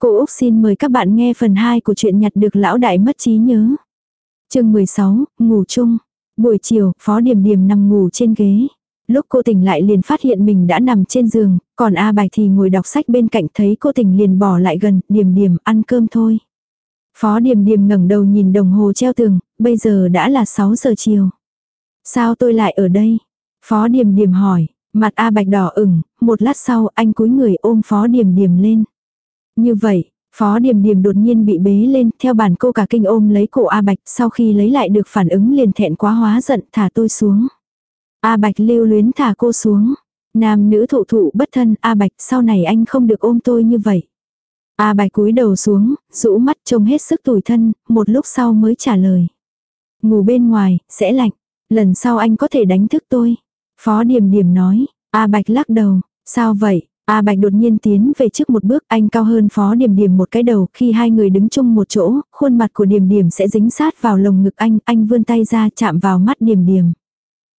Cô Úc xin mời các bạn nghe phần 2 của chuyện nhặt được lão đại mất trí nhớ. chương 16, ngủ chung. Buổi chiều, Phó Điềm Điềm nằm ngủ trên ghế. Lúc cô tỉnh lại liền phát hiện mình đã nằm trên giường, còn A Bạch thì ngồi đọc sách bên cạnh thấy cô tỉnh liền bỏ lại gần, Điềm Điềm ăn cơm thôi. Phó Điềm Điềm ngẩng đầu nhìn đồng hồ treo tường, bây giờ đã là 6 giờ chiều. Sao tôi lại ở đây? Phó Điềm Điềm hỏi, mặt A Bạch đỏ ửng, một lát sau anh cúi người ôm Phó Điềm Điềm lên. Như vậy, Phó Điềm Điềm đột nhiên bị bế lên, theo bản cô cả kinh ôm lấy cổ A Bạch, sau khi lấy lại được phản ứng liền thẹn quá hóa giận, thả tôi xuống. A Bạch lưu luyến thả cô xuống. Nam nữ thụ thụ bất thân, A Bạch, sau này anh không được ôm tôi như vậy. A Bạch cúi đầu xuống, rũ mắt trông hết sức tủi thân, một lúc sau mới trả lời. Ngủ bên ngoài, sẽ lạnh. Lần sau anh có thể đánh thức tôi. Phó Điềm Điềm nói. A Bạch lắc đầu. Sao vậy? A Bạch đột nhiên tiến về trước một bước, anh cao hơn Phó Điềm Điềm một cái đầu, khi hai người đứng chung một chỗ, khuôn mặt của Điềm Điềm sẽ dính sát vào lồng ngực anh, anh vươn tay ra chạm vào mắt Điềm Điềm.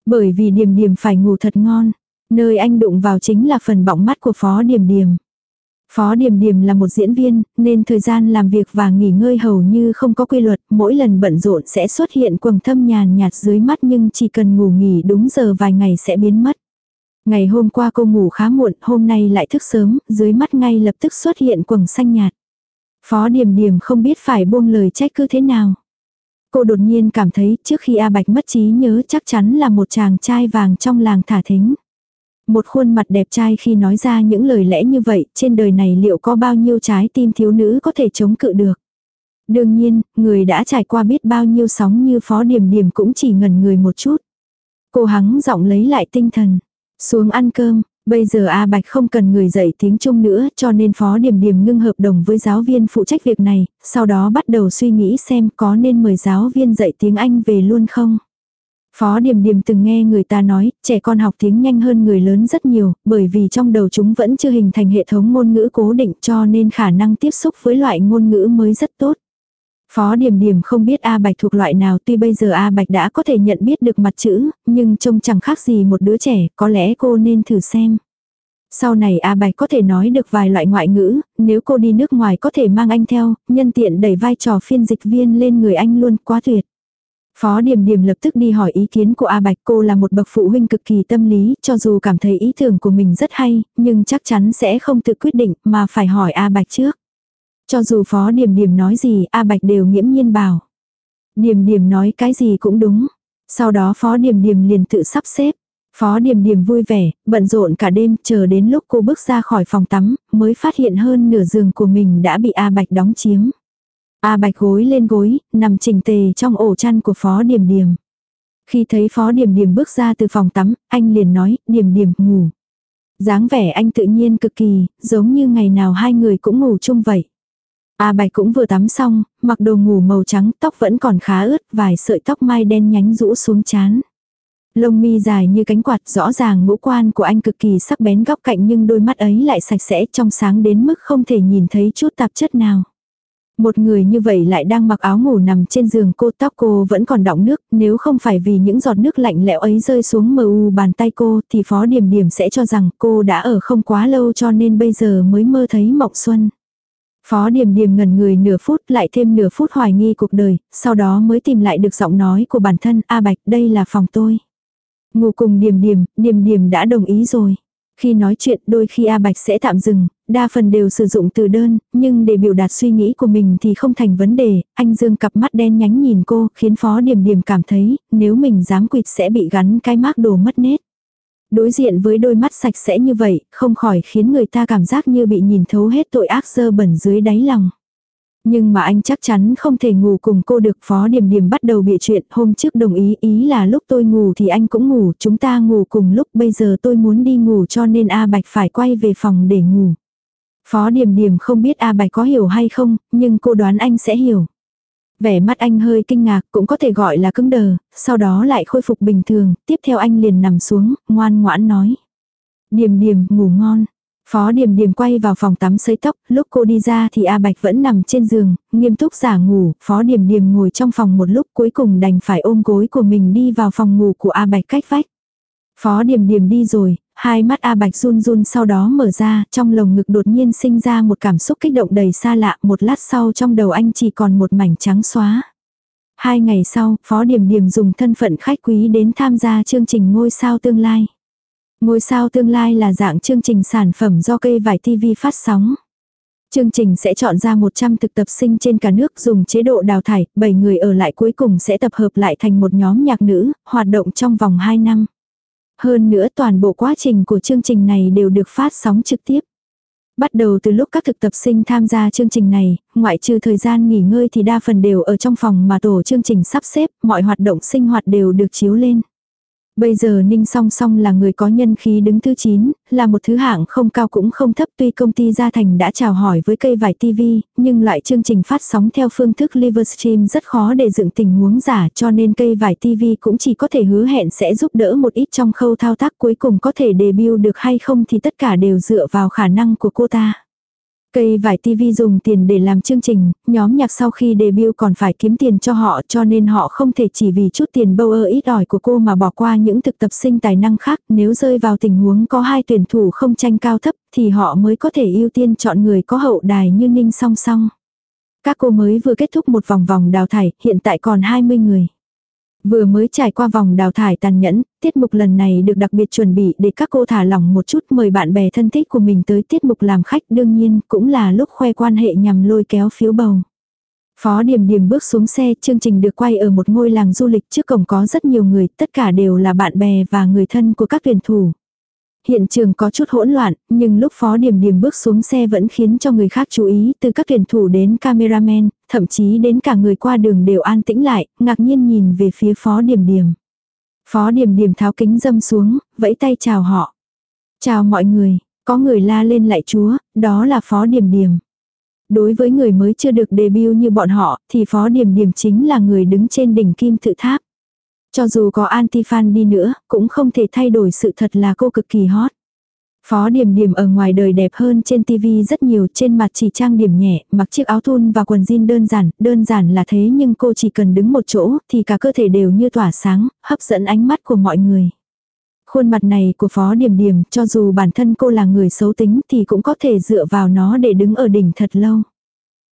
Bởi vì Điềm Điềm phải ngủ thật ngon, nơi anh đụng vào chính là phần bọng mắt của Phó Điềm Điềm. Phó Điềm Điềm là một diễn viên, nên thời gian làm việc và nghỉ ngơi hầu như không có quy luật, mỗi lần bận rộn sẽ xuất hiện quầng thâm nhàn nhạt dưới mắt nhưng chỉ cần ngủ nghỉ đúng giờ vài ngày sẽ biến mất. Ngày hôm qua cô ngủ khá muộn, hôm nay lại thức sớm, dưới mắt ngay lập tức xuất hiện quầng xanh nhạt. Phó Điềm Điềm không biết phải buông lời trách cứ thế nào. Cô đột nhiên cảm thấy trước khi A Bạch mất trí nhớ chắc chắn là một chàng trai vàng trong làng thả thính. Một khuôn mặt đẹp trai khi nói ra những lời lẽ như vậy, trên đời này liệu có bao nhiêu trái tim thiếu nữ có thể chống cự được. Đương nhiên, người đã trải qua biết bao nhiêu sóng như phó điềm điềm cũng chỉ ngần người một chút. Cô hắng giọng lấy lại tinh thần. Xuống ăn cơm, bây giờ A Bạch không cần người dạy tiếng Trung nữa cho nên Phó Điểm Điểm ngưng hợp đồng với giáo viên phụ trách việc này, sau đó bắt đầu suy nghĩ xem có nên mời giáo viên dạy tiếng Anh về luôn không. Phó Điềm Điềm từng nghe người ta nói, trẻ con học tiếng nhanh hơn người lớn rất nhiều, bởi vì trong đầu chúng vẫn chưa hình thành hệ thống ngôn ngữ cố định cho nên khả năng tiếp xúc với loại ngôn ngữ mới rất tốt. Phó Điềm Điềm không biết A Bạch thuộc loại nào tuy bây giờ A Bạch đã có thể nhận biết được mặt chữ, nhưng trông chẳng khác gì một đứa trẻ, có lẽ cô nên thử xem. Sau này A Bạch có thể nói được vài loại ngoại ngữ, nếu cô đi nước ngoài có thể mang anh theo, nhân tiện đẩy vai trò phiên dịch viên lên người anh luôn, quá tuyệt. Phó Điềm Điềm lập tức đi hỏi ý kiến của A Bạch cô là một bậc phụ huynh cực kỳ tâm lý, cho dù cảm thấy ý tưởng của mình rất hay, nhưng chắc chắn sẽ không tự quyết định mà phải hỏi A Bạch trước. Cho dù Phó Điềm Điềm nói gì A Bạch đều nghiễm nhiên bảo. Điềm Điềm nói cái gì cũng đúng. Sau đó Phó Điềm Điềm liền tự sắp xếp. Phó Điềm Điềm vui vẻ, bận rộn cả đêm, chờ đến lúc cô bước ra khỏi phòng tắm, mới phát hiện hơn nửa giường của mình đã bị A Bạch đóng chiếm. A Bạch gối lên gối, nằm chỉnh tề trong ổ chăn của Phó Điềm Điềm. Khi thấy Phó Điềm Điềm bước ra từ phòng tắm, anh liền nói, Điềm Điềm ngủ. dáng vẻ anh tự nhiên cực kỳ, giống như ngày nào hai người cũng ngủ chung vậy. A Bạch cũng vừa tắm xong, mặc đồ ngủ màu trắng, tóc vẫn còn khá ướt, vài sợi tóc mai đen nhánh rũ xuống chán. Lông mi dài như cánh quạt, rõ ràng ngũ quan của anh cực kỳ sắc bén góc cạnh nhưng đôi mắt ấy lại sạch sẽ trong sáng đến mức không thể nhìn thấy chút tạp chất nào. Một người như vậy lại đang mặc áo ngủ nằm trên giường cô tóc cô vẫn còn đọng nước, nếu không phải vì những giọt nước lạnh lẽo ấy rơi xuống mờ u bàn tay cô thì phó điểm điểm sẽ cho rằng cô đã ở không quá lâu cho nên bây giờ mới mơ thấy mộng xuân. Phó Điềm Điềm ngần người nửa phút lại thêm nửa phút hoài nghi cuộc đời, sau đó mới tìm lại được giọng nói của bản thân A Bạch đây là phòng tôi. Ngủ cùng Điềm Điềm, Điềm Điềm đã đồng ý rồi. Khi nói chuyện đôi khi A Bạch sẽ tạm dừng, đa phần đều sử dụng từ đơn, nhưng để biểu đạt suy nghĩ của mình thì không thành vấn đề, anh dương cặp mắt đen nhánh nhìn cô, khiến Phó Điềm Điềm cảm thấy, nếu mình dám quỵt sẽ bị gắn cái mác đồ mất nết. Đối diện với đôi mắt sạch sẽ như vậy, không khỏi khiến người ta cảm giác như bị nhìn thấu hết tội ác dơ bẩn dưới đáy lòng. Nhưng mà anh chắc chắn không thể ngủ cùng cô được phó điểm điểm bắt đầu bịa chuyện hôm trước đồng ý ý là lúc tôi ngủ thì anh cũng ngủ chúng ta ngủ cùng lúc bây giờ tôi muốn đi ngủ cho nên A Bạch phải quay về phòng để ngủ. Phó điểm điểm không biết A Bạch có hiểu hay không nhưng cô đoán anh sẽ hiểu. Vẻ mắt anh hơi kinh ngạc cũng có thể gọi là cứng đờ, sau đó lại khôi phục bình thường, tiếp theo anh liền nằm xuống, ngoan ngoãn nói. Điềm điềm, ngủ ngon. Phó Điềm Điềm quay vào phòng tắm sấy tóc, lúc cô đi ra thì A Bạch vẫn nằm trên giường, nghiêm túc giả ngủ, Phó Điềm Điềm ngồi trong phòng một lúc cuối cùng đành phải ôm gối của mình đi vào phòng ngủ của A Bạch cách vách. Phó Điềm Điềm đi rồi, Hai mắt A Bạch run run sau đó mở ra, trong lồng ngực đột nhiên sinh ra một cảm xúc kích động đầy xa lạ, một lát sau trong đầu anh chỉ còn một mảnh trắng xóa. Hai ngày sau, Phó Điểm Điểm dùng thân phận khách quý đến tham gia chương trình Ngôi sao tương lai. Ngôi sao tương lai là dạng chương trình sản phẩm do cây vải TV phát sóng. Chương trình sẽ chọn ra 100 thực tập sinh trên cả nước dùng chế độ đào thải, 7 người ở lại cuối cùng sẽ tập hợp lại thành một nhóm nhạc nữ, hoạt động trong vòng 2 năm. Hơn nữa toàn bộ quá trình của chương trình này đều được phát sóng trực tiếp. Bắt đầu từ lúc các thực tập sinh tham gia chương trình này, ngoại trừ thời gian nghỉ ngơi thì đa phần đều ở trong phòng mà tổ chương trình sắp xếp, mọi hoạt động sinh hoạt đều được chiếu lên. Bây giờ Ninh Song Song là người có nhân khí đứng thứ 9, là một thứ hạng không cao cũng không thấp tuy công ty Gia Thành đã chào hỏi với cây vải TV, nhưng loại chương trình phát sóng theo phương thức Livestream rất khó để dựng tình huống giả cho nên cây vải TV cũng chỉ có thể hứa hẹn sẽ giúp đỡ một ít trong khâu thao tác cuối cùng có thể debut được hay không thì tất cả đều dựa vào khả năng của cô ta. Cây vải TV dùng tiền để làm chương trình, nhóm nhạc sau khi debut còn phải kiếm tiền cho họ cho nên họ không thể chỉ vì chút tiền bâu ơ ít ỏi của cô mà bỏ qua những thực tập sinh tài năng khác. Nếu rơi vào tình huống có hai tuyển thủ không tranh cao thấp thì họ mới có thể ưu tiên chọn người có hậu đài như Ninh song song. Các cô mới vừa kết thúc một vòng vòng đào thải, hiện tại còn 20 người. Vừa mới trải qua vòng đào thải tàn nhẫn, tiết mục lần này được đặc biệt chuẩn bị để các cô thả lỏng một chút mời bạn bè thân thích của mình tới tiết mục làm khách đương nhiên cũng là lúc khoe quan hệ nhằm lôi kéo phiếu bầu. Phó Điềm Điềm bước xuống xe, chương trình được quay ở một ngôi làng du lịch trước cổng có rất nhiều người, tất cả đều là bạn bè và người thân của các tuyển thủ. Hiện trường có chút hỗn loạn, nhưng lúc Phó Điểm Điểm bước xuống xe vẫn khiến cho người khác chú ý, từ các tuyển thủ đến cameraman, thậm chí đến cả người qua đường đều an tĩnh lại, ngạc nhiên nhìn về phía Phó Điểm Điểm. Phó Điểm Điểm tháo kính dâm xuống, vẫy tay chào họ. Chào mọi người, có người la lên lại chúa, đó là Phó Điểm Điểm. Đối với người mới chưa được debut như bọn họ, thì Phó Điểm Điểm chính là người đứng trên đỉnh kim tự tháp. Cho dù có anti-fan đi nữa, cũng không thể thay đổi sự thật là cô cực kỳ hot. Phó điểm điểm ở ngoài đời đẹp hơn trên TV rất nhiều, trên mặt chỉ trang điểm nhẹ, mặc chiếc áo thun và quần jean đơn giản, đơn giản là thế nhưng cô chỉ cần đứng một chỗ thì cả cơ thể đều như tỏa sáng, hấp dẫn ánh mắt của mọi người. Khuôn mặt này của Phó điểm điểm cho dù bản thân cô là người xấu tính thì cũng có thể dựa vào nó để đứng ở đỉnh thật lâu.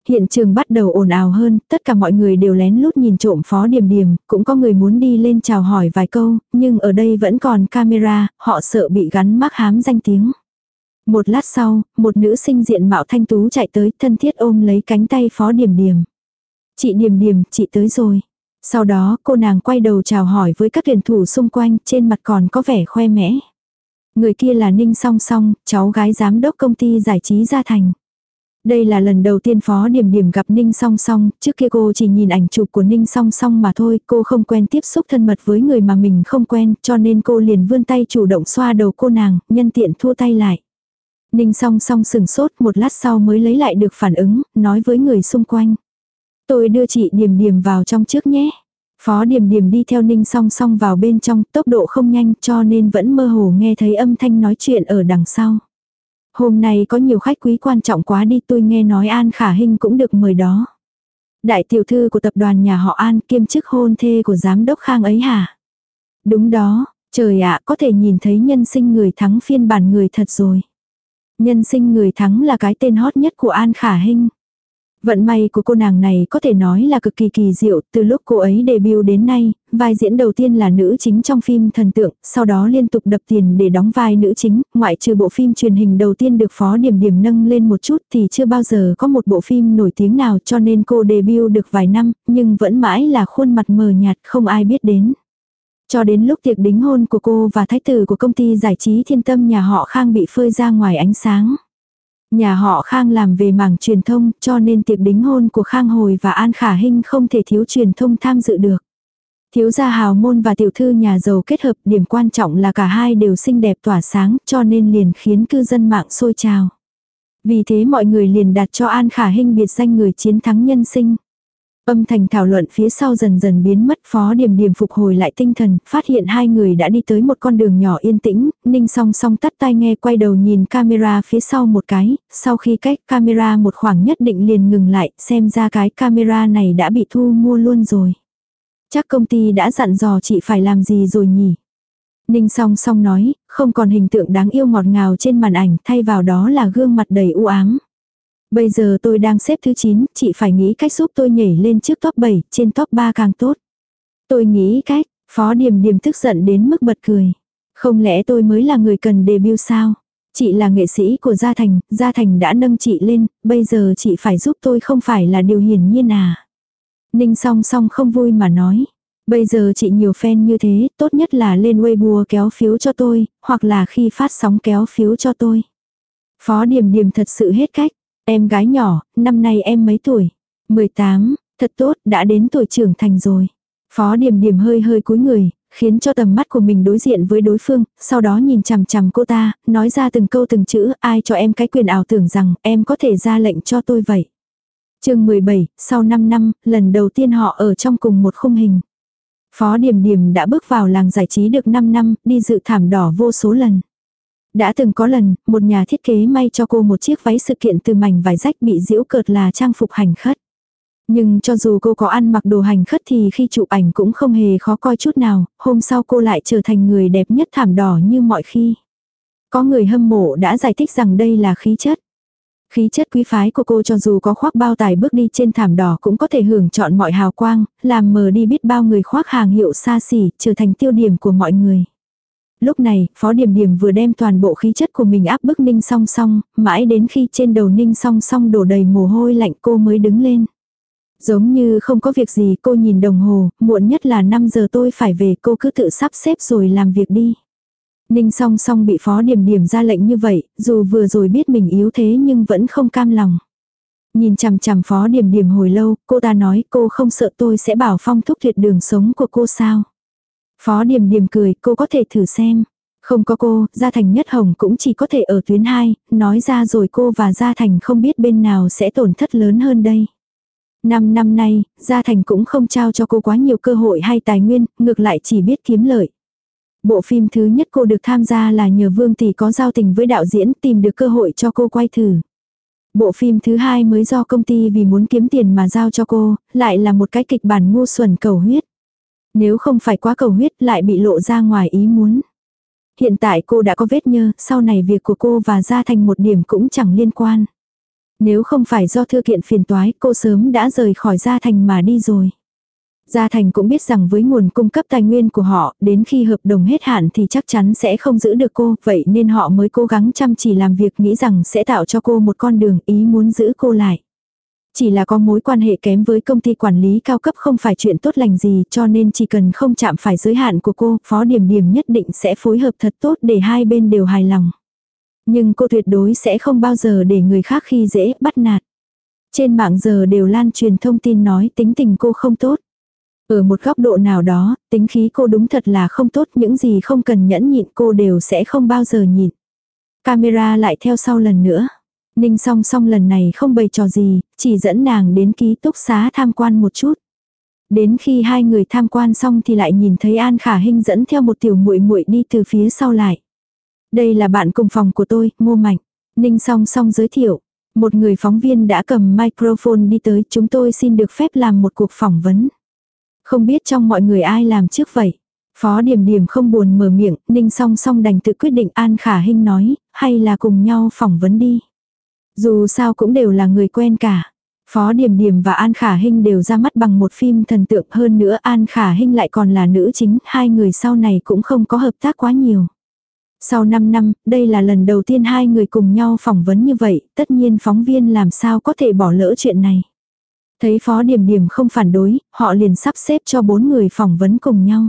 Hiện trường bắt đầu ồn ào hơn, tất cả mọi người đều lén lút nhìn trộm phó điểm điểm, cũng có người muốn đi lên chào hỏi vài câu, nhưng ở đây vẫn còn camera, họ sợ bị gắn mắc hám danh tiếng. Một lát sau, một nữ sinh diện mạo thanh tú chạy tới thân thiết ôm lấy cánh tay phó điểm điểm. Chị điểm điểm, chị tới rồi. Sau đó cô nàng quay đầu chào hỏi với các tuyển thủ xung quanh, trên mặt còn có vẻ khoe mẽ. Người kia là Ninh Song Song, cháu gái giám đốc công ty giải trí Gia Thành. Đây là lần đầu tiên Phó Điểm Điểm gặp Ninh Song Song, trước kia cô chỉ nhìn ảnh chụp của Ninh Song Song mà thôi, cô không quen tiếp xúc thân mật với người mà mình không quen, cho nên cô liền vươn tay chủ động xoa đầu cô nàng, nhân tiện thua tay lại. Ninh Song Song sừng sốt một lát sau mới lấy lại được phản ứng, nói với người xung quanh. Tôi đưa chị Điểm Điểm vào trong trước nhé. Phó Điểm Điểm đi theo Ninh Song Song vào bên trong, tốc độ không nhanh cho nên vẫn mơ hồ nghe thấy âm thanh nói chuyện ở đằng sau. Hôm nay có nhiều khách quý quan trọng quá đi tôi nghe nói An Khả Hinh cũng được mời đó. Đại tiểu thư của tập đoàn nhà họ An kiêm chức hôn thê của giám đốc Khang ấy hả? Đúng đó, trời ạ có thể nhìn thấy nhân sinh người thắng phiên bản người thật rồi. Nhân sinh người thắng là cái tên hot nhất của An Khả Hinh. Vận may của cô nàng này có thể nói là cực kỳ kỳ diệu, từ lúc cô ấy debut đến nay, vai diễn đầu tiên là nữ chính trong phim thần tượng, sau đó liên tục đập tiền để đóng vai nữ chính, ngoại trừ bộ phim truyền hình đầu tiên được Phó Điểm Điểm nâng lên một chút thì chưa bao giờ có một bộ phim nổi tiếng nào cho nên cô debut được vài năm, nhưng vẫn mãi là khuôn mặt mờ nhạt không ai biết đến. Cho đến lúc tiệc đính hôn của cô và thái tử của công ty giải trí thiên tâm nhà họ Khang bị phơi ra ngoài ánh sáng. Nhà họ Khang làm về mảng truyền thông cho nên tiệc đính hôn của Khang Hồi và An Khả Hinh không thể thiếu truyền thông tham dự được. Thiếu gia hào môn và tiểu thư nhà giàu kết hợp điểm quan trọng là cả hai đều xinh đẹp tỏa sáng cho nên liền khiến cư dân mạng sôi trào. Vì thế mọi người liền đặt cho An Khả Hinh biệt danh người chiến thắng nhân sinh. Âm thanh thảo luận phía sau dần dần biến mất phó điểm điểm phục hồi lại tinh thần, phát hiện hai người đã đi tới một con đường nhỏ yên tĩnh, ninh song song tắt tai nghe quay đầu nhìn camera phía sau một cái, sau khi cách camera một khoảng nhất định liền ngừng lại, xem ra cái camera này đã bị thu mua luôn rồi. Chắc công ty đã dặn dò chị phải làm gì rồi nhỉ? Ninh song song nói, không còn hình tượng đáng yêu ngọt ngào trên màn ảnh, thay vào đó là gương mặt đầy u ám. Bây giờ tôi đang xếp thứ 9, chị phải nghĩ cách giúp tôi nhảy lên trước top 7, trên top 3 càng tốt. Tôi nghĩ cách, Phó Điềm Điềm tức giận đến mức bật cười. Không lẽ tôi mới là người cần debut sao? Chị là nghệ sĩ của Gia Thành, Gia Thành đã nâng chị lên, bây giờ chị phải giúp tôi không phải là điều hiển nhiên à. Ninh song song không vui mà nói. Bây giờ chị nhiều fan như thế, tốt nhất là lên Weibo kéo phiếu cho tôi, hoặc là khi phát sóng kéo phiếu cho tôi. Phó Điềm Điềm thật sự hết cách. Em gái nhỏ, năm nay em mấy tuổi? 18, thật tốt, đã đến tuổi trưởng thành rồi. Phó Điềm Điềm hơi hơi cúi người, khiến cho tầm mắt của mình đối diện với đối phương, sau đó nhìn chằm chằm cô ta, nói ra từng câu từng chữ, ai cho em cái quyền ảo tưởng rằng em có thể ra lệnh cho tôi vậy chương 17, sau 5 năm, lần đầu tiên họ ở trong cùng một khung hình. Phó Điềm Điềm đã bước vào làng giải trí được 5 năm, đi dự thảm đỏ vô số lần. Đã từng có lần, một nhà thiết kế may cho cô một chiếc váy sự kiện từ mảnh vải rách bị diễu cợt là trang phục hành khất. Nhưng cho dù cô có ăn mặc đồ hành khất thì khi chụp ảnh cũng không hề khó coi chút nào, hôm sau cô lại trở thành người đẹp nhất thảm đỏ như mọi khi. Có người hâm mộ đã giải thích rằng đây là khí chất. Khí chất quý phái của cô cho dù có khoác bao tài bước đi trên thảm đỏ cũng có thể hưởng chọn mọi hào quang, làm mờ đi biết bao người khoác hàng hiệu xa xỉ, trở thành tiêu điểm của mọi người. Lúc này, Phó Điểm Điểm vừa đem toàn bộ khí chất của mình áp bức Ninh song song, mãi đến khi trên đầu Ninh song song đổ đầy mồ hôi lạnh cô mới đứng lên. Giống như không có việc gì cô nhìn đồng hồ, muộn nhất là 5 giờ tôi phải về cô cứ tự sắp xếp rồi làm việc đi. Ninh song song bị phó điểm điểm ra lệnh như vậy, dù vừa rồi biết mình yếu thế nhưng vẫn không cam lòng. Nhìn chằm chằm phó điểm điểm hồi lâu, cô ta nói cô không sợ tôi sẽ bảo phong thúc tuyệt đường sống của cô sao. Phó điểm điểm cười, cô có thể thử xem. Không có cô, Gia Thành nhất hồng cũng chỉ có thể ở tuyến 2, nói ra rồi cô và Gia Thành không biết bên nào sẽ tổn thất lớn hơn đây. Năm năm nay, Gia Thành cũng không trao cho cô quá nhiều cơ hội hay tài nguyên, ngược lại chỉ biết kiếm lợi. Bộ phim thứ nhất cô được tham gia là nhờ Vương Tỷ có giao tình với đạo diễn tìm được cơ hội cho cô quay thử. Bộ phim thứ hai mới do công ty vì muốn kiếm tiền mà giao cho cô, lại là một cái kịch bản ngu xuẩn cầu huyết. Nếu không phải quá cầu huyết lại bị lộ ra ngoài ý muốn. Hiện tại cô đã có vết nhơ, sau này việc của cô và Gia Thành một điểm cũng chẳng liên quan. Nếu không phải do thư kiện phiền toái cô sớm đã rời khỏi Gia Thành mà đi rồi. Gia Thành cũng biết rằng với nguồn cung cấp tài nguyên của họ, đến khi hợp đồng hết hạn thì chắc chắn sẽ không giữ được cô, vậy nên họ mới cố gắng chăm chỉ làm việc nghĩ rằng sẽ tạo cho cô một con đường ý muốn giữ cô lại. Chỉ là có mối quan hệ kém với công ty quản lý cao cấp không phải chuyện tốt lành gì cho nên chỉ cần không chạm phải giới hạn của cô, Phó Điểm Điểm nhất định sẽ phối hợp thật tốt để hai bên đều hài lòng. Nhưng cô tuyệt đối sẽ không bao giờ để người khác khi dễ bắt nạt. Trên mạng giờ đều lan truyền thông tin nói tính tình cô không tốt. Ở một góc độ nào đó, tính khí cô đúng thật là không tốt, những gì không cần nhẫn nhịn cô đều sẽ không bao giờ nhịn. Camera lại theo sau lần nữa. Ninh song song lần này không bày trò gì, chỉ dẫn nàng đến ký túc xá tham quan một chút. Đến khi hai người tham quan xong thì lại nhìn thấy An Khả Hinh dẫn theo một tiểu muội muội đi từ phía sau lại. Đây là bạn cùng phòng của tôi, Ngô Mạnh. Ninh song song giới thiệu. Một người phóng viên đã cầm microphone đi tới, chúng tôi xin được phép làm một cuộc phỏng vấn. Không biết trong mọi người ai làm trước vậy. Phó Điểm Điểm không buồn mở miệng, Ninh song song đành tự quyết định An Khả Hinh nói, hay là cùng nhau phỏng vấn đi. Dù sao cũng đều là người quen cả. Phó Điểm Điểm và An Khả Hinh đều ra mắt bằng một phim thần tượng hơn nữa An Khả Hinh lại còn là nữ chính, hai người sau này cũng không có hợp tác quá nhiều. Sau 5 năm, đây là lần đầu tiên hai người cùng nhau phỏng vấn như vậy, tất nhiên phóng viên làm sao có thể bỏ lỡ chuyện này. Thấy Phó Điểm Điểm không phản đối, họ liền sắp xếp cho bốn người phỏng vấn cùng nhau.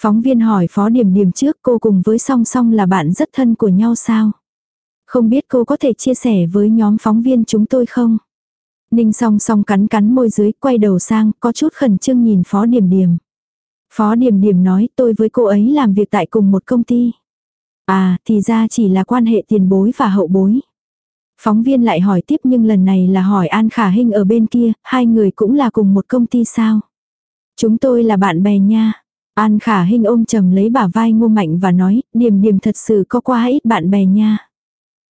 Phóng viên hỏi Phó Điểm Điểm trước cô cùng với song song là bạn rất thân của nhau sao? Không biết cô có thể chia sẻ với nhóm phóng viên chúng tôi không? Ninh song song cắn cắn môi dưới, quay đầu sang, có chút khẩn trương nhìn Phó Điểm Điểm. Phó Điểm Điểm nói tôi với cô ấy làm việc tại cùng một công ty. À, thì ra chỉ là quan hệ tiền bối và hậu bối. Phóng viên lại hỏi tiếp nhưng lần này là hỏi An Khả Hinh ở bên kia, hai người cũng là cùng một công ty sao? Chúng tôi là bạn bè nha. An Khả Hinh ôm chầm lấy bả vai ngô mạnh và nói, điềm điềm thật sự có quá ít bạn bè nha.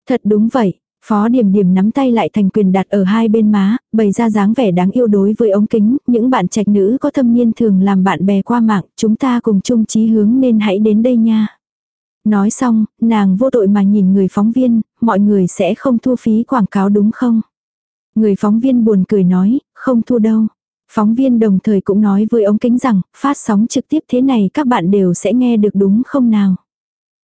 Thật đúng vậy, Phó điểm điểm nắm tay lại thành quyền đặt ở hai bên má, bày ra dáng vẻ đáng yêu đối với ống kính, những bạn trạch nữ có thâm niên thường làm bạn bè qua mạng, chúng ta cùng chung chí hướng nên hãy đến đây nha. Nói xong, nàng vô tội mà nhìn người phóng viên, mọi người sẽ không thu phí quảng cáo đúng không? Người phóng viên buồn cười nói, không thu đâu. Phóng viên đồng thời cũng nói với ống kính rằng, phát sóng trực tiếp thế này các bạn đều sẽ nghe được đúng không nào?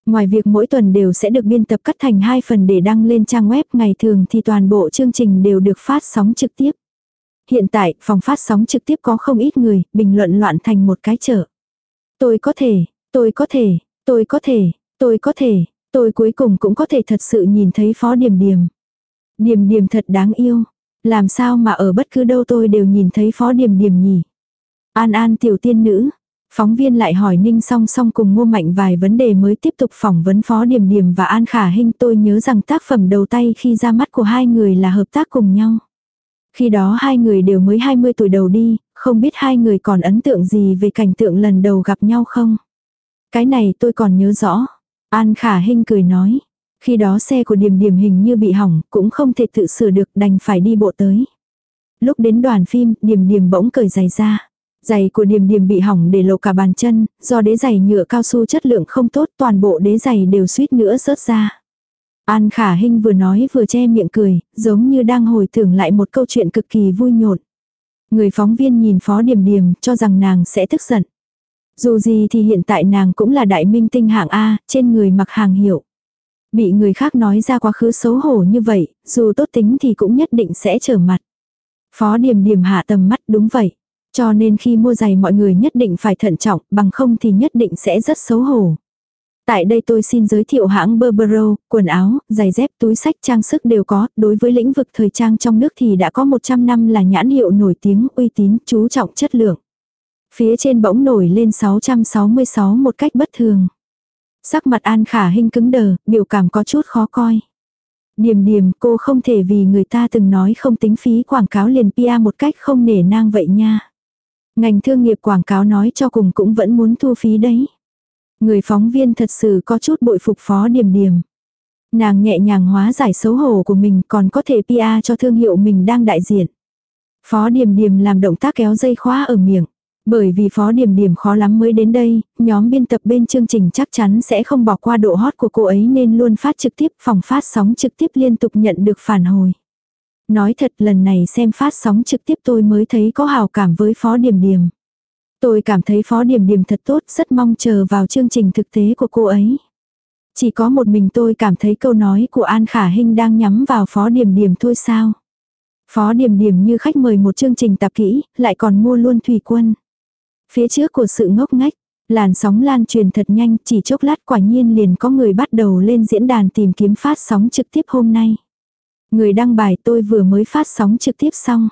Ngoài việc mỗi tuần đều sẽ được biên tập cắt thành hai phần để đăng lên trang web ngày thường thì toàn bộ chương trình đều được phát sóng trực tiếp. Hiện tại, phòng phát sóng trực tiếp có không ít người, bình luận loạn thành một cái chợ. Tôi có thể, tôi có thể, tôi có thể, tôi có thể, tôi cuối cùng cũng có thể thật sự nhìn thấy phó điểm điểm. Điểm điểm thật đáng yêu. Làm sao mà ở bất cứ đâu tôi đều nhìn thấy phó điểm điểm nhỉ? An an tiểu tiên nữ, Phóng viên lại hỏi Ninh song song cùng ngô mạnh vài vấn đề mới tiếp tục phỏng vấn Phó điểm điểm và An Khả Hinh tôi nhớ rằng tác phẩm đầu tay khi ra mắt của hai người là hợp tác cùng nhau. Khi đó hai người đều mới 20 tuổi đầu đi, không biết hai người còn ấn tượng gì về cảnh tượng lần đầu gặp nhau không? Cái này tôi còn nhớ rõ. An Khả Hinh cười nói. Khi đó xe của Điềm Điềm hình như bị hỏng, cũng không thể tự sửa được đành phải đi bộ tới. Lúc đến đoàn phim, Điềm Điềm bỗng cởi giày ra. Giày của Điềm Điềm bị hỏng để lộ cả bàn chân, do đế giày nhựa cao su chất lượng không tốt toàn bộ đế giày đều suýt nữa rớt ra. An Khả Hinh vừa nói vừa che miệng cười, giống như đang hồi tưởng lại một câu chuyện cực kỳ vui nhộn. Người phóng viên nhìn Phó Điềm Điềm cho rằng nàng sẽ tức giận. Dù gì thì hiện tại nàng cũng là đại minh tinh hạng A, trên người mặc hàng hiệu. Bị người khác nói ra quá khứ xấu hổ như vậy, dù tốt tính thì cũng nhất định sẽ trở mặt. Phó điểm điểm hạ tầm mắt đúng vậy. Cho nên khi mua giày mọi người nhất định phải thận trọng, bằng không thì nhất định sẽ rất xấu hổ. Tại đây tôi xin giới thiệu hãng Burberry, quần áo, giày dép, túi sách, trang sức đều có, đối với lĩnh vực thời trang trong nước thì đã có 100 năm là nhãn hiệu nổi tiếng, uy tín, chú trọng chất lượng. Phía trên bỗng nổi lên 666 một cách bất thường. Sắc mặt An Khả Hinh cứng đờ, biểu cảm có chút khó coi. Điềm điềm cô không thể vì người ta từng nói không tính phí quảng cáo liền pia một cách không nể nang vậy nha. Ngành thương nghiệp quảng cáo nói cho cùng cũng vẫn muốn thu phí đấy. Người phóng viên thật sự có chút bội phục phó điềm điềm Nàng nhẹ nhàng hóa giải xấu hổ của mình còn có thể PR cho thương hiệu mình đang đại diện. Phó điềm điềm làm động tác kéo dây khóa ở miệng. Bởi vì phó điểm điểm khó lắm mới đến đây, nhóm biên tập bên chương trình chắc chắn sẽ không bỏ qua độ hot của cô ấy nên luôn phát trực tiếp phòng phát sóng trực tiếp liên tục nhận được phản hồi. Nói thật lần này xem phát sóng trực tiếp tôi mới thấy có hào cảm với Phó điểm điểm Tôi cảm thấy Phó điểm điểm thật tốt, rất mong chờ vào chương trình thực tế của cô ấy. Chỉ có một mình tôi cảm thấy câu nói của An Khả Hinh đang nhắm vào Phó điểm điểm thôi sao. Phó điểm điểm như khách mời một chương trình tạp kỹ, lại còn mua luôn thủy quân. Phía trước của sự ngốc ngách, làn sóng lan truyền thật nhanh, chỉ chốc lát quả nhiên liền có người bắt đầu lên diễn đàn tìm kiếm phát sóng trực tiếp hôm nay. Người đăng bài tôi vừa mới phát sóng trực tiếp xong.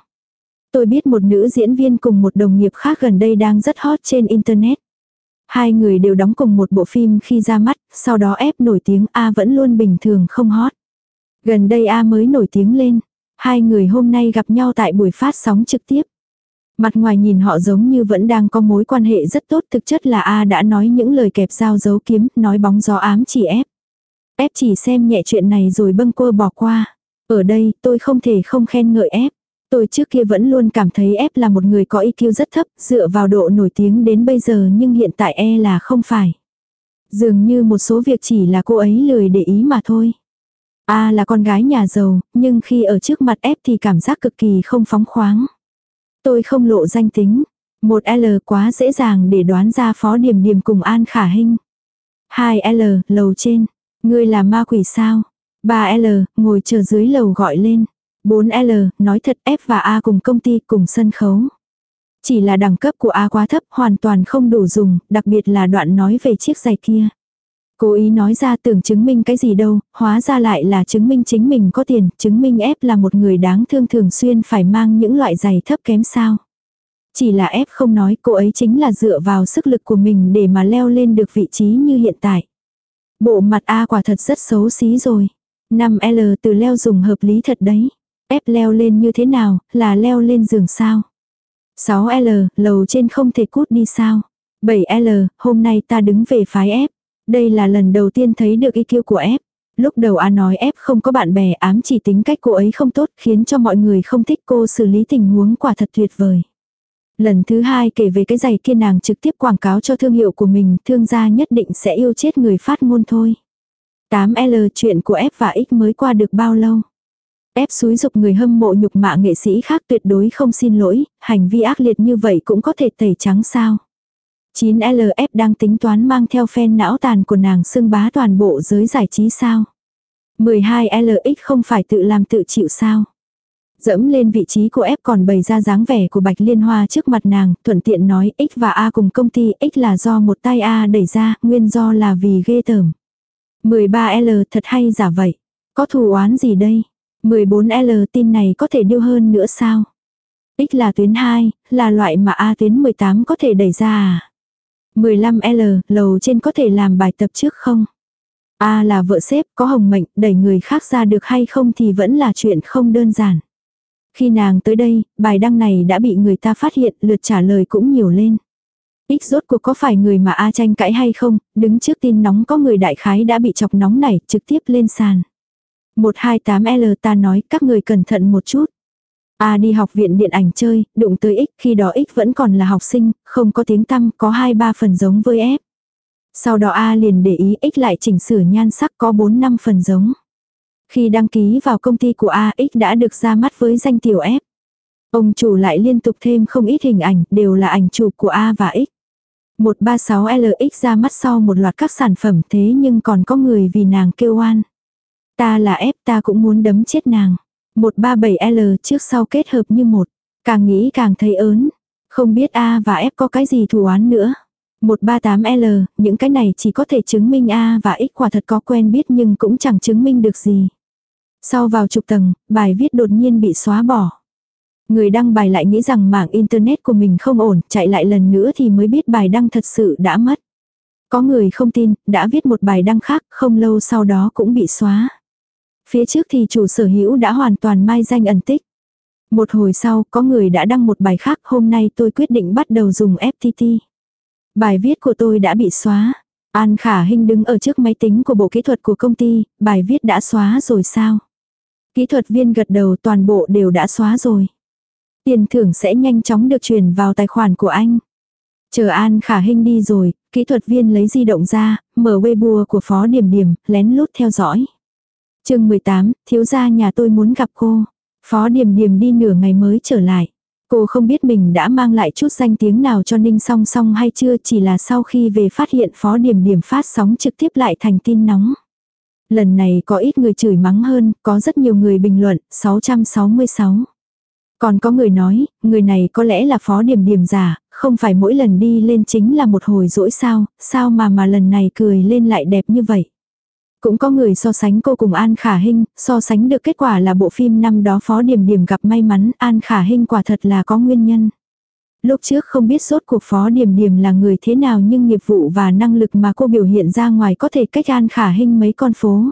Tôi biết một nữ diễn viên cùng một đồng nghiệp khác gần đây đang rất hot trên Internet. Hai người đều đóng cùng một bộ phim khi ra mắt, sau đó ép nổi tiếng A vẫn luôn bình thường không hot. Gần đây A mới nổi tiếng lên. Hai người hôm nay gặp nhau tại buổi phát sóng trực tiếp. Mặt ngoài nhìn họ giống như vẫn đang có mối quan hệ rất tốt thực chất là A đã nói những lời kẹp dao giấu kiếm, nói bóng gió ám chỉ ép. Ép chỉ xem nhẹ chuyện này rồi bâng quơ bỏ qua. Ở đây tôi không thể không khen ngợi ép. Tôi trước kia vẫn luôn cảm thấy ép là một người có IQ rất thấp, dựa vào độ nổi tiếng đến bây giờ nhưng hiện tại e là không phải. Dường như một số việc chỉ là cô ấy lười để ý mà thôi. A là con gái nhà giàu, nhưng khi ở trước mặt ép thì cảm giác cực kỳ không phóng khoáng. Tôi không lộ danh tính. Một L quá dễ dàng để đoán ra phó điểm điểm cùng An Khả Hinh. Hai L, lầu trên. Ngươi là ma quỷ sao? ba l ngồi chờ dưới lầu gọi lên. 4L, nói thật F và A cùng công ty cùng sân khấu. Chỉ là đẳng cấp của A quá thấp hoàn toàn không đủ dùng, đặc biệt là đoạn nói về chiếc giày kia. Cố ý nói ra tưởng chứng minh cái gì đâu, hóa ra lại là chứng minh chính mình có tiền, chứng minh ép là một người đáng thương thường xuyên phải mang những loại giày thấp kém sao. Chỉ là ép không nói cô ấy chính là dựa vào sức lực của mình để mà leo lên được vị trí như hiện tại. Bộ mặt A quả thật rất xấu xí rồi. 5L từ leo dùng hợp lý thật đấy. Ép leo lên như thế nào, là leo lên giường sao? 6L, lầu trên không thể cút đi sao? 7L, hôm nay ta đứng về phái ép. Đây là lần đầu tiên thấy được IQ của ép. Lúc đầu A nói ép không có bạn bè ám chỉ tính cách cô ấy không tốt khiến cho mọi người không thích cô xử lý tình huống quả thật tuyệt vời. Lần thứ hai kể về cái giày kia nàng trực tiếp quảng cáo cho thương hiệu của mình, thương gia nhất định sẽ yêu chết người phát ngôn thôi. 8L chuyện của F và X mới qua được bao lâu? F xúi dục người hâm mộ nhục mạ nghệ sĩ khác tuyệt đối không xin lỗi, hành vi ác liệt như vậy cũng có thể tẩy trắng sao. 9LF đang tính toán mang theo phen não tàn của nàng xưng bá toàn bộ giới giải trí sao. 12LX không phải tự làm tự chịu sao. Dẫm lên vị trí của F còn bày ra dáng vẻ của Bạch Liên Hoa trước mặt nàng, thuận tiện nói X và A cùng công ty X là do một tay A đẩy ra, nguyên do là vì ghê tởm. 13L thật hay giả vậy. Có thù oán gì đây? 14L tin này có thể điêu hơn nữa sao? X là tuyến 2, là loại mà A tuyến 18 có thể đẩy ra à? 15L, lầu trên có thể làm bài tập trước không? A là vợ xếp, có hồng mệnh, đẩy người khác ra được hay không thì vẫn là chuyện không đơn giản. Khi nàng tới đây, bài đăng này đã bị người ta phát hiện, lượt trả lời cũng nhiều lên. X rốt cuộc có phải người mà A tranh cãi hay không, đứng trước tin nóng có người đại khái đã bị chọc nóng này, trực tiếp lên sàn. 128L ta nói các người cẩn thận một chút. A đi học viện điện ảnh chơi, đụng tới X, khi đó X vẫn còn là học sinh, không có tiếng tăm, có 2-3 phần giống với ép. Sau đó A liền để ý X lại chỉnh sửa nhan sắc có 4-5 phần giống. Khi đăng ký vào công ty của A, X đã được ra mắt với danh tiểu F. Ông chủ lại liên tục thêm không ít hình ảnh, đều là ảnh chụp của A và X. 136LX ra mắt sau một loạt các sản phẩm thế nhưng còn có người vì nàng kêu oan. Ta là F ta cũng muốn đấm chết nàng. 137L trước sau kết hợp như một. Càng nghĩ càng thấy ớn. Không biết A và F có cái gì thù oán nữa. 138L, những cái này chỉ có thể chứng minh A và X quả thật có quen biết nhưng cũng chẳng chứng minh được gì. Sau vào chục tầng, bài viết đột nhiên bị xóa bỏ. Người đăng bài lại nghĩ rằng mạng internet của mình không ổn, chạy lại lần nữa thì mới biết bài đăng thật sự đã mất. Có người không tin, đã viết một bài đăng khác, không lâu sau đó cũng bị xóa. Phía trước thì chủ sở hữu đã hoàn toàn mai danh ẩn tích. Một hồi sau, có người đã đăng một bài khác, hôm nay tôi quyết định bắt đầu dùng FTT. Bài viết của tôi đã bị xóa. An Khả Hinh đứng ở trước máy tính của bộ kỹ thuật của công ty, bài viết đã xóa rồi sao? Kỹ thuật viên gật đầu toàn bộ đều đã xóa rồi. Tiền thưởng sẽ nhanh chóng được chuyển vào tài khoản của anh. Chờ An Khả Hinh đi rồi, kỹ thuật viên lấy di động ra, mở Weibo của Phó Điểm Điểm, lén lút theo dõi chương 18, thiếu gia nhà tôi muốn gặp cô. Phó điềm điềm đi nửa ngày mới trở lại. Cô không biết mình đã mang lại chút danh tiếng nào cho Ninh song song hay chưa chỉ là sau khi về phát hiện Phó điềm điềm phát sóng trực tiếp lại thành tin nóng. Lần này có ít người chửi mắng hơn, có rất nhiều người bình luận, 666. Còn có người nói, người này có lẽ là phó điềm điềm giả, không phải mỗi lần đi lên chính là một hồi rỗi sao, sao mà mà lần này cười lên lại đẹp như vậy. Cũng có người so sánh cô cùng An Khả Hinh, so sánh được kết quả là bộ phim năm đó phó điểm điểm gặp may mắn, An Khả Hinh quả thật là có nguyên nhân. Lúc trước không biết sốt cuộc phó điểm điểm là người thế nào nhưng nghiệp vụ và năng lực mà cô biểu hiện ra ngoài có thể cách An Khả Hinh mấy con phố.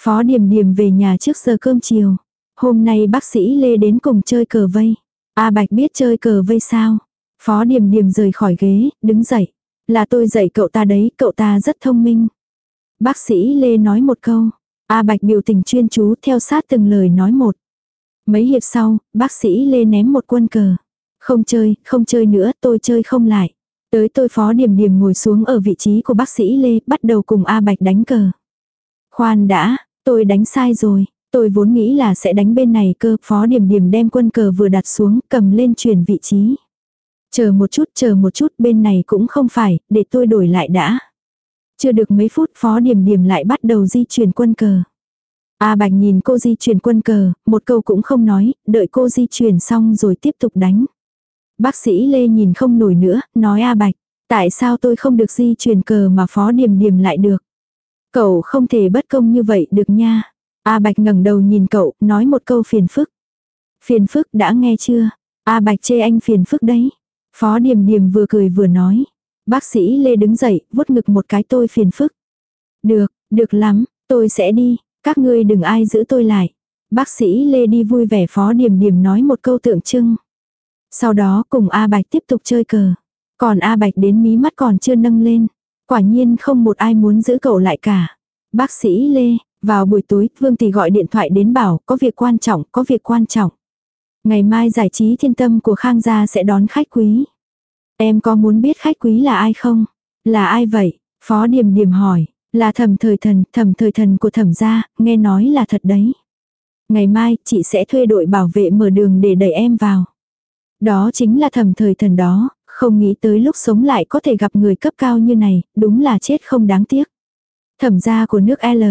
Phó điểm điểm về nhà trước giờ cơm chiều. Hôm nay bác sĩ Lê đến cùng chơi cờ vây. A Bạch biết chơi cờ vây sao? Phó điểm điểm rời khỏi ghế, đứng dậy. Là tôi dạy cậu ta đấy, cậu ta rất thông minh. Bác sĩ Lê nói một câu. A Bạch biểu tình chuyên chú theo sát từng lời nói một. Mấy hiệp sau, bác sĩ Lê ném một quân cờ. Không chơi, không chơi nữa, tôi chơi không lại. Tới tôi phó điểm điểm ngồi xuống ở vị trí của bác sĩ Lê, bắt đầu cùng A Bạch đánh cờ. Khoan đã, tôi đánh sai rồi. Tôi vốn nghĩ là sẽ đánh bên này cơ, phó điểm điểm đem quân cờ vừa đặt xuống, cầm lên chuyển vị trí. Chờ một chút, chờ một chút, bên này cũng không phải, để tôi đổi lại đã. Chưa được mấy phút phó điểm điểm lại bắt đầu di chuyển quân cờ. A Bạch nhìn cô di chuyển quân cờ, một câu cũng không nói, đợi cô di chuyển xong rồi tiếp tục đánh. Bác sĩ Lê nhìn không nổi nữa, nói A Bạch, tại sao tôi không được di chuyển cờ mà phó điểm điểm lại được. Cậu không thể bất công như vậy được nha. A Bạch ngẩng đầu nhìn cậu, nói một câu phiền phức. Phiền phức đã nghe chưa? A Bạch chê anh phiền phức đấy. Phó Điềm Điềm vừa cười vừa nói. Bác sĩ Lê đứng dậy, vuốt ngực một cái tôi phiền phức. Được, được lắm, tôi sẽ đi, các ngươi đừng ai giữ tôi lại. Bác sĩ Lê đi vui vẻ Phó điểm điểm nói một câu tượng trưng. Sau đó cùng A Bạch tiếp tục chơi cờ. Còn A Bạch đến mí mắt còn chưa nâng lên. Quả nhiên không một ai muốn giữ cậu lại cả. Bác sĩ Lê, Vào buổi tối, Vương Tỷ gọi điện thoại đến bảo, có việc quan trọng, có việc quan trọng. Ngày mai giải trí thiên tâm của Khang gia sẽ đón khách quý. Em có muốn biết khách quý là ai không? Là ai vậy? Phó Điềm Điềm hỏi, là thẩm thời thần, thẩm thời thần của thẩm gia, nghe nói là thật đấy. Ngày mai, chị sẽ thuê đội bảo vệ mở đường để đẩy em vào. Đó chính là thẩm thời thần đó, không nghĩ tới lúc sống lại có thể gặp người cấp cao như này, đúng là chết không đáng tiếc. Thẩm gia của nước L.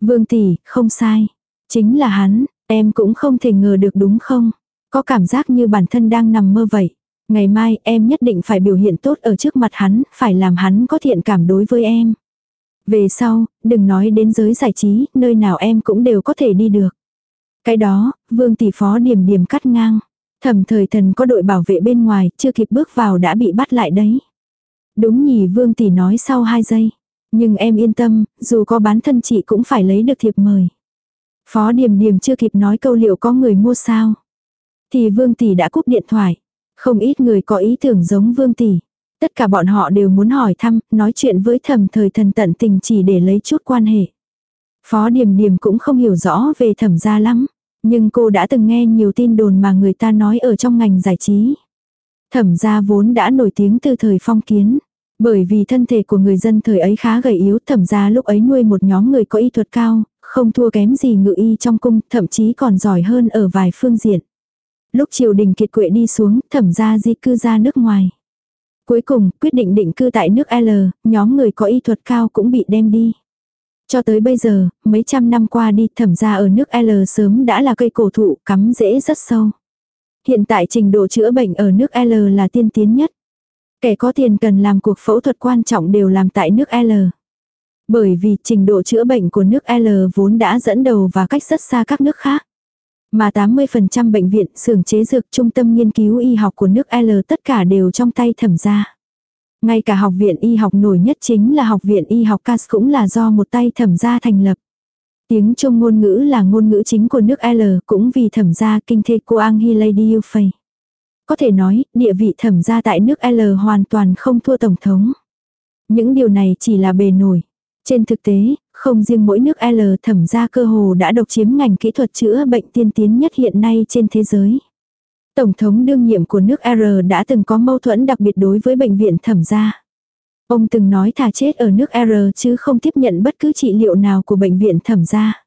Vương tỷ, không sai. Chính là hắn, em cũng không thể ngờ được đúng không? Có cảm giác như bản thân đang nằm mơ vậy. Ngày mai em nhất định phải biểu hiện tốt ở trước mặt hắn, phải làm hắn có thiện cảm đối với em. Về sau, đừng nói đến giới giải trí, nơi nào em cũng đều có thể đi được. Cái đó, vương tỷ phó điểm điểm cắt ngang. Thẩm thời thần có đội bảo vệ bên ngoài, chưa kịp bước vào đã bị bắt lại đấy. Đúng nhỉ vương tỷ nói sau 2 giây. Nhưng em yên tâm, dù có bán thân chị cũng phải lấy được thiệp mời. Phó điểm điểm chưa kịp nói câu liệu có người mua sao. Thì vương tỷ đã cúp điện thoại. Không ít người có ý tưởng giống vương tỷ. Tất cả bọn họ đều muốn hỏi thăm, nói chuyện với thẩm thời thần tận tình chỉ để lấy chút quan hệ. Phó Điềm Điềm cũng không hiểu rõ về thẩm gia lắm. Nhưng cô đã từng nghe nhiều tin đồn mà người ta nói ở trong ngành giải trí. Thẩm gia vốn đã nổi tiếng từ thời phong kiến. Bởi vì thân thể của người dân thời ấy khá gầy yếu, thẩm gia lúc ấy nuôi một nhóm người có y thuật cao, không thua kém gì ngự y trong cung, thậm chí còn giỏi hơn ở vài phương diện. Lúc triều đình kiệt quệ đi xuống, thẩm gia di cư ra nước ngoài. Cuối cùng, quyết định định cư tại nước L, nhóm người có y thuật cao cũng bị đem đi. Cho tới bây giờ, mấy trăm năm qua đi thẩm ra ở nước L sớm đã là cây cổ thụ cắm rễ rất sâu. Hiện tại trình độ chữa bệnh ở nước L là tiên tiến nhất. Kẻ có tiền cần làm cuộc phẫu thuật quan trọng đều làm tại nước L. Bởi vì trình độ chữa bệnh của nước L vốn đã dẫn đầu và cách rất xa các nước khác. Mà 80% bệnh viện, xưởng chế dược, trung tâm nghiên cứu y học của nước L tất cả đều trong tay thẩm gia. Ngay cả học viện y học nổi nhất chính là học viện y học CAS cũng là do một tay thẩm gia thành lập. Tiếng Trung ngôn ngữ là ngôn ngữ chính của nước L cũng vì thẩm gia kinh thê của Ang Lady Có thể nói, địa vị thẩm gia tại nước L hoàn toàn không thua Tổng thống. Những điều này chỉ là bề nổi. Trên thực tế, không riêng mỗi nước L thẩm gia cơ hồ đã độc chiếm ngành kỹ thuật chữa bệnh tiên tiến nhất hiện nay trên thế giới. Tổng thống đương nhiệm của nước R đã từng có mâu thuẫn đặc biệt đối với bệnh viện thẩm gia. Ông từng nói thà chết ở nước R chứ không tiếp nhận bất cứ trị liệu nào của bệnh viện thẩm gia.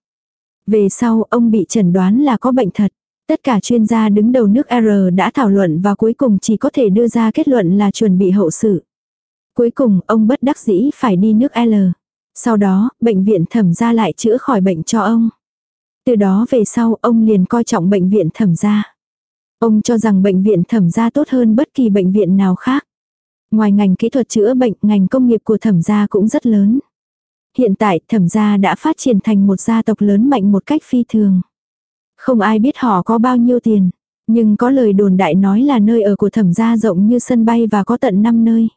Về sau ông bị chẩn đoán là có bệnh thật. Tất cả chuyên gia đứng đầu nước R đã thảo luận và cuối cùng chỉ có thể đưa ra kết luận là chuẩn bị hậu sự. Cuối cùng ông bất đắc dĩ phải đi nước L. Sau đó, bệnh viện thẩm gia lại chữa khỏi bệnh cho ông. Từ đó về sau ông liền coi trọng bệnh viện thẩm gia. Ông cho rằng bệnh viện thẩm gia tốt hơn bất kỳ bệnh viện nào khác. Ngoài ngành kỹ thuật chữa bệnh, ngành công nghiệp của thẩm gia cũng rất lớn. Hiện tại thẩm gia đã phát triển thành một gia tộc lớn mạnh một cách phi thường. Không ai biết họ có bao nhiêu tiền. Nhưng có lời đồn đại nói là nơi ở của thẩm gia rộng như sân bay và có tận 5 nơi.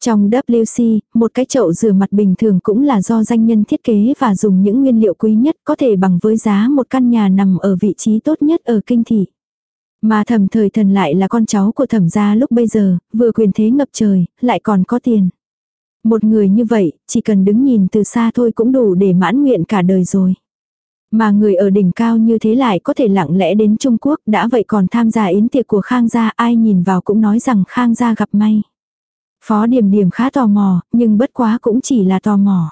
Trong WC, một cái chậu rửa mặt bình thường cũng là do danh nhân thiết kế và dùng những nguyên liệu quý nhất có thể bằng với giá một căn nhà nằm ở vị trí tốt nhất ở kinh thị. Mà thẩm thời thần lại là con cháu của thẩm gia lúc bây giờ, vừa quyền thế ngập trời, lại còn có tiền. Một người như vậy, chỉ cần đứng nhìn từ xa thôi cũng đủ để mãn nguyện cả đời rồi. Mà người ở đỉnh cao như thế lại có thể lặng lẽ đến Trung Quốc đã vậy còn tham gia yến tiệc của Khang gia ai nhìn vào cũng nói rằng Khang gia gặp may. Phó điểm điểm khá tò mò, nhưng bất quá cũng chỉ là tò mò.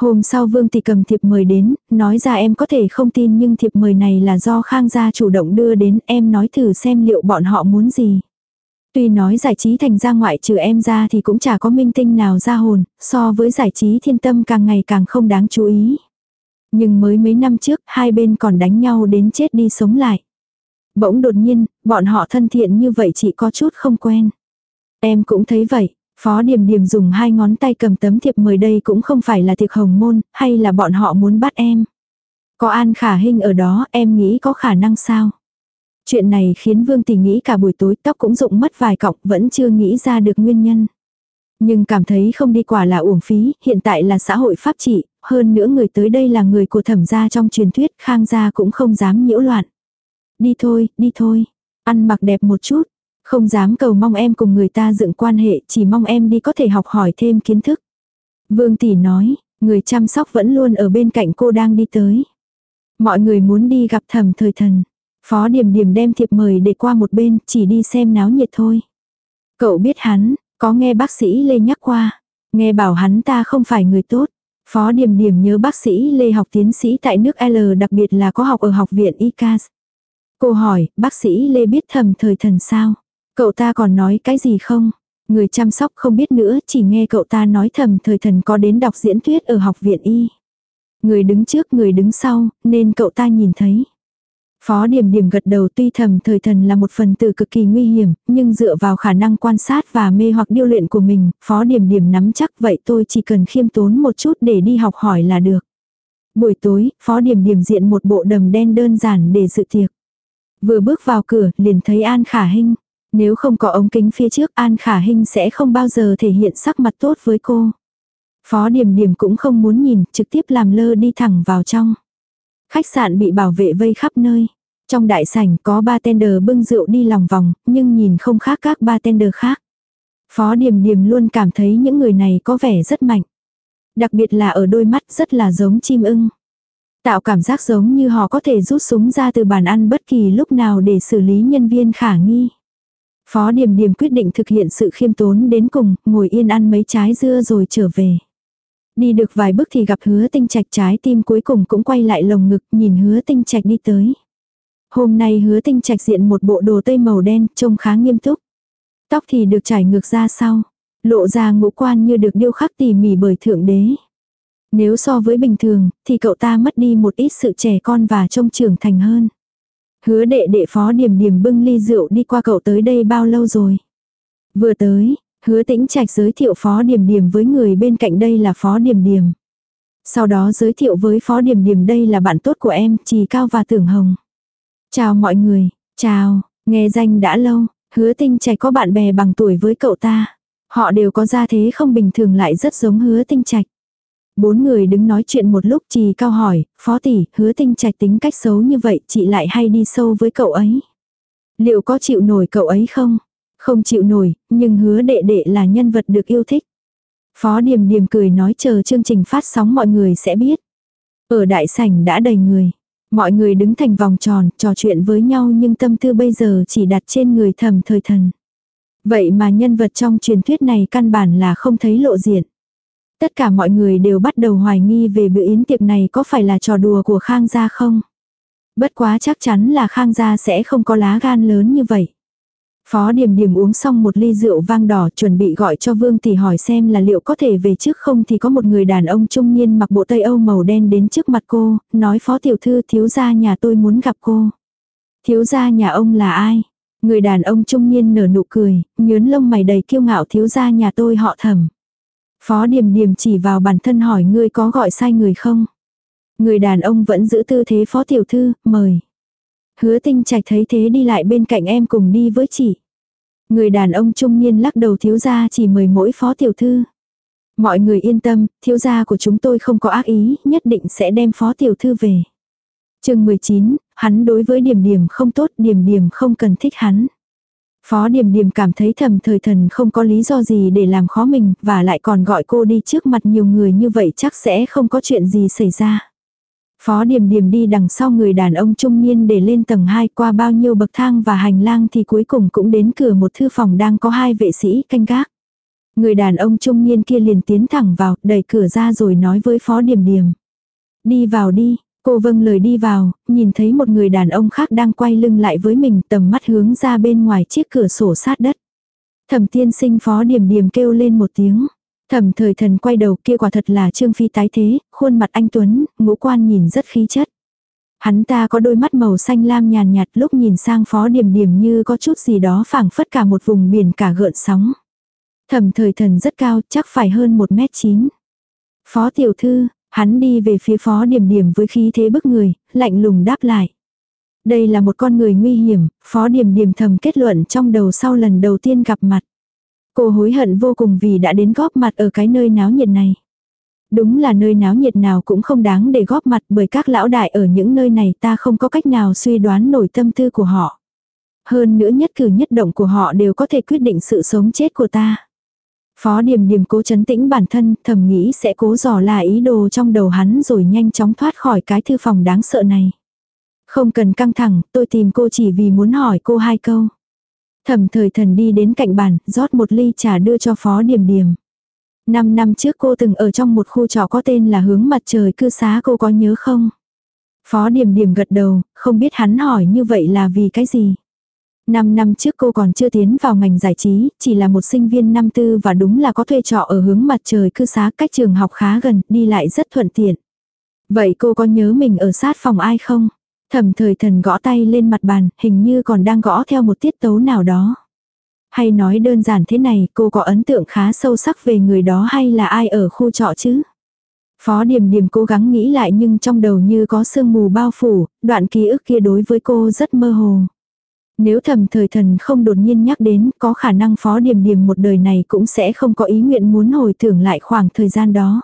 Hôm sau Vương Tỷ cầm thiệp mời đến, nói ra em có thể không tin nhưng thiệp mời này là do Khang gia chủ động đưa đến em nói thử xem liệu bọn họ muốn gì. Tuy nói giải trí thành ra ngoại trừ em ra thì cũng chả có minh tinh nào ra hồn, so với giải trí thiên tâm càng ngày càng không đáng chú ý. Nhưng mới mấy năm trước, hai bên còn đánh nhau đến chết đi sống lại. Bỗng đột nhiên, bọn họ thân thiện như vậy chỉ có chút không quen. Em cũng thấy vậy, Phó Điềm Điềm dùng hai ngón tay cầm tấm thiệp mời đây cũng không phải là thiệp hồng môn, hay là bọn họ muốn bắt em. Có An Khả Hinh ở đó, em nghĩ có khả năng sao? Chuyện này khiến Vương Tỷ nghĩ cả buổi tối tóc cũng rụng mất vài cọng, vẫn chưa nghĩ ra được nguyên nhân. Nhưng cảm thấy không đi quả là uổng phí, hiện tại là xã hội pháp trị, hơn nữa người tới đây là người của thẩm gia trong truyền thuyết, khang gia cũng không dám nhiễu loạn. Đi thôi, đi thôi, ăn mặc đẹp một chút, không dám cầu mong em cùng người ta dựng quan hệ, chỉ mong em đi có thể học hỏi thêm kiến thức. Vương Tỷ nói, Người chăm sóc vẫn luôn ở bên cạnh cô đang đi tới. Mọi người muốn đi gặp thầm thời thần. Phó điểm điểm đem thiệp mời để qua một bên, chỉ đi xem náo nhiệt thôi. Cậu biết hắn, có nghe bác sĩ Lê nhắc qua. Nghe bảo hắn ta không phải người tốt. Phó điểm điểm nhớ bác sĩ Lê học tiến sĩ tại nước L đặc biệt là có học ở học viện ICAS. Cô hỏi, bác sĩ Lê biết thầm thời thần sao? Cậu ta còn nói cái gì không? Người chăm sóc không biết nữa, chỉ nghe cậu ta nói thầm thời thần có đến đọc diễn thuyết ở học viện Y. Người đứng trước người đứng sau, nên cậu ta nhìn thấy. Phó điểm điểm gật đầu tuy thầm thời thần là một phần tử cực kỳ nguy hiểm, nhưng dựa vào khả năng quan sát và mê hoặc điêu luyện của mình, phó điểm điểm nắm chắc vậy tôi chỉ cần khiêm tốn một chút để đi học hỏi là được. Buổi tối, phó điểm điểm diện một bộ đầm đen đơn giản để dự tiệc. Vừa bước vào cửa, liền thấy An Khả Hinh. Nếu không có ống kính phía trước An Khả Hinh sẽ không bao giờ thể hiện sắc mặt tốt với cô. Phó điểm điểm cũng không muốn nhìn, trực tiếp làm lơ đi thẳng vào trong. Khách sạn bị bảo vệ vây khắp nơi. Trong đại sảnh có bartender bưng rượu đi lòng vòng, nhưng nhìn không khác các bartender khác. Phó điểm điểm luôn cảm thấy những người này có vẻ rất mạnh. Đặc biệt là ở đôi mắt rất là giống chim ưng. Tạo cảm giác giống như họ có thể rút súng ra từ bàn ăn bất kỳ lúc nào để xử lý nhân viên khả nghi. Phó Điềm Điềm quyết định thực hiện sự khiêm tốn đến cùng, ngồi yên ăn mấy trái dưa rồi trở về. Đi được vài bước thì gặp hứa tinh trạch trái tim cuối cùng cũng quay lại lồng ngực nhìn hứa tinh trạch đi tới. Hôm nay hứa tinh trạch diện một bộ đồ tây màu đen trông khá nghiêm túc. Tóc thì được trải ngược ra sau. Lộ ra ngũ quan như được điêu khắc tỉ mỉ bởi thượng đế. Nếu so với bình thường, thì cậu ta mất đi một ít sự trẻ con và trông trưởng thành hơn. Hứa đệ đệ phó điểm điểm bưng ly rượu đi qua cậu tới đây bao lâu rồi. Vừa tới, hứa tĩnh trạch giới thiệu phó điểm điểm với người bên cạnh đây là phó điểm điểm. Sau đó giới thiệu với phó điểm điểm đây là bạn tốt của em, Trì Cao và Tưởng Hồng. Chào mọi người, chào, nghe danh đã lâu, hứa tinh trạch có bạn bè bằng tuổi với cậu ta. Họ đều có gia thế không bình thường lại rất giống hứa tinh trạch. Bốn người đứng nói chuyện một lúc trì cao hỏi, phó tỷ, hứa tinh trạch tính cách xấu như vậy chị lại hay đi sâu với cậu ấy. Liệu có chịu nổi cậu ấy không? Không chịu nổi, nhưng hứa đệ đệ là nhân vật được yêu thích. Phó Điềm Điềm cười nói chờ chương trình phát sóng mọi người sẽ biết. Ở đại sảnh đã đầy người. Mọi người đứng thành vòng tròn, trò chuyện với nhau nhưng tâm tư bây giờ chỉ đặt trên người thầm thời thần. Vậy mà nhân vật trong truyền thuyết này căn bản là không thấy lộ diện. Tất cả mọi người đều bắt đầu hoài nghi về bữa yến tiệc này có phải là trò đùa của Khang gia không? Bất quá chắc chắn là Khang gia sẽ không có lá gan lớn như vậy. Phó Điềm Điềm uống xong một ly rượu vang đỏ chuẩn bị gọi cho Vương Tỷ hỏi xem là liệu có thể về trước không thì có một người đàn ông trung niên mặc bộ tây âu màu đen đến trước mặt cô, nói Phó Tiểu Thư thiếu gia nhà tôi muốn gặp cô. Thiếu gia nhà ông là ai? Người đàn ông trung niên nở nụ cười, nhớn lông mày đầy kiêu ngạo thiếu gia nhà tôi họ thẩm. Phó Điềm Điềm chỉ vào bản thân hỏi ngươi có gọi sai người không? Người đàn ông vẫn giữ tư thế phó tiểu thư, mời. Hứa tinh trạch thấy thế đi lại bên cạnh em cùng đi với chị. Người đàn ông trung niên lắc đầu thiếu gia chỉ mời mỗi phó tiểu thư. Mọi người yên tâm, thiếu gia của chúng tôi không có ác ý, nhất định sẽ đem phó tiểu thư về. chương 19, hắn đối với điểm điểm không tốt, điểm điểm không cần thích hắn. Phó Điềm Điềm cảm thấy thầm thời thần không có lý do gì để làm khó mình, và lại còn gọi cô đi trước mặt nhiều người như vậy chắc sẽ không có chuyện gì xảy ra. Phó Điềm Điềm đi đằng sau người đàn ông trung niên để lên tầng 2 qua bao nhiêu bậc thang và hành lang thì cuối cùng cũng đến cửa một thư phòng đang có hai vệ sĩ canh gác. Người đàn ông trung niên kia liền tiến thẳng vào, đẩy cửa ra rồi nói với Phó Điềm Điềm. Đi vào đi, Cô vâng lời đi vào, nhìn thấy một người đàn ông khác đang quay lưng lại với mình tầm mắt hướng ra bên ngoài chiếc cửa sổ sát đất. Thẩm tiên sinh phó điểm điểm kêu lên một tiếng. Thẩm thời thần quay đầu kia quả thật là Trương Phi tái thế, khuôn mặt anh Tuấn, ngũ quan nhìn rất khí chất. Hắn ta có đôi mắt màu xanh lam nhàn nhạt lúc nhìn sang phó điểm điểm như có chút gì đó phảng phất cả một vùng biển cả gợn sóng. Thẩm thời thần rất cao, chắc phải hơn 1 mét 9. Phó tiểu thư, Hắn đi về phía phó điểm điểm với khí thế bức người, lạnh lùng đáp lại. Đây là một con người nguy hiểm, phó điểm điểm thầm kết luận trong đầu sau lần đầu tiên gặp mặt. Cô hối hận vô cùng vì đã đến góp mặt ở cái nơi náo nhiệt này. Đúng là nơi náo nhiệt nào cũng không đáng để góp mặt bởi các lão đại ở những nơi này ta không có cách nào suy đoán nổi tâm tư của họ. Hơn nữa nhất cử nhất động của họ đều có thể quyết định sự sống chết của ta. Phó Điềm Điềm cố chấn tĩnh bản thân, thầm nghĩ sẽ cố dò là ý đồ trong đầu hắn rồi nhanh chóng thoát khỏi cái thư phòng đáng sợ này. Không cần căng thẳng, tôi tìm cô chỉ vì muốn hỏi cô hai câu. Thẩm thời thần đi đến cạnh bàn, rót một ly trà đưa cho Phó Điềm Điềm. Năm năm trước cô từng ở trong một khu trọ có tên là hướng mặt trời cư xá cô có nhớ không? Phó Điềm Điềm gật đầu, không biết hắn hỏi như vậy là vì cái gì. Năm năm trước cô còn chưa tiến vào ngành giải trí, chỉ là một sinh viên năm tư và đúng là có thuê trọ ở hướng mặt trời cư xá cách trường học khá gần, đi lại rất thuận tiện. Vậy cô có nhớ mình ở sát phòng ai không? Thẩm thời thần gõ tay lên mặt bàn, hình như còn đang gõ theo một tiết tấu nào đó. Hay nói đơn giản thế này, cô có ấn tượng khá sâu sắc về người đó hay là ai ở khu trọ chứ? Phó Điềm Điềm cố gắng nghĩ lại nhưng trong đầu như có sương mù bao phủ, đoạn ký ức kia đối với cô rất mơ hồ. Nếu thầm thời thần không đột nhiên nhắc đến, có khả năng Phó Điềm Điềm một đời này cũng sẽ không có ý nguyện muốn hồi tưởng lại khoảng thời gian đó.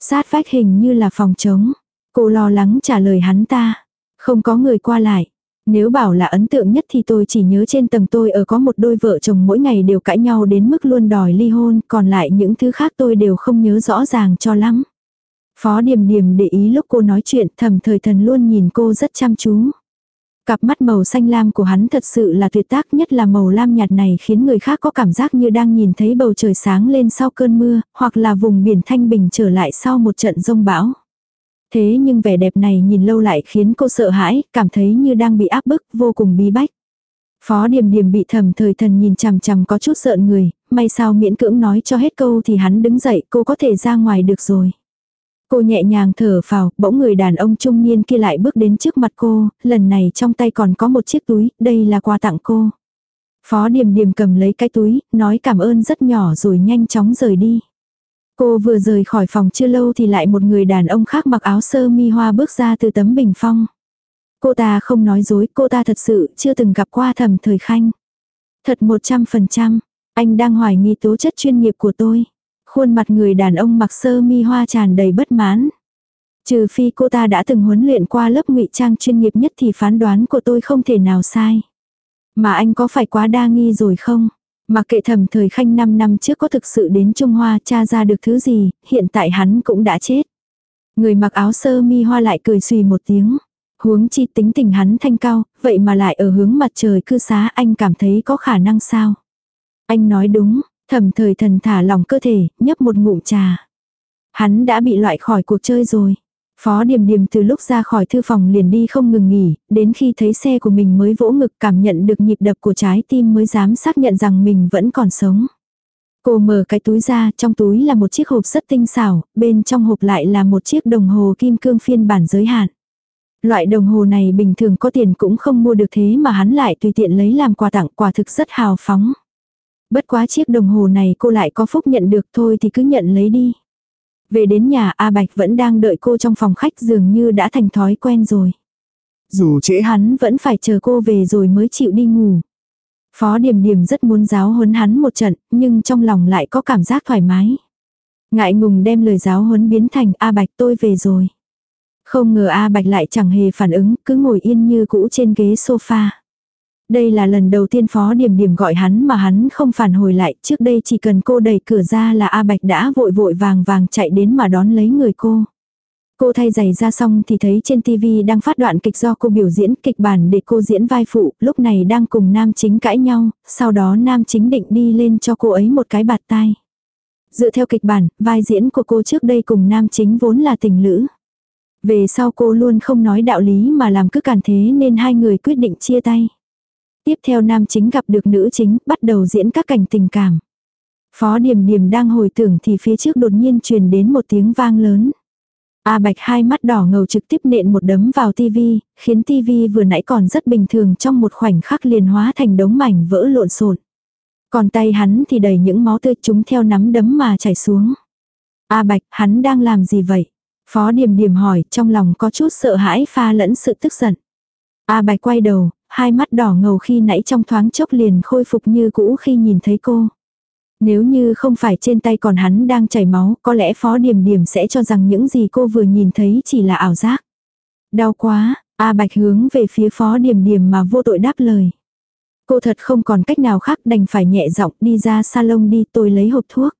Sát vách hình như là phòng trống. Cô lo lắng trả lời hắn ta. Không có người qua lại. Nếu bảo là ấn tượng nhất thì tôi chỉ nhớ trên tầng tôi ở có một đôi vợ chồng mỗi ngày đều cãi nhau đến mức luôn đòi ly hôn, còn lại những thứ khác tôi đều không nhớ rõ ràng cho lắm. Phó Điềm Điềm để ý lúc cô nói chuyện thầm thời thần luôn nhìn cô rất chăm chú. Cặp mắt màu xanh lam của hắn thật sự là tuyệt tác nhất là màu lam nhạt này khiến người khác có cảm giác như đang nhìn thấy bầu trời sáng lên sau cơn mưa, hoặc là vùng biển thanh bình trở lại sau một trận rông bão. Thế nhưng vẻ đẹp này nhìn lâu lại khiến cô sợ hãi, cảm thấy như đang bị áp bức, vô cùng bí bách. Phó Điềm Điềm bị thầm thời thần nhìn chằm chằm có chút sợ người, may sao miễn cưỡng nói cho hết câu thì hắn đứng dậy, cô có thể ra ngoài được rồi. Cô nhẹ nhàng thở phào, bỗng người đàn ông trung niên kia lại bước đến trước mặt cô, lần này trong tay còn có một chiếc túi, đây là quà tặng cô. Phó Điềm Điềm cầm lấy cái túi, nói cảm ơn rất nhỏ rồi nhanh chóng rời đi. Cô vừa rời khỏi phòng chưa lâu thì lại một người đàn ông khác mặc áo sơ mi hoa bước ra từ tấm bình phong. Cô ta không nói dối, cô ta thật sự chưa từng gặp qua thầm thời khanh. Thật một trăm phần trăm, anh đang hoài nghi tố chất chuyên nghiệp của tôi. Khuôn mặt người đàn ông mặc sơ mi hoa tràn đầy bất mãn. Trừ phi cô ta đã từng huấn luyện qua lớp ngụy trang chuyên nghiệp nhất thì phán đoán của tôi không thể nào sai. Mà anh có phải quá đa nghi rồi không? Mặc kệ thầm thời khanh 5 năm trước có thực sự đến Trung Hoa tra ra được thứ gì, hiện tại hắn cũng đã chết. Người mặc áo sơ mi hoa lại cười xùy một tiếng. Huống chi tính tình hắn thanh cao, vậy mà lại ở hướng mặt trời cư xá anh cảm thấy có khả năng sao? Anh nói đúng, thầm thời thần thả lòng cơ thể, nhấp một ngụm trà. Hắn đã bị loại khỏi cuộc chơi rồi. Phó Điềm Điềm từ lúc ra khỏi thư phòng liền đi không ngừng nghỉ, đến khi thấy xe của mình mới vỗ ngực cảm nhận được nhịp đập của trái tim mới dám xác nhận rằng mình vẫn còn sống. Cô mở cái túi ra, trong túi là một chiếc hộp rất tinh xảo, bên trong hộp lại là một chiếc đồng hồ kim cương phiên bản giới hạn. Loại đồng hồ này bình thường có tiền cũng không mua được thế mà hắn lại tùy tiện lấy làm quà tặng quả thực rất hào phóng. Bất quá chiếc đồng hồ này cô lại có phúc nhận được thôi thì cứ nhận lấy đi. Về đến nhà A Bạch vẫn đang đợi cô trong phòng khách dường như đã thành thói quen rồi. Dù trễ hắn vẫn phải chờ cô về rồi mới chịu đi ngủ. Phó Điềm Điềm rất muốn giáo huấn hắn một trận, nhưng trong lòng lại có cảm giác thoải mái. Ngại ngùng đem lời giáo huấn biến thành A Bạch tôi về rồi. Không ngờ A Bạch lại chẳng hề phản ứng, cứ ngồi yên như cũ trên ghế sofa. Đây là lần đầu tiên Phó Điểm Điểm gọi hắn mà hắn không phản hồi lại, trước đây chỉ cần cô đẩy cửa ra là A Bạch đã vội vội vàng vàng chạy đến mà đón lấy người cô. Cô thay giày ra xong thì thấy trên TV đang phát đoạn kịch do cô biểu diễn kịch bản để cô diễn vai phụ, lúc này đang cùng nam chính cãi nhau, sau đó nam chính định đi lên cho cô ấy một cái bạt tai. Dựa theo kịch bản, vai diễn của cô trước đây cùng nam chính vốn là tình lữ. Về sau cô luôn không nói đạo lý mà làm cứ cản thế nên hai người quyết định chia tay. Tiếp theo nam chính gặp được nữ chính, bắt đầu diễn các cảnh tình cảm. Phó Điềm Điềm đang hồi tưởng thì phía trước đột nhiên truyền đến một tiếng vang lớn. A Bạch hai mắt đỏ ngầu trực tiếp nện một đấm vào tivi, khiến tivi vừa nãy còn rất bình thường trong một khoảnh khắc liền hóa thành đống mảnh vỡ lộn xộn. Còn tay hắn thì đầy những máu tươi chúng theo nắm đấm mà chảy xuống. A Bạch, hắn đang làm gì vậy? Phó Điềm Điềm hỏi, trong lòng có chút sợ hãi pha lẫn sự tức giận. A Bạch quay đầu, hai mắt đỏ ngầu khi nãy trong thoáng chốc liền khôi phục như cũ khi nhìn thấy cô. Nếu như không phải trên tay còn hắn đang chảy máu, có lẽ Phó Điềm Điềm sẽ cho rằng những gì cô vừa nhìn thấy chỉ là ảo giác. Đau quá, A Bạch hướng về phía Phó Điềm Điềm mà vô tội đáp lời. Cô thật không còn cách nào khác đành phải nhẹ giọng đi ra salon đi tôi lấy hộp thuốc.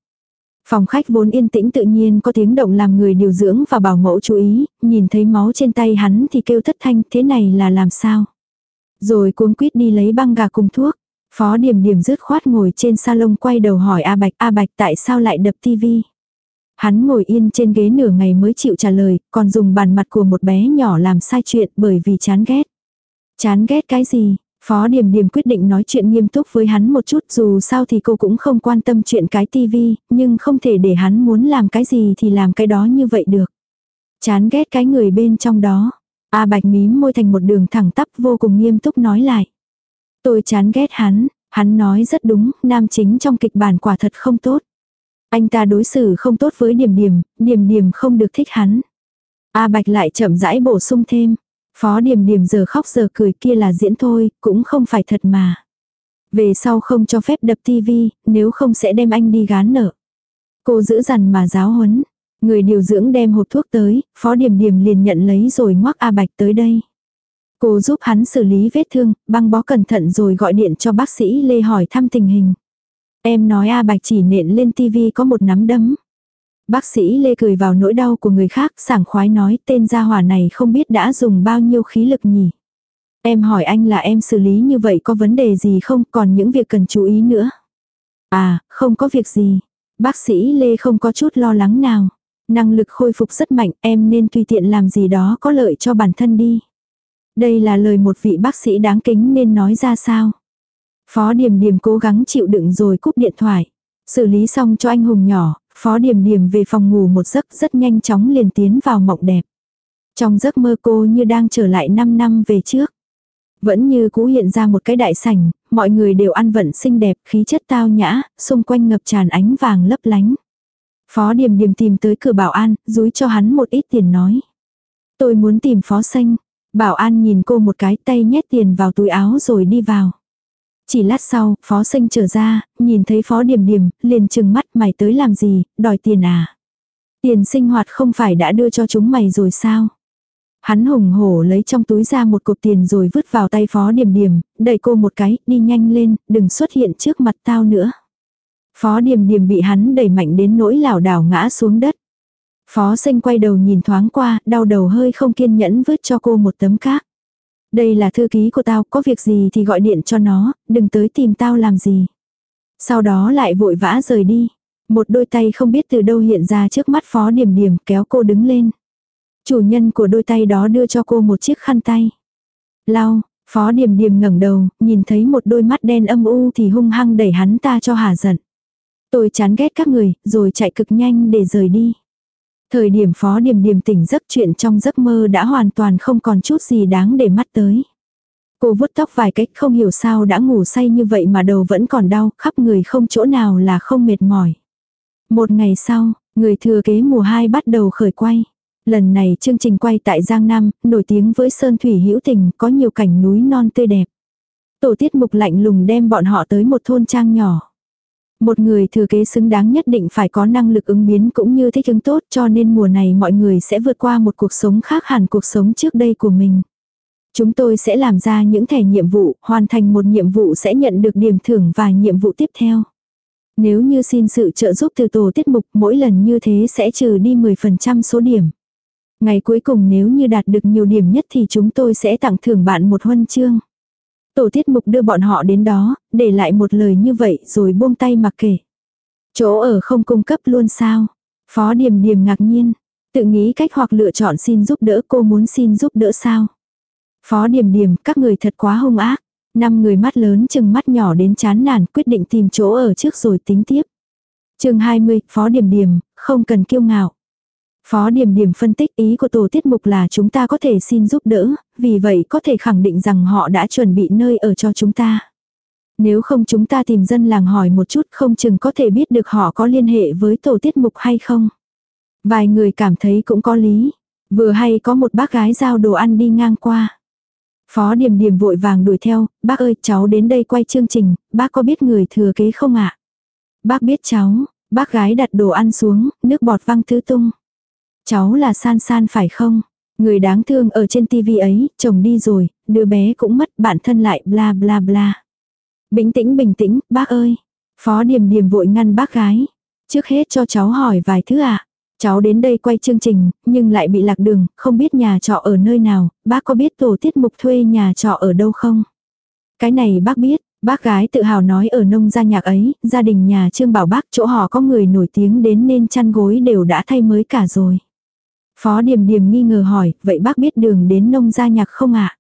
Phòng khách vốn yên tĩnh tự nhiên có tiếng động làm người điều dưỡng và bảo mẫu chú ý, nhìn thấy máu trên tay hắn thì kêu thất thanh thế này là làm sao. Rồi cuống quýt đi lấy băng gà cùng thuốc. Phó điểm điểm rứt khoát ngồi trên salon quay đầu hỏi A Bạch A Bạch tại sao lại đập tivi. Hắn ngồi yên trên ghế nửa ngày mới chịu trả lời, còn dùng bàn mặt của một bé nhỏ làm sai chuyện bởi vì chán ghét. Chán ghét cái gì? Phó Điềm Điềm quyết định nói chuyện nghiêm túc với hắn một chút dù sao thì cô cũng không quan tâm chuyện cái tivi, nhưng không thể để hắn muốn làm cái gì thì làm cái đó như vậy được. Chán ghét cái người bên trong đó. A Bạch mím môi thành một đường thẳng tắp vô cùng nghiêm túc nói lại. Tôi chán ghét hắn, hắn nói rất đúng, nam chính trong kịch bản quả thật không tốt. Anh ta đối xử không tốt với điểm điểm, điểm điểm không được thích hắn. A Bạch lại chậm rãi bổ sung thêm. Phó điểm điểm giờ khóc giờ cười kia là diễn thôi, cũng không phải thật mà. Về sau không cho phép đập tivi, nếu không sẽ đem anh đi gán nợ. Cô giữ dằn mà giáo huấn. Người điều dưỡng đem hộp thuốc tới, phó điểm điểm liền nhận lấy rồi ngoắc A Bạch tới đây. Cô giúp hắn xử lý vết thương, băng bó cẩn thận rồi gọi điện cho bác sĩ Lê hỏi thăm tình hình. Em nói A Bạch chỉ nện lên tivi có một nắm đấm. Bác sĩ Lê cười vào nỗi đau của người khác, sảng khoái nói tên gia hỏa này không biết đã dùng bao nhiêu khí lực nhỉ. Em hỏi anh là em xử lý như vậy có vấn đề gì không, còn những việc cần chú ý nữa. À, không có việc gì. Bác sĩ Lê không có chút lo lắng nào. Năng lực khôi phục rất mạnh, em nên tùy tiện làm gì đó có lợi cho bản thân đi. Đây là lời một vị bác sĩ đáng kính nên nói ra sao. Phó Điềm Điềm cố gắng chịu đựng rồi cúp điện thoại. Xử lý xong cho anh Hùng nhỏ, Phó Điềm Điềm về phòng ngủ một giấc rất nhanh chóng liền tiến vào mộng đẹp. Trong giấc mơ cô như đang trở lại 5 năm về trước. Vẫn như cũ hiện ra một cái đại sảnh, mọi người đều ăn vận xinh đẹp, khí chất tao nhã, xung quanh ngập tràn ánh vàng lấp lánh. Phó Điềm Điềm tìm tới cửa bảo an, rúi cho hắn một ít tiền nói. Tôi muốn tìm Phó Xanh. Bảo an nhìn cô một cái tay nhét tiền vào túi áo rồi đi vào. Chỉ lát sau, phó sinh trở ra, nhìn thấy phó điểm điểm, liền chừng mắt mày tới làm gì, đòi tiền à. Tiền sinh hoạt không phải đã đưa cho chúng mày rồi sao? Hắn hùng hổ lấy trong túi ra một cục tiền rồi vứt vào tay phó điểm điểm, đẩy cô một cái, đi nhanh lên, đừng xuất hiện trước mặt tao nữa. Phó điểm điểm bị hắn đẩy mạnh đến nỗi lảo đảo ngã xuống đất. Phó sinh quay đầu nhìn thoáng qua, đau đầu hơi không kiên nhẫn vứt cho cô một tấm cát. Đây là thư ký của tao, có việc gì thì gọi điện cho nó, đừng tới tìm tao làm gì. Sau đó lại vội vã rời đi. Một đôi tay không biết từ đâu hiện ra trước mắt phó điểm điểm kéo cô đứng lên. Chủ nhân của đôi tay đó đưa cho cô một chiếc khăn tay. Lau, phó điểm điểm ngẩng đầu, nhìn thấy một đôi mắt đen âm u thì hung hăng đẩy hắn ta cho hà giận. Tôi chán ghét các người, rồi chạy cực nhanh để rời đi. Thời điểm phó điểm điểm tỉnh giấc chuyện trong giấc mơ đã hoàn toàn không còn chút gì đáng để mắt tới. Cô vuốt tóc vài cách không hiểu sao đã ngủ say như vậy mà đầu vẫn còn đau, khắp người không chỗ nào là không mệt mỏi. Một ngày sau, người thừa kế mùa 2 bắt đầu khởi quay. Lần này chương trình quay tại Giang Nam, nổi tiếng với Sơn Thủy hữu tình, có nhiều cảnh núi non tươi đẹp. Tổ tiết mục lạnh lùng đem bọn họ tới một thôn trang nhỏ. Một người thừa kế xứng đáng nhất định phải có năng lực ứng biến cũng như thích ứng tốt cho nên mùa này mọi người sẽ vượt qua một cuộc sống khác hẳn cuộc sống trước đây của mình. Chúng tôi sẽ làm ra những thẻ nhiệm vụ, hoàn thành một nhiệm vụ sẽ nhận được điểm thưởng và nhiệm vụ tiếp theo. Nếu như xin sự trợ giúp từ tổ tiết mục mỗi lần như thế sẽ trừ đi 10% số điểm. Ngày cuối cùng nếu như đạt được nhiều điểm nhất thì chúng tôi sẽ tặng thưởng bạn một huân chương. Tổ tiết mục đưa bọn họ đến đó, để lại một lời như vậy rồi buông tay mặc kể Chỗ ở không cung cấp luôn sao? Phó Điềm Điềm ngạc nhiên. Tự nghĩ cách hoặc lựa chọn xin giúp đỡ cô muốn xin giúp đỡ sao? Phó Điềm Điềm, các người thật quá hung ác. Năm người mắt lớn chừng mắt nhỏ đến chán nản quyết định tìm chỗ ở trước rồi tính tiếp. chương 20, Phó Điềm Điềm, không cần kiêu ngạo. Phó Điềm Điềm phân tích ý của tổ tiết mục là chúng ta có thể xin giúp đỡ, vì vậy có thể khẳng định rằng họ đã chuẩn bị nơi ở cho chúng ta. Nếu không chúng ta tìm dân làng hỏi một chút không chừng có thể biết được họ có liên hệ với tổ tiết mục hay không. Vài người cảm thấy cũng có lý. Vừa hay có một bác gái giao đồ ăn đi ngang qua. Phó Điềm Điềm vội vàng đuổi theo, bác ơi cháu đến đây quay chương trình, bác có biết người thừa kế không ạ? Bác biết cháu, bác gái đặt đồ ăn xuống, nước bọt văng tứ tung. Cháu là San San phải không? Người đáng thương ở trên tivi ấy, chồng đi rồi, đứa bé cũng mất, bản thân lại bla bla bla. Bình tĩnh bình tĩnh, bác ơi. Phó Điềm Điềm vội ngăn bác gái. Trước hết cho cháu hỏi vài thứ ạ. À. Cháu đến đây quay chương trình, nhưng lại bị lạc đường, không biết nhà trọ ở nơi nào, bác có biết tổ tiết mục thuê nhà trọ ở đâu không? Cái này bác biết, bác gái tự hào nói ở nông gia nhạc ấy, gia đình nhà Trương Bảo Bác chỗ họ có người nổi tiếng đến nên chăn gối đều đã thay mới cả rồi. Phó Điềm Điềm nghi ngờ hỏi, vậy bác biết đường đến nông gia nhạc không ạ?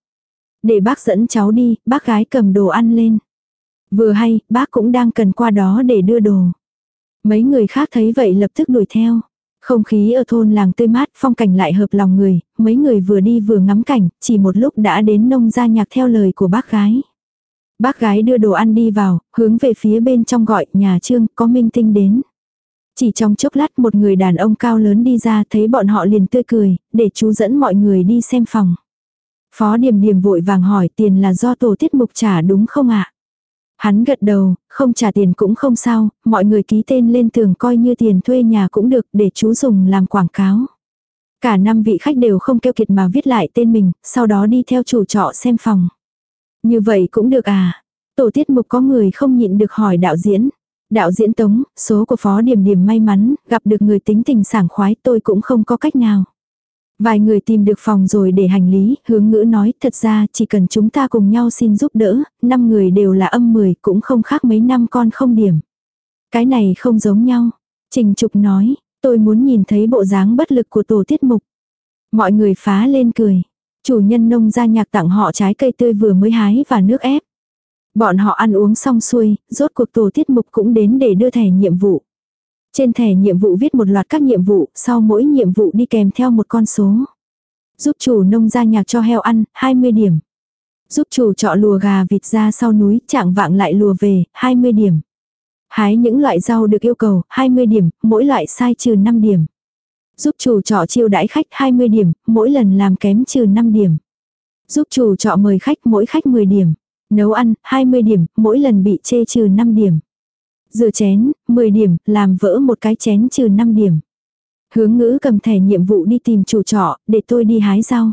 Để bác dẫn cháu đi, bác gái cầm đồ ăn lên. Vừa hay, bác cũng đang cần qua đó để đưa đồ. Mấy người khác thấy vậy lập tức đuổi theo. Không khí ở thôn làng tươi mát, phong cảnh lại hợp lòng người, mấy người vừa đi vừa ngắm cảnh, chỉ một lúc đã đến nông gia nhạc theo lời của bác gái. Bác gái đưa đồ ăn đi vào, hướng về phía bên trong gọi, nhà trương, có minh tinh đến. Chỉ trong chốc lát một người đàn ông cao lớn đi ra thấy bọn họ liền tươi cười, để chú dẫn mọi người đi xem phòng. Phó Điềm Điềm vội vàng hỏi tiền là do tổ tiết mục trả đúng không ạ? Hắn gật đầu, không trả tiền cũng không sao, mọi người ký tên lên tường coi như tiền thuê nhà cũng được để chú dùng làm quảng cáo. Cả năm vị khách đều không kêu kiệt mà viết lại tên mình, sau đó đi theo chủ trọ xem phòng. Như vậy cũng được à? Tổ tiết mục có người không nhịn được hỏi đạo diễn. Đạo diễn Tống, số của Phó Điểm Điểm may mắn, gặp được người tính tình sảng khoái tôi cũng không có cách nào. Vài người tìm được phòng rồi để hành lý, hướng ngữ nói, thật ra chỉ cần chúng ta cùng nhau xin giúp đỡ, năm người đều là âm 10, cũng không khác mấy năm con không điểm. Cái này không giống nhau. Trình Trục nói, tôi muốn nhìn thấy bộ dáng bất lực của tổ tiết mục. Mọi người phá lên cười. Chủ nhân nông gia nhạc tặng họ trái cây tươi vừa mới hái và nước ép. Bọn họ ăn uống xong xuôi, rốt cuộc tổ tiết mục cũng đến để đưa thẻ nhiệm vụ. Trên thẻ nhiệm vụ viết một loạt các nhiệm vụ, sau mỗi nhiệm vụ đi kèm theo một con số. Giúp chủ nông gia nhạc cho heo ăn, 20 điểm. Giúp chủ trọ lùa gà vịt ra sau núi, chạng vạng lại lùa về, 20 điểm. Hái những loại rau được yêu cầu, 20 điểm, mỗi loại sai trừ 5 điểm. Giúp chủ trọ chiêu đãi khách 20 điểm, mỗi lần làm kém trừ 5 điểm. Giúp chủ trọ mời khách mỗi khách 10 điểm. Nấu ăn, 20 điểm, mỗi lần bị chê trừ 5 điểm. Rửa chén, 10 điểm, làm vỡ một cái chén trừ 5 điểm. Hướng ngữ cầm thẻ nhiệm vụ đi tìm chủ trọ, để tôi đi hái rau.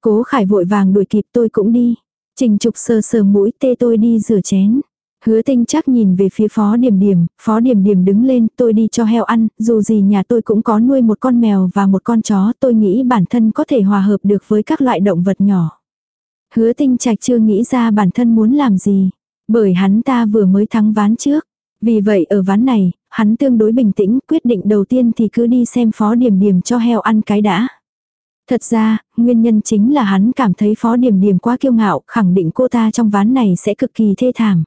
Cố khải vội vàng đuổi kịp tôi cũng đi. Trình trục sờ sờ mũi tê tôi đi rửa chén. Hứa tinh chắc nhìn về phía phó điểm điểm, phó điểm điểm đứng lên, tôi đi cho heo ăn, dù gì nhà tôi cũng có nuôi một con mèo và một con chó, tôi nghĩ bản thân có thể hòa hợp được với các loại động vật nhỏ. Hứa tinh trạch chưa nghĩ ra bản thân muốn làm gì, bởi hắn ta vừa mới thắng ván trước. Vì vậy ở ván này, hắn tương đối bình tĩnh, quyết định đầu tiên thì cứ đi xem phó điểm điểm cho heo ăn cái đã. Thật ra, nguyên nhân chính là hắn cảm thấy phó điểm điểm quá kiêu ngạo, khẳng định cô ta trong ván này sẽ cực kỳ thê thảm.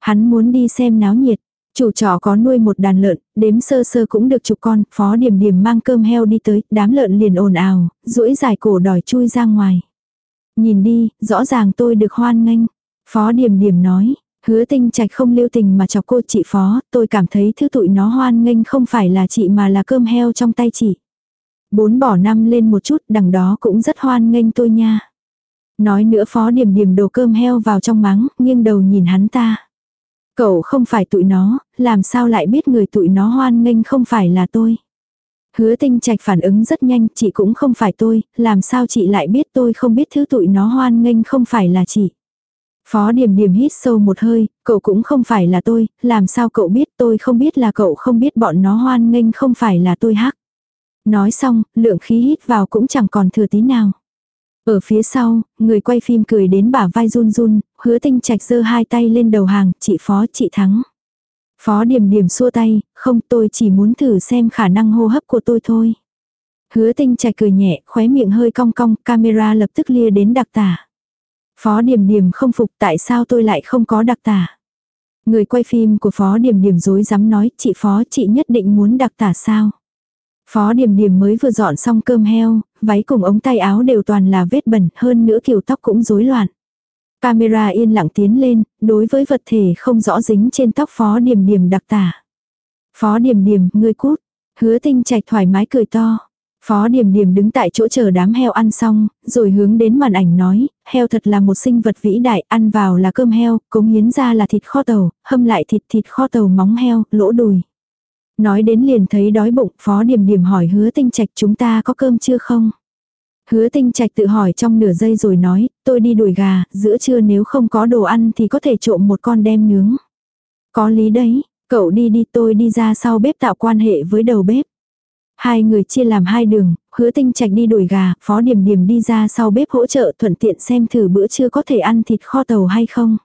Hắn muốn đi xem náo nhiệt. Chủ trọ có nuôi một đàn lợn, đếm sơ sơ cũng được chục con, phó điểm điểm mang cơm heo đi tới, đám lợn liền ồn ào, duỗi dài cổ đòi chui ra ngoài. Nhìn đi, rõ ràng tôi được hoan nghênh. Phó điểm điểm nói, hứa tinh trạch không lưu tình mà chọc cô chị phó, tôi cảm thấy thứ tụi nó hoan nghênh không phải là chị mà là cơm heo trong tay chị. Bốn bỏ năm lên một chút, đằng đó cũng rất hoan nghênh tôi nha. Nói nữa phó điểm điểm đồ cơm heo vào trong mắng, nghiêng đầu nhìn hắn ta. Cậu không phải tụi nó, làm sao lại biết người tụi nó hoan nghênh không phải là tôi. Hứa tinh trạch phản ứng rất nhanh, chị cũng không phải tôi, làm sao chị lại biết tôi không biết thứ tụi nó hoan nghênh không phải là chị. Phó điểm điểm hít sâu một hơi, cậu cũng không phải là tôi, làm sao cậu biết tôi không biết là cậu không biết bọn nó hoan nghênh không phải là tôi hắc. Nói xong, lượng khí hít vào cũng chẳng còn thừa tí nào. Ở phía sau, người quay phim cười đến bả vai run run, hứa tinh trạch giơ hai tay lên đầu hàng, chị phó chị thắng. Phó điểm điểm xua tay, không tôi chỉ muốn thử xem khả năng hô hấp của tôi thôi. Hứa tinh trạch cười nhẹ, khóe miệng hơi cong cong, camera lập tức lia đến đặc tả. Phó điểm điểm không phục tại sao tôi lại không có đặc tả. Người quay phim của phó điểm điểm dối dám nói, chị phó chị nhất định muốn đặc tả sao. Phó điểm điểm mới vừa dọn xong cơm heo, váy cùng ống tay áo đều toàn là vết bẩn, hơn nữa kiểu tóc cũng rối loạn. Camera yên lặng tiến lên, đối với vật thể không rõ dính trên tóc phó điểm điểm đặc tả. Phó điểm điểm, ngươi cút. Hứa tinh trạch thoải mái cười to. Phó điểm điểm đứng tại chỗ chờ đám heo ăn xong, rồi hướng đến màn ảnh nói, heo thật là một sinh vật vĩ đại, ăn vào là cơm heo, cống hiến ra là thịt kho tàu, hâm lại thịt thịt kho tàu móng heo, lỗ đùi. Nói đến liền thấy đói bụng, phó điểm điểm hỏi hứa tinh trạch chúng ta có cơm chưa không? Hứa tinh trạch tự hỏi trong nửa giây rồi nói, tôi đi đuổi gà, giữa trưa nếu không có đồ ăn thì có thể trộm một con đem nướng. Có lý đấy, cậu đi đi tôi đi ra sau bếp tạo quan hệ với đầu bếp. Hai người chia làm hai đường, hứa tinh trạch đi đuổi gà, phó điểm điểm đi ra sau bếp hỗ trợ thuận tiện xem thử bữa trưa có thể ăn thịt kho tàu hay không.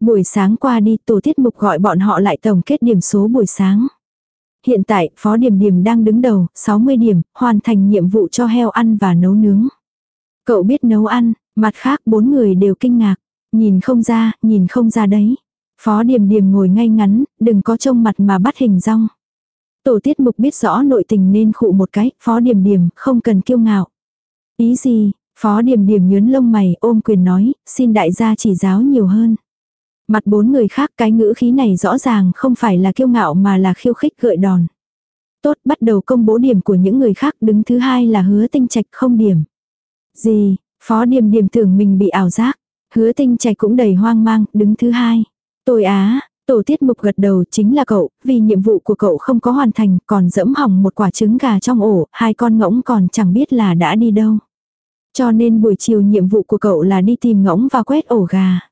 Buổi sáng qua đi tổ tiết mục gọi bọn họ lại tổng kết điểm số buổi sáng. Hiện tại, Phó Điểm Điểm đang đứng đầu, 60 điểm, hoàn thành nhiệm vụ cho heo ăn và nấu nướng. Cậu biết nấu ăn, mặt khác bốn người đều kinh ngạc. Nhìn không ra, nhìn không ra đấy. Phó Điểm Điểm ngồi ngay ngắn, đừng có trông mặt mà bắt hình rong. Tổ tiết mục biết rõ nội tình nên khụ một cái, Phó Điểm Điểm không cần kiêu ngạo. Ý gì, Phó Điểm Điểm nhớn lông mày ôm quyền nói, xin đại gia chỉ giáo nhiều hơn. Mặt bốn người khác cái ngữ khí này rõ ràng không phải là kiêu ngạo mà là khiêu khích gợi đòn. Tốt bắt đầu công bố điểm của những người khác đứng thứ hai là hứa tinh trạch không điểm. Gì, phó điểm điểm tưởng mình bị ảo giác. Hứa tinh trạch cũng đầy hoang mang, đứng thứ hai. Tôi á, tổ tiết mục gật đầu chính là cậu, vì nhiệm vụ của cậu không có hoàn thành, còn dẫm hỏng một quả trứng gà trong ổ, hai con ngỗng còn chẳng biết là đã đi đâu. Cho nên buổi chiều nhiệm vụ của cậu là đi tìm ngỗng và quét ổ gà.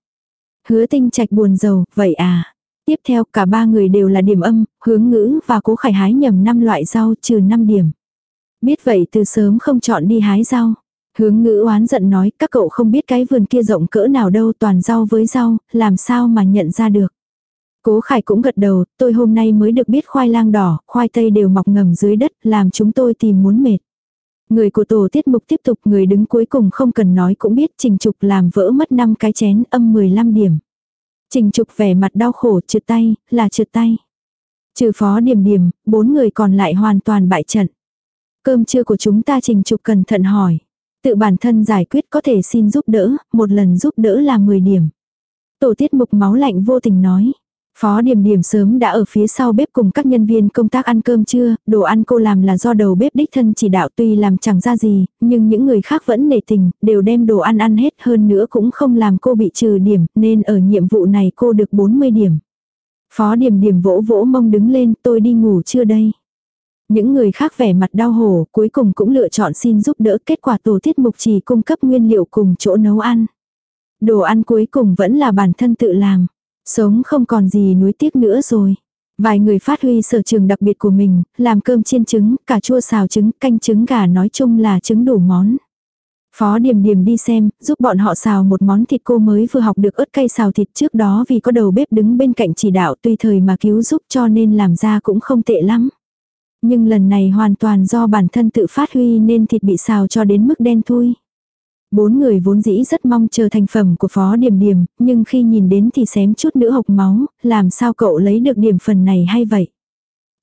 Hứa tinh trạch buồn rầu, vậy à. Tiếp theo cả ba người đều là điểm âm, hướng ngữ và cố khải hái nhầm năm loại rau trừ 5 điểm. Biết vậy từ sớm không chọn đi hái rau. Hướng ngữ oán giận nói các cậu không biết cái vườn kia rộng cỡ nào đâu toàn rau với rau, làm sao mà nhận ra được. Cố khải cũng gật đầu, tôi hôm nay mới được biết khoai lang đỏ, khoai tây đều mọc ngầm dưới đất, làm chúng tôi tìm muốn mệt. Người của tổ tiết mục tiếp tục người đứng cuối cùng không cần nói cũng biết trình trục làm vỡ mất 5 cái chén âm 15 điểm. Trình trục vẻ mặt đau khổ trượt tay, là trượt tay. Trừ phó điểm điểm, bốn người còn lại hoàn toàn bại trận. Cơm trưa của chúng ta trình trục cẩn thận hỏi. Tự bản thân giải quyết có thể xin giúp đỡ, một lần giúp đỡ là 10 điểm. Tổ tiết mục máu lạnh vô tình nói. Phó Điểm Điểm sớm đã ở phía sau bếp cùng các nhân viên công tác ăn cơm trưa, đồ ăn cô làm là do đầu bếp đích thân chỉ đạo tuy làm chẳng ra gì, nhưng những người khác vẫn nể tình, đều đem đồ ăn ăn hết hơn nữa cũng không làm cô bị trừ điểm, nên ở nhiệm vụ này cô được 40 điểm. Phó Điểm Điểm vỗ vỗ mông đứng lên, tôi đi ngủ chưa đây. Những người khác vẻ mặt đau hổ, cuối cùng cũng lựa chọn xin giúp đỡ kết quả tổ tiết mục chỉ cung cấp nguyên liệu cùng chỗ nấu ăn. Đồ ăn cuối cùng vẫn là bản thân tự làm. Sống không còn gì nuối tiếc nữa rồi. Vài người phát huy sở trường đặc biệt của mình, làm cơm chiên trứng, cà chua xào trứng, canh trứng gà nói chung là trứng đủ món. Phó Điềm Điềm đi xem, giúp bọn họ xào một món thịt cô mới vừa học được ớt cay xào thịt trước đó vì có đầu bếp đứng bên cạnh chỉ đạo tùy thời mà cứu giúp cho nên làm ra cũng không tệ lắm. Nhưng lần này hoàn toàn do bản thân tự phát huy nên thịt bị xào cho đến mức đen thui. Bốn người vốn dĩ rất mong chờ thành phẩm của Phó điểm điểm nhưng khi nhìn đến thì xém chút nữa hộc máu, làm sao cậu lấy được điểm phần này hay vậy?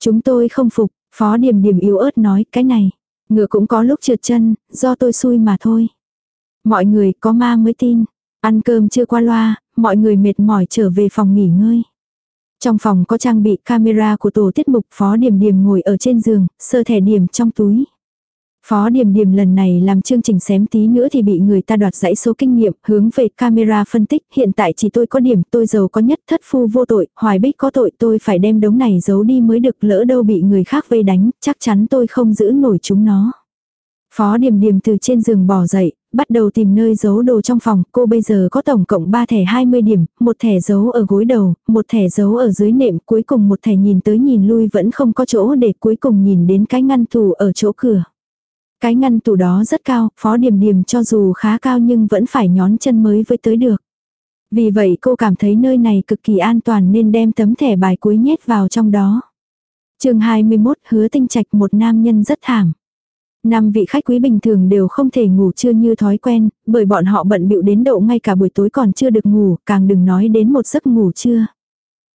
Chúng tôi không phục, Phó điểm điểm yếu ớt nói cái này. Ngựa cũng có lúc trượt chân, do tôi xui mà thôi. Mọi người có ma mới tin. Ăn cơm chưa qua loa, mọi người mệt mỏi trở về phòng nghỉ ngơi. Trong phòng có trang bị camera của tổ tiết mục Phó điểm điểm ngồi ở trên giường, sơ thẻ điểm trong túi. Phó điểm điểm lần này làm chương trình xém tí nữa thì bị người ta đoạt dãy số kinh nghiệm, hướng về camera phân tích, hiện tại chỉ tôi có điểm, tôi giàu có nhất, thất phu vô tội, hoài bích có tội, tôi phải đem đống này giấu đi mới được, lỡ đâu bị người khác vây đánh, chắc chắn tôi không giữ nổi chúng nó. Phó điểm điểm từ trên giường bò dậy, bắt đầu tìm nơi giấu đồ trong phòng, cô bây giờ có tổng cộng 3 thẻ 20 điểm, một thẻ giấu ở gối đầu, một thẻ giấu ở dưới nệm, cuối cùng một thẻ nhìn tới nhìn lui vẫn không có chỗ để cuối cùng nhìn đến cái ngăn tủ ở chỗ cửa. Cái ngăn tủ đó rất cao, phó điểm điểm cho dù khá cao nhưng vẫn phải nhón chân mới với tới được. Vì vậy cô cảm thấy nơi này cực kỳ an toàn nên đem tấm thẻ bài cuối nhét vào trong đó. chương 21 hứa tinh trạch một nam nhân rất thảm. Năm vị khách quý bình thường đều không thể ngủ trưa như thói quen, bởi bọn họ bận bịu đến độ ngay cả buổi tối còn chưa được ngủ, càng đừng nói đến một giấc ngủ trưa.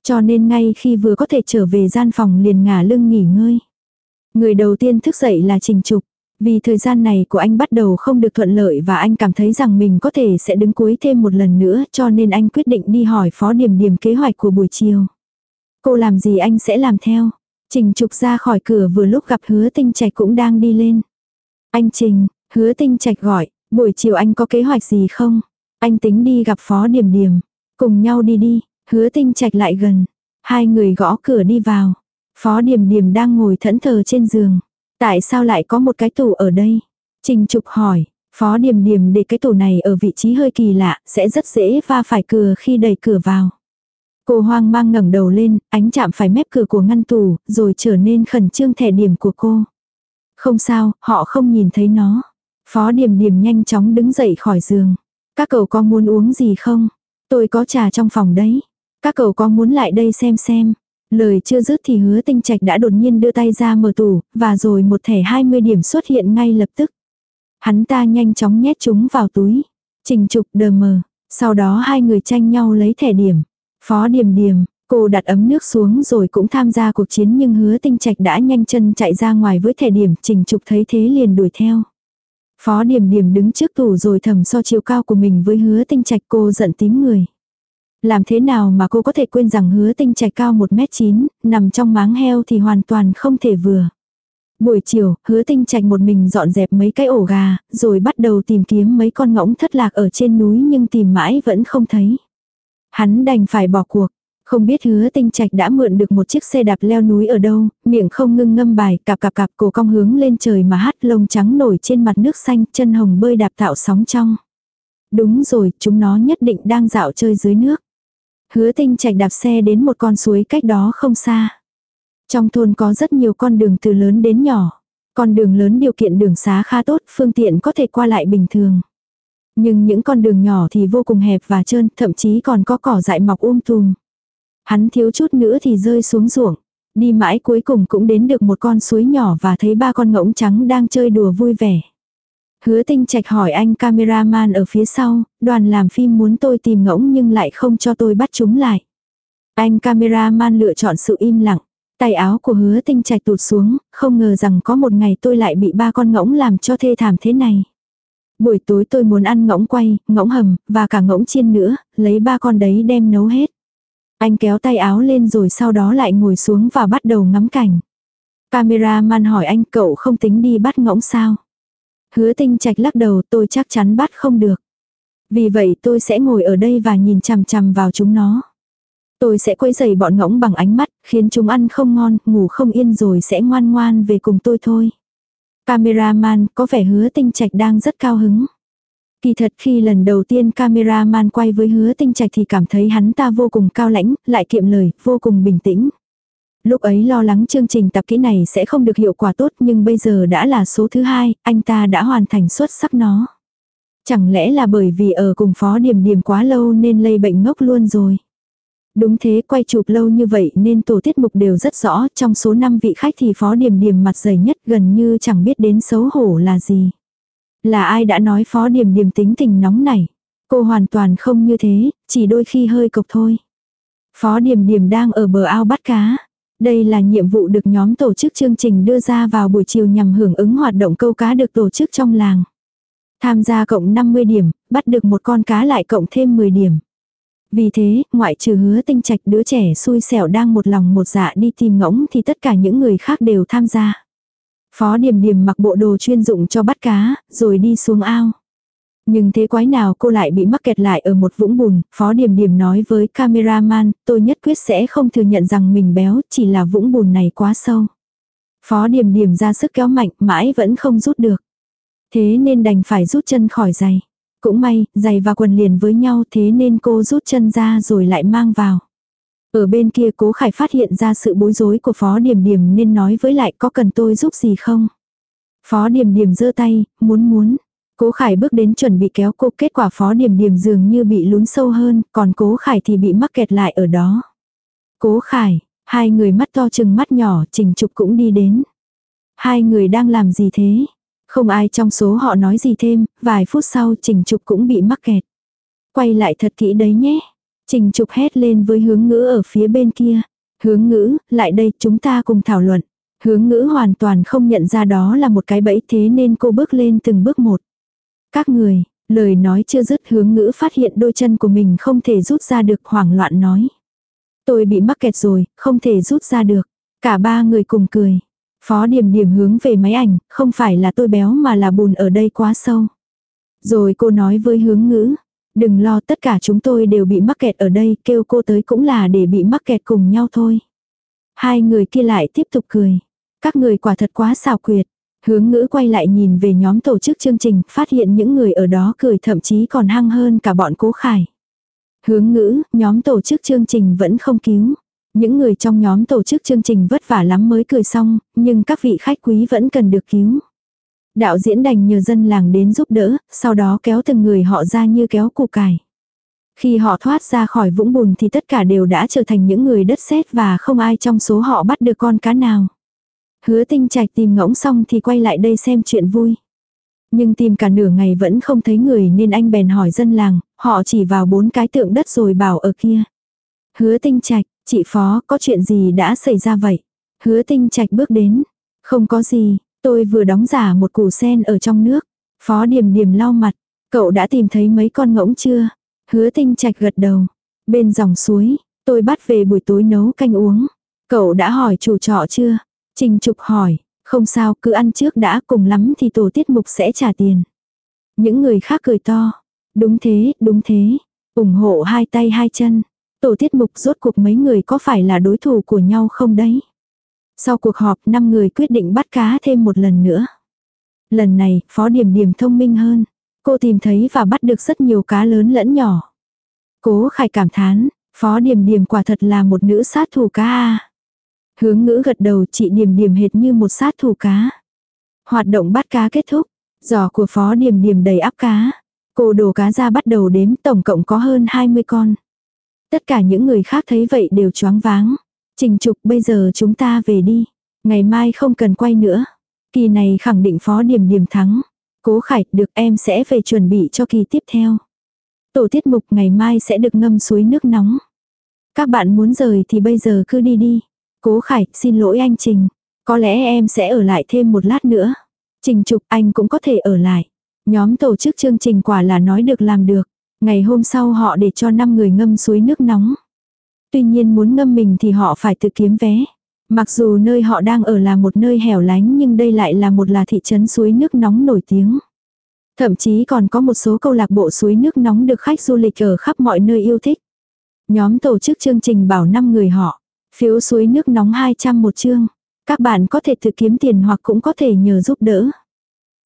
Cho nên ngay khi vừa có thể trở về gian phòng liền ngả lưng nghỉ ngơi. Người đầu tiên thức dậy là Trình Trục. Vì thời gian này của anh bắt đầu không được thuận lợi và anh cảm thấy rằng mình có thể sẽ đứng cuối thêm một lần nữa cho nên anh quyết định đi hỏi Phó Điểm Điểm kế hoạch của buổi chiều. Cô làm gì anh sẽ làm theo. Trình trục ra khỏi cửa vừa lúc gặp hứa tinh trạch cũng đang đi lên. Anh Trình, hứa tinh trạch gọi, buổi chiều anh có kế hoạch gì không? Anh tính đi gặp Phó Điểm Điểm. Cùng nhau đi đi, hứa tinh trạch lại gần. Hai người gõ cửa đi vào. Phó Điểm Điểm đang ngồi thẫn thờ trên giường. Tại sao lại có một cái tủ ở đây? Trình Trục hỏi, Phó Điềm Điềm để cái tủ này ở vị trí hơi kỳ lạ, sẽ rất dễ va phải cửa khi đẩy cửa vào. Cô hoang mang ngẩng đầu lên, ánh chạm phải mép cửa của ngăn tủ, rồi trở nên khẩn trương thẻ điểm của cô. Không sao, họ không nhìn thấy nó. Phó Điềm Điềm nhanh chóng đứng dậy khỏi giường. Các cậu có muốn uống gì không? Tôi có trà trong phòng đấy. Các cậu có muốn lại đây xem xem. Lời chưa dứt thì hứa tinh trạch đã đột nhiên đưa tay ra mở tủ, và rồi một thẻ 20 điểm xuất hiện ngay lập tức. Hắn ta nhanh chóng nhét chúng vào túi. Trình trục đờ mờ. Sau đó hai người tranh nhau lấy thẻ điểm. Phó điểm điểm, cô đặt ấm nước xuống rồi cũng tham gia cuộc chiến nhưng hứa tinh trạch đã nhanh chân chạy ra ngoài với thẻ điểm. Trình trục thấy thế liền đuổi theo. Phó điểm điểm đứng trước tủ rồi thầm so chiều cao của mình với hứa tinh trạch cô giận tím người. Làm thế nào mà cô có thể quên rằng hứa tinh trạch cao 1m9, nằm trong máng heo thì hoàn toàn không thể vừa. Buổi chiều, hứa tinh trạch một mình dọn dẹp mấy cái ổ gà, rồi bắt đầu tìm kiếm mấy con ngỗng thất lạc ở trên núi nhưng tìm mãi vẫn không thấy. Hắn đành phải bỏ cuộc. Không biết hứa tinh trạch đã mượn được một chiếc xe đạp leo núi ở đâu, miệng không ngưng ngâm bài, cạp cạp cạp cổ cong hướng lên trời mà hát lông trắng nổi trên mặt nước xanh, chân hồng bơi đạp tạo sóng trong. Đúng rồi, chúng nó nhất định đang dạo chơi dưới nước. Hứa tinh trạch đạp xe đến một con suối cách đó không xa. Trong thôn có rất nhiều con đường từ lớn đến nhỏ. Con đường lớn điều kiện đường xá khá tốt, phương tiện có thể qua lại bình thường. Nhưng những con đường nhỏ thì vô cùng hẹp và trơn, thậm chí còn có cỏ dại mọc um tùm. Hắn thiếu chút nữa thì rơi xuống ruộng. Đi mãi cuối cùng cũng đến được một con suối nhỏ và thấy ba con ngỗng trắng đang chơi đùa vui vẻ. Hứa tinh trạch hỏi anh cameraman ở phía sau, đoàn làm phim muốn tôi tìm ngỗng nhưng lại không cho tôi bắt chúng lại. Anh cameraman lựa chọn sự im lặng. Tay áo của hứa tinh trạch tụt xuống, không ngờ rằng có một ngày tôi lại bị ba con ngỗng làm cho thê thảm thế này. Buổi tối tôi muốn ăn ngỗng quay, ngỗng hầm, và cả ngỗng chiên nữa, lấy ba con đấy đem nấu hết. Anh kéo tay áo lên rồi sau đó lại ngồi xuống và bắt đầu ngắm cảnh. Cameraman hỏi anh cậu không tính đi bắt ngỗng sao? Hứa tinh trạch lắc đầu tôi chắc chắn bắt không được. Vì vậy tôi sẽ ngồi ở đây và nhìn chằm chằm vào chúng nó. Tôi sẽ quấy dày bọn ngỗng bằng ánh mắt, khiến chúng ăn không ngon, ngủ không yên rồi sẽ ngoan ngoan về cùng tôi thôi. Cameraman có vẻ hứa tinh trạch đang rất cao hứng. Kỳ thật khi lần đầu tiên cameraman quay với hứa tinh trạch thì cảm thấy hắn ta vô cùng cao lãnh, lại kiệm lời, vô cùng bình tĩnh. Lúc ấy lo lắng chương trình tập kỹ này sẽ không được hiệu quả tốt nhưng bây giờ đã là số thứ hai, anh ta đã hoàn thành xuất sắc nó. Chẳng lẽ là bởi vì ở cùng phó điểm điểm quá lâu nên lây bệnh ngốc luôn rồi. Đúng thế quay chụp lâu như vậy nên tổ tiết mục đều rất rõ trong số 5 vị khách thì phó điểm điểm mặt dày nhất gần như chẳng biết đến xấu hổ là gì. Là ai đã nói phó điểm điểm tính tình nóng này. Cô hoàn toàn không như thế, chỉ đôi khi hơi cộc thôi. Phó điểm điểm đang ở bờ ao bắt cá. Đây là nhiệm vụ được nhóm tổ chức chương trình đưa ra vào buổi chiều nhằm hưởng ứng hoạt động câu cá được tổ chức trong làng. Tham gia cộng 50 điểm, bắt được một con cá lại cộng thêm 10 điểm. Vì thế, ngoại trừ hứa tinh trạch đứa trẻ xui xẻo đang một lòng một dạ đi tìm ngỗng thì tất cả những người khác đều tham gia. Phó Điềm Điềm mặc bộ đồ chuyên dụng cho bắt cá, rồi đi xuống ao. Nhưng thế quái nào cô lại bị mắc kẹt lại ở một vũng bùn, Phó Điềm Điềm nói với cameraman, tôi nhất quyết sẽ không thừa nhận rằng mình béo, chỉ là vũng bùn này quá sâu. Phó Điềm Điềm ra sức kéo mạnh, mãi vẫn không rút được. Thế nên đành phải rút chân khỏi giày. Cũng may, giày và quần liền với nhau thế nên cô rút chân ra rồi lại mang vào. Ở bên kia cố khải phát hiện ra sự bối rối của Phó Điềm Điềm nên nói với lại có cần tôi giúp gì không. Phó Điềm Điềm giơ tay, muốn muốn. Cố Khải bước đến chuẩn bị kéo cô kết quả Phó điểm điểm dường như bị lún sâu hơn, còn Cố Khải thì bị mắc kẹt lại ở đó. Cố Khải, hai người mắt to chừng mắt nhỏ, Trình Trục cũng đi đến. Hai người đang làm gì thế? Không ai trong số họ nói gì thêm, vài phút sau Trình Trục cũng bị mắc kẹt. Quay lại thật kỹ đấy nhé. Trình Trục hét lên với hướng ngữ ở phía bên kia. Hướng ngữ, lại đây chúng ta cùng thảo luận. Hướng ngữ hoàn toàn không nhận ra đó là một cái bẫy thế nên cô bước lên từng bước một. Các người, lời nói chưa dứt hướng ngữ phát hiện đôi chân của mình không thể rút ra được hoảng loạn nói. Tôi bị mắc kẹt rồi, không thể rút ra được. Cả ba người cùng cười. Phó điểm điểm hướng về máy ảnh, không phải là tôi béo mà là bùn ở đây quá sâu. Rồi cô nói với hướng ngữ, đừng lo tất cả chúng tôi đều bị mắc kẹt ở đây, kêu cô tới cũng là để bị mắc kẹt cùng nhau thôi. Hai người kia lại tiếp tục cười. Các người quả thật quá xào quyệt. Hướng ngữ quay lại nhìn về nhóm tổ chức chương trình, phát hiện những người ở đó cười thậm chí còn hăng hơn cả bọn cố khải. Hướng ngữ, nhóm tổ chức chương trình vẫn không cứu. Những người trong nhóm tổ chức chương trình vất vả lắm mới cười xong, nhưng các vị khách quý vẫn cần được cứu. Đạo diễn đành nhờ dân làng đến giúp đỡ, sau đó kéo từng người họ ra như kéo củ cải. Khi họ thoát ra khỏi vũng bùn thì tất cả đều đã trở thành những người đất sét và không ai trong số họ bắt được con cá nào. Hứa tinh trạch tìm ngỗng xong thì quay lại đây xem chuyện vui. Nhưng tìm cả nửa ngày vẫn không thấy người nên anh bèn hỏi dân làng, họ chỉ vào bốn cái tượng đất rồi bảo ở kia. Hứa tinh trạch, chị Phó, có chuyện gì đã xảy ra vậy? Hứa tinh trạch bước đến. Không có gì, tôi vừa đóng giả một củ sen ở trong nước. Phó điểm điểm lau mặt. Cậu đã tìm thấy mấy con ngỗng chưa? Hứa tinh trạch gật đầu. Bên dòng suối, tôi bắt về buổi tối nấu canh uống. Cậu đã hỏi chủ trọ chưa? Trình Trục hỏi, không sao cứ ăn trước đã cùng lắm thì tổ tiết mục sẽ trả tiền. Những người khác cười to. Đúng thế, đúng thế. ủng hộ hai tay hai chân. Tổ tiết mục rốt cuộc mấy người có phải là đối thủ của nhau không đấy? Sau cuộc họp, năm người quyết định bắt cá thêm một lần nữa. Lần này, Phó Điểm Điểm thông minh hơn. Cô tìm thấy và bắt được rất nhiều cá lớn lẫn nhỏ. Cố Khải cảm thán, Phó Điểm Điểm quả thật là một nữ sát thủ cá a. Hướng ngữ gật đầu chị Điểm Điểm hệt như một sát thủ cá. Hoạt động bắt cá kết thúc, giỏ của Phó Điểm Điểm đầy áp cá. Cô đổ cá ra bắt đầu đếm tổng cộng có hơn 20 con. Tất cả những người khác thấy vậy đều choáng váng. Trình trục bây giờ chúng ta về đi. Ngày mai không cần quay nữa. Kỳ này khẳng định phó điểm điểm thắng. Cố khải được em sẽ về chuẩn bị cho kỳ tiếp theo. Tổ tiết mục ngày mai sẽ được ngâm suối nước nóng. Các bạn muốn rời thì bây giờ cứ đi đi. Cố khải, xin lỗi anh Trình. Có lẽ em sẽ ở lại thêm một lát nữa. Trình trục, anh cũng có thể ở lại. Nhóm tổ chức chương trình quả là nói được làm được. Ngày hôm sau họ để cho 5 người ngâm suối nước nóng. Tuy nhiên muốn ngâm mình thì họ phải tự kiếm vé. Mặc dù nơi họ đang ở là một nơi hẻo lánh nhưng đây lại là một là thị trấn suối nước nóng nổi tiếng. Thậm chí còn có một số câu lạc bộ suối nước nóng được khách du lịch ở khắp mọi nơi yêu thích. Nhóm tổ chức chương trình bảo 5 người họ. Phiếu suối nước nóng 200 một chương. Các bạn có thể tự kiếm tiền hoặc cũng có thể nhờ giúp đỡ.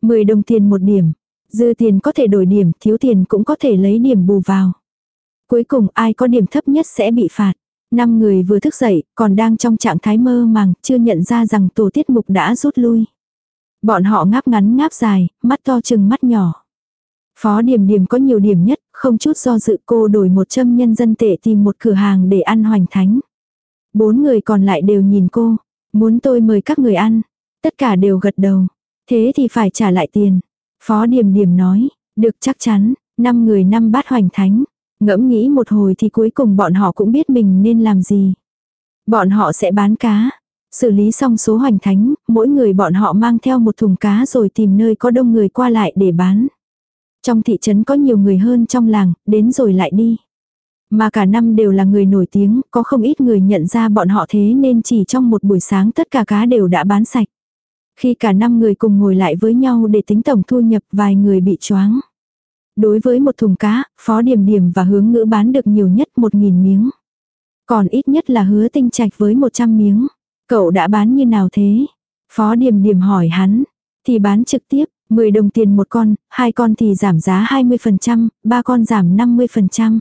10 đồng tiền một điểm. Dư tiền có thể đổi điểm, thiếu tiền cũng có thể lấy điểm bù vào. Cuối cùng ai có điểm thấp nhất sẽ bị phạt. Năm người vừa thức dậy, còn đang trong trạng thái mơ màng, chưa nhận ra rằng tổ tiết mục đã rút lui. Bọn họ ngáp ngắn ngáp dài, mắt to chừng mắt nhỏ. Phó điểm điểm có nhiều điểm nhất, không chút do dự cô đổi một châm nhân dân tệ tìm một cửa hàng để ăn hoành thánh. Bốn người còn lại đều nhìn cô, muốn tôi mời các người ăn. Tất cả đều gật đầu. Thế thì phải trả lại tiền. Phó Điềm Điềm nói, được chắc chắn, năm người năm bát hoành thánh. Ngẫm nghĩ một hồi thì cuối cùng bọn họ cũng biết mình nên làm gì. Bọn họ sẽ bán cá. Xử lý xong số hoành thánh, mỗi người bọn họ mang theo một thùng cá rồi tìm nơi có đông người qua lại để bán. Trong thị trấn có nhiều người hơn trong làng, đến rồi lại đi. Mà cả năm đều là người nổi tiếng, có không ít người nhận ra bọn họ thế nên chỉ trong một buổi sáng tất cả cá đều đã bán sạch. Khi cả năm người cùng ngồi lại với nhau để tính tổng thu nhập vài người bị choáng. Đối với một thùng cá, Phó Điểm Điểm và Hướng Ngữ bán được nhiều nhất 1.000 miếng. Còn ít nhất là hứa tinh trạch với 100 miếng. Cậu đã bán như nào thế? Phó Điểm Điểm hỏi hắn. Thì bán trực tiếp, 10 đồng tiền một con, hai con thì giảm giá 20%, ba con giảm 50%.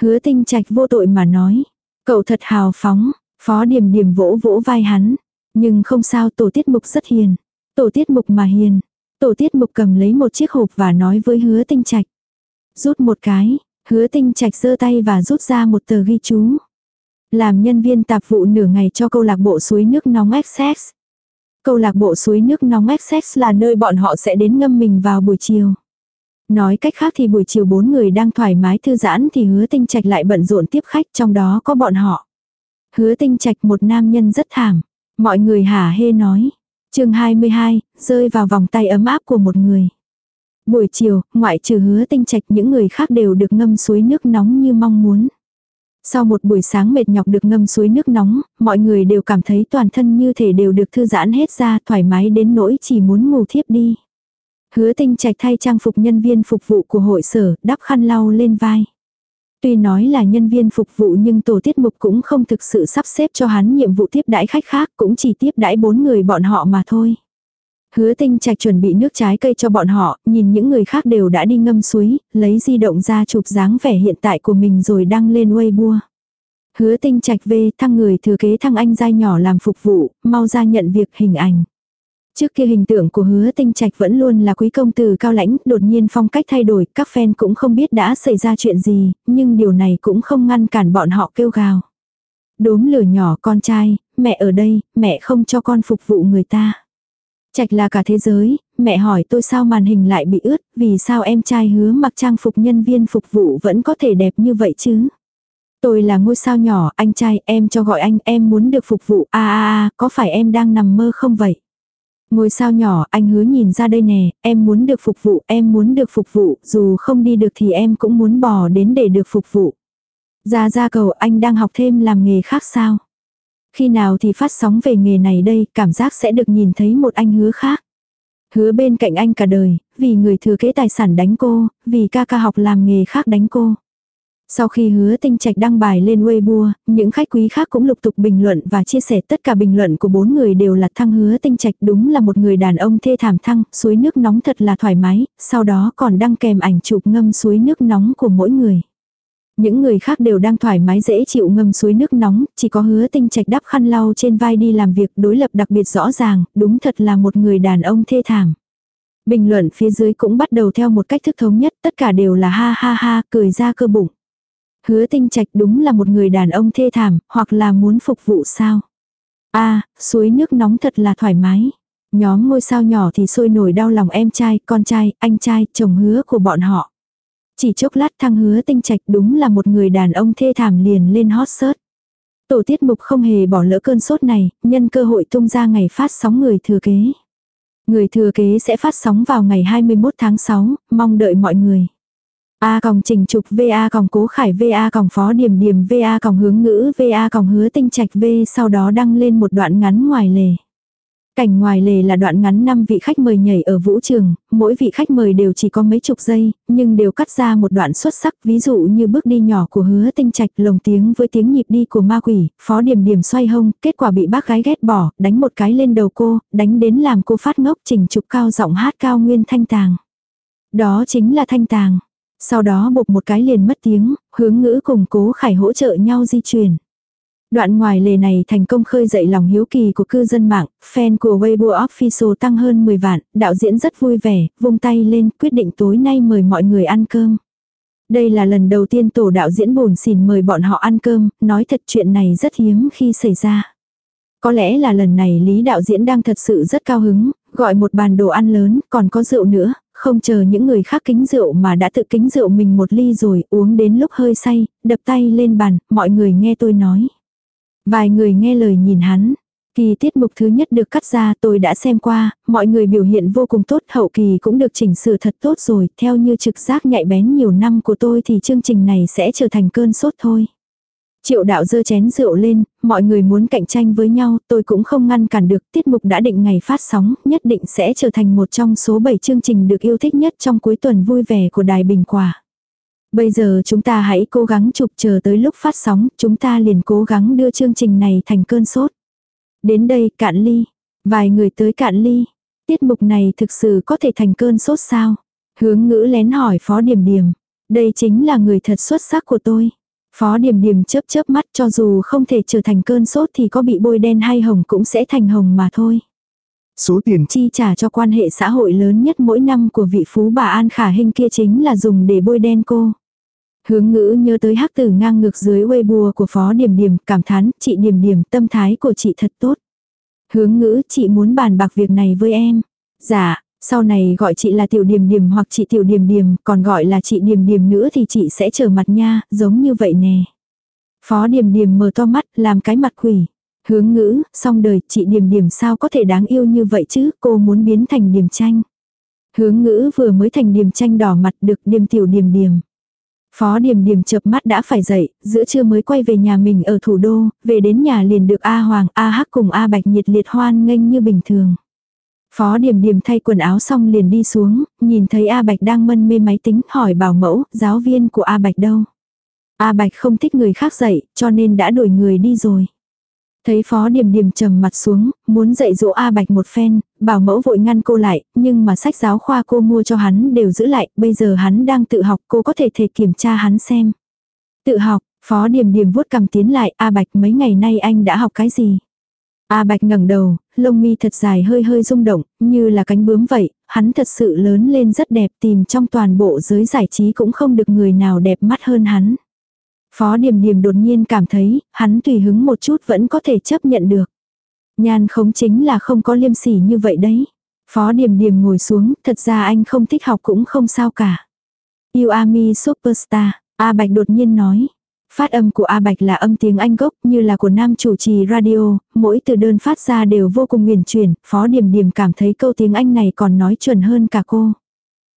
Hứa tinh trạch vô tội mà nói. Cậu thật hào phóng, Phó Điểm Điểm vỗ vỗ vai hắn. Nhưng không sao tổ tiết mục rất hiền. Tổ tiết mục mà hiền. Tổ tiết mục cầm lấy một chiếc hộp và nói với hứa tinh trạch. Rút một cái, hứa tinh trạch giơ tay và rút ra một tờ ghi chú. Làm nhân viên tạp vụ nửa ngày cho câu lạc bộ suối nước nóng Essex. Câu lạc bộ suối nước nóng Essex là nơi bọn họ sẽ đến ngâm mình vào buổi chiều. Nói cách khác thì buổi chiều bốn người đang thoải mái thư giãn thì hứa tinh trạch lại bận rộn tiếp khách trong đó có bọn họ. Hứa tinh trạch một nam nhân rất thảm. Mọi người hả hê nói. chương 22, rơi vào vòng tay ấm áp của một người. Buổi chiều, ngoại trừ hứa tinh trạch những người khác đều được ngâm suối nước nóng như mong muốn. Sau một buổi sáng mệt nhọc được ngâm suối nước nóng, mọi người đều cảm thấy toàn thân như thể đều được thư giãn hết ra thoải mái đến nỗi chỉ muốn ngủ thiếp đi. Hứa tinh trạch thay trang phục nhân viên phục vụ của hội sở, đắp khăn lau lên vai. Tuy nói là nhân viên phục vụ nhưng tổ tiết mục cũng không thực sự sắp xếp cho hắn nhiệm vụ tiếp đãi khách khác cũng chỉ tiếp đãi bốn người bọn họ mà thôi. Hứa tinh trạch chuẩn bị nước trái cây cho bọn họ, nhìn những người khác đều đã đi ngâm suối, lấy di động ra chụp dáng vẻ hiện tại của mình rồi đăng lên Weibo. Hứa tinh trạch về thăng người thừa kế thăng anh giai nhỏ làm phục vụ, mau ra nhận việc hình ảnh. Trước kia hình tượng của hứa tinh trạch vẫn luôn là quý công tử cao lãnh, đột nhiên phong cách thay đổi, các fan cũng không biết đã xảy ra chuyện gì, nhưng điều này cũng không ngăn cản bọn họ kêu gào. Đốm lửa nhỏ con trai, mẹ ở đây, mẹ không cho con phục vụ người ta. Trạch là cả thế giới, mẹ hỏi tôi sao màn hình lại bị ướt, vì sao em trai hứa mặc trang phục nhân viên phục vụ vẫn có thể đẹp như vậy chứ. Tôi là ngôi sao nhỏ, anh trai, em cho gọi anh, em muốn được phục vụ, a a a, có phải em đang nằm mơ không vậy? Ngôi sao nhỏ, anh hứa nhìn ra đây nè, em muốn được phục vụ, em muốn được phục vụ, dù không đi được thì em cũng muốn bò đến để được phục vụ. Ra ra cầu anh đang học thêm làm nghề khác sao? Khi nào thì phát sóng về nghề này đây, cảm giác sẽ được nhìn thấy một anh hứa khác. Hứa bên cạnh anh cả đời, vì người thừa kế tài sản đánh cô, vì ca ca học làm nghề khác đánh cô. Sau khi hứa tinh trạch đăng bài lên Weibo, những khách quý khác cũng lục tục bình luận và chia sẻ tất cả bình luận của bốn người đều là thăng hứa tinh trạch đúng là một người đàn ông thê thảm thăng, suối nước nóng thật là thoải mái, sau đó còn đăng kèm ảnh chụp ngâm suối nước nóng của mỗi người. Những người khác đều đang thoải mái dễ chịu ngâm suối nước nóng, chỉ có hứa tinh trạch đắp khăn lau trên vai đi làm việc đối lập đặc biệt rõ ràng, đúng thật là một người đàn ông thê thảm. Bình luận phía dưới cũng bắt đầu theo một cách thức thống nhất, tất cả đều là ha ha ha, cười ra cơ bụng. Hứa tinh trạch đúng là một người đàn ông thê thảm, hoặc là muốn phục vụ sao. a suối nước nóng thật là thoải mái. Nhóm ngôi sao nhỏ thì sôi nổi đau lòng em trai, con trai, anh trai, chồng hứa của bọn họ. Chỉ chốc lát thăng hứa tinh trạch đúng là một người đàn ông thê thảm liền lên hot search. Tổ tiết mục không hề bỏ lỡ cơn sốt này, nhân cơ hội tung ra ngày phát sóng người thừa kế. Người thừa kế sẽ phát sóng vào ngày 21 tháng 6, mong đợi mọi người. A còng trình trục VA còng cố khải VA còng phó điểm điểm VA còng hướng ngữ VA còng hứa tinh trạch V sau đó đăng lên một đoạn ngắn ngoài lề. Cảnh ngoài lề là đoạn ngắn năm vị khách mời nhảy ở vũ trường, mỗi vị khách mời đều chỉ có mấy chục giây, nhưng đều cắt ra một đoạn xuất sắc, ví dụ như bước đi nhỏ của hứa tinh trạch lồng tiếng với tiếng nhịp đi của ma quỷ, phó điểm điểm xoay hông, kết quả bị bác gái ghét bỏ, đánh một cái lên đầu cô, đánh đến làm cô phát ngốc trình trục cao giọng hát cao nguyên thanh tàng. Đó chính là thanh tàng. Sau đó bột một cái liền mất tiếng, hướng ngữ cùng cố khải hỗ trợ nhau di chuyển. Đoạn ngoài lề này thành công khơi dậy lòng hiếu kỳ của cư dân mạng, fan của Weibo Official tăng hơn 10 vạn, đạo diễn rất vui vẻ, vung tay lên quyết định tối nay mời mọi người ăn cơm. Đây là lần đầu tiên tổ đạo diễn bồn xỉn mời bọn họ ăn cơm, nói thật chuyện này rất hiếm khi xảy ra. Có lẽ là lần này Lý đạo diễn đang thật sự rất cao hứng, gọi một bàn đồ ăn lớn, còn có rượu nữa, không chờ những người khác kính rượu mà đã tự kính rượu mình một ly rồi, uống đến lúc hơi say, đập tay lên bàn, mọi người nghe tôi nói. Vài người nghe lời nhìn hắn. Kỳ tiết mục thứ nhất được cắt ra tôi đã xem qua, mọi người biểu hiện vô cùng tốt, hậu kỳ cũng được chỉnh sửa thật tốt rồi, theo như trực giác nhạy bén nhiều năm của tôi thì chương trình này sẽ trở thành cơn sốt thôi. Triệu đạo dơ chén rượu lên, mọi người muốn cạnh tranh với nhau, tôi cũng không ngăn cản được, tiết mục đã định ngày phát sóng, nhất định sẽ trở thành một trong số 7 chương trình được yêu thích nhất trong cuối tuần vui vẻ của Đài Bình Quả. Bây giờ chúng ta hãy cố gắng chụp chờ tới lúc phát sóng, chúng ta liền cố gắng đưa chương trình này thành cơn sốt. Đến đây cạn ly, vài người tới cạn ly, tiết mục này thực sự có thể thành cơn sốt sao? Hướng ngữ lén hỏi Phó Điểm Điểm, đây chính là người thật xuất sắc của tôi. Phó Điềm Điềm chớp chớp mắt cho dù không thể trở thành cơn sốt thì có bị bôi đen hay hồng cũng sẽ thành hồng mà thôi. Số tiền chi trả cho quan hệ xã hội lớn nhất mỗi năm của vị phú bà An Khả Hinh kia chính là dùng để bôi đen cô. Hướng ngữ nhớ tới hắc tử ngang ngược dưới Weibo của Phó Điềm Điềm, cảm thán, chị Điềm Điềm, tâm thái của chị thật tốt. Hướng ngữ, chị muốn bàn bạc việc này với em. Dạ, sau này gọi chị là tiểu điềm điềm hoặc chị tiểu điềm điềm, còn gọi là chị điềm điềm nữa thì chị sẽ trở mặt nha, giống như vậy nè. Phó điềm điềm mở to mắt, làm cái mặt quỷ. Hướng ngữ, xong đời, chị điềm điềm sao có thể đáng yêu như vậy chứ, cô muốn biến thành điềm tranh. Hướng ngữ vừa mới thành điềm tranh đỏ mặt được điềm tiểu điềm điềm. Phó Điềm Điềm chợp mắt đã phải dậy, giữa trưa mới quay về nhà mình ở thủ đô, về đến nhà liền được A Hoàng, A Hắc cùng A Bạch nhiệt liệt hoan nghênh như bình thường. Phó Điềm Điềm thay quần áo xong liền đi xuống, nhìn thấy A Bạch đang mân mê máy tính, hỏi bảo mẫu, giáo viên của A Bạch đâu. A Bạch không thích người khác dạy, cho nên đã đuổi người đi rồi. Thấy phó điểm điểm trầm mặt xuống, muốn dạy dỗ A Bạch một phen, bảo mẫu vội ngăn cô lại, nhưng mà sách giáo khoa cô mua cho hắn đều giữ lại, bây giờ hắn đang tự học cô có thể thể kiểm tra hắn xem. Tự học, phó điểm điểm vuốt cầm tiến lại, A Bạch mấy ngày nay anh đã học cái gì? A Bạch ngẩng đầu, lông mi thật dài hơi hơi rung động, như là cánh bướm vậy, hắn thật sự lớn lên rất đẹp tìm trong toàn bộ giới giải trí cũng không được người nào đẹp mắt hơn hắn. Phó Điềm Điềm đột nhiên cảm thấy, hắn tùy hứng một chút vẫn có thể chấp nhận được. Nhan khống chính là không có liêm sỉ như vậy đấy. Phó Điềm Điềm ngồi xuống, thật ra anh không thích học cũng không sao cả. You Ami superstar, A Bạch đột nhiên nói. Phát âm của A Bạch là âm tiếng Anh gốc như là của nam chủ trì radio, mỗi từ đơn phát ra đều vô cùng huyền chuyển, Phó Điềm Điềm cảm thấy câu tiếng Anh này còn nói chuẩn hơn cả cô.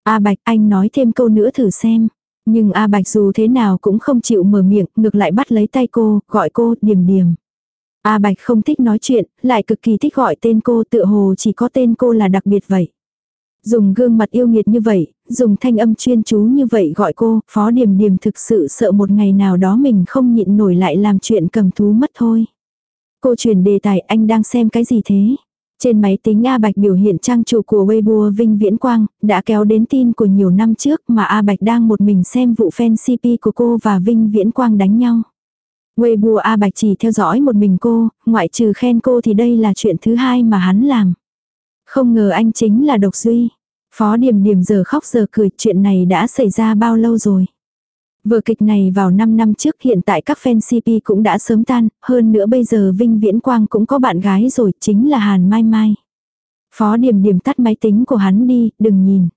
A Bạch anh nói thêm câu nữa thử xem. Nhưng A Bạch dù thế nào cũng không chịu mở miệng, ngược lại bắt lấy tay cô, gọi cô, Điềm Điềm. A Bạch không thích nói chuyện, lại cực kỳ thích gọi tên cô tựa hồ chỉ có tên cô là đặc biệt vậy. Dùng gương mặt yêu nghiệt như vậy, dùng thanh âm chuyên chú như vậy gọi cô, Phó Điềm Điềm thực sự sợ một ngày nào đó mình không nhịn nổi lại làm chuyện cầm thú mất thôi. Cô chuyển đề tài anh đang xem cái gì thế? Trên máy tính A Bạch biểu hiện trang chủ của Weibo Vinh Viễn Quang, đã kéo đến tin của nhiều năm trước mà A Bạch đang một mình xem vụ fan CP của cô và Vinh Viễn Quang đánh nhau. Weibo A Bạch chỉ theo dõi một mình cô, ngoại trừ khen cô thì đây là chuyện thứ hai mà hắn làm. Không ngờ anh chính là độc duy. Phó Điềm Điềm giờ khóc giờ cười, chuyện này đã xảy ra bao lâu rồi. Vở kịch này vào 5 năm trước hiện tại các fan CP cũng đã sớm tan, hơn nữa bây giờ Vinh Viễn Quang cũng có bạn gái rồi, chính là Hàn Mai Mai. Phó Điềm Điềm tắt máy tính của hắn đi, đừng nhìn.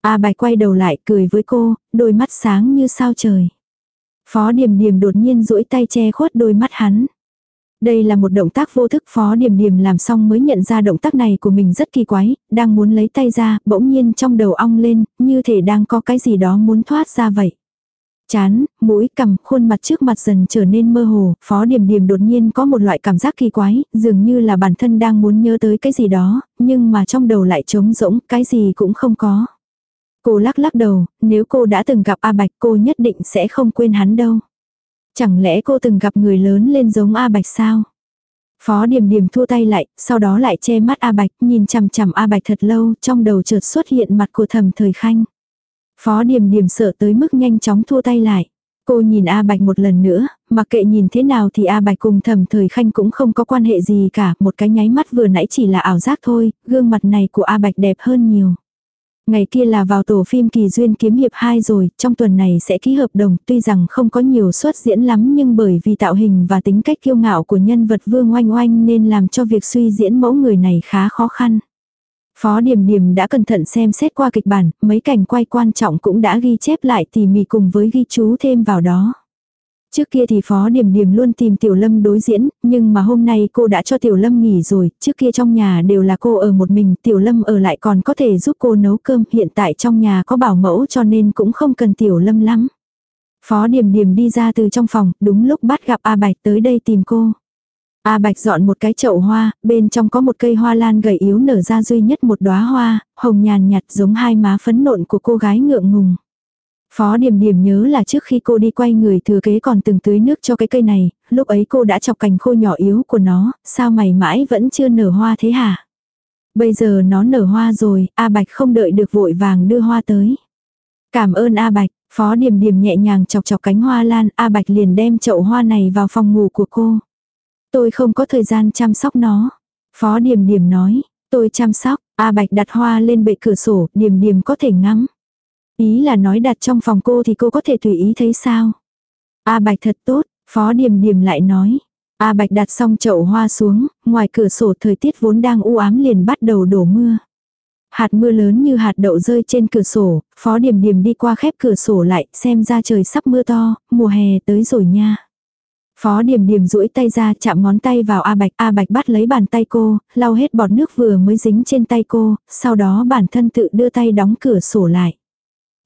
A à, Bạch quay đầu lại cười với cô, đôi mắt sáng như sao trời. Phó Điềm Điềm đột nhiên duỗi tay che khuất đôi mắt hắn. Đây là một động tác vô thức Phó điểm điểm làm xong mới nhận ra động tác này của mình rất kỳ quái, đang muốn lấy tay ra, bỗng nhiên trong đầu ong lên, như thể đang có cái gì đó muốn thoát ra vậy. Chán, mũi, cằm, khuôn mặt trước mặt dần trở nên mơ hồ, phó điểm điểm đột nhiên có một loại cảm giác kỳ quái, dường như là bản thân đang muốn nhớ tới cái gì đó, nhưng mà trong đầu lại trống rỗng, cái gì cũng không có. Cô lắc lắc đầu, nếu cô đã từng gặp A Bạch cô nhất định sẽ không quên hắn đâu. Chẳng lẽ cô từng gặp người lớn lên giống A Bạch sao? Phó Điềm Điềm thua tay lại, sau đó lại che mắt A Bạch, nhìn chằm chằm A Bạch thật lâu, trong đầu chợt xuất hiện mặt của Thẩm Thời Khanh. Phó Điềm Điềm sợ tới mức nhanh chóng thua tay lại. Cô nhìn A Bạch một lần nữa, mặc kệ nhìn thế nào thì A Bạch cùng thầm thời khanh cũng không có quan hệ gì cả, một cái nháy mắt vừa nãy chỉ là ảo giác thôi, gương mặt này của A Bạch đẹp hơn nhiều. Ngày kia là vào tổ phim Kỳ Duyên Kiếm Hiệp 2 rồi, trong tuần này sẽ ký hợp đồng, tuy rằng không có nhiều suất diễn lắm nhưng bởi vì tạo hình và tính cách kiêu ngạo của nhân vật Vương Oanh Oanh nên làm cho việc suy diễn mẫu người này khá khó khăn. Phó Điềm Điềm đã cẩn thận xem xét qua kịch bản, mấy cảnh quay quan trọng cũng đã ghi chép lại tỉ mỉ cùng với ghi chú thêm vào đó. Trước kia thì Phó Điềm Điềm luôn tìm Tiểu Lâm đối diễn, nhưng mà hôm nay cô đã cho Tiểu Lâm nghỉ rồi, trước kia trong nhà đều là cô ở một mình, Tiểu Lâm ở lại còn có thể giúp cô nấu cơm, hiện tại trong nhà có bảo mẫu cho nên cũng không cần Tiểu Lâm lắm. Phó Điềm Điềm đi ra từ trong phòng, đúng lúc bắt gặp A Bạch tới đây tìm cô. A Bạch dọn một cái chậu hoa, bên trong có một cây hoa lan gầy yếu nở ra duy nhất một đóa hoa, hồng nhàn nhạt giống hai má phấn nộn của cô gái ngượng ngùng. Phó Điềm Điềm nhớ là trước khi cô đi quay người thừa kế còn từng tưới nước cho cái cây này, lúc ấy cô đã chọc cành khô nhỏ yếu của nó, sao mày mãi vẫn chưa nở hoa thế hả? Bây giờ nó nở hoa rồi, A Bạch không đợi được vội vàng đưa hoa tới. Cảm ơn A Bạch, Phó Điềm Điềm nhẹ nhàng chọc chọc cánh hoa lan, A Bạch liền đem chậu hoa này vào phòng ngủ của cô. Tôi không có thời gian chăm sóc nó. Phó Điềm Điềm nói, tôi chăm sóc, A Bạch đặt hoa lên bệ cửa sổ, Điềm Điềm có thể ngắm. Ý là nói đặt trong phòng cô thì cô có thể tùy ý thấy sao. A Bạch thật tốt, Phó Điềm Điềm lại nói. A Bạch đặt xong chậu hoa xuống, ngoài cửa sổ thời tiết vốn đang u ám liền bắt đầu đổ mưa. Hạt mưa lớn như hạt đậu rơi trên cửa sổ, Phó Điềm Điềm đi qua khép cửa sổ lại, xem ra trời sắp mưa to, mùa hè tới rồi nha. Phó Điềm Điềm duỗi tay ra chạm ngón tay vào A Bạch, A Bạch bắt lấy bàn tay cô, lau hết bọt nước vừa mới dính trên tay cô, sau đó bản thân tự đưa tay đóng cửa sổ lại.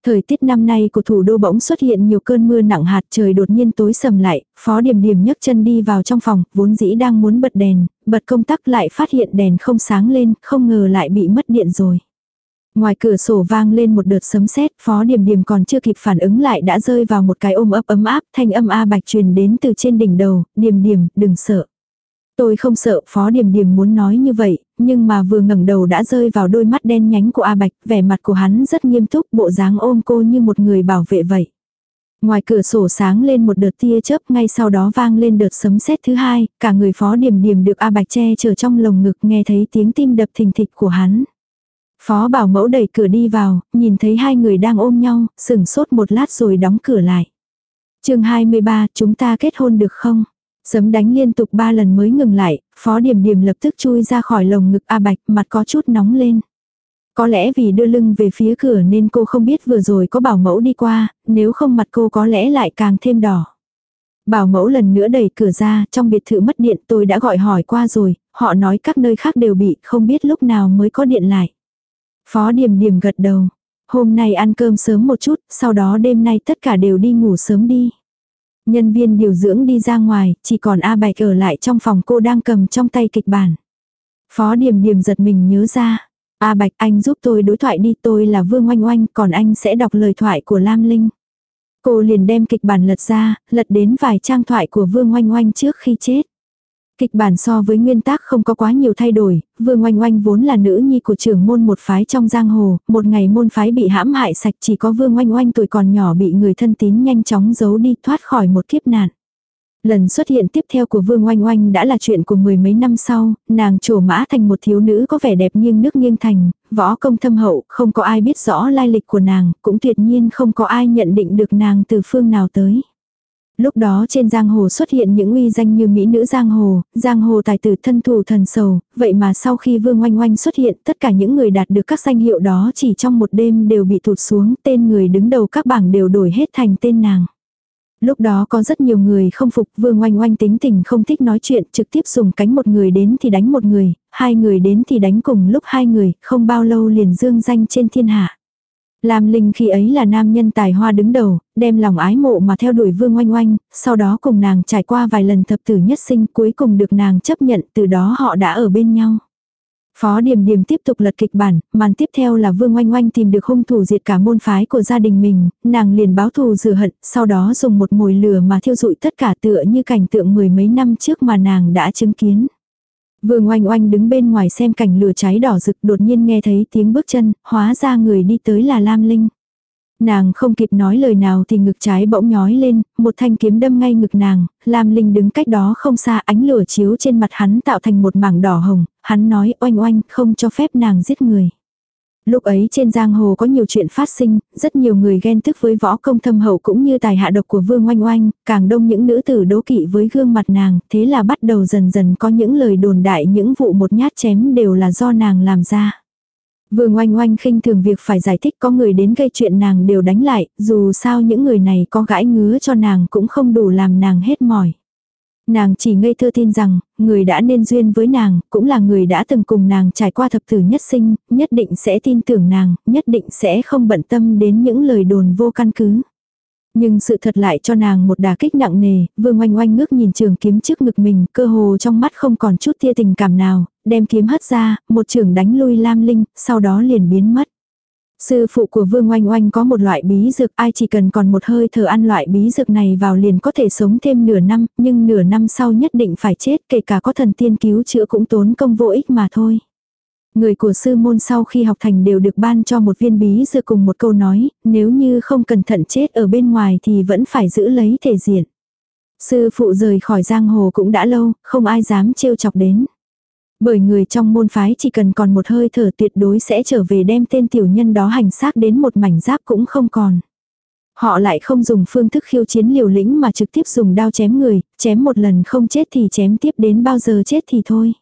Thời tiết năm nay của thủ đô bỗng xuất hiện nhiều cơn mưa nặng hạt trời đột nhiên tối sầm lại, Phó Điềm Điềm nhấc chân đi vào trong phòng, vốn dĩ đang muốn bật đèn, bật công tắc lại phát hiện đèn không sáng lên, không ngờ lại bị mất điện rồi. Ngoài cửa sổ vang lên một đợt sấm sét, Phó Điềm Điềm còn chưa kịp phản ứng lại đã rơi vào một cái ôm ấp ấm áp, thanh âm A Bạch truyền đến từ trên đỉnh đầu, "Điềm Điềm, đừng sợ." Tôi không sợ Phó Điềm Điềm muốn nói như vậy, nhưng mà vừa ngẩng đầu đã rơi vào đôi mắt đen nhánh của A Bạch, vẻ mặt của hắn rất nghiêm túc, bộ dáng ôm cô như một người bảo vệ vậy. Ngoài cửa sổ sáng lên một đợt tia chớp, ngay sau đó vang lên đợt sấm sét thứ hai, cả người Phó Điềm Điềm được A Bạch che chở trong lồng ngực nghe thấy tiếng tim đập thình thịch của hắn. Phó bảo mẫu đẩy cửa đi vào, nhìn thấy hai người đang ôm nhau, sững sốt một lát rồi đóng cửa lại. chương 23, chúng ta kết hôn được không? Sấm đánh liên tục ba lần mới ngừng lại, phó điểm điểm lập tức chui ra khỏi lồng ngực A Bạch, mặt có chút nóng lên. Có lẽ vì đưa lưng về phía cửa nên cô không biết vừa rồi có bảo mẫu đi qua, nếu không mặt cô có lẽ lại càng thêm đỏ. Bảo mẫu lần nữa đẩy cửa ra, trong biệt thự mất điện tôi đã gọi hỏi qua rồi, họ nói các nơi khác đều bị, không biết lúc nào mới có điện lại. Phó điểm điểm gật đầu. Hôm nay ăn cơm sớm một chút, sau đó đêm nay tất cả đều đi ngủ sớm đi. Nhân viên điều dưỡng đi ra ngoài, chỉ còn A Bạch ở lại trong phòng cô đang cầm trong tay kịch bản. Phó Điềm Điềm giật mình nhớ ra. A Bạch anh giúp tôi đối thoại đi tôi là Vương Oanh Oanh còn anh sẽ đọc lời thoại của Lam Linh. Cô liền đem kịch bản lật ra, lật đến vài trang thoại của Vương Oanh Oanh trước khi chết. Kịch bản so với nguyên tác không có quá nhiều thay đổi, Vương Oanh Oanh vốn là nữ nhi của trưởng môn một phái trong giang hồ, một ngày môn phái bị hãm hại sạch chỉ có Vương Oanh Oanh tuổi còn nhỏ bị người thân tín nhanh chóng giấu đi thoát khỏi một kiếp nạn. Lần xuất hiện tiếp theo của Vương Oanh Oanh đã là chuyện của mười mấy năm sau, nàng trổ mã thành một thiếu nữ có vẻ đẹp nghiêng nước nghiêng thành, võ công thâm hậu, không có ai biết rõ lai lịch của nàng, cũng tuyệt nhiên không có ai nhận định được nàng từ phương nào tới. Lúc đó trên giang hồ xuất hiện những uy danh như mỹ nữ giang hồ, giang hồ tài tử thân thủ thần sầu, vậy mà sau khi Vương Oanh Oanh xuất hiện, tất cả những người đạt được các danh hiệu đó chỉ trong một đêm đều bị tụt xuống, tên người đứng đầu các bảng đều đổi hết thành tên nàng. Lúc đó có rất nhiều người không phục Vương Oanh Oanh tính tình không thích nói chuyện trực tiếp dùng cánh một người đến thì đánh một người, hai người đến thì đánh cùng lúc hai người, không bao lâu liền dương danh trên thiên hạ. Lam Linh khi ấy là nam nhân tài hoa đứng đầu, đem lòng ái mộ mà theo đuổi Vương Oanh Oanh, sau đó cùng nàng trải qua vài lần thập tử nhất sinh cuối cùng được nàng chấp nhận từ đó họ đã ở bên nhau. Phó Điềm Điềm tiếp tục lật kịch bản, màn tiếp theo là Vương Oanh Oanh tìm được hung thủ diệt cả môn phái của gia đình mình, nàng liền báo thù rửa hận, sau đó dùng một mồi lửa mà thiêu dụi tất cả tựa như cảnh tượng mười mấy năm trước mà nàng đã chứng kiến. Vương oanh oanh đứng bên ngoài xem cảnh lửa cháy đỏ rực đột nhiên nghe thấy tiếng bước chân, hóa ra người đi tới là Lam Linh. Nàng không kịp nói lời nào thì ngực trái bỗng nhói lên, một thanh kiếm đâm ngay ngực nàng, Lam Linh đứng cách đó không xa ánh lửa chiếu trên mặt hắn tạo thành một mảng đỏ hồng, hắn nói oanh oanh không cho phép nàng giết người. Lúc ấy trên giang hồ có nhiều chuyện phát sinh, rất nhiều người ghen tức với võ công thâm hậu cũng như tài hạ độc của Vương Oanh Oanh, càng đông những nữ tử đố kỵ với gương mặt nàng, thế là bắt đầu dần dần có những lời đồn đại những vụ một nhát chém đều là do nàng làm ra. Vương Oanh Oanh khinh thường việc phải giải thích có người đến gây chuyện nàng đều đánh lại, dù sao những người này có gãi ngứa cho nàng cũng không đủ làm nàng hết mỏi. Nàng chỉ ngây thơ tin rằng, người đã nên duyên với nàng, cũng là người đã từng cùng nàng trải qua thập tử nhất sinh, nhất định sẽ tin tưởng nàng, nhất định sẽ không bận tâm đến những lời đồn vô căn cứ. Nhưng sự thật lại cho nàng một đà kích nặng nề, vương oanh oanh ngước nhìn trường kiếm trước ngực mình, cơ hồ trong mắt không còn chút tia tình cảm nào, đem kiếm hất ra, một trường đánh lui Lam Linh, sau đó liền biến mất. Sư phụ của Vương Oanh Oanh có một loại bí dược ai chỉ cần còn một hơi thở ăn loại bí dược này vào liền có thể sống thêm nửa năm, nhưng nửa năm sau nhất định phải chết kể cả có thần tiên cứu chữa cũng tốn công vô ích mà thôi. Người của sư môn sau khi học thành đều được ban cho một viên bí dược cùng một câu nói, nếu như không cẩn thận chết ở bên ngoài thì vẫn phải giữ lấy thể diện. Sư phụ rời khỏi giang hồ cũng đã lâu, không ai dám trêu chọc đến. Bởi người trong môn phái chỉ cần còn một hơi thở tuyệt đối sẽ trở về đem tên tiểu nhân đó hành xác đến một mảnh giáp cũng không còn. Họ lại không dùng phương thức khiêu chiến liều lĩnh mà trực tiếp dùng đao chém người, chém một lần không chết thì chém tiếp đến bao giờ chết thì thôi.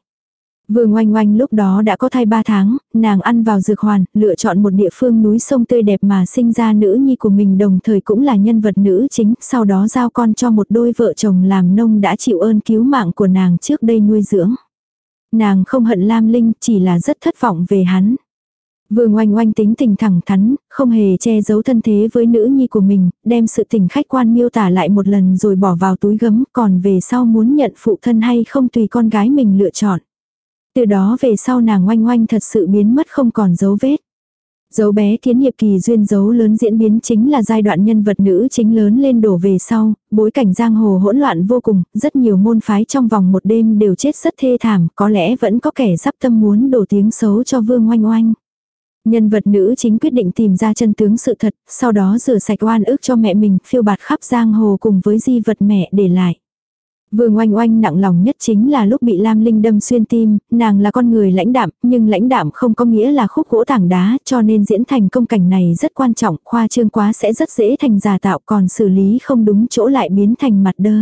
Vương oanh oanh lúc đó đã có thai 3 tháng, nàng ăn vào dược hoàn, lựa chọn một địa phương núi sông tươi đẹp mà sinh ra nữ nhi của mình đồng thời cũng là nhân vật nữ chính, sau đó giao con cho một đôi vợ chồng làm nông đã chịu ơn cứu mạng của nàng trước đây nuôi dưỡng. Nàng không hận Lam Linh, chỉ là rất thất vọng về hắn. Vương oanh oanh tính tình thẳng thắn, không hề che giấu thân thế với nữ nhi của mình, đem sự tình khách quan miêu tả lại một lần rồi bỏ vào túi gấm, còn về sau muốn nhận phụ thân hay không tùy con gái mình lựa chọn. Từ đó về sau nàng oanh oanh thật sự biến mất không còn dấu vết. Dấu bé kiến hiệp kỳ duyên dấu lớn diễn biến chính là giai đoạn nhân vật nữ chính lớn lên đổ về sau, bối cảnh giang hồ hỗn loạn vô cùng, rất nhiều môn phái trong vòng một đêm đều chết rất thê thảm, có lẽ vẫn có kẻ sắp tâm muốn đổ tiếng xấu cho vương oanh oanh. Nhân vật nữ chính quyết định tìm ra chân tướng sự thật, sau đó rửa sạch oan ức cho mẹ mình, phiêu bạt khắp giang hồ cùng với di vật mẹ để lại. Vương oanh oanh nặng lòng nhất chính là lúc bị Lam Linh đâm xuyên tim, nàng là con người lãnh đạm, nhưng lãnh đạm không có nghĩa là khúc gỗ tảng đá, cho nên diễn thành công cảnh này rất quan trọng, khoa trương quá sẽ rất dễ thành giả tạo còn xử lý không đúng chỗ lại biến thành mặt đơ.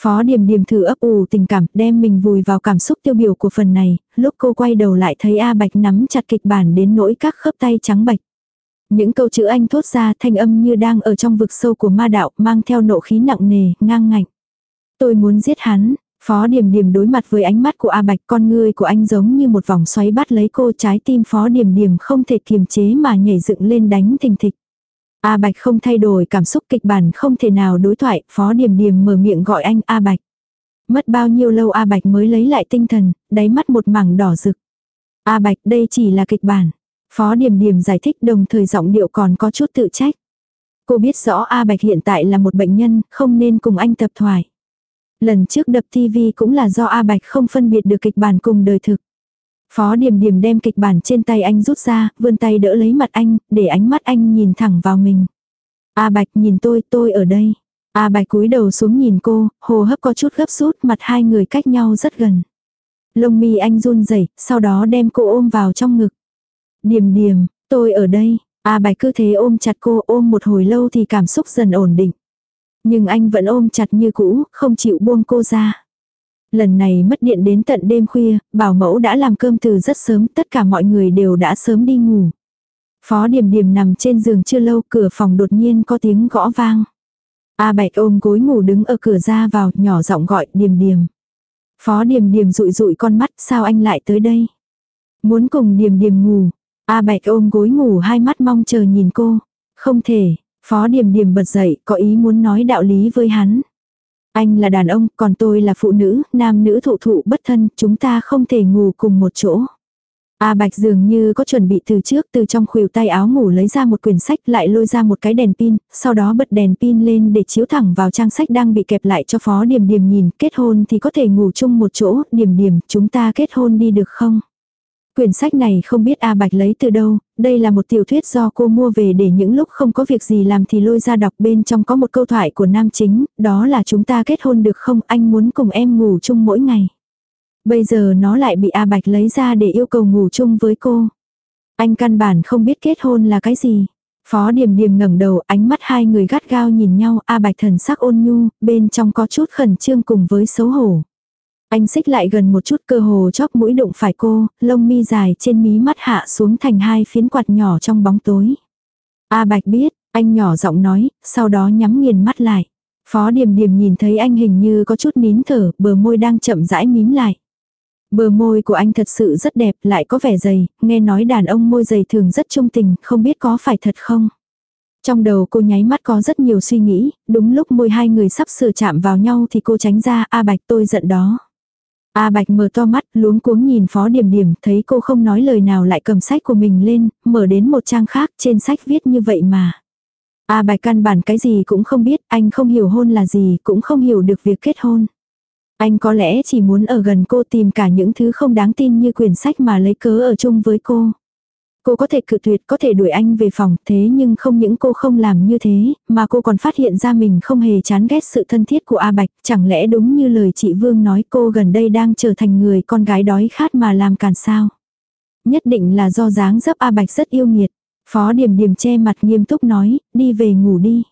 Phó Điềm Điềm thử ấp ủ tình cảm, đem mình vùi vào cảm xúc tiêu biểu của phần này, lúc cô quay đầu lại thấy A Bạch nắm chặt kịch bản đến nỗi các khớp tay trắng bạch. Những câu chữ anh thốt ra thanh âm như đang ở trong vực sâu của ma đạo, mang theo nộ khí nặng nề, ngang ngạnh. Tôi muốn giết hắn. Phó Điềm Điềm đối mặt với ánh mắt của A Bạch con ngươi của anh giống như một vòng xoáy bắt lấy cô trái tim Phó Điềm Điềm không thể kiềm chế mà nhảy dựng lên đánh thình thịch. A Bạch không thay đổi cảm xúc kịch bản không thể nào đối thoại, Phó Điềm Điềm mở miệng gọi anh A Bạch. Mất bao nhiêu lâu A Bạch mới lấy lại tinh thần, đáy mắt một mảng đỏ rực. A Bạch đây chỉ là kịch bản. Phó Điềm Điềm giải thích đồng thời giọng điệu còn có chút tự trách. Cô biết rõ A Bạch hiện tại là một bệnh nhân, không nên cùng anh tập thoại. Lần trước đập TV cũng là do A Bạch không phân biệt được kịch bản cùng đời thực. Phó Điềm Điềm đem kịch bản trên tay anh rút ra, vươn tay đỡ lấy mặt anh, để ánh mắt anh nhìn thẳng vào mình. A Bạch nhìn tôi, tôi ở đây. A Bạch cúi đầu xuống nhìn cô, hồ hấp có chút gấp rút, mặt hai người cách nhau rất gần. Lông mi anh run rẩy, sau đó đem cô ôm vào trong ngực. Điềm Điềm, tôi ở đây. A Bạch cứ thế ôm chặt cô ôm một hồi lâu thì cảm xúc dần ổn định. Nhưng anh vẫn ôm chặt như cũ, không chịu buông cô ra. Lần này mất điện đến tận đêm khuya, bảo mẫu đã làm cơm từ rất sớm, tất cả mọi người đều đã sớm đi ngủ. Phó Điềm Điềm nằm trên giường chưa lâu, cửa phòng đột nhiên có tiếng gõ vang. A Bạch ôm gối ngủ đứng ở cửa ra vào, nhỏ giọng gọi Điềm Điềm. Phó Điềm Điềm rụi rụi con mắt, sao anh lại tới đây? Muốn cùng Điềm Điềm ngủ. A Bạch ôm gối ngủ hai mắt mong chờ nhìn cô. Không thể, Phó Điềm Điềm bật dậy, có ý muốn nói đạo lý với hắn. Anh là đàn ông, còn tôi là phụ nữ, nam nữ thụ thụ bất thân, chúng ta không thể ngủ cùng một chỗ. A Bạch dường như có chuẩn bị từ trước từ trong khuỷu tay áo ngủ lấy ra một quyển sách lại lôi ra một cái đèn pin, sau đó bật đèn pin lên để chiếu thẳng vào trang sách đang bị kẹp lại cho Phó Điềm Điềm nhìn, kết hôn thì có thể ngủ chung một chỗ, Điềm Điềm, chúng ta kết hôn đi được không? Quyển sách này không biết A Bạch lấy từ đâu, đây là một tiểu thuyết do cô mua về để những lúc không có việc gì làm thì lôi ra đọc bên trong có một câu thoại của nam chính, đó là chúng ta kết hôn được không, anh muốn cùng em ngủ chung mỗi ngày. Bây giờ nó lại bị A Bạch lấy ra để yêu cầu ngủ chung với cô. Anh căn bản không biết kết hôn là cái gì. Phó Điềm Điềm ngẩng đầu, ánh mắt hai người gắt gao nhìn nhau, A Bạch thần sắc ôn nhu, bên trong có chút khẩn trương cùng với xấu hổ. Anh xích lại gần một chút cơ hồ chóp mũi đụng phải cô, lông mi dài trên mí mắt hạ xuống thành hai phiến quạt nhỏ trong bóng tối. A Bạch biết, anh nhỏ giọng nói, sau đó nhắm nghiền mắt lại. Phó Điềm Điềm nhìn thấy anh hình như có chút nín thở, bờ môi đang chậm rãi mím lại. Bờ môi của anh thật sự rất đẹp, lại có vẻ dày, nghe nói đàn ông môi dày thường rất trung tình, không biết có phải thật không. Trong đầu cô nháy mắt có rất nhiều suy nghĩ, đúng lúc môi hai người sắp sửa chạm vào nhau thì cô tránh ra, A Bạch tôi giận đó. A Bạch mở to mắt, luống cuống nhìn Phó điểm điểm thấy cô không nói lời nào lại cầm sách của mình lên, mở đến một trang khác, trên sách viết như vậy mà. A Bạch căn bản cái gì cũng không biết, anh không hiểu hôn là gì, cũng không hiểu được việc kết hôn. Anh có lẽ chỉ muốn ở gần cô tìm cả những thứ không đáng tin như quyển sách mà lấy cớ ở chung với cô. Cô có thể cự tuyệt, có thể đuổi anh về phòng, thế nhưng không những cô không làm như thế, mà cô còn phát hiện ra mình không hề chán ghét sự thân thiết của A Bạch, chẳng lẽ đúng như lời chị Vương nói cô gần đây đang trở thành người con gái đói khát mà làm càn sao. Nhất định là do dáng dấp A Bạch rất yêu nghiệt. Phó Điềm Điềm che mặt nghiêm túc nói, đi về ngủ đi.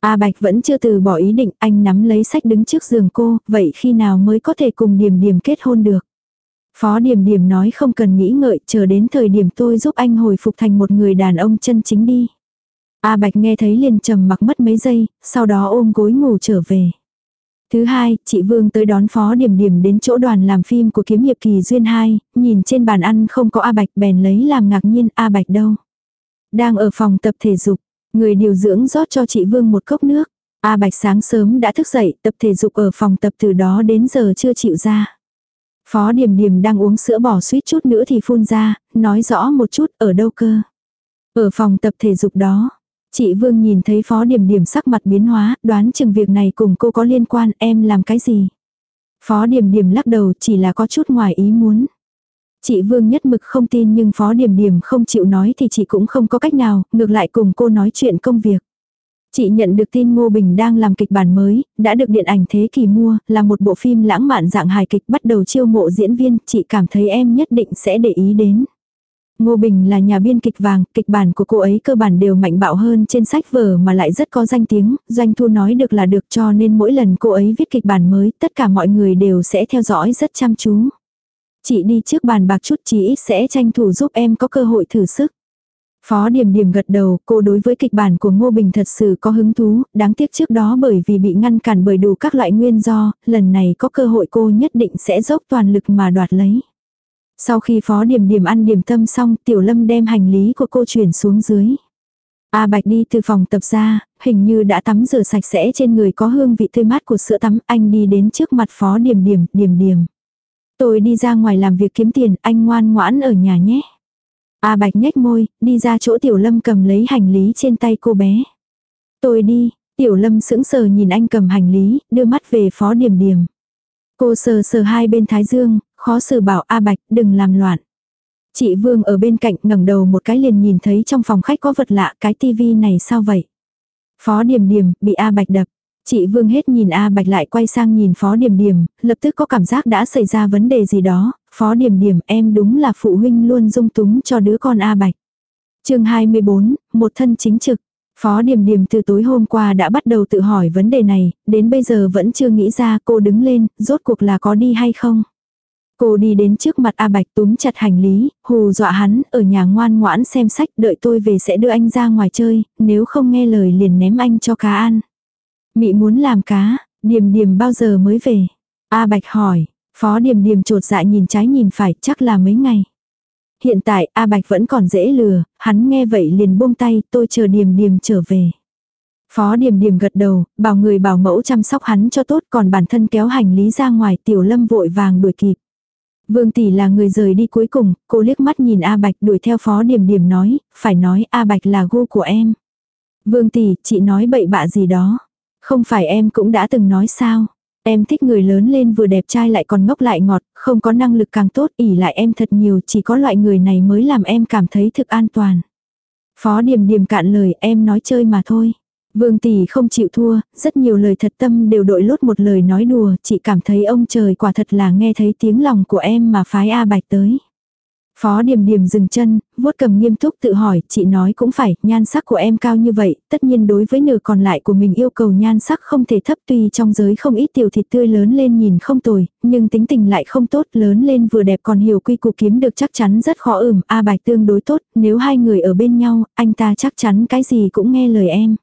A Bạch vẫn chưa từ bỏ ý định, anh nắm lấy sách đứng trước giường cô, vậy khi nào mới có thể cùng Điềm Điềm kết hôn được. Phó Điềm Điềm nói không cần nghĩ ngợi, chờ đến thời điểm tôi giúp anh hồi phục thành một người đàn ông chân chính đi. A Bạch nghe thấy liền trầm mặc mất mấy giây, sau đó ôm gối ngủ trở về. Thứ hai, chị Vương tới đón Phó Điềm Điềm đến chỗ đoàn làm phim của kiếm hiệp kỳ duyên 2, nhìn trên bàn ăn không có A Bạch bèn lấy làm ngạc nhiên A Bạch đâu. Đang ở phòng tập thể dục, người điều dưỡng rót cho chị Vương một cốc nước. A Bạch sáng sớm đã thức dậy tập thể dục ở phòng tập từ đó đến giờ chưa chịu ra. Phó Điềm Điềm đang uống sữa bò suýt chút nữa thì phun ra, nói rõ một chút ở đâu cơ. Ở phòng tập thể dục đó, chị Vương nhìn thấy Phó Điểm Điểm sắc mặt biến hóa, đoán chừng việc này cùng cô có liên quan, em làm cái gì? Phó Điểm Điểm lắc đầu chỉ là có chút ngoài ý muốn. Chị Vương nhất mực không tin nhưng Phó Điểm Điểm không chịu nói thì chị cũng không có cách nào, ngược lại cùng cô nói chuyện công việc. Chị nhận được tin Ngô Bình đang làm kịch bản mới, đã được điện ảnh Thế Kỷ mua, là một bộ phim lãng mạn dạng hài kịch bắt đầu chiêu mộ diễn viên, chị cảm thấy em nhất định sẽ để ý đến. Ngô Bình là nhà biên kịch vàng, kịch bản của cô ấy cơ bản đều mạnh bạo hơn trên sách vở mà lại rất có danh tiếng, doanh thu nói được là được cho nên mỗi lần cô ấy viết kịch bản mới, tất cả mọi người đều sẽ theo dõi rất chăm chú. Chị đi trước bàn bạc chút chí sẽ tranh thủ giúp em có cơ hội thử sức. Phó điểm điểm gật đầu, cô đối với kịch bản của Ngô Bình thật sự có hứng thú, đáng tiếc trước đó bởi vì bị ngăn cản bởi đủ các loại nguyên do, lần này có cơ hội cô nhất định sẽ dốc toàn lực mà đoạt lấy. Sau khi Phó điểm điểm ăn điểm tâm xong, Tiểu Lâm đem hành lý của cô chuyển xuống dưới. A Bạch đi từ phòng tập ra, hình như đã tắm rửa sạch sẽ trên người có hương vị tươi mát của sữa tắm, anh đi đến trước mặt Phó điểm điểm điểm điểm Tôi đi ra ngoài làm việc kiếm tiền, anh ngoan ngoãn ở nhà nhé. A Bạch nhếch môi, đi ra chỗ Tiểu Lâm cầm lấy hành lý trên tay cô bé. Tôi đi, Tiểu Lâm sững sờ nhìn anh cầm hành lý, đưa mắt về Phó Điềm Điềm. Cô sờ sờ hai bên thái dương, khó xử bảo A Bạch đừng làm loạn. Chị Vương ở bên cạnh ngẩng đầu một cái liền nhìn thấy trong phòng khách có vật lạ cái tivi này sao vậy. Phó Điềm Điềm bị A Bạch đập. Chị Vương hết nhìn A Bạch lại quay sang nhìn Phó Điềm Điềm, lập tức có cảm giác đã xảy ra vấn đề gì đó, Phó Điềm Điềm em đúng là phụ huynh luôn dung túng cho đứa con A Bạch. chương 24, một thân chính trực. Phó Điềm Điềm từ tối hôm qua đã bắt đầu tự hỏi vấn đề này, đến bây giờ vẫn chưa nghĩ ra cô đứng lên, rốt cuộc là có đi hay không. Cô đi đến trước mặt A Bạch túm chặt hành lý, hù dọa hắn, ở nhà ngoan ngoãn xem sách đợi tôi về sẽ đưa anh ra ngoài chơi, nếu không nghe lời liền ném anh cho cá ăn. Mị muốn làm cá, Điềm Điềm bao giờ mới về? A Bạch hỏi, Phó Điềm Điềm trột dạ nhìn trái nhìn phải, chắc là mấy ngày. Hiện tại A Bạch vẫn còn dễ lừa, hắn nghe vậy liền buông tay, tôi chờ Điềm Điềm trở về. Phó Điềm Điềm gật đầu, bảo người bảo mẫu chăm sóc hắn cho tốt còn bản thân kéo hành lý ra ngoài tiểu lâm vội vàng đuổi kịp. Vương Tỷ là người rời đi cuối cùng, cô liếc mắt nhìn A Bạch đuổi theo Phó Điềm Điềm nói, phải nói A Bạch là gu của em. Vương Tỷ, chị nói bậy bạ gì đó. Không phải em cũng đã từng nói sao. Em thích người lớn lên vừa đẹp trai lại còn ngốc lại ngọt, không có năng lực càng tốt, ỉ lại em thật nhiều, chỉ có loại người này mới làm em cảm thấy thực an toàn. Phó Điềm Điềm cạn lời em nói chơi mà thôi. Vương Tỷ không chịu thua, rất nhiều lời thật tâm đều đội lốt một lời nói đùa, chị cảm thấy ông trời quả thật là nghe thấy tiếng lòng của em mà phái A Bạch tới. Phó Điềm Điềm dừng chân, vuốt cầm nghiêm túc tự hỏi, chị nói cũng phải, nhan sắc của em cao như vậy, tất nhiên đối với nửa còn lại của mình yêu cầu nhan sắc không thể thấp tuy trong giới không ít tiểu thịt tươi lớn lên nhìn không tồi, nhưng tính tình lại không tốt, lớn lên vừa đẹp còn hiểu quy củ kiếm được chắc chắn rất khó ửm, A Bạch tương đối tốt, nếu hai người ở bên nhau, anh ta chắc chắn cái gì cũng nghe lời em.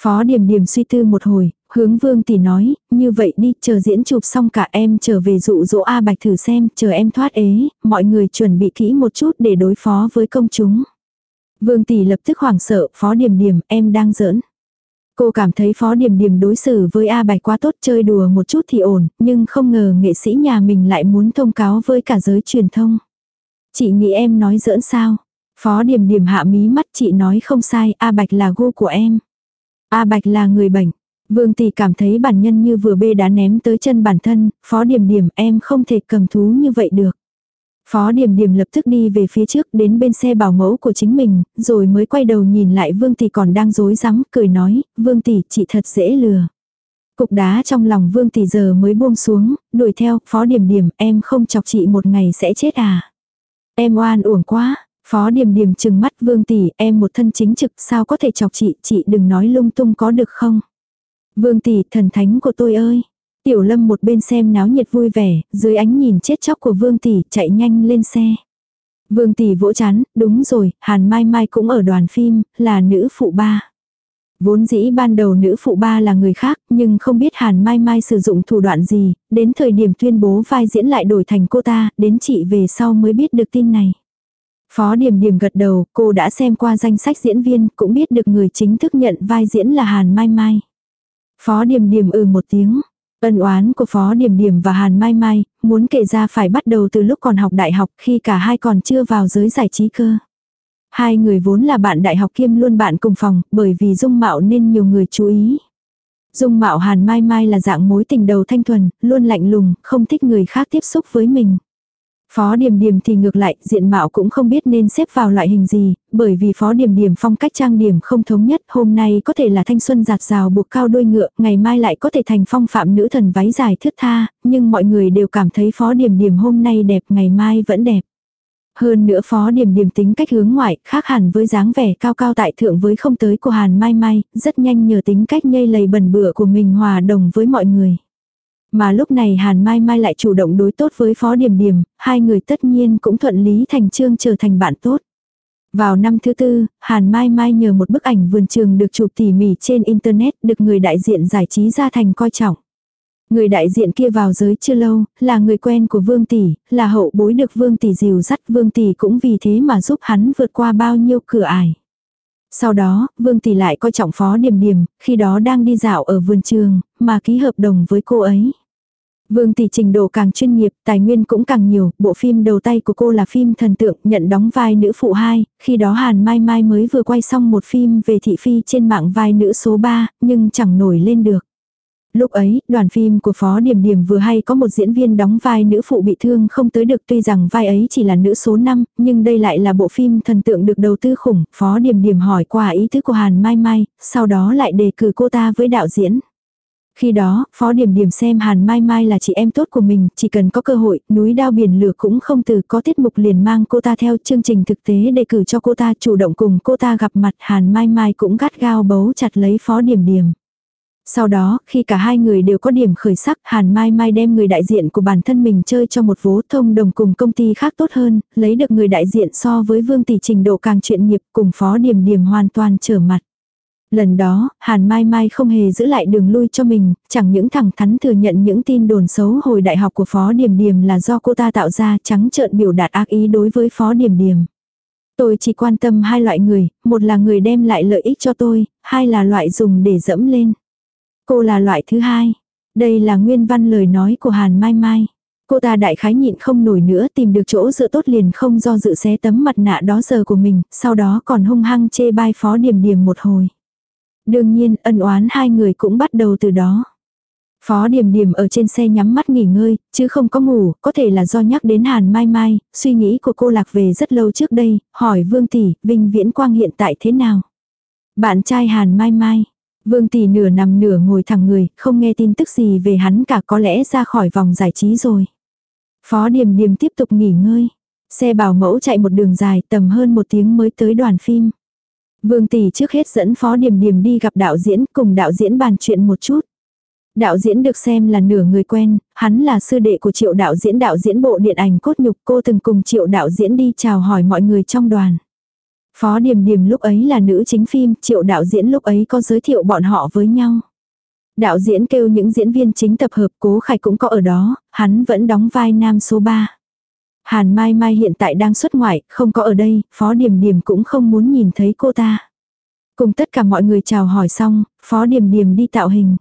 Phó Điềm Điềm suy tư một hồi, hướng Vương tỷ nói, như vậy đi, chờ diễn chụp xong cả em trở về dụ dỗ A Bạch thử xem, chờ em thoát ế, mọi người chuẩn bị kỹ một chút để đối phó với công chúng. Vương tỷ lập tức hoảng sợ, Phó điểm điểm em đang giỡn. Cô cảm thấy Phó điểm điểm đối xử với A Bạch quá tốt chơi đùa một chút thì ổn, nhưng không ngờ nghệ sĩ nhà mình lại muốn thông cáo với cả giới truyền thông. Chị nghĩ em nói giỡn sao? Phó điểm điểm hạ mí mắt chị nói không sai, A Bạch là gu của em. A Bạch là người bệnh. Vương tỷ cảm thấy bản nhân như vừa bê đá ném tới chân bản thân, phó điểm điểm em không thể cầm thú như vậy được. Phó điểm điểm lập tức đi về phía trước đến bên xe bảo mẫu của chính mình, rồi mới quay đầu nhìn lại vương tỷ còn đang dối rắm cười nói, vương tỷ chị thật dễ lừa. Cục đá trong lòng vương tỷ giờ mới buông xuống, đuổi theo, phó điểm điểm em không chọc chị một ngày sẽ chết à. Em oan uổng quá, Phó Điềm Điềm chừng mắt Vương tỷ, em một thân chính trực, sao có thể chọc chị, chị đừng nói lung tung có được không? Vương tỷ, thần thánh của tôi ơi. Tiểu Lâm một bên xem náo nhiệt vui vẻ, dưới ánh nhìn chết chóc của Vương tỷ, chạy nhanh lên xe. Vương tỷ vỗ chán, đúng rồi, Hàn Mai Mai cũng ở đoàn phim, là nữ phụ ba. Vốn dĩ ban đầu nữ phụ ba là người khác, nhưng không biết Hàn Mai Mai sử dụng thủ đoạn gì, đến thời điểm tuyên bố vai diễn lại đổi thành cô ta, đến chị về sau mới biết được tin này. Phó Điềm Điềm gật đầu, cô đã xem qua danh sách diễn viên, cũng biết được người chính thức nhận vai diễn là Hàn Mai Mai. Phó Điềm Điềm ừ một tiếng. Ân oán của Phó Điềm Điềm và Hàn Mai Mai, muốn kể ra phải bắt đầu từ lúc còn học đại học khi cả hai còn chưa vào giới giải trí cơ. Hai người vốn là bạn đại học kiêm luôn bạn cùng phòng, bởi vì dung mạo nên nhiều người chú ý. Dung mạo Hàn Mai Mai là dạng mối tình đầu thanh thuần, luôn lạnh lùng, không thích người khác tiếp xúc với mình. Phó Điềm Điềm thì ngược lại, diện mạo cũng không biết nên xếp vào loại hình gì, bởi vì Phó Điềm Điềm phong cách trang điểm không thống nhất, hôm nay có thể là thanh xuân giạt rào buộc cao đôi ngựa, ngày mai lại có thể thành phong phạm nữ thần váy dài thướt tha, nhưng mọi người đều cảm thấy Phó Điềm Điềm hôm nay đẹp, ngày mai vẫn đẹp. Hơn nữa Phó Điềm Điềm tính cách hướng ngoại, khác hẳn với dáng vẻ cao cao tại thượng với không tới của Hàn Mai Mai, rất nhanh nhờ tính cách nhây lầy bẩn bựa của mình hòa đồng với mọi người. Mà lúc này Hàn Mai Mai lại chủ động đối tốt với Phó Điềm Điềm, hai người tất nhiên cũng thuận lý thành trương trở thành bạn tốt. Vào năm thứ tư, Hàn Mai Mai nhờ một bức ảnh vườn trường được chụp tỉ mỉ trên Internet được người đại diện giải trí ra thành coi trọng. Người đại diện kia vào giới chưa lâu, là người quen của Vương Tỷ, là hậu bối được Vương Tỷ dìu dắt Vương Tỷ cũng vì thế mà giúp hắn vượt qua bao nhiêu cửa ải. Sau đó, Vương Tỷ lại coi trọng Phó Điềm Điềm, khi đó đang đi dạo ở vườn trường, mà ký hợp đồng với cô ấy. Vương Tỷ trình độ càng chuyên nghiệp, tài nguyên cũng càng nhiều, bộ phim đầu tay của cô là phim thần tượng, nhận đóng vai nữ phụ 2, khi đó Hàn Mai Mai mới vừa quay xong một phim về thị phi trên mạng vai nữ số 3, nhưng chẳng nổi lên được. Lúc ấy, đoàn phim của Phó Điềm Điềm vừa hay có một diễn viên đóng vai nữ phụ bị thương không tới được tuy rằng vai ấy chỉ là nữ số 5, nhưng đây lại là bộ phim thần tượng được đầu tư khủng. Phó Điềm Điềm hỏi qua ý thức của Hàn Mai Mai, sau đó lại đề cử cô ta với đạo diễn. Khi đó, Phó Điểm Điểm xem Hàn Mai Mai là chị em tốt của mình, chỉ cần có cơ hội, núi đao biển lửa cũng không từ có tiết mục liền mang cô ta theo chương trình thực tế đề cử cho cô ta chủ động cùng cô ta gặp mặt Hàn Mai Mai cũng gắt gao bấu chặt lấy Phó Điểm Điểm. Sau đó, khi cả hai người đều có điểm khởi sắc, Hàn Mai Mai đem người đại diện của bản thân mình chơi cho một vố thông đồng cùng công ty khác tốt hơn, lấy được người đại diện so với Vương Tỷ trình độ càng chuyện nghiệp cùng Phó Điểm Điểm hoàn toàn trở mặt. Lần đó, Hàn Mai Mai không hề giữ lại đường lui cho mình, chẳng những thẳng thắn thừa nhận những tin đồn xấu hồi đại học của Phó Điềm Điềm là do cô ta tạo ra trắng trợn biểu đạt ác ý đối với Phó Điềm Điềm. Tôi chỉ quan tâm hai loại người, một là người đem lại lợi ích cho tôi, hai là loại dùng để dẫm lên. Cô là loại thứ hai. Đây là nguyên văn lời nói của Hàn Mai Mai. Cô ta đại khái nhịn không nổi nữa tìm được chỗ dựa tốt liền không do dự xé tấm mặt nạ đó giờ của mình, sau đó còn hung hăng chê bai phó điểm điểm một hồi. Đương nhiên ân oán hai người cũng bắt đầu từ đó. Phó Điềm Điềm ở trên xe nhắm mắt nghỉ ngơi, chứ không có ngủ, có thể là do nhắc đến Hàn Mai Mai, suy nghĩ của cô lạc về rất lâu trước đây, hỏi Vương Tỷ, Vinh Viễn Quang hiện tại thế nào? Bạn trai Hàn Mai Mai, Vương Tỷ nửa nằm nửa ngồi thẳng người, không nghe tin tức gì về hắn cả có lẽ ra khỏi vòng giải trí rồi. Phó Điềm Điềm tiếp tục nghỉ ngơi. Xe bảo mẫu chạy một đường dài tầm hơn một tiếng mới tới đoàn phim. Vương Tỷ trước hết dẫn Phó Điềm Điềm đi gặp đạo diễn cùng đạo diễn bàn chuyện một chút. Đạo diễn được xem là nửa người quen, hắn là sư đệ của triệu đạo diễn đạo diễn bộ điện ảnh cốt nhục cô từng cùng triệu đạo diễn đi chào hỏi mọi người trong đoàn. Phó Điềm Điềm lúc ấy là nữ chính phim, triệu đạo diễn lúc ấy có giới thiệu bọn họ với nhau. Đạo diễn kêu những diễn viên chính tập hợp cố khải cũng có ở đó, hắn vẫn đóng vai nam số 3. Hàn Mai Mai hiện tại đang xuất ngoại, không có ở đây, Phó Điềm Điềm cũng không muốn nhìn thấy cô ta. Cùng tất cả mọi người chào hỏi xong, Phó Điềm Điềm đi tạo hình.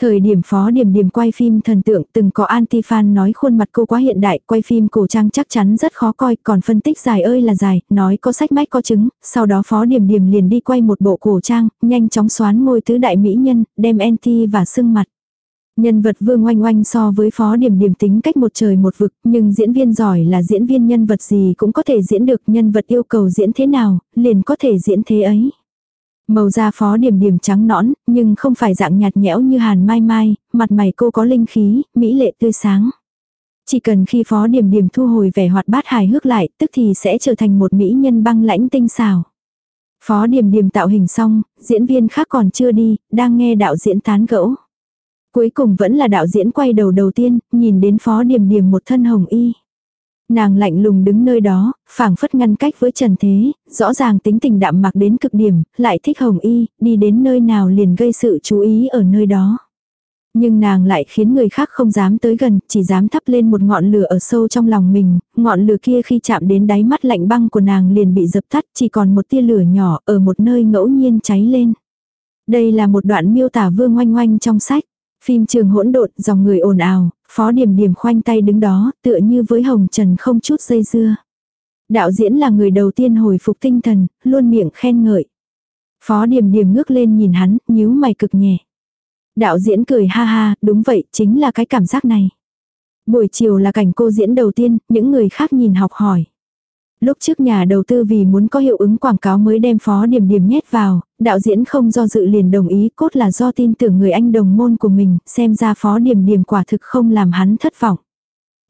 Thời điểm phó điểm điểm quay phim thần tượng từng có anti-fan nói khuôn mặt cô quá hiện đại, quay phim cổ trang chắc chắn rất khó coi, còn phân tích dài ơi là dài, nói có sách mách có chứng, sau đó phó điểm điểm liền đi quay một bộ cổ trang, nhanh chóng xoán ngôi tứ đại mỹ nhân, đem anti và sưng mặt. Nhân vật vương oanh oanh so với phó điểm điểm tính cách một trời một vực, nhưng diễn viên giỏi là diễn viên nhân vật gì cũng có thể diễn được nhân vật yêu cầu diễn thế nào, liền có thể diễn thế ấy. Màu da phó điểm điểm trắng nõn, nhưng không phải dạng nhạt nhẽo như hàn mai mai, mặt mày cô có linh khí, mỹ lệ tươi sáng. Chỉ cần khi phó điểm điểm thu hồi vẻ hoạt bát hài hước lại, tức thì sẽ trở thành một mỹ nhân băng lãnh tinh xảo. Phó điểm điểm tạo hình xong, diễn viên khác còn chưa đi, đang nghe đạo diễn tán gẫu. Cuối cùng vẫn là đạo diễn quay đầu đầu tiên, nhìn đến phó điểm điểm một thân hồng y. Nàng lạnh lùng đứng nơi đó, phảng phất ngăn cách với trần thế, rõ ràng tính tình đạm mạc đến cực điểm, lại thích hồng y, đi đến nơi nào liền gây sự chú ý ở nơi đó. Nhưng nàng lại khiến người khác không dám tới gần, chỉ dám thắp lên một ngọn lửa ở sâu trong lòng mình, ngọn lửa kia khi chạm đến đáy mắt lạnh băng của nàng liền bị dập tắt, chỉ còn một tia lửa nhỏ ở một nơi ngẫu nhiên cháy lên. Đây là một đoạn miêu tả vương oanh oanh trong sách. Phim trường hỗn độn, dòng người ồn ào, phó điểm điểm khoanh tay đứng đó, tựa như với hồng trần không chút dây dưa. Đạo diễn là người đầu tiên hồi phục tinh thần, luôn miệng khen ngợi. Phó điểm điểm ngước lên nhìn hắn, nhíu mày cực nhẹ. Đạo diễn cười ha ha, đúng vậy, chính là cái cảm giác này. Buổi chiều là cảnh cô diễn đầu tiên, những người khác nhìn học hỏi. Lúc trước nhà đầu tư vì muốn có hiệu ứng quảng cáo mới đem phó điểm điểm nhét vào, đạo diễn không do dự liền đồng ý cốt là do tin tưởng người anh đồng môn của mình, xem ra phó điểm điểm quả thực không làm hắn thất vọng.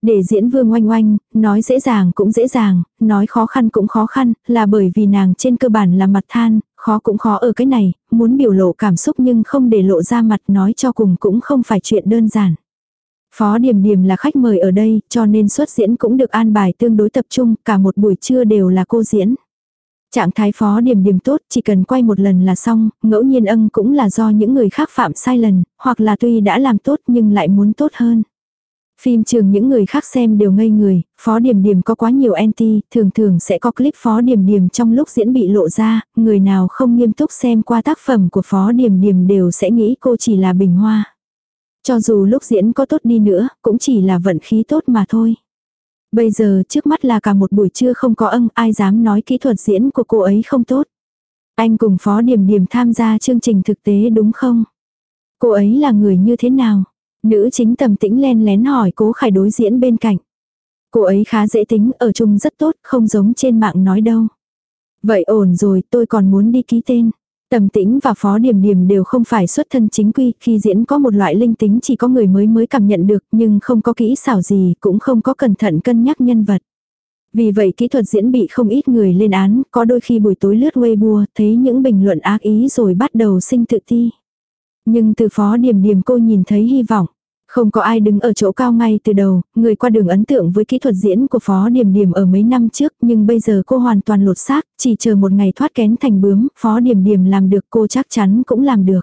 Để diễn vương oanh oanh, nói dễ dàng cũng dễ dàng, nói khó khăn cũng khó khăn, là bởi vì nàng trên cơ bản là mặt than, khó cũng khó ở cái này, muốn biểu lộ cảm xúc nhưng không để lộ ra mặt nói cho cùng cũng không phải chuyện đơn giản. Phó Điềm Điềm là khách mời ở đây, cho nên xuất diễn cũng được an bài tương đối tập trung, cả một buổi trưa đều là cô diễn. Trạng thái Phó Điềm Điềm tốt, chỉ cần quay một lần là xong, ngẫu nhiên ân cũng là do những người khác phạm sai lần, hoặc là tuy đã làm tốt nhưng lại muốn tốt hơn. Phim trường những người khác xem đều ngây người, Phó Điềm Điềm có quá nhiều anti, thường thường sẽ có clip Phó Điềm Điềm trong lúc diễn bị lộ ra, người nào không nghiêm túc xem qua tác phẩm của Phó Điềm Điềm đều sẽ nghĩ cô chỉ là bình hoa. Cho dù lúc diễn có tốt đi nữa, cũng chỉ là vận khí tốt mà thôi. Bây giờ trước mắt là cả một buổi trưa không có ân, ai dám nói kỹ thuật diễn của cô ấy không tốt. Anh cùng Phó Điềm Điềm tham gia chương trình thực tế đúng không? Cô ấy là người như thế nào? Nữ chính tầm tĩnh len lén hỏi cố khải đối diễn bên cạnh. Cô ấy khá dễ tính, ở chung rất tốt, không giống trên mạng nói đâu. Vậy ổn rồi, tôi còn muốn đi ký tên. Tầm tĩnh và phó điểm điểm đều không phải xuất thân chính quy, khi diễn có một loại linh tính chỉ có người mới mới cảm nhận được, nhưng không có kỹ xảo gì, cũng không có cẩn thận cân nhắc nhân vật. Vì vậy kỹ thuật diễn bị không ít người lên án, có đôi khi buổi tối lướt Weibo, thấy những bình luận ác ý rồi bắt đầu sinh tự ti. Nhưng từ phó điểm điểm cô nhìn thấy hy vọng. Không có ai đứng ở chỗ cao ngay từ đầu, người qua đường ấn tượng với kỹ thuật diễn của Phó Điềm Điềm ở mấy năm trước, nhưng bây giờ cô hoàn toàn lột xác, chỉ chờ một ngày thoát kén thành bướm, Phó Điềm Điềm làm được cô chắc chắn cũng làm được.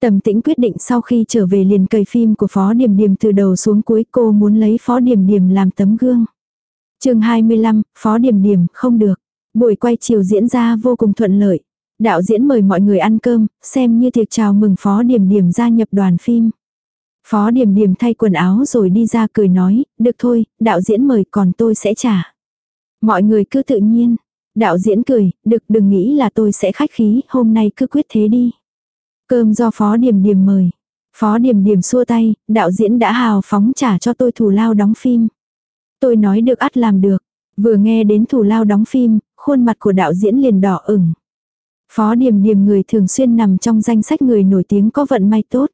Tầm tĩnh quyết định sau khi trở về liền cầy phim của Phó Điềm Điềm từ đầu xuống cuối cô muốn lấy Phó Điềm Điềm làm tấm gương. chương 25, Phó Điềm Điềm, không được. Buổi quay chiều diễn ra vô cùng thuận lợi. Đạo diễn mời mọi người ăn cơm, xem như tiệc chào mừng Phó Điềm Điềm gia nhập đoàn phim. Phó Điềm Điềm thay quần áo rồi đi ra cười nói, được thôi, đạo diễn mời còn tôi sẽ trả. Mọi người cứ tự nhiên. Đạo diễn cười, được đừng nghĩ là tôi sẽ khách khí, hôm nay cứ quyết thế đi. Cơm do Phó Điềm Điềm mời. Phó Điềm Điềm xua tay, đạo diễn đã hào phóng trả cho tôi thù lao đóng phim. Tôi nói được ắt làm được. Vừa nghe đến thù lao đóng phim, khuôn mặt của đạo diễn liền đỏ ửng. Phó Điềm Điềm người thường xuyên nằm trong danh sách người nổi tiếng có vận may tốt.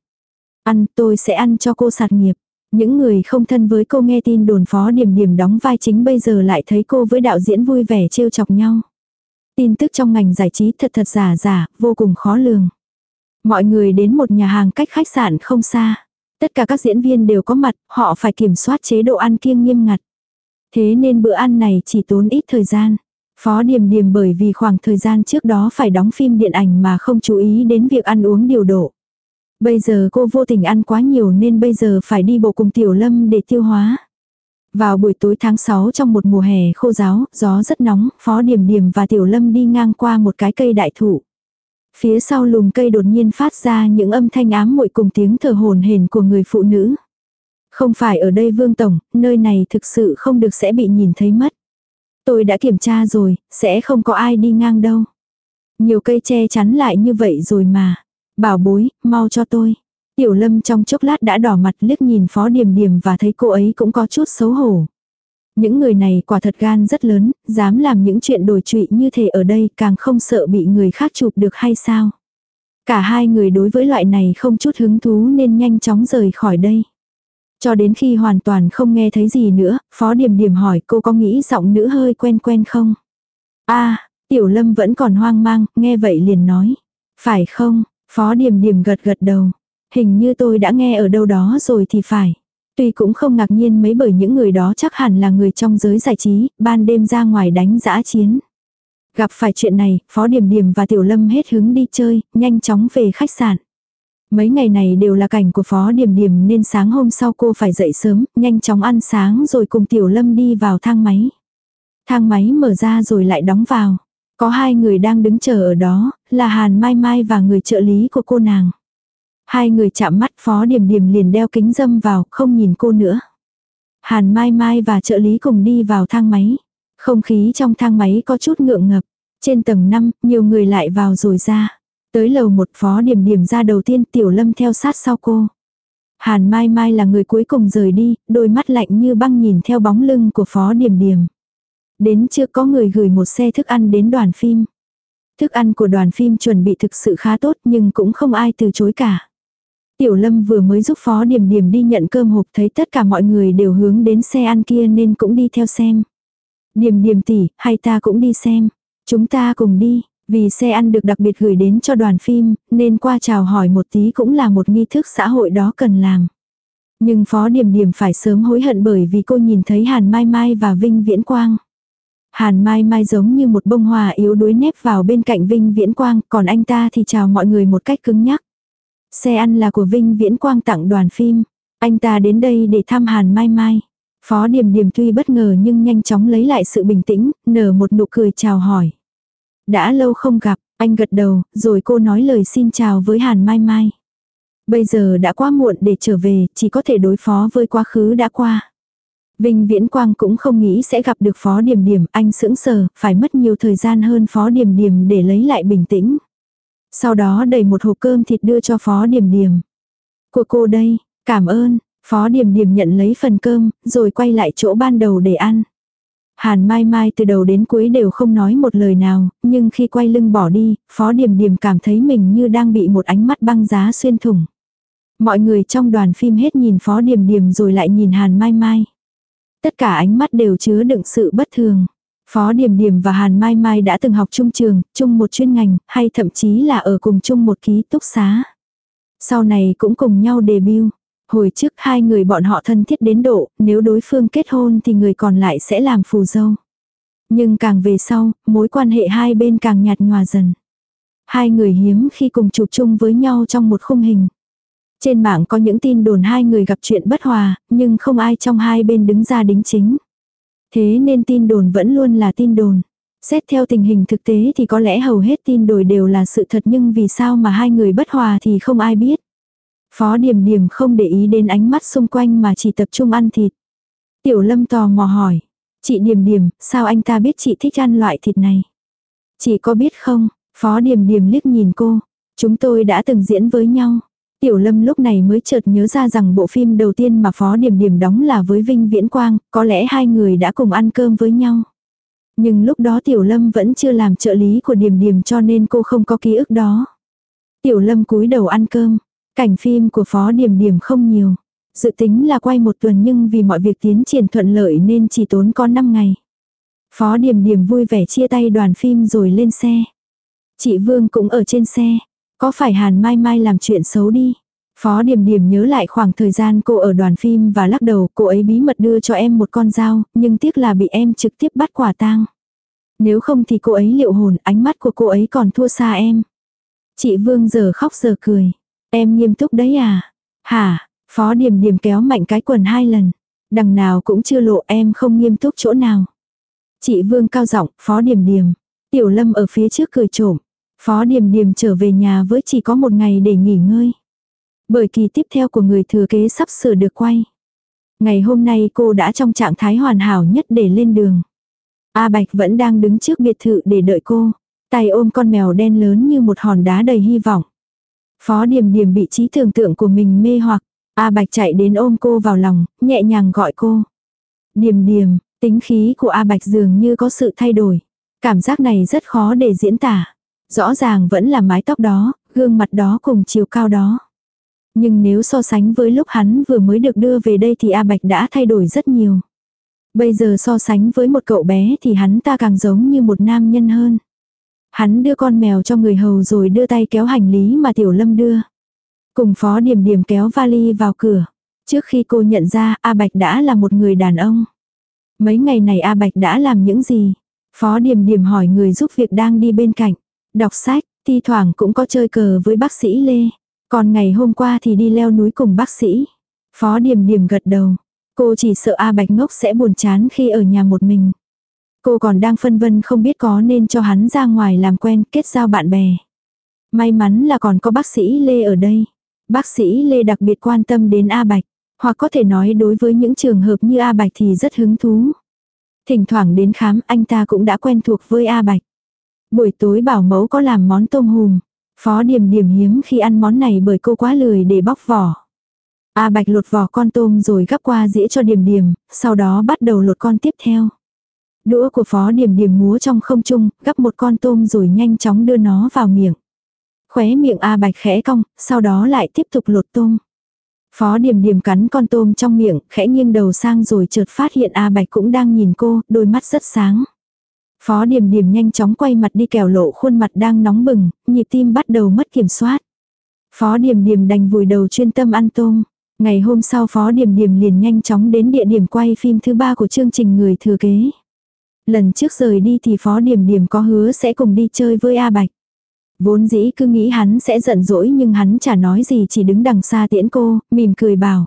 Ăn, tôi sẽ ăn cho cô sạt nghiệp. Những người không thân với cô nghe tin đồn phó điểm điểm đóng vai chính bây giờ lại thấy cô với đạo diễn vui vẻ trêu chọc nhau. Tin tức trong ngành giải trí thật thật giả giả, vô cùng khó lường. Mọi người đến một nhà hàng cách khách sạn không xa. Tất cả các diễn viên đều có mặt, họ phải kiểm soát chế độ ăn kiêng nghiêm ngặt. Thế nên bữa ăn này chỉ tốn ít thời gian. Phó Điềm Điềm bởi vì khoảng thời gian trước đó phải đóng phim điện ảnh mà không chú ý đến việc ăn uống điều độ. Bây giờ cô vô tình ăn quá nhiều nên bây giờ phải đi bộ cùng Tiểu Lâm để tiêu hóa. Vào buổi tối tháng 6 trong một mùa hè khô giáo, gió rất nóng, Phó Điểm Điểm và Tiểu Lâm đi ngang qua một cái cây đại thụ. Phía sau lùm cây đột nhiên phát ra những âm thanh ám muội cùng tiếng thở hồn hển của người phụ nữ. Không phải ở đây Vương Tổng, nơi này thực sự không được sẽ bị nhìn thấy mất. Tôi đã kiểm tra rồi, sẽ không có ai đi ngang đâu. Nhiều cây che chắn lại như vậy rồi mà. Bảo bối, mau cho tôi. Tiểu lâm trong chốc lát đã đỏ mặt liếc nhìn phó điềm điềm và thấy cô ấy cũng có chút xấu hổ. Những người này quả thật gan rất lớn, dám làm những chuyện đổi trụy như thế ở đây càng không sợ bị người khác chụp được hay sao. Cả hai người đối với loại này không chút hứng thú nên nhanh chóng rời khỏi đây. Cho đến khi hoàn toàn không nghe thấy gì nữa, Phó Điềm Điềm hỏi cô có nghĩ giọng nữ hơi quen quen không? a Tiểu Lâm vẫn còn hoang mang, nghe vậy liền nói. Phải không, Phó Điềm Điềm gật gật đầu. Hình như tôi đã nghe ở đâu đó rồi thì phải. Tuy cũng không ngạc nhiên mấy bởi những người đó chắc hẳn là người trong giới giải trí, ban đêm ra ngoài đánh giã chiến. Gặp phải chuyện này, Phó Điềm Điềm và Tiểu Lâm hết hứng đi chơi, nhanh chóng về khách sạn. Mấy ngày này đều là cảnh của Phó Điềm Điềm nên sáng hôm sau cô phải dậy sớm, nhanh chóng ăn sáng rồi cùng Tiểu Lâm đi vào thang máy. Thang máy mở ra rồi lại đóng vào. Có hai người đang đứng chờ ở đó, là Hàn Mai Mai và người trợ lý của cô nàng. Hai người chạm mắt phó điểm điểm liền đeo kính dâm vào, không nhìn cô nữa. Hàn Mai Mai và trợ lý cùng đi vào thang máy. Không khí trong thang máy có chút ngượng ngập. Trên tầng 5, nhiều người lại vào rồi ra. Tới lầu một phó điểm điểm ra đầu tiên tiểu lâm theo sát sau cô. Hàn Mai Mai là người cuối cùng rời đi, đôi mắt lạnh như băng nhìn theo bóng lưng của phó điểm điểm. Đến chưa có người gửi một xe thức ăn đến đoàn phim. Thức ăn của đoàn phim chuẩn bị thực sự khá tốt nhưng cũng không ai từ chối cả. Tiểu Lâm vừa mới giúp Phó Điểm Điểm đi nhận cơm hộp thấy tất cả mọi người đều hướng đến xe ăn kia nên cũng đi theo xem. Điểm Điểm tỷ, hay ta cũng đi xem. Chúng ta cùng đi, vì xe ăn được đặc biệt gửi đến cho đoàn phim, nên qua chào hỏi một tí cũng là một nghi thức xã hội đó cần làm. Nhưng Phó Điểm Điểm phải sớm hối hận bởi vì cô nhìn thấy Hàn Mai Mai và Vinh Viễn Quang. Hàn Mai Mai giống như một bông hoa yếu đuối nép vào bên cạnh Vinh Viễn Quang, còn anh ta thì chào mọi người một cách cứng nhắc. Xe ăn là của Vinh Viễn Quang tặng đoàn phim. Anh ta đến đây để thăm Hàn Mai Mai. Phó Điềm Điềm tuy bất ngờ nhưng nhanh chóng lấy lại sự bình tĩnh, nở một nụ cười chào hỏi. Đã lâu không gặp, anh gật đầu, rồi cô nói lời xin chào với Hàn Mai Mai. Bây giờ đã quá muộn để trở về, chỉ có thể đối phó với quá khứ đã qua. Vinh Viễn Quang cũng không nghĩ sẽ gặp được Phó Điềm Điềm, anh sững sờ, phải mất nhiều thời gian hơn Phó Điềm Điềm để lấy lại bình tĩnh. Sau đó đầy một hộp cơm thịt đưa cho Phó Điềm Điềm. Của cô đây, cảm ơn, Phó Điềm Điềm nhận lấy phần cơm, rồi quay lại chỗ ban đầu để ăn. Hàn Mai Mai từ đầu đến cuối đều không nói một lời nào, nhưng khi quay lưng bỏ đi, Phó Điềm Điềm cảm thấy mình như đang bị một ánh mắt băng giá xuyên thủng. Mọi người trong đoàn phim hết nhìn Phó Điềm Điềm rồi lại nhìn Hàn Mai Mai. Tất cả ánh mắt đều chứa đựng sự bất thường. Phó Điềm Điềm và Hàn Mai Mai đã từng học chung trường, chung một chuyên ngành, hay thậm chí là ở cùng chung một ký túc xá. Sau này cũng cùng nhau debut. Hồi trước hai người bọn họ thân thiết đến độ, nếu đối phương kết hôn thì người còn lại sẽ làm phù dâu. Nhưng càng về sau, mối quan hệ hai bên càng nhạt nhòa dần. Hai người hiếm khi cùng chụp chung với nhau trong một khung hình. Trên mạng có những tin đồn hai người gặp chuyện bất hòa, nhưng không ai trong hai bên đứng ra đính chính. Thế nên tin đồn vẫn luôn là tin đồn. Xét theo tình hình thực tế thì có lẽ hầu hết tin đồn đều là sự thật nhưng vì sao mà hai người bất hòa thì không ai biết. Phó Điềm Điềm không để ý đến ánh mắt xung quanh mà chỉ tập trung ăn thịt. Tiểu Lâm tò mò hỏi. Chị Điềm Điềm, sao anh ta biết chị thích ăn loại thịt này? Chị có biết không? Phó Điềm Điềm liếc nhìn cô. Chúng tôi đã từng diễn với nhau. Tiểu Lâm lúc này mới chợt nhớ ra rằng bộ phim đầu tiên mà Phó Điểm Điểm đóng là với Vinh Viễn Quang, có lẽ hai người đã cùng ăn cơm với nhau. Nhưng lúc đó Tiểu Lâm vẫn chưa làm trợ lý của Điểm Điểm cho nên cô không có ký ức đó. Tiểu Lâm cúi đầu ăn cơm, cảnh phim của Phó Điểm Điểm không nhiều. Dự tính là quay một tuần nhưng vì mọi việc tiến triển thuận lợi nên chỉ tốn có 5 ngày. Phó Điểm Điểm vui vẻ chia tay đoàn phim rồi lên xe. Chị Vương cũng ở trên xe. Có phải Hàn Mai Mai làm chuyện xấu đi? Phó Điềm Điềm nhớ lại khoảng thời gian cô ở đoàn phim và lắc đầu cô ấy bí mật đưa cho em một con dao, nhưng tiếc là bị em trực tiếp bắt quả tang. Nếu không thì cô ấy liệu hồn, ánh mắt của cô ấy còn thua xa em. Chị Vương giờ khóc giờ cười. Em nghiêm túc đấy à? Hả? Phó Điềm Điềm kéo mạnh cái quần hai lần. Đằng nào cũng chưa lộ em không nghiêm túc chỗ nào. Chị Vương cao giọng, Phó Điềm Điềm. Tiểu Lâm ở phía trước cười trộm. Phó Điềm Điềm trở về nhà với chỉ có một ngày để nghỉ ngơi. Bởi kỳ tiếp theo của người thừa kế sắp sửa được quay. Ngày hôm nay cô đã trong trạng thái hoàn hảo nhất để lên đường. A Bạch vẫn đang đứng trước biệt thự để đợi cô. Tay ôm con mèo đen lớn như một hòn đá đầy hy vọng. Phó Điềm Điềm bị trí tưởng tượng của mình mê hoặc. A Bạch chạy đến ôm cô vào lòng, nhẹ nhàng gọi cô. Điềm Điềm, tính khí của A Bạch dường như có sự thay đổi. Cảm giác này rất khó để diễn tả. Rõ ràng vẫn là mái tóc đó, gương mặt đó cùng chiều cao đó. Nhưng nếu so sánh với lúc hắn vừa mới được đưa về đây thì A Bạch đã thay đổi rất nhiều. Bây giờ so sánh với một cậu bé thì hắn ta càng giống như một nam nhân hơn. Hắn đưa con mèo cho người hầu rồi đưa tay kéo hành lý mà Tiểu Lâm đưa. Cùng phó điểm điểm kéo vali vào cửa. Trước khi cô nhận ra A Bạch đã là một người đàn ông. Mấy ngày này A Bạch đã làm những gì? Phó điểm điểm hỏi người giúp việc đang đi bên cạnh. Đọc sách, thi thoảng cũng có chơi cờ với bác sĩ Lê. Còn ngày hôm qua thì đi leo núi cùng bác sĩ. Phó Điềm Điềm gật đầu. Cô chỉ sợ A Bạch Ngốc sẽ buồn chán khi ở nhà một mình. Cô còn đang phân vân không biết có nên cho hắn ra ngoài làm quen kết giao bạn bè. May mắn là còn có bác sĩ Lê ở đây. Bác sĩ Lê đặc biệt quan tâm đến A Bạch. Hoặc có thể nói đối với những trường hợp như A Bạch thì rất hứng thú. Thỉnh thoảng đến khám anh ta cũng đã quen thuộc với A Bạch. Buổi tối bảo mẫu có làm món tôm hùm. Phó điểm điểm hiếm khi ăn món này bởi cô quá lười để bóc vỏ. A Bạch lột vỏ con tôm rồi gắp qua dĩa cho điểm điểm, sau đó bắt đầu lột con tiếp theo. Đũa của phó điểm điểm múa trong không trung, gắp một con tôm rồi nhanh chóng đưa nó vào miệng. Khóe miệng A Bạch khẽ cong, sau đó lại tiếp tục lột tôm. Phó điểm điểm cắn con tôm trong miệng, khẽ nghiêng đầu sang rồi chợt phát hiện A Bạch cũng đang nhìn cô, đôi mắt rất sáng. Phó điểm điểm nhanh chóng quay mặt đi kẻo lộ khuôn mặt đang nóng bừng, nhịp tim bắt đầu mất kiểm soát. Phó điểm điểm đành vùi đầu chuyên tâm ăn tôm. Ngày hôm sau Phó Điểm Điểm liền nhanh chóng đến địa điểm quay phim thứ ba của chương trình Người Thừa Kế. Lần trước rời đi thì Phó Điểm Điểm có hứa sẽ cùng đi chơi với A Bạch. Vốn dĩ cứ nghĩ hắn sẽ giận dỗi nhưng hắn chả nói gì chỉ đứng đằng xa tiễn cô, mỉm cười bảo.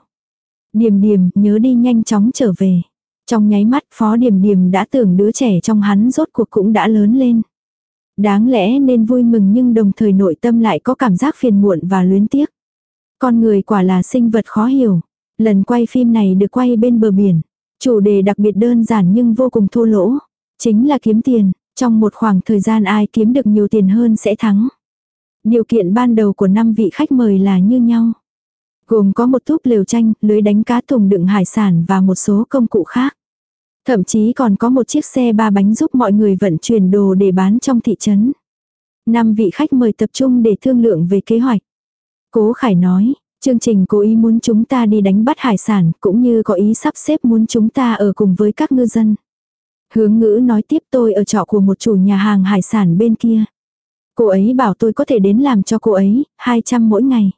Điềm Điềm nhớ đi nhanh chóng trở về. Trong nháy mắt phó điểm điểm đã tưởng đứa trẻ trong hắn rốt cuộc cũng đã lớn lên. Đáng lẽ nên vui mừng nhưng đồng thời nội tâm lại có cảm giác phiền muộn và luyến tiếc. Con người quả là sinh vật khó hiểu. Lần quay phim này được quay bên bờ biển. Chủ đề đặc biệt đơn giản nhưng vô cùng thô lỗ. Chính là kiếm tiền. Trong một khoảng thời gian ai kiếm được nhiều tiền hơn sẽ thắng. Điều kiện ban đầu của năm vị khách mời là như nhau. Gồm có một túp lều tranh, lưới đánh cá thùng đựng hải sản và một số công cụ khác. Thậm chí còn có một chiếc xe ba bánh giúp mọi người vận chuyển đồ để bán trong thị trấn. Năm vị khách mời tập trung để thương lượng về kế hoạch. Cố Khải nói, chương trình cố ý muốn chúng ta đi đánh bắt hải sản cũng như có ý sắp xếp muốn chúng ta ở cùng với các ngư dân. Hướng ngữ nói tiếp tôi ở trọ của một chủ nhà hàng hải sản bên kia. Cô ấy bảo tôi có thể đến làm cho cô ấy, 200 mỗi ngày.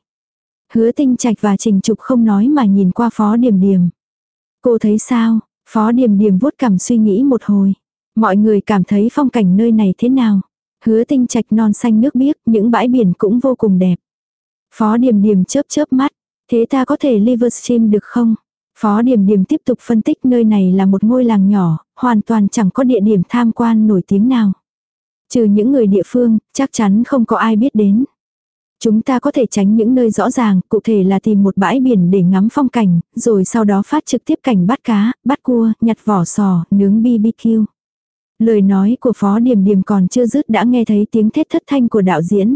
Hứa tinh trạch và trình trục không nói mà nhìn qua phó điểm điểm. Cô thấy sao? Phó Điềm Điềm vuốt cằm suy nghĩ một hồi. Mọi người cảm thấy phong cảnh nơi này thế nào? Hứa tinh trạch non xanh nước biếc, những bãi biển cũng vô cùng đẹp. Phó Điềm Điềm chớp chớp mắt. Thế ta có thể Livestream được không? Phó Điềm Điềm tiếp tục phân tích nơi này là một ngôi làng nhỏ, hoàn toàn chẳng có địa điểm tham quan nổi tiếng nào. Trừ những người địa phương, chắc chắn không có ai biết đến. Chúng ta có thể tránh những nơi rõ ràng, cụ thể là tìm một bãi biển để ngắm phong cảnh, rồi sau đó phát trực tiếp cảnh bắt cá, bắt cua, nhặt vỏ sò, nướng BBQ. Lời nói của Phó điềm điềm còn chưa dứt đã nghe thấy tiếng thét thất thanh của đạo diễn.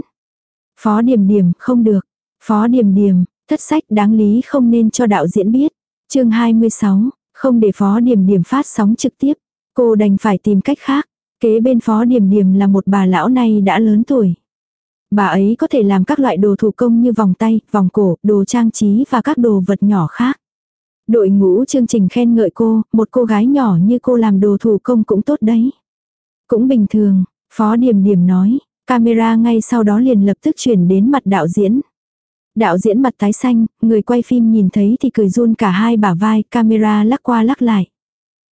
Phó điềm điềm không được. Phó điềm điềm thất sách đáng lý không nên cho đạo diễn biết. chương 26, không để Phó điềm điềm phát sóng trực tiếp. Cô đành phải tìm cách khác. Kế bên Phó điềm điềm là một bà lão này đã lớn tuổi. Bà ấy có thể làm các loại đồ thủ công như vòng tay, vòng cổ, đồ trang trí và các đồ vật nhỏ khác. Đội ngũ chương trình khen ngợi cô, một cô gái nhỏ như cô làm đồ thủ công cũng tốt đấy. Cũng bình thường, Phó Điềm Điềm nói, camera ngay sau đó liền lập tức chuyển đến mặt đạo diễn. Đạo diễn mặt tái xanh, người quay phim nhìn thấy thì cười run cả hai bả vai, camera lắc qua lắc lại.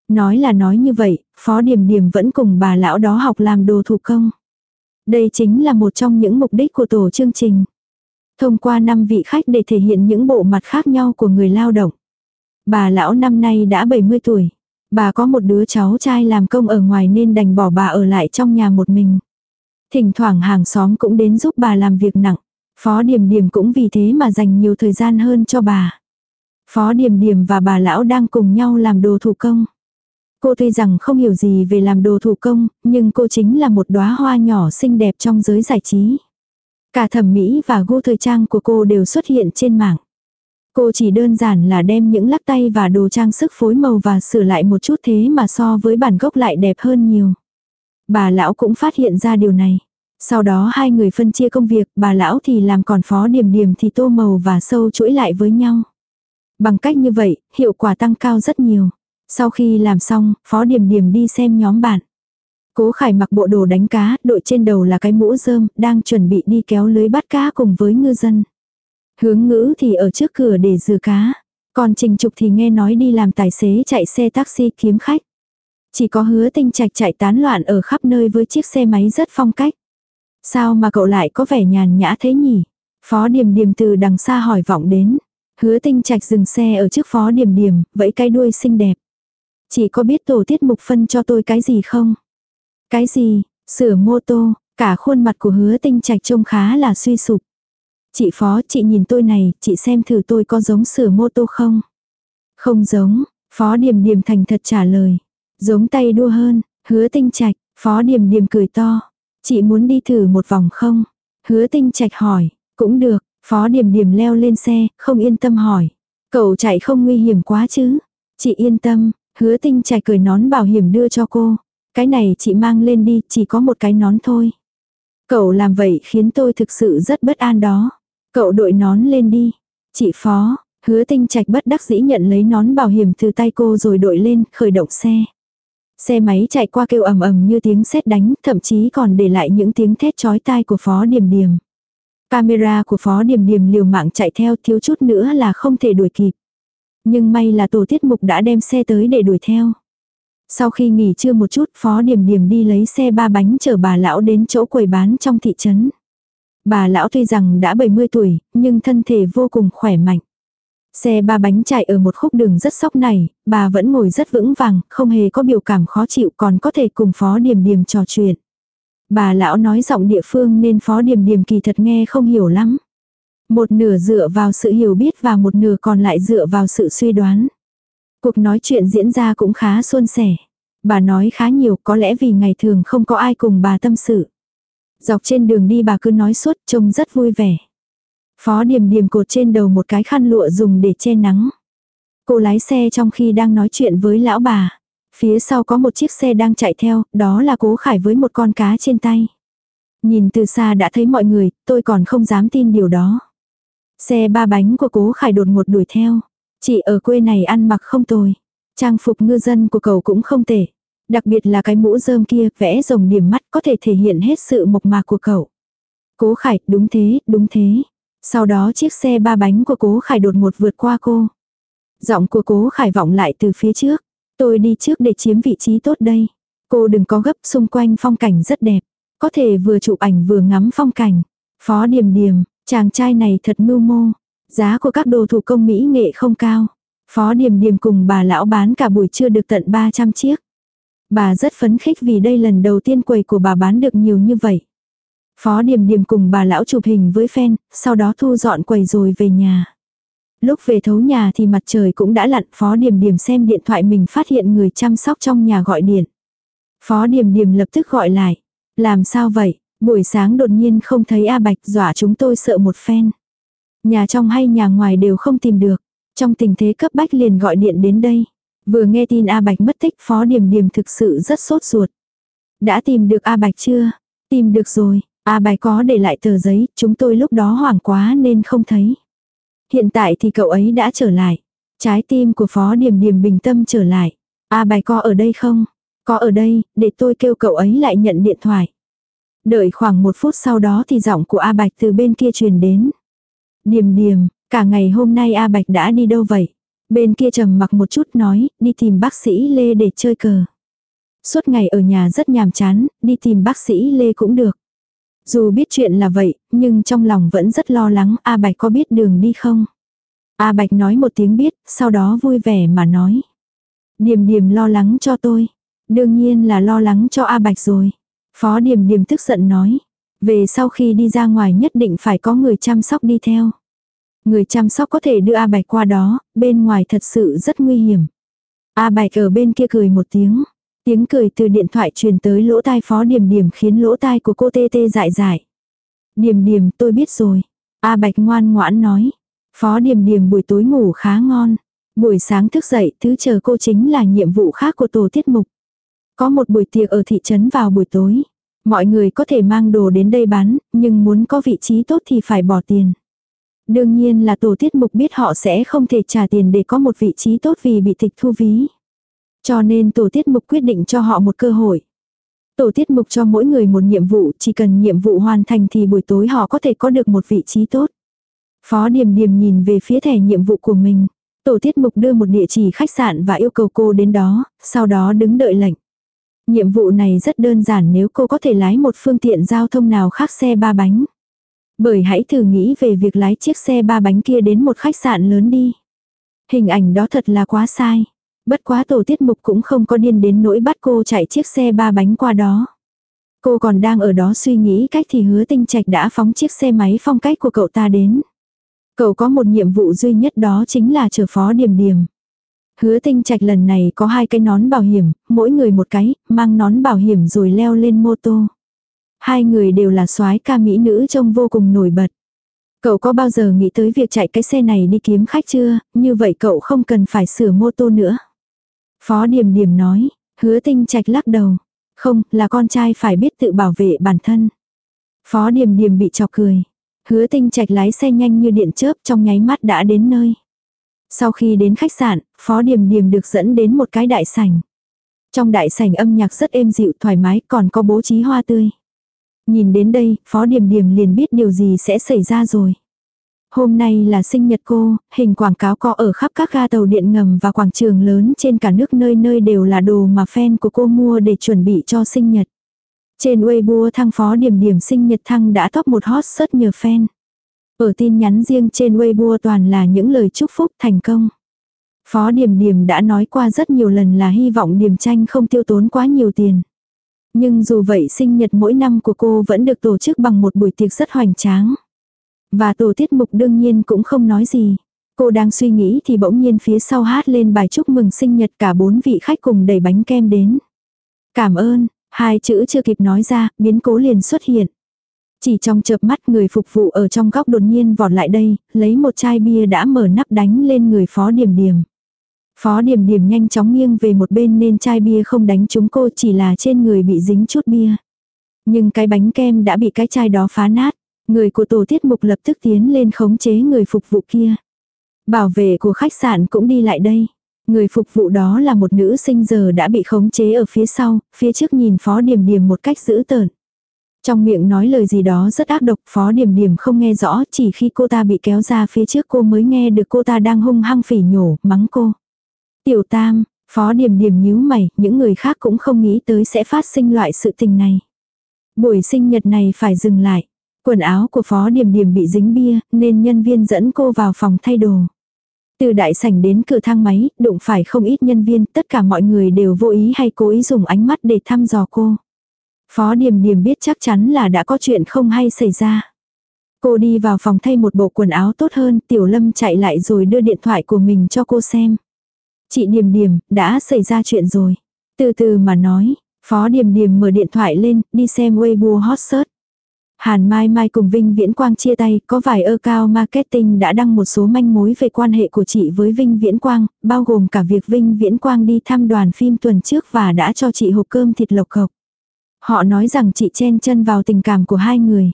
Nói là nói như vậy, Phó Điềm Điềm vẫn cùng bà lão đó học làm đồ thủ công. Đây chính là một trong những mục đích của tổ chương trình. Thông qua năm vị khách để thể hiện những bộ mặt khác nhau của người lao động. Bà lão năm nay đã 70 tuổi. Bà có một đứa cháu trai làm công ở ngoài nên đành bỏ bà ở lại trong nhà một mình. Thỉnh thoảng hàng xóm cũng đến giúp bà làm việc nặng. Phó Điềm Điềm cũng vì thế mà dành nhiều thời gian hơn cho bà. Phó Điềm Điềm và bà lão đang cùng nhau làm đồ thủ công. Cô tuy rằng không hiểu gì về làm đồ thủ công, nhưng cô chính là một đóa hoa nhỏ xinh đẹp trong giới giải trí. Cả thẩm mỹ và gu thời trang của cô đều xuất hiện trên mạng. Cô chỉ đơn giản là đem những lắc tay và đồ trang sức phối màu và sửa lại một chút thế mà so với bản gốc lại đẹp hơn nhiều. Bà lão cũng phát hiện ra điều này. Sau đó hai người phân chia công việc, bà lão thì làm còn phó điểm điểm thì tô màu và sâu chuỗi lại với nhau. Bằng cách như vậy, hiệu quả tăng cao rất nhiều. Sau khi làm xong, Phó Điềm Điềm đi xem nhóm bạn. Cố Khải mặc bộ đồ đánh cá, đội trên đầu là cái mũ rơm, đang chuẩn bị đi kéo lưới bắt cá cùng với ngư dân. Hướng ngữ thì ở trước cửa để dừa cá. Còn Trình Trục thì nghe nói đi làm tài xế chạy xe taxi kiếm khách. Chỉ có hứa tinh trạch chạy tán loạn ở khắp nơi với chiếc xe máy rất phong cách. Sao mà cậu lại có vẻ nhàn nhã thế nhỉ? Phó Điềm Điềm từ đằng xa hỏi vọng đến. Hứa tinh trạch dừng xe ở trước Phó Điềm Điềm, vẫy cái đuôi xinh đẹp. Chỉ có biết tổ tiết mục phân cho tôi cái gì không? Cái gì? Sửa mô tô, cả khuôn mặt của hứa tinh trạch trông khá là suy sụp. Chị Phó, chị nhìn tôi này, chị xem thử tôi có giống sửa mô tô không? Không giống, Phó điểm điểm thành thật trả lời. Giống tay đua hơn, hứa tinh trạch, phó điểm điểm cười to. Chị muốn đi thử một vòng không? Hứa tinh trạch hỏi, cũng được, phó điểm điểm leo lên xe, không yên tâm hỏi. Cậu chạy không nguy hiểm quá chứ? Chị yên tâm, hứa tinh trải cười nón bảo hiểm đưa cho cô. Cái này chị mang lên đi, chỉ có một cái nón thôi. Cậu làm vậy khiến tôi thực sự rất bất an đó. Cậu đội nón lên đi. Chị phó, hứa tinh trạch bất đắc dĩ nhận lấy nón bảo hiểm từ tay cô rồi đội lên, khởi động xe. Xe máy chạy qua kêu ầm ầm như tiếng sét đánh, thậm chí còn để lại những tiếng thét chói tai của Phó điểm điểm Camera của Phó điểm điểm liều mạng chạy theo thiếu chút nữa là không thể đuổi kịp. Nhưng may là tổ tiết mục đã đem xe tới để đuổi theo. Sau khi nghỉ trưa một chút Phó điểm điểm đi lấy xe ba bánh chở bà lão đến chỗ quầy bán trong thị trấn. Bà lão tuy rằng đã 70 tuổi, nhưng thân thể vô cùng khỏe mạnh. Xe ba bánh chạy ở một khúc đường rất sóc này, bà vẫn ngồi rất vững vàng, không hề có biểu cảm khó chịu còn có thể cùng Phó điểm điểm trò chuyện. Bà lão nói giọng địa phương nên Phó điểm điểm kỳ thật nghe không hiểu lắm. Một nửa dựa vào sự hiểu biết và một nửa còn lại dựa vào sự suy đoán. Cuộc nói chuyện diễn ra cũng khá suôn sẻ. Bà nói khá nhiều có lẽ vì ngày thường không có ai cùng bà tâm sự. Dọc trên đường đi bà cứ nói suốt trông rất vui vẻ. Phó điểm điểm cột trên đầu một cái khăn lụa dùng để che nắng. Cô lái xe trong khi đang nói chuyện với lão bà. Phía sau có một chiếc xe đang chạy theo, đó là cố khải với một con cá trên tay. Nhìn từ xa đã thấy mọi người, tôi còn không dám tin điều đó. Xe ba bánh của cố khải đột ngột đuổi theo. Chị ở quê này ăn mặc không tồi. Trang phục ngư dân của cậu cũng không tệ. Đặc biệt là cái mũ rơm kia vẽ rồng điểm mắt có thể thể hiện hết sự mộc mạc của cậu. Cố khải, đúng thế, đúng thế. Sau đó chiếc xe ba bánh của cố khải đột ngột vượt qua cô. Giọng của cố khải vọng lại từ phía trước. Tôi đi trước để chiếm vị trí tốt đây. Cô đừng có gấp xung quanh phong cảnh rất đẹp. Có thể vừa chụp ảnh vừa ngắm phong cảnh. Phó điềm điềm, chàng trai này thật mưu mô. Giá của các đồ thủ công mỹ nghệ không cao. Phó điềm điềm cùng bà lão bán cả buổi trưa được tận 300 chiếc. Bà rất phấn khích vì đây lần đầu tiên quầy của bà bán được nhiều như vậy. Phó Điềm Điềm cùng bà lão chụp hình với fan, sau đó thu dọn quầy rồi về nhà. Lúc về thấu nhà thì mặt trời cũng đã lặn, Phó Điềm Điềm xem điện thoại mình phát hiện người chăm sóc trong nhà gọi điện. Phó Điềm Điềm lập tức gọi lại. Làm sao vậy? Buổi sáng đột nhiên không thấy A Bạch dọa chúng tôi sợ một phen. Nhà trong hay nhà ngoài đều không tìm được. Trong tình thế cấp bách liền gọi điện đến đây. Vừa nghe tin A Bạch mất tích Phó điểm điểm thực sự rất sốt ruột. Đã tìm được A Bạch chưa? Tìm được rồi, A Bạch có để lại tờ giấy, chúng tôi lúc đó hoảng quá nên không thấy. Hiện tại thì cậu ấy đã trở lại. Trái tim của Phó điểm điểm bình tâm trở lại. A Bạch có ở đây không? Có ở đây, để tôi kêu cậu ấy lại nhận điện thoại. Đợi khoảng một phút sau đó thì giọng của A Bạch từ bên kia truyền đến. Điềm điềm, cả ngày hôm nay A Bạch đã đi đâu vậy? Bên kia trầm mặc một chút nói, đi tìm bác sĩ Lê để chơi cờ. Suốt ngày ở nhà rất nhàm chán, đi tìm bác sĩ Lê cũng được. Dù biết chuyện là vậy, nhưng trong lòng vẫn rất lo lắng A Bạch có biết đường đi không? A Bạch nói một tiếng biết, sau đó vui vẻ mà nói. Điềm điềm lo lắng cho tôi. Đương nhiên là lo lắng cho A Bạch rồi. Phó điềm điềm tức giận nói. Về sau khi đi ra ngoài nhất định phải có người chăm sóc đi theo. Người chăm sóc có thể đưa A Bạch qua đó, bên ngoài thật sự rất nguy hiểm. A Bạch ở bên kia cười một tiếng. Tiếng cười từ điện thoại truyền tới lỗ tai phó điểm điểm khiến lỗ tai của cô tê tê dại dại. Điểm điểm tôi biết rồi. A Bạch ngoan ngoãn nói. Phó điểm điểm buổi tối ngủ khá ngon. Buổi sáng thức dậy thứ chờ cô chính là nhiệm vụ khác của tổ tiết mục. Có một buổi tiệc ở thị trấn vào buổi tối. Mọi người có thể mang đồ đến đây bán, nhưng muốn có vị trí tốt thì phải bỏ tiền. Đương nhiên là tổ tiết mục biết họ sẽ không thể trả tiền để có một vị trí tốt vì bị tịch thu ví. Cho nên tổ tiết mục quyết định cho họ một cơ hội. Tổ tiết mục cho mỗi người một nhiệm vụ, chỉ cần nhiệm vụ hoàn thành thì buổi tối họ có thể có được một vị trí tốt. Phó Điềm Điềm nhìn về phía thẻ nhiệm vụ của mình. Tổ tiết mục đưa một địa chỉ khách sạn và yêu cầu cô đến đó, sau đó đứng đợi lệnh. Nhiệm vụ này rất đơn giản nếu cô có thể lái một phương tiện giao thông nào khác xe ba bánh. Bởi hãy thử nghĩ về việc lái chiếc xe ba bánh kia đến một khách sạn lớn đi. Hình ảnh đó thật là quá sai. Bất quá tổ tiết mục cũng không có điên đến nỗi bắt cô chạy chiếc xe ba bánh qua đó. Cô còn đang ở đó suy nghĩ cách thì hứa tinh trạch đã phóng chiếc xe máy phong cách của cậu ta đến. Cậu có một nhiệm vụ duy nhất đó chính là chờ phó điểm điểm. Hứa tinh trạch lần này có hai cái nón bảo hiểm, mỗi người một cái, mang nón bảo hiểm rồi leo lên mô tô. Hai người đều là soái ca mỹ nữ trông vô cùng nổi bật. Cậu có bao giờ nghĩ tới việc chạy cái xe này đi kiếm khách chưa, như vậy cậu không cần phải sửa mô tô nữa. Phó Điềm Điềm nói, hứa tinh trạch lắc đầu. Không, là con trai phải biết tự bảo vệ bản thân. Phó Điềm Điềm bị chọc cười. Hứa tinh trạch lái xe nhanh như điện chớp trong nháy mắt đã đến nơi. Sau khi đến khách sạn, Phó Điềm Điềm được dẫn đến một cái đại sảnh. Trong đại sảnh âm nhạc rất êm dịu thoải mái còn có bố trí hoa tươi. Nhìn đến đây, Phó Điềm Điềm liền biết điều gì sẽ xảy ra rồi. Hôm nay là sinh nhật cô, hình quảng cáo có ở khắp các ga tàu điện ngầm và quảng trường lớn trên cả nước nơi nơi đều là đồ mà fan của cô mua để chuẩn bị cho sinh nhật. Trên Weibo thăng phó điểm điểm sinh nhật thăng đã top một hot search nhờ fan. Ở tin nhắn riêng trên Weibo toàn là những lời chúc phúc thành công. Phó Điềm Điềm đã nói qua rất nhiều lần là hy vọng Điềm Tranh không tiêu tốn quá nhiều tiền. Nhưng dù vậy sinh nhật mỗi năm của cô vẫn được tổ chức bằng một buổi tiệc rất hoành tráng. Và tổ tiết mục đương nhiên cũng không nói gì. Cô đang suy nghĩ thì bỗng nhiên phía sau hát lên bài chúc mừng sinh nhật cả bốn vị khách cùng đầy bánh kem đến. Cảm ơn, hai chữ chưa kịp nói ra, biến cố liền xuất hiện. Chỉ trong chợp mắt người phục vụ ở trong góc đột nhiên vọt lại đây, lấy một chai bia đã mở nắp đánh lên người phó điểm điểm. Phó điểm điểm nhanh chóng nghiêng về một bên nên chai bia không đánh trúng cô chỉ là trên người bị dính chút bia. Nhưng cái bánh kem đã bị cái chai đó phá nát. Người của tổ tiết mục lập tức tiến lên khống chế người phục vụ kia. Bảo vệ của khách sạn cũng đi lại đây. Người phục vụ đó là một nữ sinh giờ đã bị khống chế ở phía sau, phía trước nhìn phó điểm điểm một cách dữ tợn. Trong miệng nói lời gì đó rất ác độc, phó điểm điểm không nghe rõ, chỉ khi cô ta bị kéo ra phía trước cô mới nghe được cô ta đang hung hăng phỉ nhổ, mắng cô. Tiểu tam, phó điểm điểm nhíu mày, những người khác cũng không nghĩ tới sẽ phát sinh loại sự tình này. Buổi sinh nhật này phải dừng lại. Quần áo của phó điểm điểm bị dính bia, nên nhân viên dẫn cô vào phòng thay đồ. Từ đại sảnh đến cửa thang máy, đụng phải không ít nhân viên, tất cả mọi người đều vô ý hay cố ý dùng ánh mắt để thăm dò cô. Phó Điềm Điềm biết chắc chắn là đã có chuyện không hay xảy ra. Cô đi vào phòng thay một bộ quần áo tốt hơn, tiểu lâm chạy lại rồi đưa điện thoại của mình cho cô xem. Chị Điềm Điềm đã xảy ra chuyện rồi. Từ từ mà nói, phó Điềm Điềm mở điện thoại lên, đi xem Weibo hot search. Hàn Mai Mai cùng Vinh Viễn Quang chia tay, có vài ơ cao marketing đã đăng một số manh mối về quan hệ của chị với Vinh Viễn Quang, bao gồm cả việc Vinh Viễn Quang đi thăm đoàn phim tuần trước và đã cho chị hộp cơm thịt lộc cộc. Họ nói rằng chị chen chân vào tình cảm của hai người.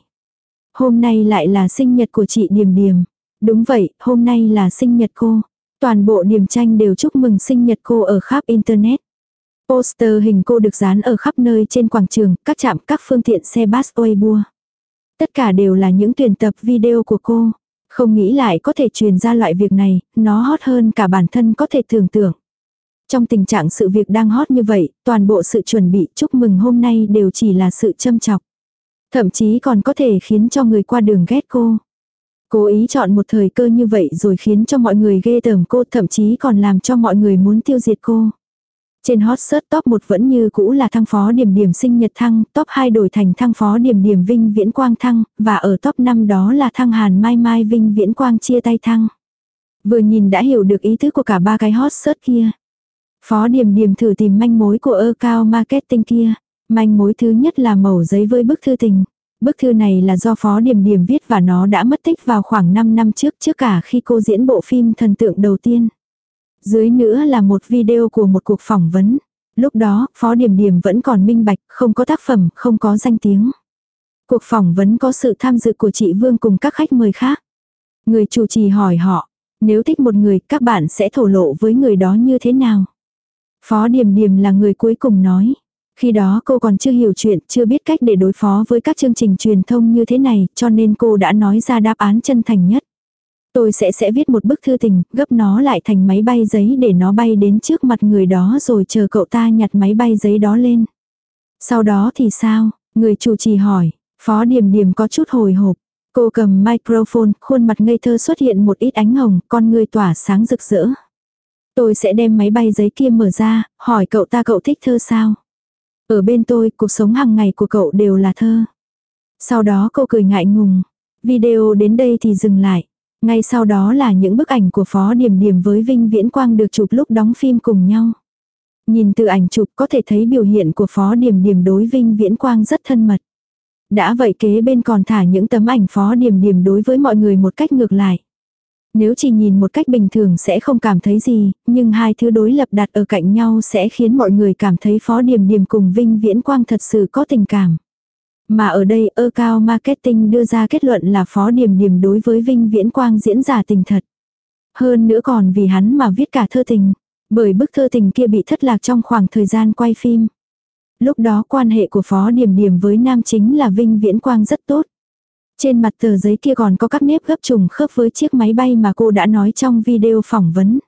Hôm nay lại là sinh nhật của chị Điềm Điềm. Đúng vậy, hôm nay là sinh nhật cô. Toàn bộ điềm tranh đều chúc mừng sinh nhật cô ở khắp Internet. Poster hình cô được dán ở khắp nơi trên quảng trường, các trạm, các phương tiện xe bus Weibo. Tất cả đều là những tuyển tập video của cô. Không nghĩ lại có thể truyền ra loại việc này, nó hot hơn cả bản thân có thể tưởng tượng. Trong tình trạng sự việc đang hot như vậy, toàn bộ sự chuẩn bị chúc mừng hôm nay đều chỉ là sự châm chọc. Thậm chí còn có thể khiến cho người qua đường ghét cô. Cố ý chọn một thời cơ như vậy rồi khiến cho mọi người ghê tởm cô thậm chí còn làm cho mọi người muốn tiêu diệt cô. Trên hot search top 1 vẫn như cũ là thăng phó điểm điểm sinh nhật thăng, top 2 đổi thành thăng phó điểm điểm vinh viễn quang thăng, và ở top 5 đó là thăng hàn mai mai vinh viễn quang chia tay thăng. Vừa nhìn đã hiểu được ý thức của cả ba cái hot search kia. Phó điểm điểm thử tìm manh mối của ơ cao marketing kia. Manh mối thứ nhất là mẩu giấy với bức thư tình. Bức thư này là do Phó Điểm Điểm viết và nó đã mất tích vào khoảng 5 năm trước trước cả khi cô diễn bộ phim thần tượng đầu tiên. Dưới nữa là một video của một cuộc phỏng vấn. Lúc đó, Phó Điểm Điểm vẫn còn minh bạch, không có tác phẩm, không có danh tiếng. Cuộc phỏng vấn có sự tham dự của chị Vương cùng các khách mời khác. Người chủ trì hỏi họ, nếu thích một người, các bạn sẽ thổ lộ với người đó như thế nào? Phó Điểm Điểm là người cuối cùng nói. Khi đó cô còn chưa hiểu chuyện, chưa biết cách để đối phó với các chương trình truyền thông như thế này, cho nên cô đã nói ra đáp án chân thành nhất. Tôi sẽ sẽ viết một bức thư tình, gấp nó lại thành máy bay giấy để nó bay đến trước mặt người đó rồi chờ cậu ta nhặt máy bay giấy đó lên. Sau đó thì sao? Người chủ trì hỏi. Phó Điềm Điềm có chút hồi hộp. Cô cầm microphone, khuôn mặt ngây thơ xuất hiện một ít ánh hồng, con người tỏa sáng rực rỡ. Tôi sẽ đem máy bay giấy kia mở ra, hỏi cậu ta cậu thích thơ sao? Ở bên tôi, cuộc sống hàng ngày của cậu đều là thơ. Sau đó cô cười ngại ngùng. Video đến đây thì dừng lại. Ngay sau đó là những bức ảnh của Phó điểm điểm với Vinh Viễn Quang được chụp lúc đóng phim cùng nhau. Nhìn từ ảnh chụp có thể thấy biểu hiện của Phó điểm điểm đối Vinh Viễn Quang rất thân mật. Đã vậy kế bên còn thả những tấm ảnh Phó điểm điểm đối với mọi người một cách ngược lại. Nếu chỉ nhìn một cách bình thường sẽ không cảm thấy gì, nhưng hai thứ đối lập đặt ở cạnh nhau sẽ khiến mọi người cảm thấy Phó Điềm Điềm cùng Vinh Viễn Quang thật sự có tình cảm. Mà ở đây ơ cao marketing đưa ra kết luận là Phó Điềm Điềm đối với Vinh Viễn Quang diễn giả tình thật. Hơn nữa còn vì hắn mà viết cả thơ tình. Bởi bức thơ tình kia bị thất lạc trong khoảng thời gian quay phim. Lúc đó quan hệ của Phó Điềm Điềm với nam chính là Vinh Viễn Quang rất tốt. Trên mặt tờ giấy kia còn có các nếp gấp trùng khớp với chiếc máy bay mà cô đã nói trong video phỏng vấn.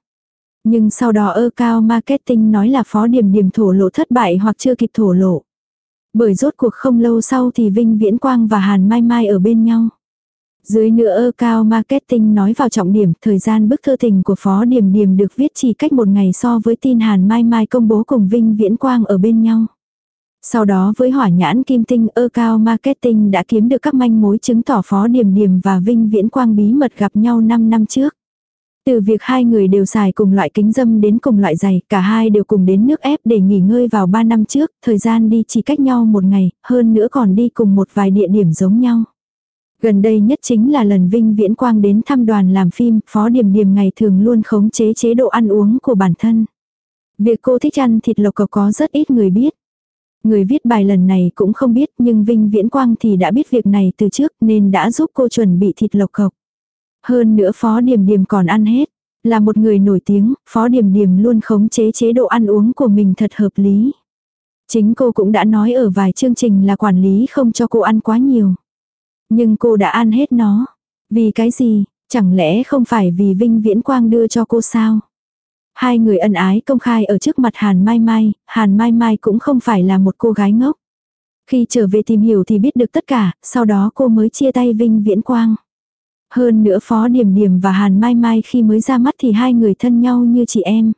Nhưng sau đó ơ cao marketing nói là Phó điểm điểm thổ lộ thất bại hoặc chưa kịp thổ lộ. Bởi rốt cuộc không lâu sau thì Vinh Viễn Quang và Hàn Mai Mai ở bên nhau. Dưới nữa ơ cao marketing nói vào trọng điểm, thời gian bức thư tình của Phó điểm điểm được viết chỉ cách một ngày so với tin Hàn Mai Mai công bố cùng Vinh Viễn Quang ở bên nhau. Sau đó với hỏa nhãn kim tinh ơ cao marketing đã kiếm được các manh mối chứng tỏ Phó Điềm Điềm và Vinh Viễn Quang bí mật gặp nhau 5 năm trước. Từ việc hai người đều xài cùng loại kính dâm đến cùng loại giày, cả hai đều cùng đến nước ép để nghỉ ngơi vào 3 năm trước, thời gian đi chỉ cách nhau một ngày, hơn nữa còn đi cùng một vài địa điểm giống nhau. Gần đây nhất chính là lần Vinh Viễn Quang đến thăm đoàn làm phim, Phó Điềm Điềm ngày thường luôn khống chế chế độ ăn uống của bản thân. Việc cô thích ăn thịt lộc cộc có rất ít người biết. Người viết bài lần này cũng không biết nhưng Vinh Viễn Quang thì đã biết việc này từ trước nên đã giúp cô chuẩn bị thịt lộc cộc. Hơn nữa Phó Điềm Điềm còn ăn hết. Là một người nổi tiếng, Phó Điềm Điềm luôn khống chế chế độ ăn uống của mình thật hợp lý. Chính cô cũng đã nói ở vài chương trình là quản lý không cho cô ăn quá nhiều. Nhưng cô đã ăn hết nó. Vì cái gì, chẳng lẽ không phải vì Vinh Viễn Quang đưa cho cô sao? Hai người ân ái công khai ở trước mặt Hàn Mai Mai, Hàn Mai Mai cũng không phải là một cô gái ngốc. Khi trở về tìm hiểu thì biết được tất cả, sau đó cô mới chia tay Vinh Viễn Quang. Hơn nữa Phó Điểm Điểm và Hàn Mai Mai khi mới ra mắt thì hai người thân nhau như chị em.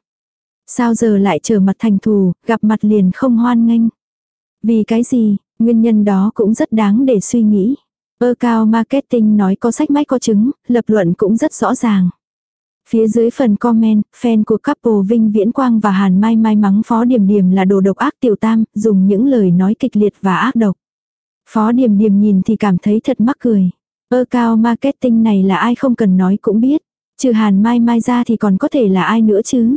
Sao giờ lại trở mặt thành thù, gặp mặt liền không hoan nghênh. Vì cái gì, nguyên nhân đó cũng rất đáng để suy nghĩ. Ơ cao marketing nói có sách mách có chứng, lập luận cũng rất rõ ràng. Phía dưới phần comment, fan của couple Vinh Viễn Quang và Hàn Mai Mai mắng Phó Điềm Điềm là đồ độc ác tiểu tam, dùng những lời nói kịch liệt và ác độc. Phó Điềm Điềm nhìn thì cảm thấy thật mắc cười. Ơ cao marketing này là ai không cần nói cũng biết. Trừ Hàn Mai Mai ra thì còn có thể là ai nữa chứ.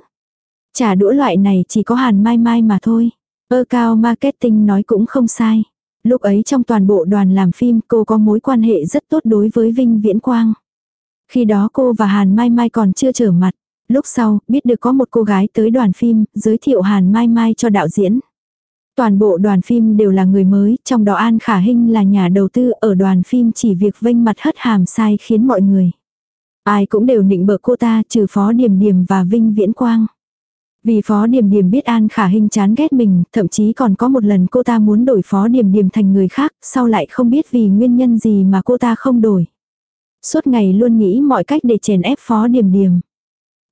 Trả đũa loại này chỉ có Hàn Mai Mai mà thôi. Ơ cao marketing nói cũng không sai. Lúc ấy trong toàn bộ đoàn làm phim cô có mối quan hệ rất tốt đối với Vinh Viễn Quang. Khi đó cô và Hàn Mai Mai còn chưa trở mặt. Lúc sau, biết được có một cô gái tới đoàn phim, giới thiệu Hàn Mai Mai cho đạo diễn. Toàn bộ đoàn phim đều là người mới, trong đó An Khả Hinh là nhà đầu tư ở đoàn phim chỉ việc vênh mặt hất hàm sai khiến mọi người. Ai cũng đều nịnh bợ cô ta trừ Phó Điềm Điềm và Vinh Viễn Quang. Vì Phó Điềm Điềm biết An Khả Hinh chán ghét mình, thậm chí còn có một lần cô ta muốn đổi Phó Điềm Điềm thành người khác, sau lại không biết vì nguyên nhân gì mà cô ta không đổi. Suốt ngày luôn nghĩ mọi cách để chèn ép Phó điểm điểm.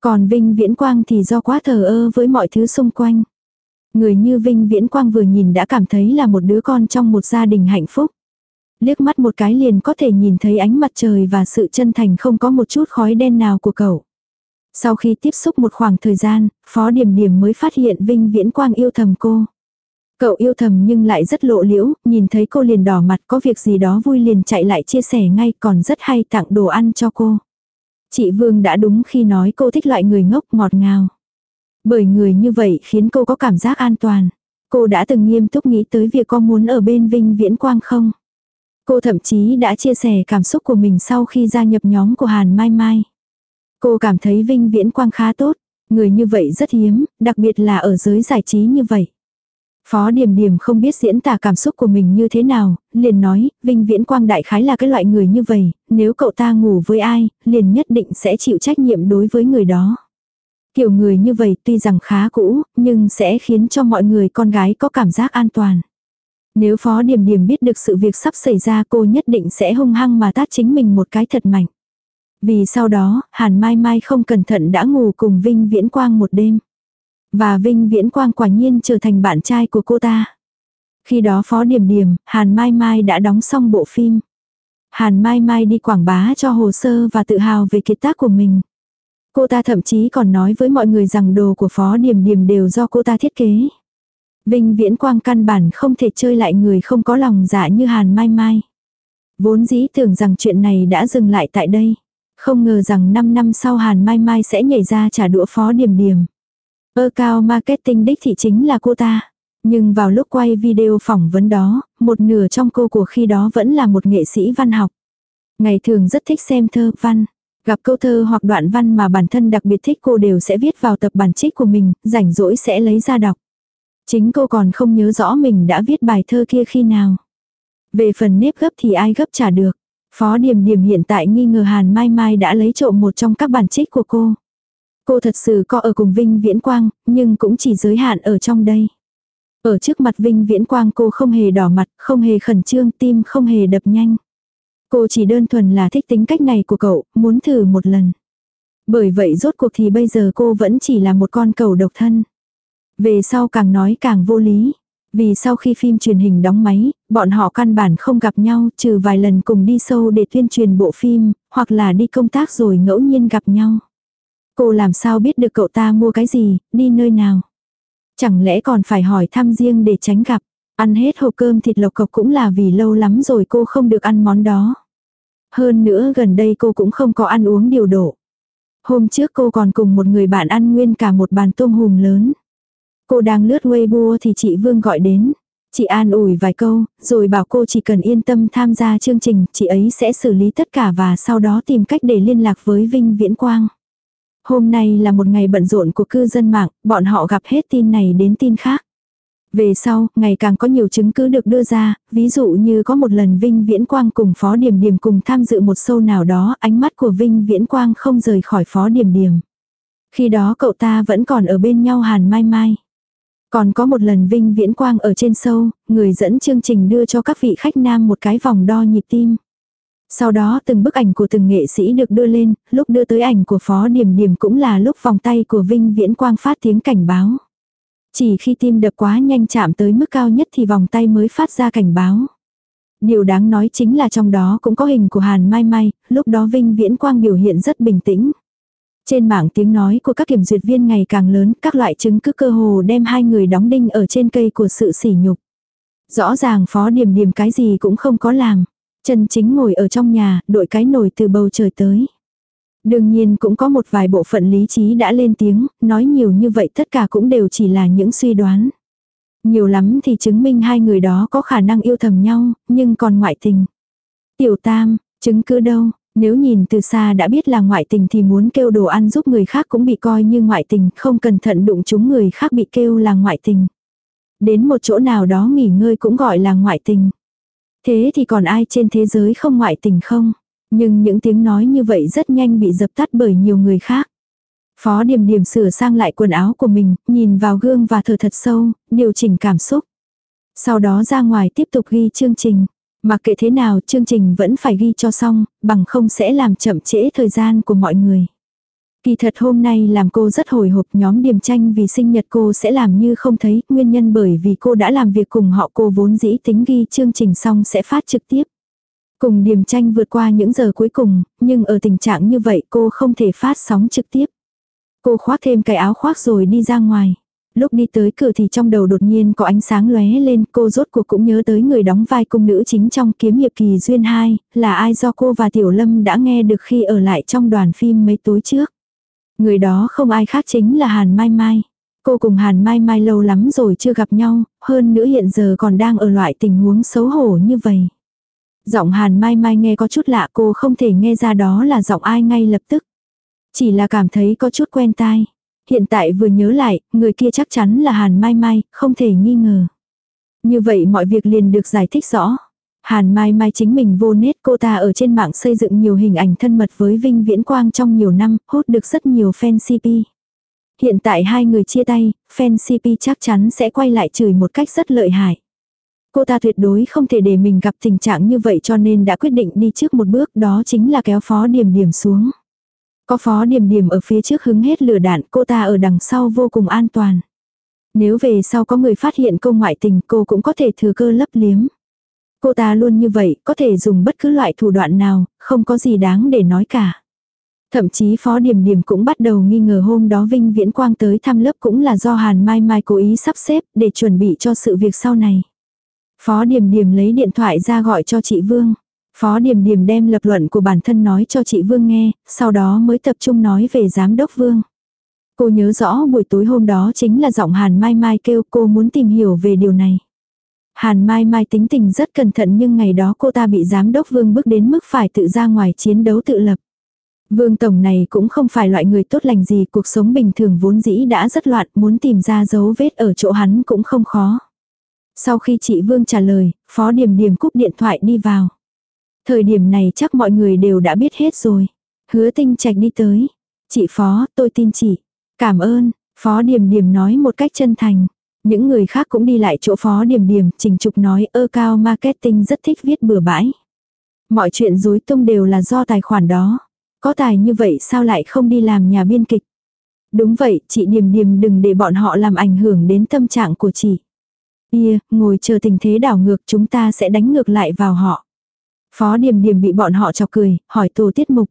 Còn Vinh Viễn Quang thì do quá thờ ơ với mọi thứ xung quanh. Người như Vinh Viễn Quang vừa nhìn đã cảm thấy là một đứa con trong một gia đình hạnh phúc. Liếc mắt một cái liền có thể nhìn thấy ánh mặt trời và sự chân thành không có một chút khói đen nào của cậu. Sau khi tiếp xúc một khoảng thời gian, Phó Điềm Điềm mới phát hiện Vinh Viễn Quang yêu thầm cô. Cậu yêu thầm nhưng lại rất lộ liễu, nhìn thấy cô liền đỏ mặt có việc gì đó vui liền chạy lại chia sẻ ngay còn rất hay tặng đồ ăn cho cô. Chị Vương đã đúng khi nói cô thích loại người ngốc ngọt ngào. Bởi người như vậy khiến cô có cảm giác an toàn. Cô đã từng nghiêm túc nghĩ tới việc có muốn ở bên Vinh Viễn Quang không. Cô thậm chí đã chia sẻ cảm xúc của mình sau khi gia nhập nhóm của Hàn Mai Mai. Cô cảm thấy Vinh Viễn Quang khá tốt, người như vậy rất hiếm, đặc biệt là ở giới giải trí như vậy. Phó Điềm Điềm không biết diễn tả cảm xúc của mình như thế nào, liền nói, Vinh Viễn Quang đại khái là cái loại người như vậy, nếu cậu ta ngủ với ai, liền nhất định sẽ chịu trách nhiệm đối với người đó. Kiểu người như vậy tuy rằng khá cũ, nhưng sẽ khiến cho mọi người con gái có cảm giác an toàn. Nếu Phó Điềm Điềm biết được sự việc sắp xảy ra cô nhất định sẽ hung hăng mà tát chính mình một cái thật mạnh. Vì sau đó, Hàn Mai Mai không cẩn thận đã ngủ cùng Vinh Viễn Quang một đêm. Và Vinh Viễn Quang quả nhiên trở thành bạn trai của cô ta. Khi đó Phó Điểm Điểm, Hàn Mai Mai đã đóng xong bộ phim. Hàn Mai Mai đi quảng bá cho hồ sơ và tự hào về kiệt tác của mình. Cô ta thậm chí còn nói với mọi người rằng đồ của Phó Điềm Điềm đều do cô ta thiết kế. Vinh Viễn Quang căn bản không thể chơi lại người không có lòng dạ như Hàn Mai Mai. Vốn dĩ tưởng rằng chuyện này đã dừng lại tại đây. Không ngờ rằng 5 năm sau Hàn Mai Mai sẽ nhảy ra trả đũa Phó Điềm Điềm. Ơ cao marketing đích thị chính là cô ta. Nhưng vào lúc quay video phỏng vấn đó, một nửa trong cô của khi đó vẫn là một nghệ sĩ văn học. Ngày thường rất thích xem thơ văn. Gặp câu thơ hoặc đoạn văn mà bản thân đặc biệt thích cô đều sẽ viết vào tập bản trích của mình, rảnh rỗi sẽ lấy ra đọc. Chính cô còn không nhớ rõ mình đã viết bài thơ kia khi nào. Về phần nếp gấp thì ai gấp trả được. Phó Điềm Điềm hiện tại nghi ngờ Hàn Mai Mai đã lấy trộm một trong các bản trích của cô. Cô thật sự có ở cùng Vinh Viễn Quang, nhưng cũng chỉ giới hạn ở trong đây. Ở trước mặt Vinh Viễn Quang cô không hề đỏ mặt, không hề khẩn trương, tim không hề đập nhanh. Cô chỉ đơn thuần là thích tính cách này của cậu, muốn thử một lần. Bởi vậy rốt cuộc thì bây giờ cô vẫn chỉ là một con cầu độc thân. Về sau càng nói càng vô lý. Vì sau khi phim truyền hình đóng máy, bọn họ căn bản không gặp nhau trừ vài lần cùng đi sâu để tuyên truyền bộ phim, hoặc là đi công tác rồi ngẫu nhiên gặp nhau. Cô làm sao biết được cậu ta mua cái gì, đi nơi nào. Chẳng lẽ còn phải hỏi thăm riêng để tránh gặp. Ăn hết hộp cơm thịt lộc cộc cũng là vì lâu lắm rồi cô không được ăn món đó. Hơn nữa gần đây cô cũng không có ăn uống điều độ. Hôm trước cô còn cùng một người bạn ăn nguyên cả một bàn tôm hùm lớn. Cô đang lướt Weibo thì chị Vương gọi đến. Chị an ủi vài câu, rồi bảo cô chỉ cần yên tâm tham gia chương trình, chị ấy sẽ xử lý tất cả và sau đó tìm cách để liên lạc với Vinh Viễn Quang. Hôm nay là một ngày bận rộn của cư dân mạng, bọn họ gặp hết tin này đến tin khác. Về sau, ngày càng có nhiều chứng cứ được đưa ra, ví dụ như có một lần Vinh Viễn Quang cùng Phó Điềm Điềm cùng tham dự một show nào đó, ánh mắt của Vinh Viễn Quang không rời khỏi Phó Điềm Điềm. Khi đó cậu ta vẫn còn ở bên nhau Hàn Mai Mai. Còn có một lần Vinh Viễn Quang ở trên show, người dẫn chương trình đưa cho các vị khách nam một cái vòng đo nhịp tim. Sau đó từng bức ảnh của từng nghệ sĩ được đưa lên, lúc đưa tới ảnh của Phó điểm điểm cũng là lúc vòng tay của Vinh Viễn Quang phát tiếng cảnh báo. Chỉ khi tim đập quá nhanh chạm tới mức cao nhất thì vòng tay mới phát ra cảnh báo. Điều đáng nói chính là trong đó cũng có hình của Hàn Mai Mai, lúc đó Vinh Viễn Quang biểu hiện rất bình tĩnh. Trên mạng tiếng nói của các kiểm duyệt viên ngày càng lớn, các loại chứng cứ cơ hồ đem hai người đóng đinh ở trên cây của sự sỉ nhục. Rõ ràng phó điểm điểm cái gì cũng không có làm. Chân chính ngồi ở trong nhà, đội cái nồi từ bầu trời tới. Đương nhiên cũng có một vài bộ phận lý trí đã lên tiếng, nói nhiều như vậy tất cả cũng đều chỉ là những suy đoán. Nhiều lắm thì chứng minh hai người đó có khả năng yêu thầm nhau, nhưng còn ngoại tình. Tiểu tam, chứng cứ đâu, nếu nhìn từ xa đã biết là ngoại tình thì muốn kêu đồ ăn giúp người khác cũng bị coi như ngoại tình, không cẩn thận đụng chúng người khác bị kêu là ngoại tình. Đến một chỗ nào đó nghỉ ngơi cũng gọi là ngoại tình. Thế thì còn ai trên thế giới không ngoại tình không? Nhưng những tiếng nói như vậy rất nhanh bị dập tắt bởi nhiều người khác. Phó điểm điểm sửa sang lại quần áo của mình, nhìn vào gương và thở thật sâu, điều chỉnh cảm xúc. Sau đó ra ngoài tiếp tục ghi chương trình. Mặc kệ thế nào chương trình vẫn phải ghi cho xong, bằng không sẽ làm chậm trễ thời gian của mọi người. Kỳ thật hôm nay làm cô rất hồi hộp nhóm điểm tranh vì sinh nhật cô sẽ làm như không thấy, nguyên nhân bởi vì cô đã làm việc cùng họ cô vốn dĩ tính ghi chương trình xong sẽ phát trực tiếp. Cùng điểm tranh vượt qua những giờ cuối cùng, nhưng ở tình trạng như vậy cô không thể phát sóng trực tiếp. Cô khoác thêm cái áo khoác rồi đi ra ngoài. Lúc đi tới cửa thì trong đầu đột nhiên có ánh sáng lóe lên, cô rốt cuộc cũng nhớ tới người đóng vai cung nữ chính trong kiếm hiệp kỳ duyên 2, là ai do cô và Tiểu Lâm đã nghe được khi ở lại trong đoàn phim mấy tối trước. Người đó không ai khác chính là Hàn Mai Mai. Cô cùng Hàn Mai Mai lâu lắm rồi chưa gặp nhau, hơn nữa hiện giờ còn đang ở loại tình huống xấu hổ như vậy. Giọng Hàn Mai Mai nghe có chút lạ cô không thể nghe ra đó là giọng ai ngay lập tức. Chỉ là cảm thấy có chút quen tai. Hiện tại vừa nhớ lại, người kia chắc chắn là Hàn Mai Mai, không thể nghi ngờ. Như vậy mọi việc liền được giải thích rõ. Hàn Mai Mai chính mình vô nết cô ta ở trên mạng xây dựng nhiều hình ảnh thân mật với Vinh Viễn Quang trong nhiều năm, hút được rất nhiều fan CP. Hiện tại hai người chia tay, fan CP chắc chắn sẽ quay lại chửi một cách rất lợi hại. Cô ta tuyệt đối không thể để mình gặp tình trạng như vậy cho nên đã quyết định đi trước một bước đó chính là kéo phó điểm điểm xuống. Có phó điểm điểm ở phía trước hứng hết lửa đạn cô ta ở đằng sau vô cùng an toàn. Nếu về sau có người phát hiện cô ngoại tình cô cũng có thể thừa cơ lấp liếm. Cô ta luôn như vậy, có thể dùng bất cứ loại thủ đoạn nào, không có gì đáng để nói cả. Thậm chí Phó Điểm Điểm cũng bắt đầu nghi ngờ hôm đó Vinh Viễn Quang tới thăm lớp cũng là do Hàn Mai Mai cố ý sắp xếp để chuẩn bị cho sự việc sau này. Phó Điểm Điểm lấy điện thoại ra gọi cho chị Vương. Phó Điểm Điểm đem lập luận của bản thân nói cho chị Vương nghe, sau đó mới tập trung nói về giám đốc Vương. Cô nhớ rõ buổi tối hôm đó chính là giọng Hàn Mai Mai kêu cô muốn tìm hiểu về điều này. Hàn Mai Mai tính tình rất cẩn thận nhưng ngày đó cô ta bị giám đốc Vương bức đến mức phải tự ra ngoài chiến đấu tự lập. Vương Tổng này cũng không phải loại người tốt lành gì, cuộc sống bình thường vốn dĩ đã rất loạn, muốn tìm ra dấu vết ở chỗ hắn cũng không khó. Sau khi chị Vương trả lời, Phó Điểm Điểm cúp điện thoại đi vào. Thời điểm này chắc mọi người đều đã biết hết rồi. Hứa tinh trạch đi tới. Chị Phó, tôi tin chị. Cảm ơn, Phó Điểm Điểm nói một cách chân thành. Những người khác cũng đi lại chỗ Phó Điểm Điểm, Trình Trục nói ơ cao marketing rất thích viết bừa bãi. Mọi chuyện dối tung đều là do tài khoản đó. Có tài như vậy sao lại không đi làm nhà biên kịch? Đúng vậy, chị Điềm Điềm đừng để bọn họ làm ảnh hưởng đến tâm trạng của chị. Ia, ngồi chờ tình thế đảo ngược chúng ta sẽ đánh ngược lại vào họ. Phó Điềm Điềm bị bọn họ chọc cười, hỏi tổ tiết mục.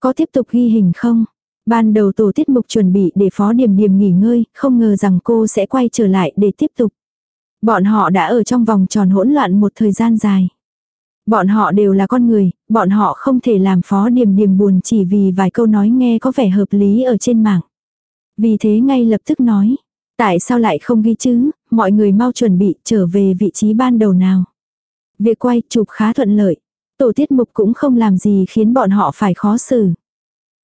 Có tiếp tục ghi hình không? Ban đầu tổ tiết mục chuẩn bị để Phó điểm điểm nghỉ ngơi, không ngờ rằng cô sẽ quay trở lại để tiếp tục. Bọn họ đã ở trong vòng tròn hỗn loạn một thời gian dài. Bọn họ đều là con người, bọn họ không thể làm phó điểm điểm buồn chỉ vì vài câu nói nghe có vẻ hợp lý ở trên mạng. Vì thế ngay lập tức nói, tại sao lại không ghi chứ, mọi người mau chuẩn bị trở về vị trí ban đầu nào. Việc quay chụp khá thuận lợi, tổ tiết mục cũng không làm gì khiến bọn họ phải khó xử.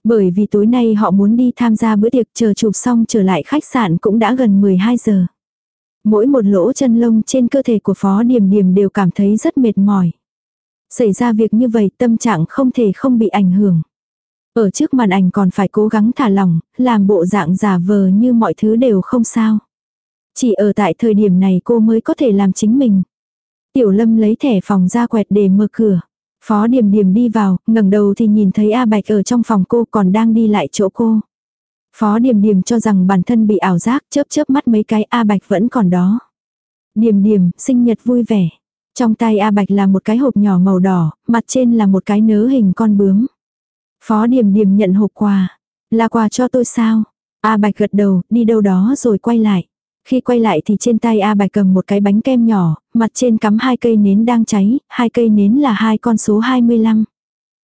Bởi vì tối nay họ muốn đi tham gia bữa tiệc chờ chụp xong trở lại khách sạn cũng đã gần 12 giờ. Mỗi một lỗ chân lông trên cơ thể của Phó Điềm Điềm đều cảm thấy rất mệt mỏi. Xảy ra việc như vậy tâm trạng không thể không bị ảnh hưởng. Ở trước màn ảnh còn phải cố gắng thả lỏng, làm bộ dạng giả vờ như mọi thứ đều không sao. Chỉ ở tại thời điểm này cô mới có thể làm chính mình. Tiểu Lâm lấy thẻ phòng ra quẹt để mở cửa. Phó Điềm Điềm đi vào, ngẩng đầu thì nhìn thấy A Bạch ở trong phòng cô còn đang đi lại chỗ cô. Phó Điềm Điềm cho rằng bản thân bị ảo giác, chớp chớp mắt mấy cái A Bạch vẫn còn đó. Điềm Điềm, sinh nhật vui vẻ. Trong tay A Bạch là một cái hộp nhỏ màu đỏ, mặt trên là một cái nớ hình con bướm. Phó Điềm Điềm nhận hộp quà. Là quà cho tôi sao? A Bạch gật đầu, đi đâu đó rồi quay lại. Khi quay lại thì trên tay A Bạch cầm một cái bánh kem nhỏ, mặt trên cắm hai cây nến đang cháy, hai cây nến là hai con số 25.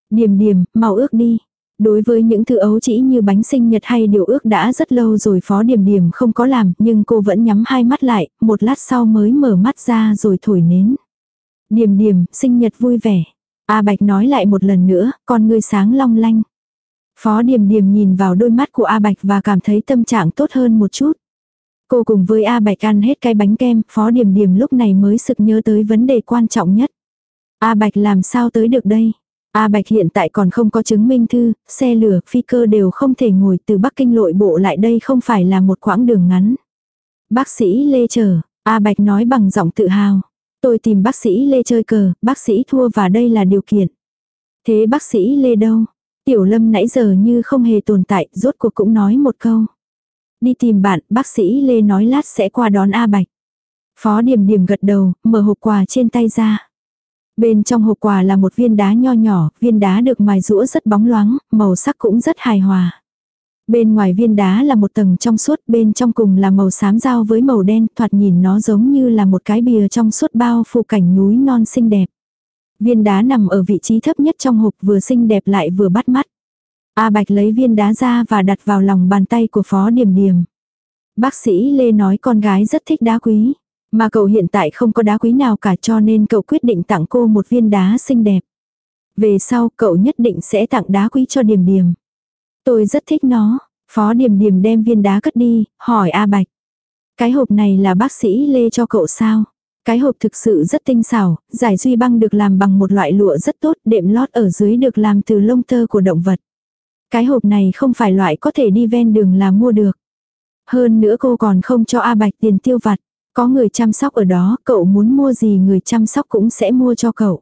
Điềm điềm, mau ước đi. Đối với những thứ ấu chỉ như bánh sinh nhật hay điều ước đã rất lâu rồi Phó Điềm Điềm không có làm, nhưng cô vẫn nhắm hai mắt lại, một lát sau mới mở mắt ra rồi thổi nến. Điềm điềm, sinh nhật vui vẻ. A Bạch nói lại một lần nữa, con ngươi sáng long lanh. Phó Điềm Điềm nhìn vào đôi mắt của A Bạch và cảm thấy tâm trạng tốt hơn một chút. Cô cùng với A Bạch ăn hết cái bánh kem, Phó điểm điểm lúc này mới sực nhớ tới vấn đề quan trọng nhất. A Bạch làm sao tới được đây? A Bạch hiện tại còn không có chứng minh thư, xe lửa, phi cơ đều không thể ngồi từ Bắc Kinh lội bộ lại đây không phải là một quãng đường ngắn. Bác sĩ Lê chờ, A Bạch nói bằng giọng tự hào. Tôi tìm bác sĩ Lê chơi cờ, bác sĩ thua và đây là điều kiện. Thế bác sĩ Lê đâu? Tiểu Lâm nãy giờ như không hề tồn tại, rốt cuộc cũng nói một câu. Đi tìm bạn, bác sĩ Lê nói lát sẽ qua đón A Bạch. Phó Điềm Điềm gật đầu, mở hộp quà trên tay ra. Bên trong hộp quà là một viên đá nho nhỏ, viên đá được mài rũa rất bóng loáng, màu sắc cũng rất hài hòa. Bên ngoài viên đá là một tầng trong suốt, bên trong cùng là màu xám giao với màu đen, thoạt nhìn nó giống như là một cái bìa trong suốt bao phủ cảnh núi non xinh đẹp. Viên đá nằm ở vị trí thấp nhất trong hộp vừa xinh đẹp lại vừa bắt mắt. A Bạch lấy viên đá ra và đặt vào lòng bàn tay của Phó Điềm Điềm. Bác sĩ Lê nói con gái rất thích đá quý. Mà cậu hiện tại không có đá quý nào cả cho nên cậu quyết định tặng cô một viên đá xinh đẹp. Về sau cậu nhất định sẽ tặng đá quý cho Điềm Điềm. Tôi rất thích nó. Phó Điềm Điềm đem viên đá cất đi, hỏi A Bạch. Cái hộp này là bác sĩ Lê cho cậu sao? Cái hộp thực sự rất tinh xảo, giải duy băng được làm bằng một loại lụa rất tốt, đệm lót ở dưới được làm từ lông tơ của động vật. Cái hộp này không phải loại có thể đi ven đường là mua được. Hơn nữa cô còn không cho A Bạch tiền tiêu vặt. Có người chăm sóc ở đó, cậu muốn mua gì người chăm sóc cũng sẽ mua cho cậu.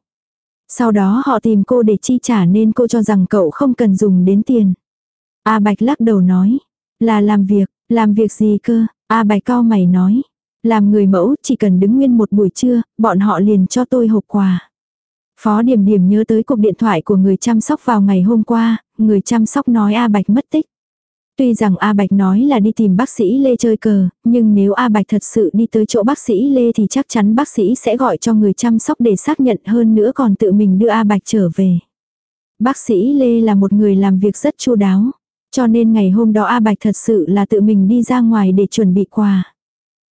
Sau đó họ tìm cô để chi trả nên cô cho rằng cậu không cần dùng đến tiền. A Bạch lắc đầu nói, là làm việc, làm việc gì cơ, A Bạch cao mày nói, Làm người mẫu chỉ cần đứng nguyên một buổi trưa, bọn họ liền cho tôi hộp quà. Phó Điểm Điểm nhớ tới cuộc điện thoại của người chăm sóc vào ngày hôm qua, người chăm sóc nói A Bạch mất tích. Tuy rằng A Bạch nói là đi tìm bác sĩ Lê chơi cờ, nhưng nếu A Bạch thật sự đi tới chỗ bác sĩ Lê thì chắc chắn bác sĩ sẽ gọi cho người chăm sóc để xác nhận hơn nữa còn tự mình đưa A Bạch trở về. Bác sĩ Lê là một người làm việc rất chu đáo, cho nên ngày hôm đó A Bạch thật sự là tự mình đi ra ngoài để chuẩn bị quà.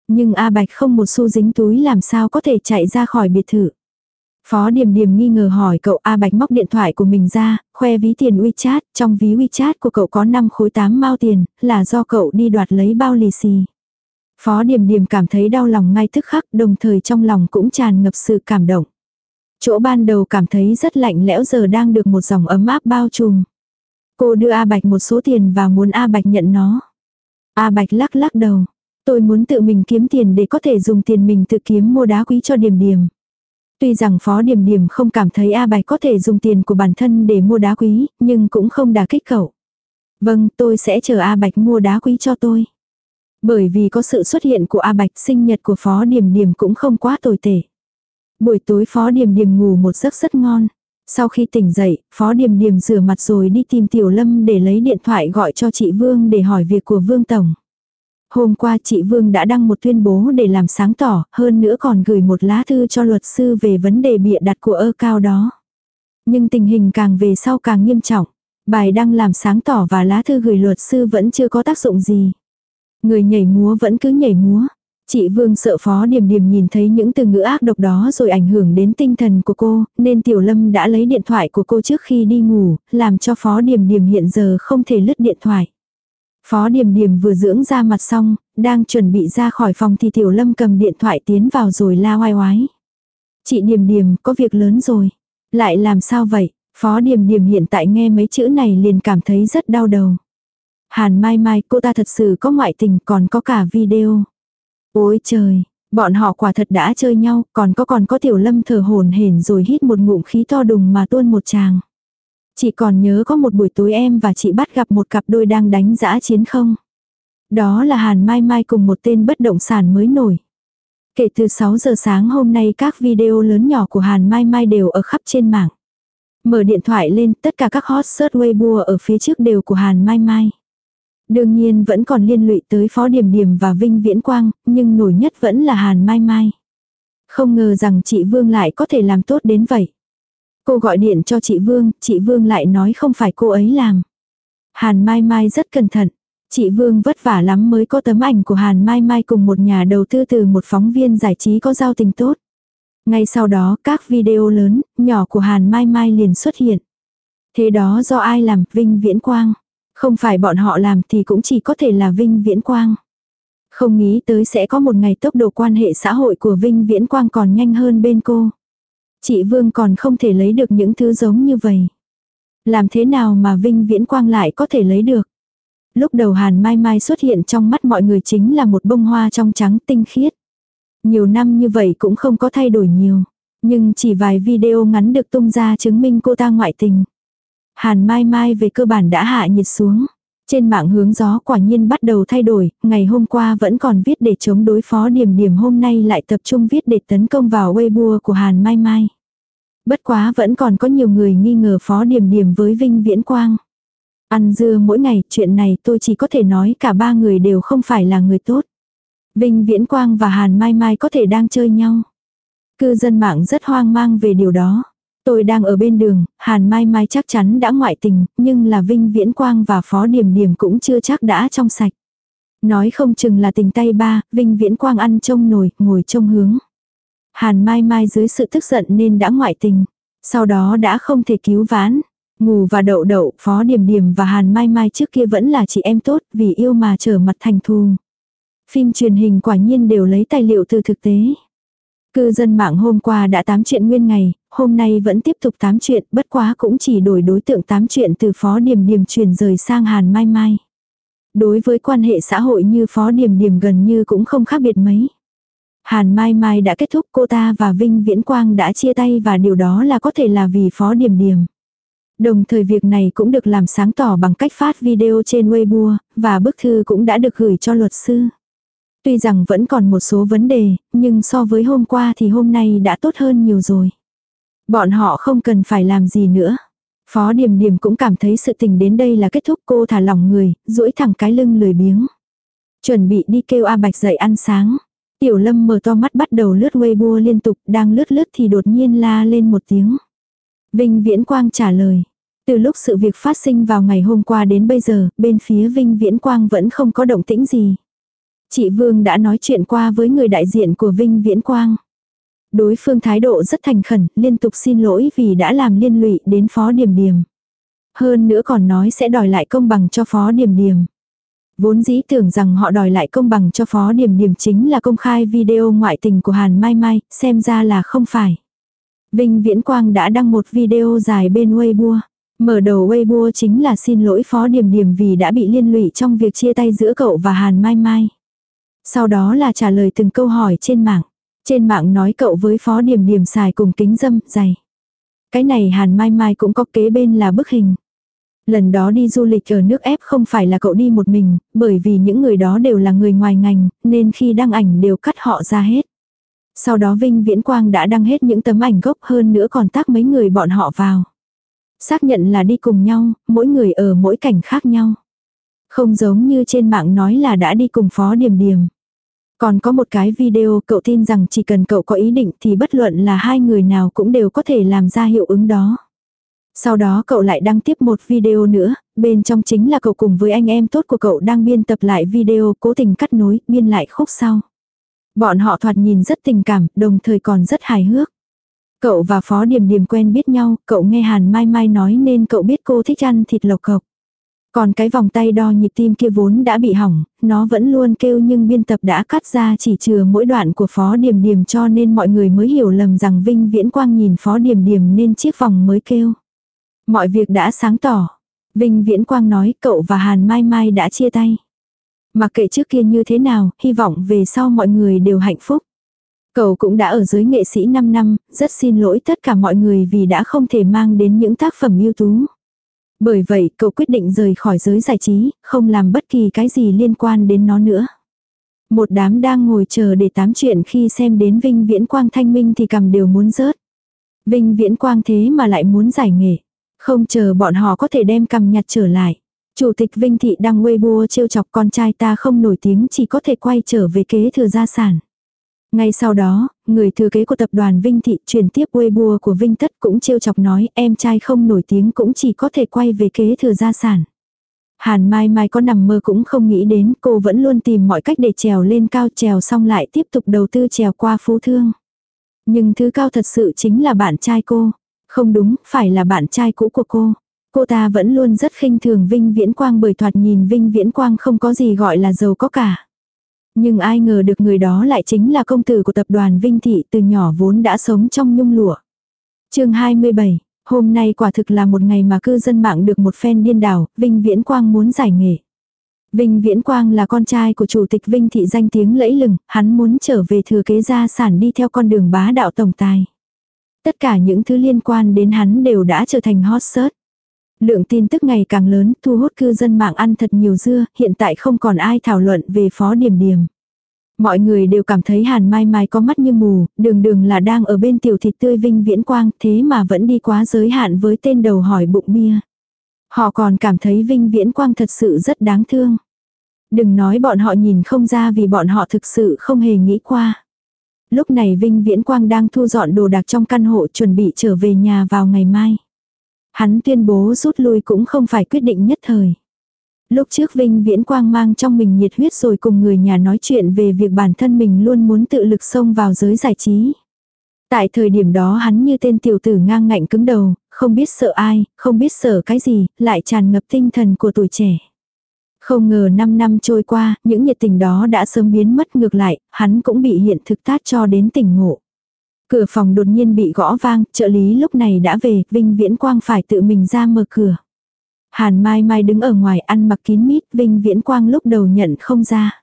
Nhưng A Bạch không một xu dính túi làm sao có thể chạy ra khỏi biệt thự. Phó Điềm Điềm nghi ngờ hỏi cậu A Bạch móc điện thoại của mình ra, khoe ví tiền WeChat, trong ví WeChat của cậu có 5 khối 8 mao tiền, là do cậu đi đoạt lấy bao lì xì. Phó Điềm Điềm cảm thấy đau lòng ngay tức khắc, đồng thời trong lòng cũng tràn ngập sự cảm động. Chỗ ban đầu cảm thấy rất lạnh lẽo giờ đang được một dòng ấm áp bao trùm. Cô đưa A Bạch một số tiền và muốn A Bạch nhận nó. A Bạch lắc lắc đầu. Tôi muốn tự mình kiếm tiền để có thể dùng tiền mình tự kiếm mua đá quý cho Điềm Điềm. Tuy rằng Phó điểm điểm không cảm thấy A Bạch có thể dùng tiền của bản thân để mua đá quý, nhưng cũng không đả kích cậu. Vâng, tôi sẽ chờ A Bạch mua đá quý cho tôi. Bởi vì có sự xuất hiện của A Bạch sinh nhật của Phó điểm điểm cũng không quá tồi tệ. Buổi tối Phó điểm điểm ngủ một giấc rất ngon. Sau khi tỉnh dậy, Phó điểm điểm rửa mặt rồi đi tìm Tiểu Lâm để lấy điện thoại gọi cho chị Vương để hỏi việc của Vương Tổng. Hôm qua chị Vương đã đăng một tuyên bố để làm sáng tỏ, hơn nữa còn gửi một lá thư cho luật sư về vấn đề bịa đặt của ơ cao đó. Nhưng tình hình càng về sau càng nghiêm trọng. Bài đăng làm sáng tỏ và lá thư gửi luật sư vẫn chưa có tác dụng gì. Người nhảy múa vẫn cứ nhảy múa. Chị Vương sợ Phó Điềm Điềm nhìn thấy những từ ngữ ác độc đó rồi ảnh hưởng đến tinh thần của cô, nên Tiểu Lâm đã lấy điện thoại của cô trước khi đi ngủ, làm cho Phó Điềm Điềm hiện giờ không thể lướt điện thoại. Phó Điềm Điềm vừa dưỡng ra mặt xong, đang chuẩn bị ra khỏi phòng thì Tiểu Lâm cầm điện thoại tiến vào rồi la oai oái. Chị Điềm Điềm có việc lớn rồi. Lại làm sao vậy? Phó Điềm Điềm hiện tại nghe mấy chữ này liền cảm thấy rất đau đầu. Hàn Mai Mai cô ta thật sự có ngoại tình còn có cả video. Ôi trời, bọn họ quả thật đã chơi nhau, còn có còn có Tiểu Lâm thở hồn hển rồi hít một ngụm khí to đùng mà tuôn một tràng. Chị còn nhớ có một buổi tối em và chị bắt gặp một cặp đôi đang đánh giã chiến không? Đó là Hàn Mai Mai cùng một tên bất động sản mới nổi. Kể từ 6 giờ sáng hôm nay các video lớn nhỏ của Hàn Mai Mai đều ở khắp trên mạng. Mở điện thoại lên, tất cả các hot search Weibo ở phía trước đều của Hàn Mai Mai. Đương nhiên vẫn còn liên lụy tới Phó Điểm Điểm và Vinh Viễn Quang, nhưng nổi nhất vẫn là Hàn Mai Mai. Không ngờ rằng chị Vương lại có thể làm tốt đến vậy. Cô gọi điện cho chị Vương, chị Vương lại nói không phải cô ấy làm. Hàn Mai Mai rất cẩn thận. Chị Vương vất vả lắm mới có tấm ảnh của Hàn Mai Mai cùng một nhà đầu tư từ một phóng viên giải trí có giao tình tốt. Ngay sau đó các video lớn, nhỏ của Hàn Mai Mai liền xuất hiện. Thế đó do ai làm, Vinh Viễn Quang. Không phải bọn họ làm thì cũng chỉ có thể là Vinh Viễn Quang. Không nghĩ tới sẽ có một ngày tốc độ quan hệ xã hội của Vinh Viễn Quang còn nhanh hơn bên cô. Chị Vương còn không thể lấy được những thứ giống như vậy. Làm thế nào mà Vinh Viễn Quang lại có thể lấy được? Lúc đầu Hàn Mai Mai xuất hiện trong mắt mọi người chính là một bông hoa trong trắng tinh khiết. Nhiều năm như vậy cũng không có thay đổi nhiều. Nhưng chỉ vài video ngắn được tung ra chứng minh cô ta ngoại tình. Hàn Mai Mai về cơ bản đã hạ nhiệt xuống. Trên mạng hướng gió quả nhiên bắt đầu thay đổi, ngày hôm qua vẫn còn viết để chống đối phó điểm điểm hôm nay lại tập trung viết để tấn công vào Weibo của Hàn Mai Mai. Bất quá vẫn còn có nhiều người nghi ngờ phó điểm điểm với Vinh Viễn Quang. Ăn dưa mỗi ngày, chuyện này tôi chỉ có thể nói cả ba người đều không phải là người tốt. Vinh Viễn Quang và Hàn Mai Mai có thể đang chơi nhau. Cư dân mạng rất hoang mang về điều đó. Tôi đang ở bên đường, Hàn Mai Mai chắc chắn đã ngoại tình, nhưng là Vinh Viễn Quang và Phó Điểm Điểm cũng chưa chắc đã trong sạch. Nói không chừng là tình tay ba, Vinh Viễn Quang ăn trông nồi, ngồi trông hướng. Hàn Mai Mai dưới sự tức giận nên đã ngoại tình. Sau đó đã không thể cứu vãn. Ngủ và đậu đậu, Phó Điểm Điểm và Hàn Mai Mai trước kia vẫn là chị em tốt vì yêu mà trở mặt thành thù. Phim truyền hình quả nhiên đều lấy tài liệu từ thực tế. Cư dân mạng hôm qua đã tám chuyện nguyên ngày, hôm nay vẫn tiếp tục tám chuyện, bất quá cũng chỉ đổi đối tượng tám chuyện từ Phó Điểm Điểm chuyển rời sang Hàn Mai Mai. Đối với quan hệ xã hội như Phó Điểm Điểm gần như cũng không khác biệt mấy. Hàn Mai Mai đã kết thúc cô ta và Vinh Viễn Quang đã chia tay và điều đó là có thể là vì Phó Điểm Điểm. Đồng thời việc này cũng được làm sáng tỏ bằng cách phát video trên Weibo, và bức thư cũng đã được gửi cho luật sư. Tuy rằng vẫn còn một số vấn đề, nhưng so với hôm qua thì hôm nay đã tốt hơn nhiều rồi. Bọn họ không cần phải làm gì nữa. Phó Điềm Điềm cũng cảm thấy sự tình đến đây là kết thúc cô thả lỏng người, duỗi thẳng cái lưng lười biếng. Chuẩn bị đi kêu A Bạch dậy ăn sáng. Tiểu Lâm mở to mắt bắt đầu lướt Weibo liên tục, đang lướt lướt thì đột nhiên la lên một tiếng. Vinh Viễn Quang trả lời. Từ lúc sự việc phát sinh vào ngày hôm qua đến bây giờ, bên phía Vinh Viễn Quang vẫn không có động tĩnh gì. Chị Vương đã nói chuyện qua với người đại diện của Vinh Viễn Quang. Đối phương thái độ rất thành khẩn, liên tục xin lỗi vì đã làm liên lụy đến Phó Điểm Điểm. Hơn nữa còn nói sẽ đòi lại công bằng cho Phó Điểm Điểm. Vốn dĩ tưởng rằng họ đòi lại công bằng cho Phó Điểm Điểm chính là công khai video ngoại tình của Hàn Mai Mai, xem ra là không phải. Vinh Viễn Quang đã đăng một video dài bên Weibo. Mở đầu Weibo chính là xin lỗi Phó Điểm Điểm vì đã bị liên lụy trong việc chia tay giữa cậu và Hàn Mai Mai. Sau đó là trả lời từng câu hỏi trên mạng. Trên mạng nói cậu với Phó Điểm Điểm xài cùng kính dâm, dày. Cái này Hàn Mai Mai cũng có kế bên là bức hình. Lần đó đi du lịch ở nước ép không phải là cậu đi một mình, bởi vì những người đó đều là người ngoài ngành, nên khi đăng ảnh đều cắt họ ra hết. Sau đó Vinh Viễn Quang đã đăng hết những tấm ảnh gốc hơn nữa còn tác mấy người bọn họ vào. Xác nhận là đi cùng nhau, mỗi người ở mỗi cảnh khác nhau. Không giống như trên mạng nói là đã đi cùng Phó Điềm Điềm. Còn có một cái video cậu tin rằng chỉ cần cậu có ý định thì bất luận là hai người nào cũng đều có thể làm ra hiệu ứng đó. Sau đó cậu lại đăng tiếp một video nữa, bên trong chính là cậu cùng với anh em tốt của cậu đang biên tập lại video cố tình cắt nối, biên lại khúc sau. Bọn họ thoạt nhìn rất tình cảm, đồng thời còn rất hài hước. Cậu và Phó Điềm Điềm quen biết nhau, cậu nghe Hàn Mai Mai nói nên cậu biết cô thích ăn thịt lộc cộc. Còn cái vòng tay đo nhịp tim kia vốn đã bị hỏng, nó vẫn luôn kêu nhưng biên tập đã cắt ra chỉ chừa mỗi đoạn của Phó Điềm Điềm cho nên mọi người mới hiểu lầm rằng Vinh Viễn Quang nhìn Phó Điềm Điềm nên chiếc vòng mới kêu. Mọi việc đã sáng tỏ. Vinh Viễn Quang nói cậu và Hàn Mai Mai đã chia tay. Mặc kệ trước kia như thế nào, hy vọng về sau mọi người đều hạnh phúc. Cậu cũng đã ở giới nghệ sĩ 5 năm, rất xin lỗi tất cả mọi người vì đã không thể mang đến những tác phẩm ưu tú. Bởi vậy, cậu quyết định rời khỏi giới giải trí, không làm bất kỳ cái gì liên quan đến nó nữa. Một đám đang ngồi chờ để tám chuyện khi xem đến Vinh Viễn Quang thanh minh thì cầm đều muốn rớt. Vinh Viễn Quang thế mà lại muốn giải nghệ. Không chờ bọn họ có thể đem cầm nhặt trở lại. Chủ tịch Vinh Thị đăng Weibo trêu chọc con trai ta không nổi tiếng chỉ có thể quay trở về kế thừa gia sản. Ngay sau đó, người thừa kế của tập đoàn Vinh Thị truyền tiếp Weibo của Vinh Tất cũng trêu chọc nói em trai không nổi tiếng cũng chỉ có thể quay về kế thừa gia sản. Hàn Mai Mai có nằm mơ cũng không nghĩ đến cô vẫn luôn tìm mọi cách để trèo lên cao trèo xong lại tiếp tục đầu tư trèo qua phú thương. Nhưng thứ cao thật sự chính là bạn trai cô. Không đúng, phải là bạn trai cũ của cô. Cô ta vẫn luôn rất khinh thường Vinh Viễn Quang bởi thoạt nhìn Vinh Viễn Quang không có gì gọi là giàu có cả. Nhưng ai ngờ được người đó lại chính là công tử của tập đoàn Vinh Thị từ nhỏ vốn đã sống trong nhung lụa. chương 27, hôm nay quả thực là một ngày mà cư dân mạng được một phen điên đảo, Vinh Viễn Quang muốn giải nghệ. Vinh Viễn Quang là con trai của chủ tịch Vinh Thị danh tiếng lẫy lừng, hắn muốn trở về thừa kế gia sản đi theo con đường bá đạo tổng tài. Tất cả những thứ liên quan đến hắn đều đã trở thành hot search. Lượng tin tức ngày càng lớn, thu hút cư dân mạng ăn thật nhiều dưa, hiện tại không còn ai thảo luận về phó điểm điểm. Mọi người đều cảm thấy Hàn Mai Mai có mắt như mù, đường đường là đang ở bên tiểu thịt tươi vinh viễn quang, thế mà vẫn đi quá giới hạn với tên đầu hỏi bụng bia. Họ còn cảm thấy vinh viễn quang thật sự rất đáng thương. Đừng nói bọn họ nhìn không ra vì bọn họ thực sự không hề nghĩ qua. Lúc này Vinh Viễn Quang đang thu dọn đồ đạc trong căn hộ chuẩn bị trở về nhà vào ngày mai. Hắn tuyên bố rút lui cũng không phải quyết định nhất thời. Lúc trước Vinh Viễn Quang mang trong mình nhiệt huyết rồi cùng người nhà nói chuyện về việc bản thân mình luôn muốn tự lực xông vào giới giải trí. Tại thời điểm đó hắn như tên tiểu tử ngang ngạnh cứng đầu, không biết sợ ai, không biết sợ cái gì, lại tràn ngập tinh thần của tuổi trẻ. Không ngờ 5 năm trôi qua, những nhiệt tình đó đã sớm biến mất ngược lại, hắn cũng bị hiện thực tát cho đến tỉnh ngộ. Cửa phòng đột nhiên bị gõ vang, trợ lý lúc này đã về, Vinh Viễn Quang phải tự mình ra mở cửa. Hàn Mai Mai đứng ở ngoài ăn mặc kín mít, Vinh Viễn Quang lúc đầu nhận không ra.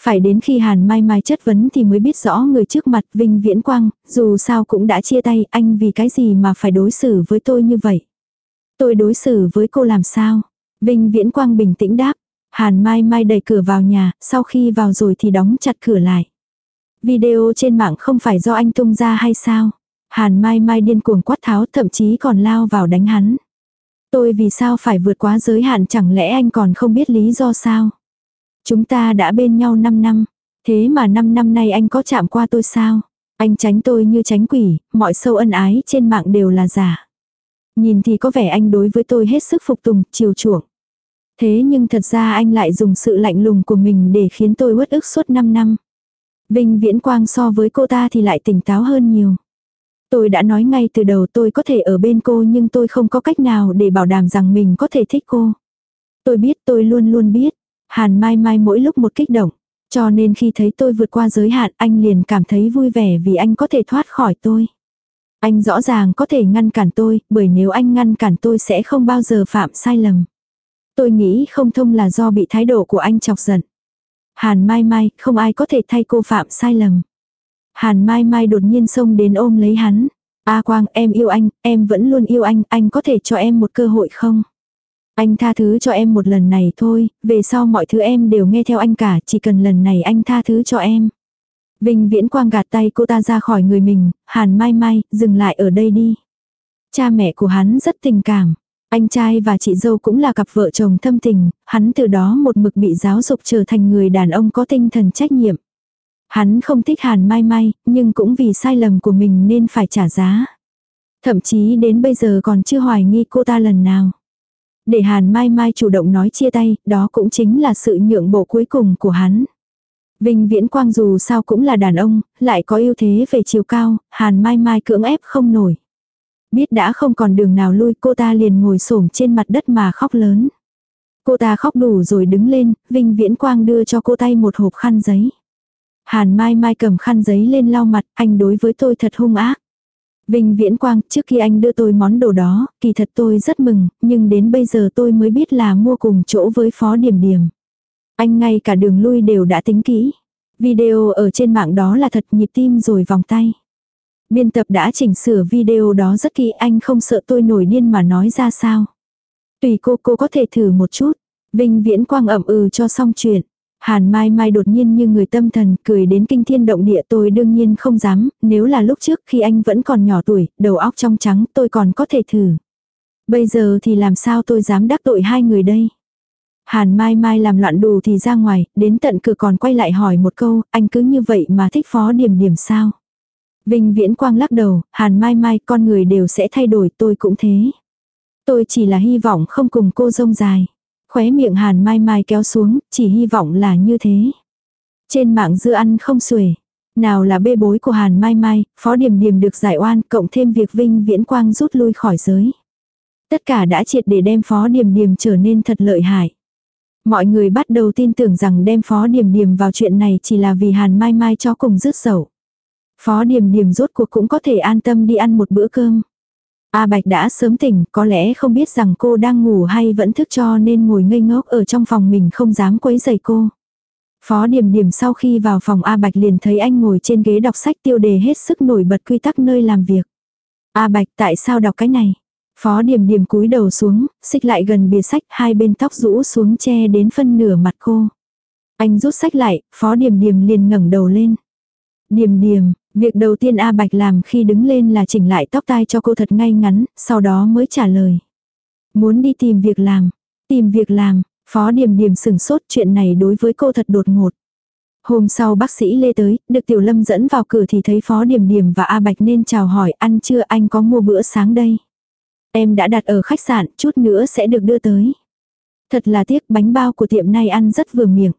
Phải đến khi Hàn Mai Mai chất vấn thì mới biết rõ người trước mặt Vinh Viễn Quang, dù sao cũng đã chia tay anh vì cái gì mà phải đối xử với tôi như vậy. Tôi đối xử với cô làm sao? Vinh Viễn Quang bình tĩnh đáp, Hàn Mai Mai đẩy cửa vào nhà, sau khi vào rồi thì đóng chặt cửa lại. Video trên mạng không phải do anh tung ra hay sao? Hàn Mai Mai điên cuồng quát tháo thậm chí còn lao vào đánh hắn. Tôi vì sao phải vượt quá giới hạn chẳng lẽ anh còn không biết lý do sao? Chúng ta đã bên nhau 5 năm. Thế mà 5 năm nay anh có chạm qua tôi sao? Anh tránh tôi như tránh quỷ, mọi sâu ân ái trên mạng đều là giả. Nhìn thì có vẻ anh đối với tôi hết sức phục tùng, chiều chuộng. Thế nhưng thật ra anh lại dùng sự lạnh lùng của mình để khiến tôi uất ức suốt 5 năm. Vinh Viễn Quang so với cô ta thì lại tỉnh táo hơn nhiều. Tôi đã nói ngay từ đầu tôi có thể ở bên cô nhưng tôi không có cách nào để bảo đảm rằng mình có thể thích cô. Tôi biết tôi luôn luôn biết. Hàn Mai Mai mỗi lúc một kích động. Cho nên khi thấy tôi vượt qua giới hạn anh liền cảm thấy vui vẻ vì anh có thể thoát khỏi tôi. Anh rõ ràng có thể ngăn cản tôi, bởi nếu anh ngăn cản tôi sẽ không bao giờ phạm sai lầm. Tôi nghĩ không thông là do bị thái độ của anh chọc giận. Hàn Mai Mai, không ai có thể thay cô phạm sai lầm. Hàn Mai Mai đột nhiên xông đến ôm lấy hắn. A Quang, em yêu anh, em vẫn luôn yêu anh, anh có thể cho em một cơ hội không? Anh tha thứ cho em một lần này thôi, về sau mọi thứ em đều nghe theo anh cả, chỉ cần lần này anh tha thứ cho em. Vinh Viễn Quang gạt tay cô ta ra khỏi người mình, Hàn Mai Mai, dừng lại ở đây đi. Cha mẹ của hắn rất tình cảm. Anh trai và chị dâu cũng là cặp vợ chồng thâm tình, hắn từ đó một mực bị giáo dục trở thành người đàn ông có tinh thần trách nhiệm. Hắn không thích Hàn Mai Mai, nhưng cũng vì sai lầm của mình nên phải trả giá. Thậm chí đến bây giờ còn chưa hoài nghi cô ta lần nào. Để Hàn Mai Mai chủ động nói chia tay, đó cũng chính là sự nhượng bộ cuối cùng của hắn. Vinh Viễn Quang dù sao cũng là đàn ông, lại có ưu thế về chiều cao, Hàn Mai Mai cưỡng ép không nổi. Biết đã không còn đường nào lui cô ta liền ngồi xổm trên mặt đất mà khóc lớn. Cô ta khóc đủ rồi đứng lên, Vinh Viễn Quang đưa cho cô tay một hộp khăn giấy. Hàn Mai Mai cầm khăn giấy lên lau mặt, anh đối với tôi thật hung ác. Vinh Viễn Quang, trước khi anh đưa tôi món đồ đó, kỳ thật tôi rất mừng, nhưng đến bây giờ tôi mới biết là mua cùng chỗ với Phó Điểm Điểm. Anh ngay cả đường lui đều đã tính kỹ. Video ở trên mạng đó là thật nhịp tim rồi vòng tay. Biên tập đã chỉnh sửa video đó rất kỹ anh không sợ tôi nổi điên mà nói ra sao. Tùy cô cô có thể thử một chút. Vinh Viễn Quang ẩm ừ cho xong chuyện. Hàn Mai Mai đột nhiên như người tâm thần, cười đến kinh thiên động địa tôi đương nhiên không dám, nếu là lúc trước khi anh vẫn còn nhỏ tuổi, đầu óc trong trắng tôi còn có thể thử. Bây giờ thì làm sao tôi dám đắc tội hai người đây? Hàn Mai Mai làm loạn đủ thì ra ngoài, đến tận cửa còn quay lại hỏi một câu, anh cứ như vậy mà thích phó điểm điểm sao? Vinh Viễn Quang lắc đầu, Hàn Mai Mai con người đều sẽ thay đổi tôi cũng thế. Tôi chỉ là hy vọng không cùng cô rông dài. Khóe miệng Hàn Mai Mai kéo xuống, chỉ hy vọng là như thế. Trên mạng dưa ăn không xuể. Nào là bê bối của Hàn Mai Mai, Phó Điềm Điềm được giải oan, cộng thêm việc Vinh Viễn Quang rút lui khỏi giới. Tất cả đã triệt để đem Phó Điềm Điềm trở nên thật lợi hại. Mọi người bắt đầu tin tưởng rằng đem Phó Điềm Điềm vào chuyện này chỉ là vì Hàn Mai Mai cho cùng rứt sầu. Phó Điềm Điềm rốt cuộc cũng có thể an tâm đi ăn một bữa cơm. A Bạch đã sớm tỉnh, có lẽ không biết rằng cô đang ngủ hay vẫn thức cho nên ngồi ngây ngốc ở trong phòng mình không dám quấy rầy cô. Phó Điềm Điềm sau khi vào phòng A Bạch liền thấy anh ngồi trên ghế đọc sách tiêu đề hết sức nổi bật quy tắc nơi làm việc. A Bạch tại sao đọc cái này? Phó Điềm Điềm cúi đầu xuống, xích lại gần bìa sách, hai bên tóc rũ xuống che đến phân nửa mặt cô. Anh rút sách lại, Phó Điềm Điềm liền ngẩng đầu lên. Điềm Điềm, Việc đầu tiên A Bạch làm khi đứng lên là chỉnh lại tóc tai cho cô thật ngay ngắn, sau đó mới trả lời. Muốn đi tìm việc làm. Tìm việc làm, Phó Điềm Điềm sừng sốt chuyện này đối với cô thật đột ngột. Hôm sau bác sĩ Lê tới, được Tiểu Lâm dẫn vào cửa thì thấy Phó Điềm Điềm và A Bạch nên chào hỏi ăn chưa anh có mua bữa sáng đây. Em đã đặt ở khách sạn, chút nữa sẽ được đưa tới. Thật là tiếc bánh bao của tiệm này ăn rất vừa miệng.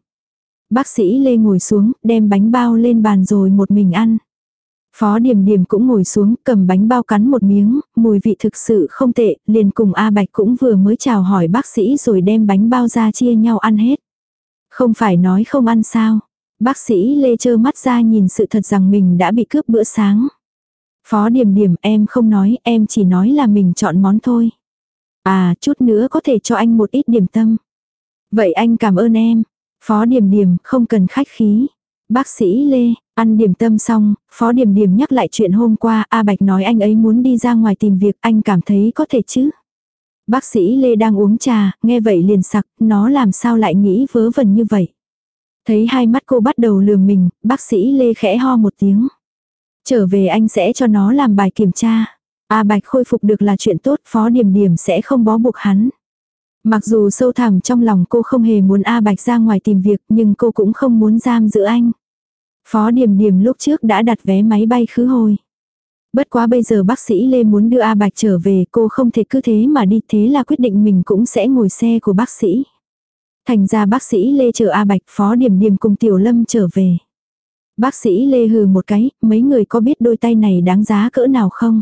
Bác sĩ Lê ngồi xuống, đem bánh bao lên bàn rồi một mình ăn. Phó Điềm Điềm cũng ngồi xuống, cầm bánh bao cắn một miếng, mùi vị thực sự không tệ, liền cùng A Bạch cũng vừa mới chào hỏi bác sĩ rồi đem bánh bao ra chia nhau ăn hết. Không phải nói không ăn sao. Bác sĩ lê chơ mắt ra nhìn sự thật rằng mình đã bị cướp bữa sáng. Phó Điềm Điềm em không nói, em chỉ nói là mình chọn món thôi. À, chút nữa có thể cho anh một ít điểm tâm. Vậy anh cảm ơn em. Phó Điềm Điềm không cần khách khí. Bác sĩ Lê, Ăn điểm tâm xong, Phó Điểm Điểm nhắc lại chuyện hôm qua, A Bạch nói anh ấy muốn đi ra ngoài tìm việc, anh cảm thấy có thể chứ. Bác sĩ Lê đang uống trà, nghe vậy liền sặc, nó làm sao lại nghĩ vớ vẩn như vậy. Thấy hai mắt cô bắt đầu lườm mình, bác sĩ Lê khẽ ho một tiếng. Trở về anh sẽ cho nó làm bài kiểm tra. A Bạch khôi phục được là chuyện tốt, Phó Điểm Điểm sẽ không bó buộc hắn. Mặc dù sâu thẳm trong lòng cô không hề muốn A Bạch ra ngoài tìm việc nhưng cô cũng không muốn giam giữ anh. Phó Điểm Điểm lúc trước đã đặt vé máy bay khứ hồi. Bất quá bây giờ bác sĩ Lê muốn đưa A Bạch trở về cô không thể cứ thế mà đi thế là quyết định mình cũng sẽ ngồi xe của bác sĩ. Thành ra bác sĩ Lê chờ A Bạch phó điểm điểm cùng Tiểu Lâm trở về. Bác sĩ Lê hừ một cái, mấy người có biết đôi tay này đáng giá cỡ nào không?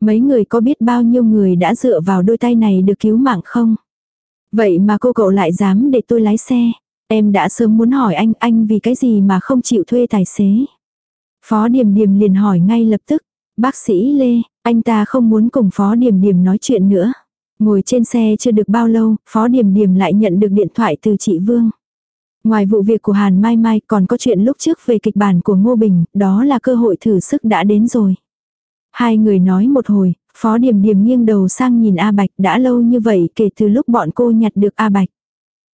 Mấy người có biết bao nhiêu người đã dựa vào đôi tay này được cứu mạng không? Vậy mà cô cậu lại dám để tôi lái xe. Em đã sớm muốn hỏi anh, anh vì cái gì mà không chịu thuê tài xế. Phó Điềm Điềm liền hỏi ngay lập tức. Bác sĩ Lê, anh ta không muốn cùng Phó Điềm Điềm nói chuyện nữa. Ngồi trên xe chưa được bao lâu, Phó Điềm Điềm lại nhận được điện thoại từ chị Vương. Ngoài vụ việc của Hàn Mai Mai còn có chuyện lúc trước về kịch bản của Ngô Bình, đó là cơ hội thử sức đã đến rồi. Hai người nói một hồi, Phó Điềm Điềm nghiêng đầu sang nhìn A Bạch đã lâu như vậy kể từ lúc bọn cô nhặt được A Bạch.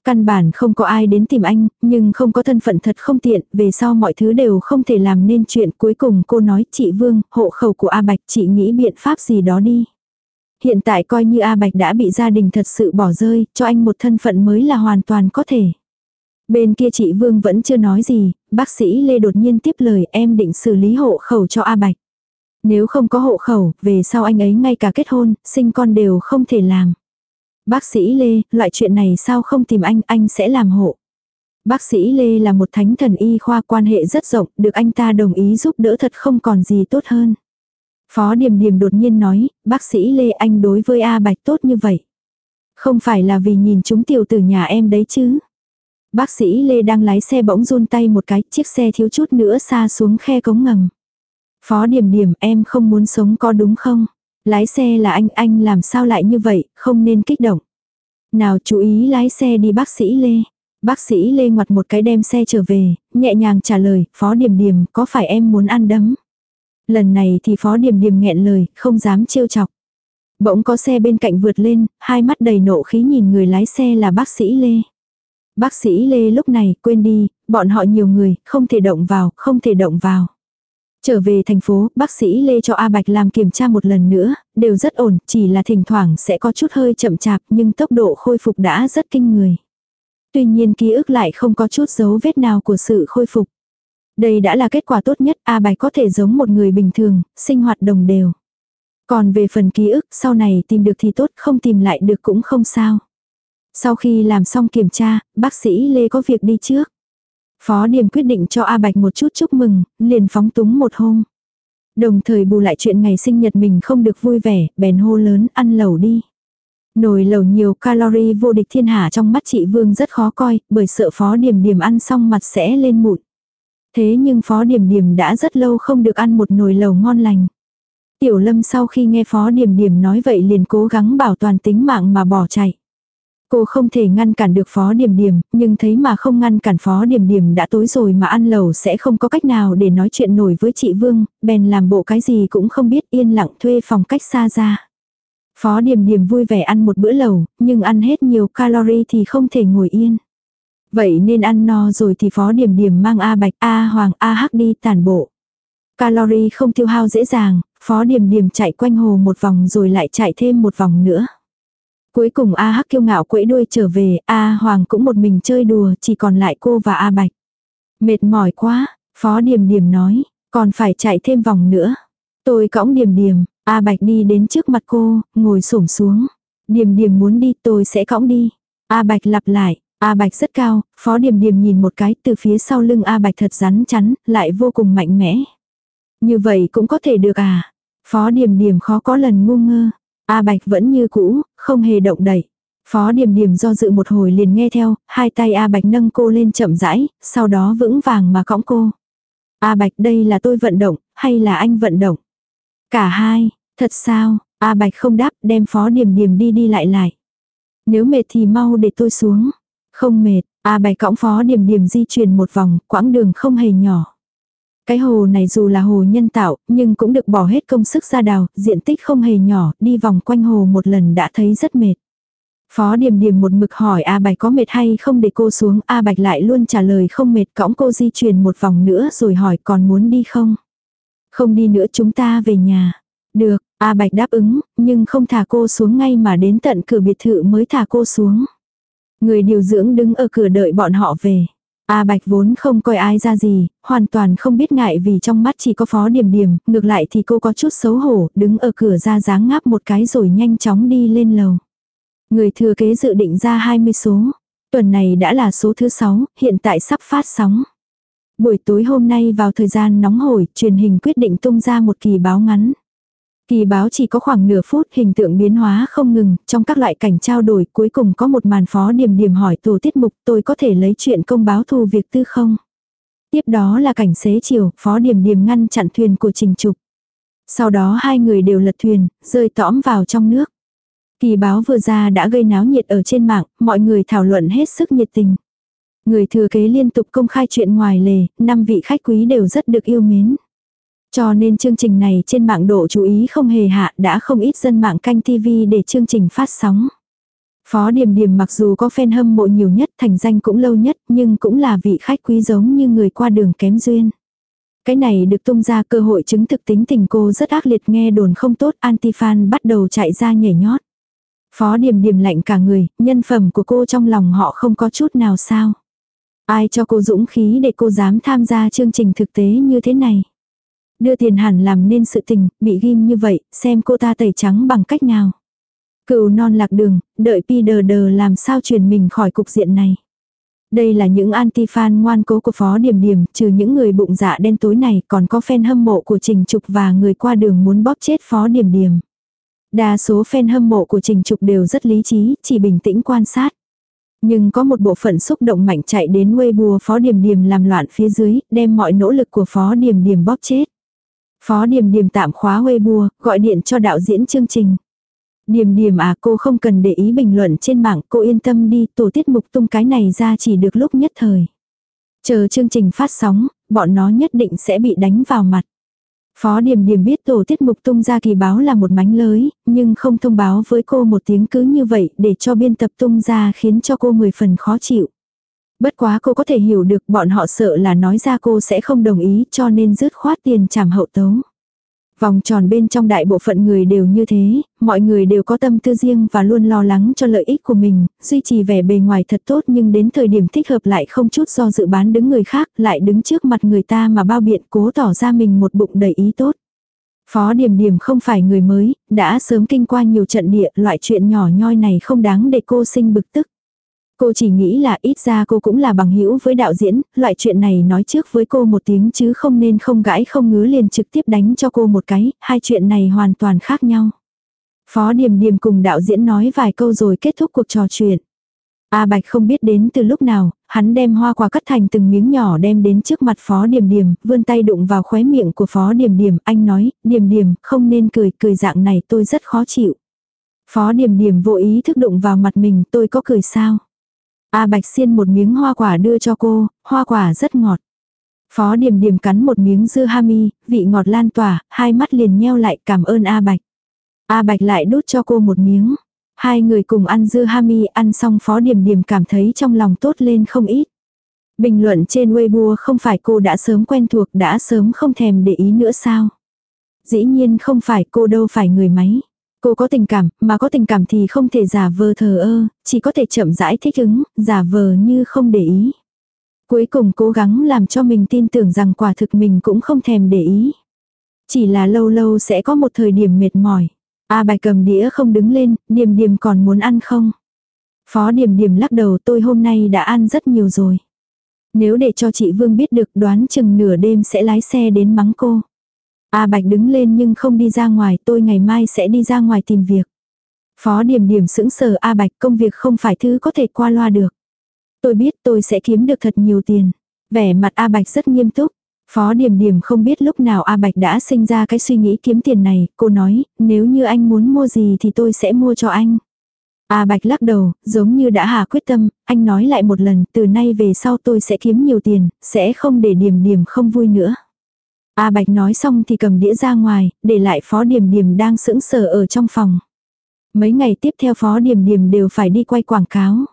Căn bản không có ai đến tìm anh, nhưng không có thân phận thật không tiện, về sau mọi thứ đều không thể làm nên chuyện. Cuối cùng cô nói chị Vương, hộ khẩu của A Bạch chị nghĩ biện pháp gì đó đi. Hiện tại coi như A Bạch đã bị gia đình thật sự bỏ rơi, cho anh một thân phận mới là hoàn toàn có thể. Bên kia chị Vương vẫn chưa nói gì, bác sĩ Lê đột nhiên tiếp lời em định xử lý hộ khẩu cho A Bạch. Nếu không có hộ khẩu, về sau anh ấy ngay cả kết hôn, sinh con đều không thể làm. Bác sĩ Lê, loại chuyện này sao không tìm anh, anh sẽ làm hộ. Bác sĩ Lê là một thánh thần y khoa quan hệ rất rộng, được anh ta đồng ý giúp đỡ thật không còn gì tốt hơn. Phó Điềm Điềm đột nhiên nói, bác sĩ Lê anh đối với A Bạch tốt như vậy. Không phải là vì nhìn chúng tiểu tử nhà em đấy chứ. Bác sĩ Lê đang lái xe bỗng run tay một cái, chiếc xe thiếu chút nữa xa xuống khe cống ngầm. Phó Điềm Điềm em không muốn sống có đúng không? Lái xe là anh, anh làm sao lại như vậy, không nên kích động. Nào chú ý lái xe đi bác sĩ Lê. Bác sĩ Lê ngoặt một cái đem xe trở về, nhẹ nhàng trả lời, Phó Điềm Điềm, có phải em muốn ăn đấm? Lần này thì Phó Điềm Điềm nghẹn lời, không dám trêu chọc. Bỗng có xe bên cạnh vượt lên, hai mắt đầy nộ khí nhìn người lái xe là bác sĩ Lê. Bác sĩ Lê lúc này, quên đi, bọn họ nhiều người, không thể động vào, không thể động vào. Trở về thành phố, bác sĩ Lê cho A Bạch làm kiểm tra một lần nữa, đều rất ổn, chỉ là thỉnh thoảng sẽ có chút hơi chậm chạp nhưng tốc độ khôi phục đã rất kinh người. Tuy nhiên ký ức lại không có chút dấu vết nào của sự khôi phục. Đây đã là kết quả tốt nhất, A Bạch có thể giống một người bình thường, sinh hoạt đồng đều. Còn về phần ký ức, sau này tìm được thì tốt, không tìm lại được cũng không sao. Sau khi làm xong kiểm tra, bác sĩ Lê có việc đi trước. Phó Điềm quyết định cho A Bạch một chút chúc mừng, liền phóng túng một hôm. Đồng thời bù lại chuyện ngày sinh nhật mình không được vui vẻ, bèn hô lớn ăn lẩu đi. Nồi lẩu nhiều calorie vô địch thiên hạ trong mắt chị Vương rất khó coi, bởi sợ Phó Điềm Điềm ăn xong mặt sẽ lên mụn. Thế nhưng Phó Điềm Điềm đã rất lâu không được ăn một nồi lẩu ngon lành. Tiểu Lâm sau khi nghe Phó Điềm Điềm nói vậy liền cố gắng bảo toàn tính mạng mà bỏ chạy. Cô không thể ngăn cản được Phó Điềm Điềm, nhưng thấy mà không ngăn cản Phó Điềm Điềm đã tối rồi mà ăn lẩu sẽ không có cách nào để nói chuyện nổi với chị Vương, bèn làm bộ cái gì cũng không biết yên lặng thuê phòng cách xa ra. Phó Điềm Điềm vui vẻ ăn một bữa lẩu, nhưng ăn hết nhiều calorie thì không thể ngồi yên. Vậy nên ăn no rồi thì Phó Điềm Điềm mang A Bạch, A Hoàng, A Hắc đi tàn bộ. Calorie không tiêu hao dễ dàng, Phó Điềm Điềm chạy quanh hồ một vòng rồi lại chạy thêm một vòng nữa. Cuối cùng A Hắc kiêu ngạo quẫy đuôi trở về, A Hoàng cũng một mình chơi đùa, chỉ còn lại cô và A Bạch. Mệt mỏi quá, Phó Điềm Điềm nói, còn phải chạy thêm vòng nữa. Tôi cõng Điềm Điềm, A Bạch đi đến trước mặt cô, ngồi xổm xuống. Điềm Điềm muốn đi tôi sẽ cõng đi. A Bạch lặp lại, A Bạch rất cao, Phó Điềm Điềm nhìn một cái từ phía sau lưng A Bạch thật rắn chắn, lại vô cùng mạnh mẽ. Như vậy cũng có thể được à? Phó Điềm Điềm khó có lần ngu ngơ. A Bạch vẫn như cũ, không hề động đậy. Phó Điềm Điềm do dự một hồi liền nghe theo, hai tay A Bạch nâng cô lên chậm rãi, sau đó vững vàng mà cõng cô. A Bạch đây là tôi vận động, hay là anh vận động? Cả hai, thật sao? A Bạch không đáp, đem Phó Điềm Điềm đi đi lại lại. Nếu mệt thì mau để tôi xuống. Không mệt, A Bạch cõng Phó Điềm Điềm di chuyển một vòng, quãng đường không hề nhỏ. Cái hồ này dù là hồ nhân tạo, nhưng cũng được bỏ hết công sức ra đào, diện tích không hề nhỏ, đi vòng quanh hồ một lần đã thấy rất mệt. Phó Điềm Điềm một mực hỏi A Bạch có mệt hay không để cô xuống, A Bạch lại luôn trả lời không mệt, cõng cô di chuyển một vòng nữa rồi hỏi còn muốn đi không? Không đi nữa chúng ta về nhà. Được, A Bạch đáp ứng, nhưng không thả cô xuống ngay mà đến tận cửa biệt thự mới thả cô xuống. Người điều dưỡng đứng ở cửa đợi bọn họ về. A Bạch vốn không coi ai ra gì, hoàn toàn không biết ngại vì trong mắt chỉ có phó điểm điểm, ngược lại thì cô có chút xấu hổ, đứng ở cửa ra dáng ngáp một cái rồi nhanh chóng đi lên lầu. Người thừa kế dự định ra 20 số. Tuần này đã là số thứ 6, hiện tại sắp phát sóng. Buổi tối hôm nay vào thời gian nóng hổi, truyền hình quyết định tung ra một kỳ báo ngắn. Kỳ báo chỉ có khoảng nửa phút hình tượng biến hóa không ngừng, trong các loại cảnh trao đổi cuối cùng có một màn phó điểm điểm hỏi tổ tiết mục tôi có thể lấy chuyện công báo thù việc tư không. Tiếp đó là cảnh xế chiều, phó điểm điểm ngăn chặn thuyền của trình trục. Sau đó hai người đều lật thuyền, rơi tõm vào trong nước. Kỳ báo vừa ra đã gây náo nhiệt ở trên mạng, mọi người thảo luận hết sức nhiệt tình. Người thừa kế liên tục công khai chuyện ngoài lề, năm vị khách quý đều rất được yêu mến. Cho nên chương trình này trên mạng độ chú ý không hề hạ đã không ít dân mạng canh TV để chương trình phát sóng. Phó Điềm Điềm mặc dù có fan hâm mộ nhiều nhất thành danh cũng lâu nhất nhưng cũng là vị khách quý giống như người qua đường kém duyên. Cái này được tung ra cơ hội chứng thực tính tình cô rất ác liệt nghe đồn không tốt anti-fan bắt đầu chạy ra nhảy nhót. Phó Điềm Điềm lạnh cả người, nhân phẩm của cô trong lòng họ không có chút nào sao. Ai cho cô dũng khí để cô dám tham gia chương trình thực tế như thế này. Đưa tiền hẳn làm nên sự tình, bị ghim như vậy, xem cô ta tẩy trắng bằng cách nào. Cựu non lạc đường, đợi pi đờ đờ làm sao truyền mình khỏi cục diện này. Đây là những anti-fan ngoan cố của Phó Điểm Điểm, trừ những người bụng dạ đen tối này còn có fan hâm mộ của Trình Trục và người qua đường muốn bóp chết Phó Điểm Điểm. Đa số fan hâm mộ của Trình Trục đều rất lý trí, chỉ bình tĩnh quan sát. Nhưng có một bộ phận xúc động mạnh chạy đến Weibo Phó Điểm Điểm làm loạn phía dưới, đem mọi nỗ lực của Phó Điểm Điểm bóp chết. Phó Điềm Điềm tạm khóa Weibo, gọi điện cho đạo diễn chương trình. Điềm Điềm à cô không cần để ý bình luận trên mạng, cô yên tâm đi, tổ tiết mục tung cái này ra chỉ được lúc nhất thời. Chờ chương trình phát sóng, bọn nó nhất định sẽ bị đánh vào mặt. Phó Điềm Điềm biết tổ tiết mục tung ra kỳ báo là một mánh lới, nhưng không thông báo với cô một tiếng cứ như vậy để cho biên tập tung ra khiến cho cô mười phần khó chịu. Bất quá cô có thể hiểu được bọn họ sợ là nói ra cô sẽ không đồng ý cho nên rứt khoát tiền trảm hậu tấu. Vòng tròn bên trong đại bộ phận người đều như thế, mọi người đều có tâm tư riêng và luôn lo lắng cho lợi ích của mình, duy trì vẻ bề ngoài thật tốt nhưng đến thời điểm thích hợp lại không chút do dự bán đứng người khác, lại đứng trước mặt người ta mà bao biện cố tỏ ra mình một bụng đầy ý tốt. Phó điểm điểm không phải người mới, đã sớm kinh qua nhiều trận địa, loại chuyện nhỏ nhoi này không đáng để cô sinh bực tức. Cô chỉ nghĩ là ít ra cô cũng là bằng hữu với đạo diễn, loại chuyện này nói trước với cô một tiếng chứ không nên không gãi không ngứa liền trực tiếp đánh cho cô một cái, hai chuyện này hoàn toàn khác nhau. Phó Điềm Điềm cùng đạo diễn nói vài câu rồi kết thúc cuộc trò chuyện. A Bạch không biết đến từ lúc nào, hắn đem hoa quả cắt thành từng miếng nhỏ đem đến trước mặt Phó Điềm Điềm, vươn tay đụng vào khóe miệng của Phó Điềm Điềm, anh nói, Điềm Điềm, không nên cười, cười dạng này tôi rất khó chịu. Phó Điềm Điềm vô ý thức đụng vào mặt mình, tôi có cười sao? A Bạch xiên một miếng hoa quả đưa cho cô, hoa quả rất ngọt. Phó Điềm Điềm cắn một miếng dưa hami, vị ngọt lan tỏa, hai mắt liền nheo lại cảm ơn A Bạch. A Bạch lại đút cho cô một miếng. Hai người cùng ăn dưa hami ăn xong Phó Điềm Điềm cảm thấy trong lòng tốt lên không ít. Bình luận trên Weibo không phải cô đã sớm quen thuộc đã sớm không thèm để ý nữa sao. Dĩ nhiên không phải cô đâu phải người máy. Cô có tình cảm, mà có tình cảm thì không thể giả vờ thờ ơ, chỉ có thể chậm rãi thích ứng, giả vờ như không để ý. Cuối cùng cố gắng làm cho mình tin tưởng rằng quả thực mình cũng không thèm để ý. Chỉ là lâu lâu sẽ có một thời điểm mệt mỏi. A à, bài cầm đĩa không đứng lên, điềm điềm còn muốn ăn không? Phó điềm điềm lắc đầu tôi hôm nay đã ăn rất nhiều rồi. Nếu để cho chị Vương biết được đoán chừng nửa đêm sẽ lái xe đến mắng cô. A Bạch đứng lên nhưng không đi ra ngoài, tôi ngày mai sẽ đi ra ngoài tìm việc. Phó điểm điểm sững sờ A Bạch công việc không phải thứ có thể qua loa được. Tôi biết tôi sẽ kiếm được thật nhiều tiền. Vẻ mặt A Bạch rất nghiêm túc. Phó điểm điểm không biết lúc nào A Bạch đã sinh ra cái suy nghĩ kiếm tiền này, cô nói, nếu như anh muốn mua gì thì tôi sẽ mua cho anh. A Bạch lắc đầu, giống như đã hà quyết tâm, anh nói lại một lần, từ nay về sau tôi sẽ kiếm nhiều tiền, sẽ không để điểm điểm không vui nữa. A Bạch nói xong thì cầm đĩa ra ngoài, để lại Phó Điềm Điềm đang sững sờ ở trong phòng. Mấy ngày tiếp theo Phó Điềm Điềm đều phải đi quay quảng cáo.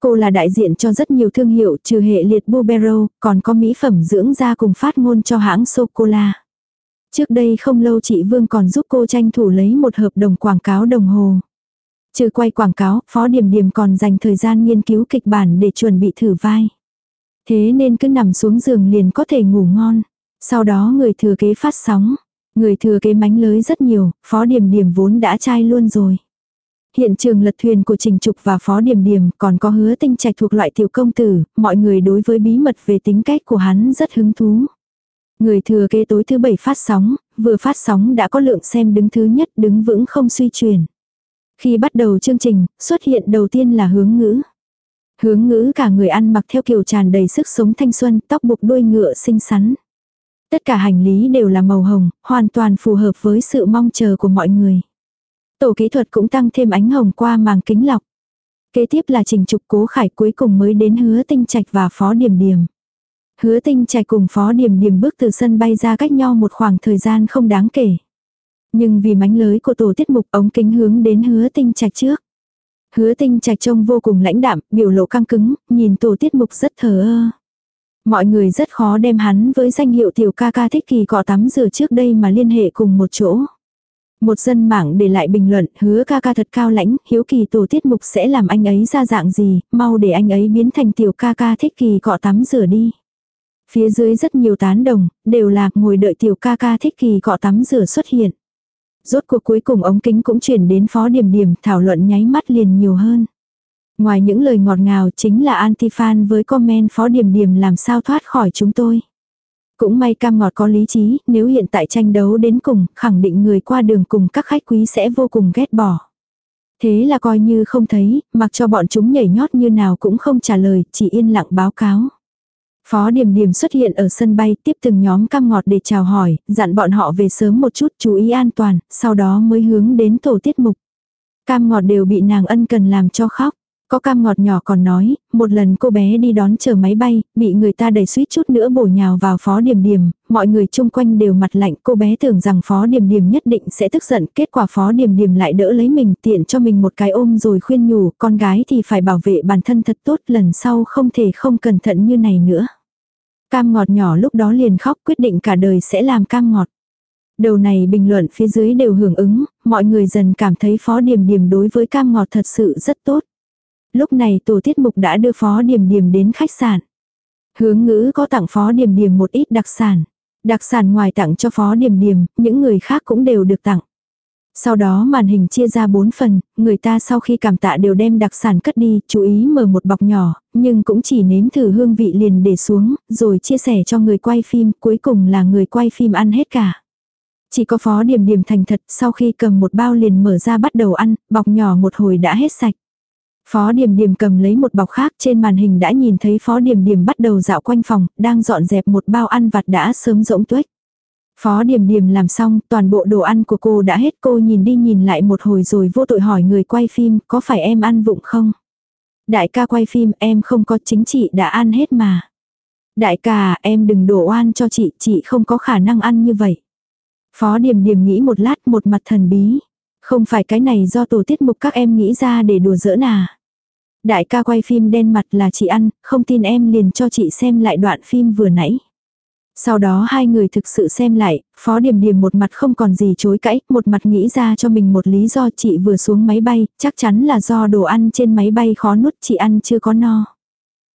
Cô là đại diện cho rất nhiều thương hiệu trừ hệ liệt Bubero, còn có mỹ phẩm dưỡng da cùng phát ngôn cho hãng sô-cô-la. Trước đây không lâu chị Vương còn giúp cô tranh thủ lấy một hợp đồng quảng cáo đồng hồ. Trừ quay quảng cáo, Phó Điềm Điềm còn dành thời gian nghiên cứu kịch bản để chuẩn bị thử vai. Thế nên cứ nằm xuống giường liền có thể ngủ ngon. Sau đó người thừa kế phát sóng. Người thừa kế mánh lới rất nhiều, Phó điểm điểm vốn đã trai luôn rồi. Hiện trường lật thuyền của Trình Trục và Phó Điềm Điềm còn có hứa tinh trạch thuộc loại tiểu công tử, mọi người đối với bí mật về tính cách của hắn rất hứng thú. Người thừa kế tối thứ bảy phát sóng, vừa phát sóng đã có lượng xem đứng thứ nhất đứng vững không suy chuyển. Khi bắt đầu chương trình, xuất hiện đầu tiên là hướng ngữ. Hướng ngữ cả người ăn mặc theo kiểu tràn đầy sức sống thanh xuân, tóc buộc đuôi ngựa xinh xắn. Tất cả hành lý đều là màu hồng, hoàn toàn phù hợp với sự mong chờ của mọi người. Tổ kỹ thuật cũng tăng thêm ánh hồng qua màng kính lọc. Kế tiếp là trình trục cố khải cuối cùng mới đến hứa tinh trạch và phó điểm điểm. Hứa tinh trạch cùng phó điểm điểm bước từ sân bay ra cách nhau một khoảng thời gian không đáng kể. Nhưng vì mánh lới của tổ tiết mục ống kính hướng đến hứa tinh trạch trước. Hứa tinh trạch trông vô cùng lãnh đạm, biểu lộ căng cứng, nhìn tổ tiết mục rất thờ ơ. Mọi người rất khó đem hắn với danh hiệu tiểu ca ca thích kỳ cọ tắm rửa trước đây mà liên hệ cùng một chỗ. Một dân mạng để lại bình luận, hứa ca ca thật cao lãnh, hiếu kỳ tổ tiết mục sẽ làm anh ấy ra dạng gì, mau để anh ấy biến thành tiểu ca ca thích kỳ cọ tắm rửa đi. Phía dưới rất nhiều tán đồng, đều là ngồi đợi tiểu ca ca thích kỳ cọ tắm rửa xuất hiện. Rốt cuộc cuối cùng ống kính cũng chuyển đến phó điểm điểm, thảo luận nháy mắt liền nhiều hơn. Ngoài những lời ngọt ngào chính là anti-fan với comment phó điểm điểm làm sao thoát khỏi chúng tôi. Cũng may cam ngọt có lý trí, nếu hiện tại tranh đấu đến cùng, khẳng định người qua đường cùng các khách quý sẽ vô cùng ghét bỏ. Thế là coi như không thấy, mặc cho bọn chúng nhảy nhót như nào cũng không trả lời, chỉ yên lặng báo cáo. Phó Điềm Điềm xuất hiện ở sân bay tiếp từng nhóm cam ngọt để chào hỏi, dặn bọn họ về sớm một chút chú ý an toàn, sau đó mới hướng đến tổ tiết mục. Cam ngọt đều bị nàng ân cần làm cho khóc. Có cam ngọt nhỏ còn nói, một lần cô bé đi đón chờ máy bay, bị người ta đẩy suýt chút nữa bổ nhào vào phó điểm điểm, mọi người chung quanh đều mặt lạnh, cô bé tưởng rằng phó điểm điểm nhất định sẽ tức giận, kết quả phó điểm điểm lại đỡ lấy mình, tiện cho mình một cái ôm rồi khuyên nhủ, con gái thì phải bảo vệ bản thân thật tốt, lần sau không thể không cẩn thận như này nữa. Cam ngọt nhỏ lúc đó liền khóc quyết định cả đời sẽ làm cam ngọt. Đầu này bình luận phía dưới đều hưởng ứng, mọi người dần cảm thấy phó điểm điểm đối với cam ngọt thật sự rất tốt. Lúc này tổ tiết mục đã đưa phó điểm điểm đến khách sạn. Hướng ngữ có tặng phó điểm điểm một ít đặc sản. Đặc sản ngoài tặng cho phó điểm điểm, những người khác cũng đều được tặng. Sau đó màn hình chia ra bốn phần, người ta sau khi cảm tạ đều đem đặc sản cất đi, chú ý mở một bọc nhỏ, nhưng cũng chỉ nếm thử hương vị liền để xuống, rồi chia sẻ cho người quay phim, cuối cùng là người quay phim ăn hết cả. Chỉ có phó điểm điểm thành thật, sau khi cầm một bao liền mở ra bắt đầu ăn, bọc nhỏ một hồi đã hết sạch. Phó Điềm Điềm cầm lấy một bọc khác trên màn hình đã nhìn thấy Phó Điềm Điềm bắt đầu dạo quanh phòng, đang dọn dẹp một bao ăn vặt đã sớm rỗng tuếch. Phó Điềm Điềm làm xong, toàn bộ đồ ăn của cô đã hết cô nhìn đi nhìn lại một hồi rồi vô tội hỏi người quay phim, có phải em ăn vụng không? Đại ca quay phim em không có chính chị đã ăn hết mà. Đại ca à, em đừng đổ oan cho chị, chị không có khả năng ăn như vậy. Phó Điềm Điềm nghĩ một lát một mặt thần bí. Không phải cái này do tổ tiết mục các em nghĩ ra để đùa giỡn à. Đại ca quay phim đen mặt là chị ăn, không tin em liền cho chị xem lại đoạn phim vừa nãy. Sau đó hai người thực sự xem lại, Phó Điềm Điềm một mặt không còn gì chối cãi, một mặt nghĩ ra cho mình một lý do chị vừa xuống máy bay, chắc chắn là do đồ ăn trên máy bay khó nuốt chị ăn chưa có no.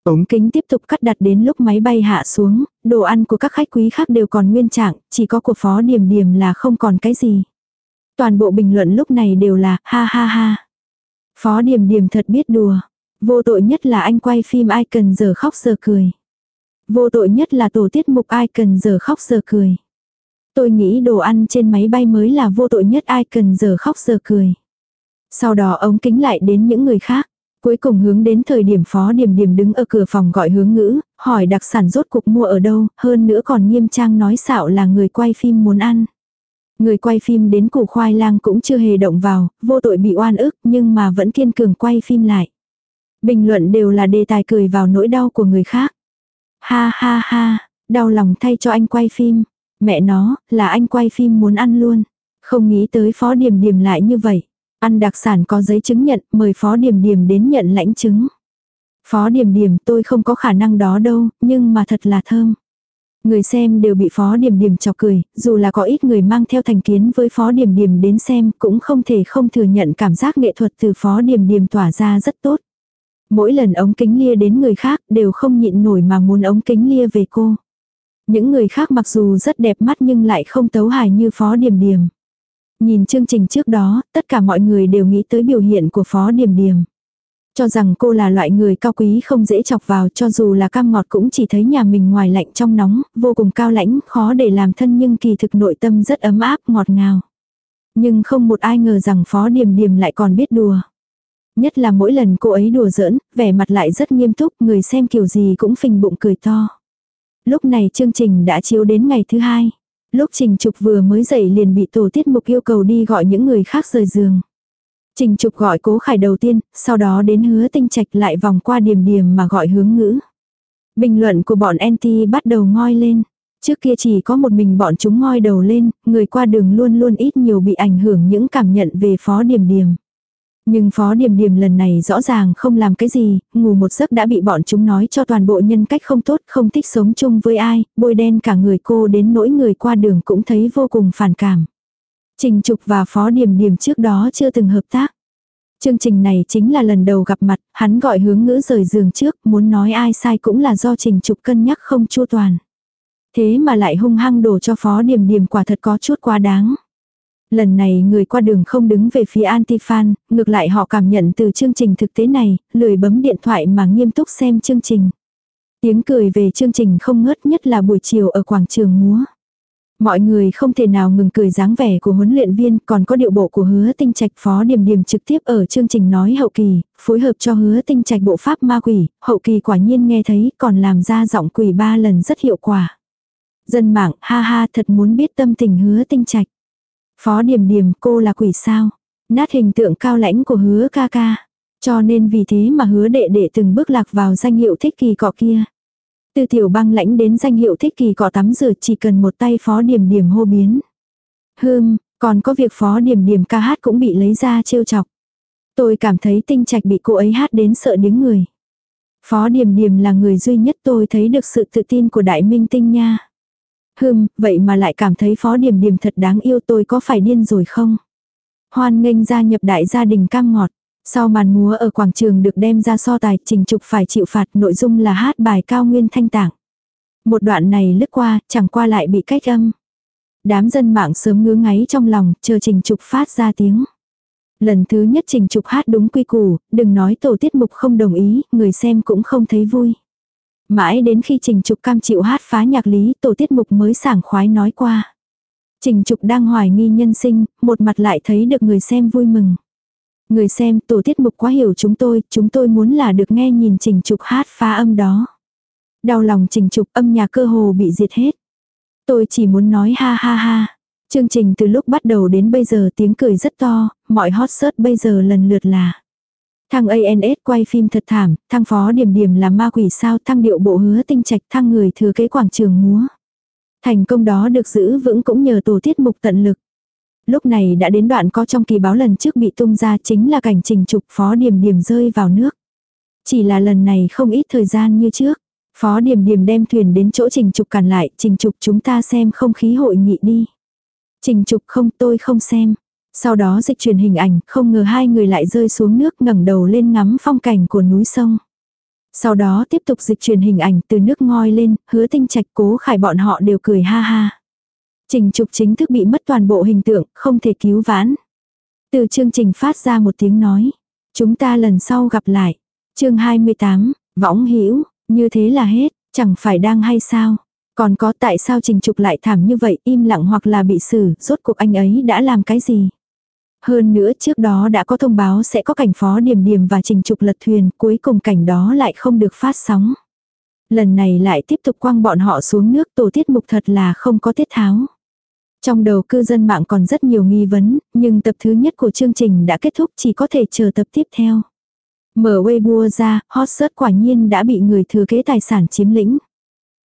Ống kính tiếp tục cắt đặt đến lúc máy bay hạ xuống, đồ ăn của các khách quý khác đều còn nguyên trạng, chỉ có của Phó Điềm Điềm là không còn cái gì. Toàn bộ bình luận lúc này đều là ha ha ha. Phó điểm điểm thật biết đùa. Vô tội nhất là anh quay phim ai cần giờ khóc giờ cười. Vô tội nhất là tổ tiết mục ai cần giờ khóc giờ cười. Tôi nghĩ đồ ăn trên máy bay mới là vô tội nhất ai cần giờ khóc giờ cười. Sau đó ống kính lại đến những người khác. Cuối cùng hướng đến thời điểm phó điểm điểm đứng ở cửa phòng gọi hướng ngữ, hỏi đặc sản rốt cục mua ở đâu, hơn nữa còn nghiêm trang nói xạo là người quay phim muốn ăn. Người quay phim đến củ khoai lang cũng chưa hề động vào, vô tội bị oan ức nhưng mà vẫn kiên cường quay phim lại. Bình luận đều là đề tài cười vào nỗi đau của người khác. Ha ha ha, đau lòng thay cho anh quay phim. Mẹ nó, là anh quay phim muốn ăn luôn. Không nghĩ tới phó điểm điểm lại như vậy. Ăn đặc sản có giấy chứng nhận, mời phó điểm điểm đến nhận lãnh chứng. Phó điểm điểm tôi không có khả năng đó đâu, nhưng mà thật là thơm. Người xem đều bị phó điểm điểm chọc cười, dù là có ít người mang theo thành kiến với phó điểm điểm đến xem cũng không thể không thừa nhận cảm giác nghệ thuật từ phó điểm điểm tỏa ra rất tốt. Mỗi lần ống kính lia đến người khác đều không nhịn nổi mà muốn ống kính lia về cô. Những người khác mặc dù rất đẹp mắt nhưng lại không tấu hài như phó điểm điểm. Nhìn chương trình trước đó, tất cả mọi người đều nghĩ tới biểu hiện của phó điểm điểm. Cho rằng cô là loại người cao quý không dễ chọc vào cho dù là cam ngọt cũng chỉ thấy nhà mình ngoài lạnh trong nóng, vô cùng cao lãnh, khó để làm thân nhưng kỳ thực nội tâm rất ấm áp, ngọt ngào. Nhưng không một ai ngờ rằng phó điềm điềm lại còn biết đùa. Nhất là mỗi lần cô ấy đùa giỡn, vẻ mặt lại rất nghiêm túc, người xem kiểu gì cũng phình bụng cười to. Lúc này chương trình đã chiếu đến ngày thứ hai. Lúc Trình Trục vừa mới dậy liền bị tổ tiết mục yêu cầu đi gọi những người khác rời giường. Trình Trục gọi cố khải đầu tiên, sau đó đến hứa tinh trạch lại vòng qua điểm điểm mà gọi hướng ngữ. Bình luận của bọn NT bắt đầu ngoi lên. Trước kia chỉ có một mình bọn chúng ngoi đầu lên, người qua đường luôn luôn ít nhiều bị ảnh hưởng những cảm nhận về phó điểm điểm. Nhưng phó điểm điểm lần này rõ ràng không làm cái gì, ngủ một giấc đã bị bọn chúng nói cho toàn bộ nhân cách không tốt, không thích sống chung với ai, bôi đen cả người cô đến nỗi người qua đường cũng thấy vô cùng phản cảm. Trình Trục và Phó Điểm Điểm trước đó chưa từng hợp tác. Chương trình này chính là lần đầu gặp mặt, hắn gọi hướng ngữ rời giường trước, muốn nói ai sai cũng là do Trình Trục cân nhắc không chu toàn. Thế mà lại hung hăng đổ cho Phó Điểm Điểm quả thật có chút quá đáng. Lần này người qua đường không đứng về phía anti-fan, ngược lại họ cảm nhận từ chương trình thực tế này, lười bấm điện thoại mà nghiêm túc xem chương trình. Tiếng cười về chương trình không ngớt nhất là buổi chiều ở quảng trường múa. Mọi người không thể nào ngừng cười dáng vẻ của huấn luyện viên, còn có điệu bộ của hứa tinh trạch phó điểm điểm trực tiếp ở chương trình nói hậu kỳ, phối hợp cho hứa tinh trạch bộ pháp ma quỷ, hậu kỳ quả nhiên nghe thấy còn làm ra giọng quỷ ba lần rất hiệu quả. Dân mạng, ha ha thật muốn biết tâm tình hứa tinh trạch. Phó điểm điểm cô là quỷ sao? Nát hình tượng cao lãnh của hứa ca ca. Cho nên vì thế mà hứa đệ đệ từng bước lạc vào danh hiệu thích kỳ cọ kia. Từ tiểu băng lãnh đến danh hiệu thích kỳ cọ tắm rửa chỉ cần một tay phó điểm điểm hô biến. Hơm, còn có việc phó điểm điểm ca hát cũng bị lấy ra trêu chọc. Tôi cảm thấy tinh trạch bị cô ấy hát đến sợ đứng người. Phó điểm điểm là người duy nhất tôi thấy được sự tự tin của đại minh tinh nha. Hừm, vậy mà lại cảm thấy phó điểm điểm thật đáng yêu tôi có phải điên rồi không? Hoan nghênh gia nhập đại gia đình cam ngọt. Sau màn múa ở quảng trường được đem ra so tài trình trục phải chịu phạt nội dung là hát bài cao nguyên thanh tạng. Một đoạn này lướt qua, chẳng qua lại bị cách âm. Đám dân mạng sớm ngứa ngáy trong lòng, chờ trình trục phát ra tiếng. Lần thứ nhất trình trục hát đúng quy củ, đừng nói tổ tiết mục không đồng ý, người xem cũng không thấy vui. Mãi đến khi Trình Trục cam chịu hát phá nhạc lý tổ tiết mục mới sảng khoái nói qua. Trình Trục đang hoài nghi nhân sinh, một mặt lại thấy được người xem vui mừng. Người xem tổ tiết mục quá hiểu chúng tôi, chúng tôi muốn là được nghe nhìn Trình Trục hát phá âm đó. Đau lòng Trình Trục âm nhạc cơ hồ bị diệt hết. Tôi chỉ muốn nói ha ha ha. Chương trình từ lúc bắt đầu đến bây giờ tiếng cười rất to, mọi hot search bây giờ lần lượt là Thăng ANS quay phim thật thảm, thăng phó điểm điểm là ma quỷ sao, thăng điệu bộ hứa tinh trạch, thăng người thừa kế quảng trường múa. Thành công đó được giữ vững cũng nhờ tổ tiết mục tận lực. Lúc này đã đến đoạn có trong kỳ báo lần trước bị tung ra chính là cảnh trình trục phó điểm điểm rơi vào nước. Chỉ là lần này không ít thời gian như trước. Phó điểm điểm đem thuyền đến chỗ trình trục cản lại, trình trục chúng ta xem không khí hội nghị đi. Trình trục không tôi không xem. Sau đó dịch truyền hình ảnh, không ngờ hai người lại rơi xuống nước ngẩng đầu lên ngắm phong cảnh của núi sông. Sau đó tiếp tục dịch truyền hình ảnh từ nước ngoi lên, hứa tinh trạch cố khải bọn họ đều cười ha ha. Trình trục chính thức bị mất toàn bộ hình tượng, không thể cứu vãn. Từ chương trình phát ra một tiếng nói. Chúng ta lần sau gặp lại. chương 28, võng hữu như thế là hết, chẳng phải đang hay sao. Còn có tại sao trình trục lại thảm như vậy, im lặng hoặc là bị xử, rốt cuộc anh ấy đã làm cái gì. Hơn nữa trước đó đã có thông báo sẽ có cảnh phó điểm điểm và trình trục lật thuyền, cuối cùng cảnh đó lại không được phát sóng. Lần này lại tiếp tục quăng bọn họ xuống nước tổ tiết mục thật là không có tiết tháo. Trong đầu cư dân mạng còn rất nhiều nghi vấn, nhưng tập thứ nhất của chương trình đã kết thúc chỉ có thể chờ tập tiếp theo. Mở Weibo ra, hot search quả nhiên đã bị người thừa kế tài sản chiếm lĩnh.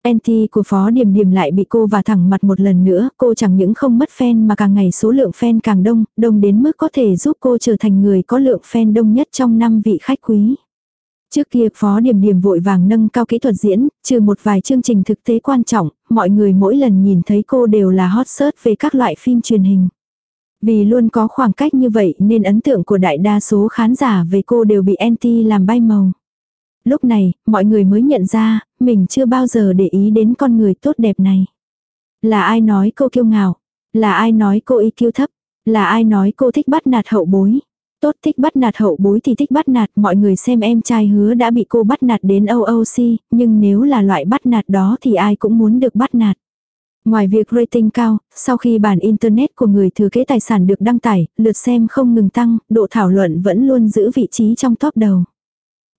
NT của Phó Điềm Điềm lại bị cô và thẳng mặt một lần nữa, cô chẳng những không mất fan mà càng ngày số lượng fan càng đông, đông đến mức có thể giúp cô trở thành người có lượng fan đông nhất trong năm vị khách quý. Trước kia Phó Điềm Điềm vội vàng nâng cao kỹ thuật diễn, trừ một vài chương trình thực tế quan trọng, mọi người mỗi lần nhìn thấy cô đều là hot search về các loại phim truyền hình. Vì luôn có khoảng cách như vậy nên ấn tượng của đại đa số khán giả về cô đều bị anti làm bay màu. Lúc này, mọi người mới nhận ra, mình chưa bao giờ để ý đến con người tốt đẹp này. Là ai nói cô kiêu ngạo? Là ai nói cô IQ thấp? Là ai nói cô thích bắt nạt hậu bối? Tốt thích bắt nạt hậu bối thì thích bắt nạt mọi người xem em trai hứa đã bị cô bắt nạt đến OOC, nhưng nếu là loại bắt nạt đó thì ai cũng muốn được bắt nạt. Ngoài việc rating cao, sau khi bản Internet của người thừa kế tài sản được đăng tải, lượt xem không ngừng tăng, độ thảo luận vẫn luôn giữ vị trí trong top đầu.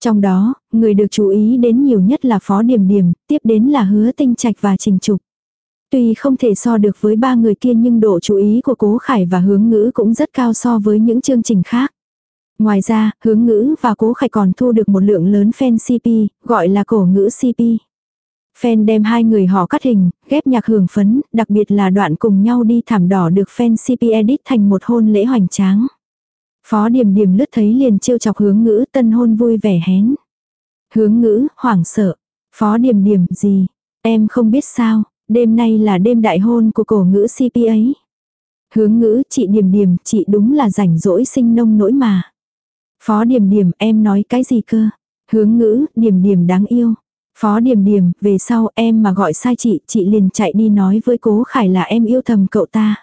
Trong đó, người được chú ý đến nhiều nhất là Phó Điểm Điểm, tiếp đến là Hứa Tinh Trạch và Trình Trục. Tuy không thể so được với ba người kia nhưng độ chú ý của Cố Khải và Hướng Ngữ cũng rất cao so với những chương trình khác. Ngoài ra, Hướng Ngữ và Cố Khải còn thu được một lượng lớn fan CP, gọi là cổ ngữ CP. Fan đem hai người họ cắt hình, ghép nhạc hưởng phấn, đặc biệt là đoạn cùng nhau đi thảm đỏ được fan CP edit thành một hôn lễ hoành tráng. Phó điểm điểm lướt thấy liền trêu chọc hướng ngữ tân hôn vui vẻ hén. Hướng ngữ, hoảng sợ. Phó điểm điểm, gì? Em không biết sao, đêm nay là đêm đại hôn của cổ ngữ CP ấy. Hướng ngữ, chị điểm điểm, chị đúng là rảnh rỗi sinh nông nỗi mà. Phó điểm điểm, em nói cái gì cơ? Hướng ngữ, điểm điểm đáng yêu. Phó điểm điểm, về sau em mà gọi sai chị, chị liền chạy đi nói với cố khải là em yêu thầm cậu ta.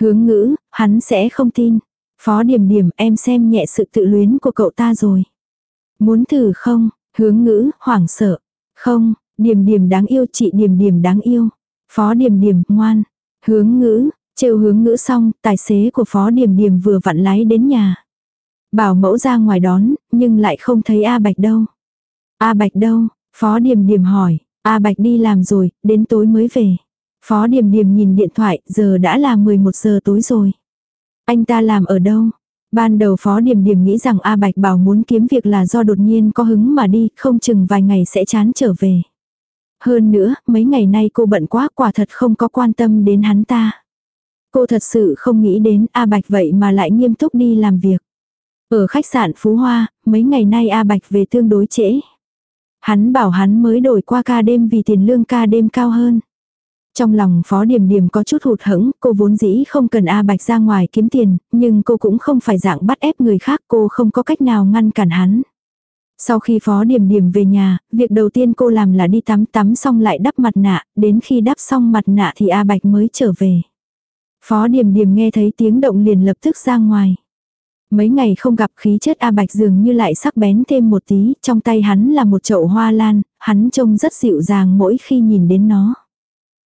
Hướng ngữ, hắn sẽ không tin. Phó điểm điểm em xem nhẹ sự tự luyến của cậu ta rồi. Muốn thử không? Hướng ngữ, hoảng sợ. Không, điểm điểm đáng yêu chị điểm điểm đáng yêu. Phó điểm điểm, ngoan. Hướng ngữ, trêu hướng ngữ xong, tài xế của phó điểm điểm vừa vặn lái đến nhà. Bảo mẫu ra ngoài đón, nhưng lại không thấy A Bạch đâu. A Bạch đâu? Phó Điềm Điềm hỏi. A Bạch đi làm rồi, đến tối mới về. Phó Điềm Điềm nhìn điện thoại, giờ đã là 11 giờ tối rồi. Anh ta làm ở đâu? Ban đầu Phó Điềm Điềm nghĩ rằng A Bạch bảo muốn kiếm việc là do đột nhiên có hứng mà đi, không chừng vài ngày sẽ chán trở về. Hơn nữa, mấy ngày nay cô bận quá quả thật không có quan tâm đến hắn ta. Cô thật sự không nghĩ đến A Bạch vậy mà lại nghiêm túc đi làm việc. Ở khách sạn Phú Hoa, mấy ngày nay A Bạch về tương đối trễ. Hắn bảo hắn mới đổi qua ca đêm vì tiền lương ca đêm cao hơn. Trong lòng Phó Điềm Điềm có chút hụt hẫng, cô vốn dĩ không cần A Bạch ra ngoài kiếm tiền, nhưng cô cũng không phải dạng bắt ép người khác, cô không có cách nào ngăn cản hắn. Sau khi Phó Điềm Điềm về nhà, việc đầu tiên cô làm là đi tắm tắm xong lại đắp mặt nạ, đến khi đắp xong mặt nạ thì A Bạch mới trở về. Phó Điềm Điềm nghe thấy tiếng động liền lập tức ra ngoài. Mấy ngày không gặp khí chất A Bạch dường như lại sắc bén thêm một tí, trong tay hắn là một chậu hoa lan, hắn trông rất dịu dàng mỗi khi nhìn đến nó.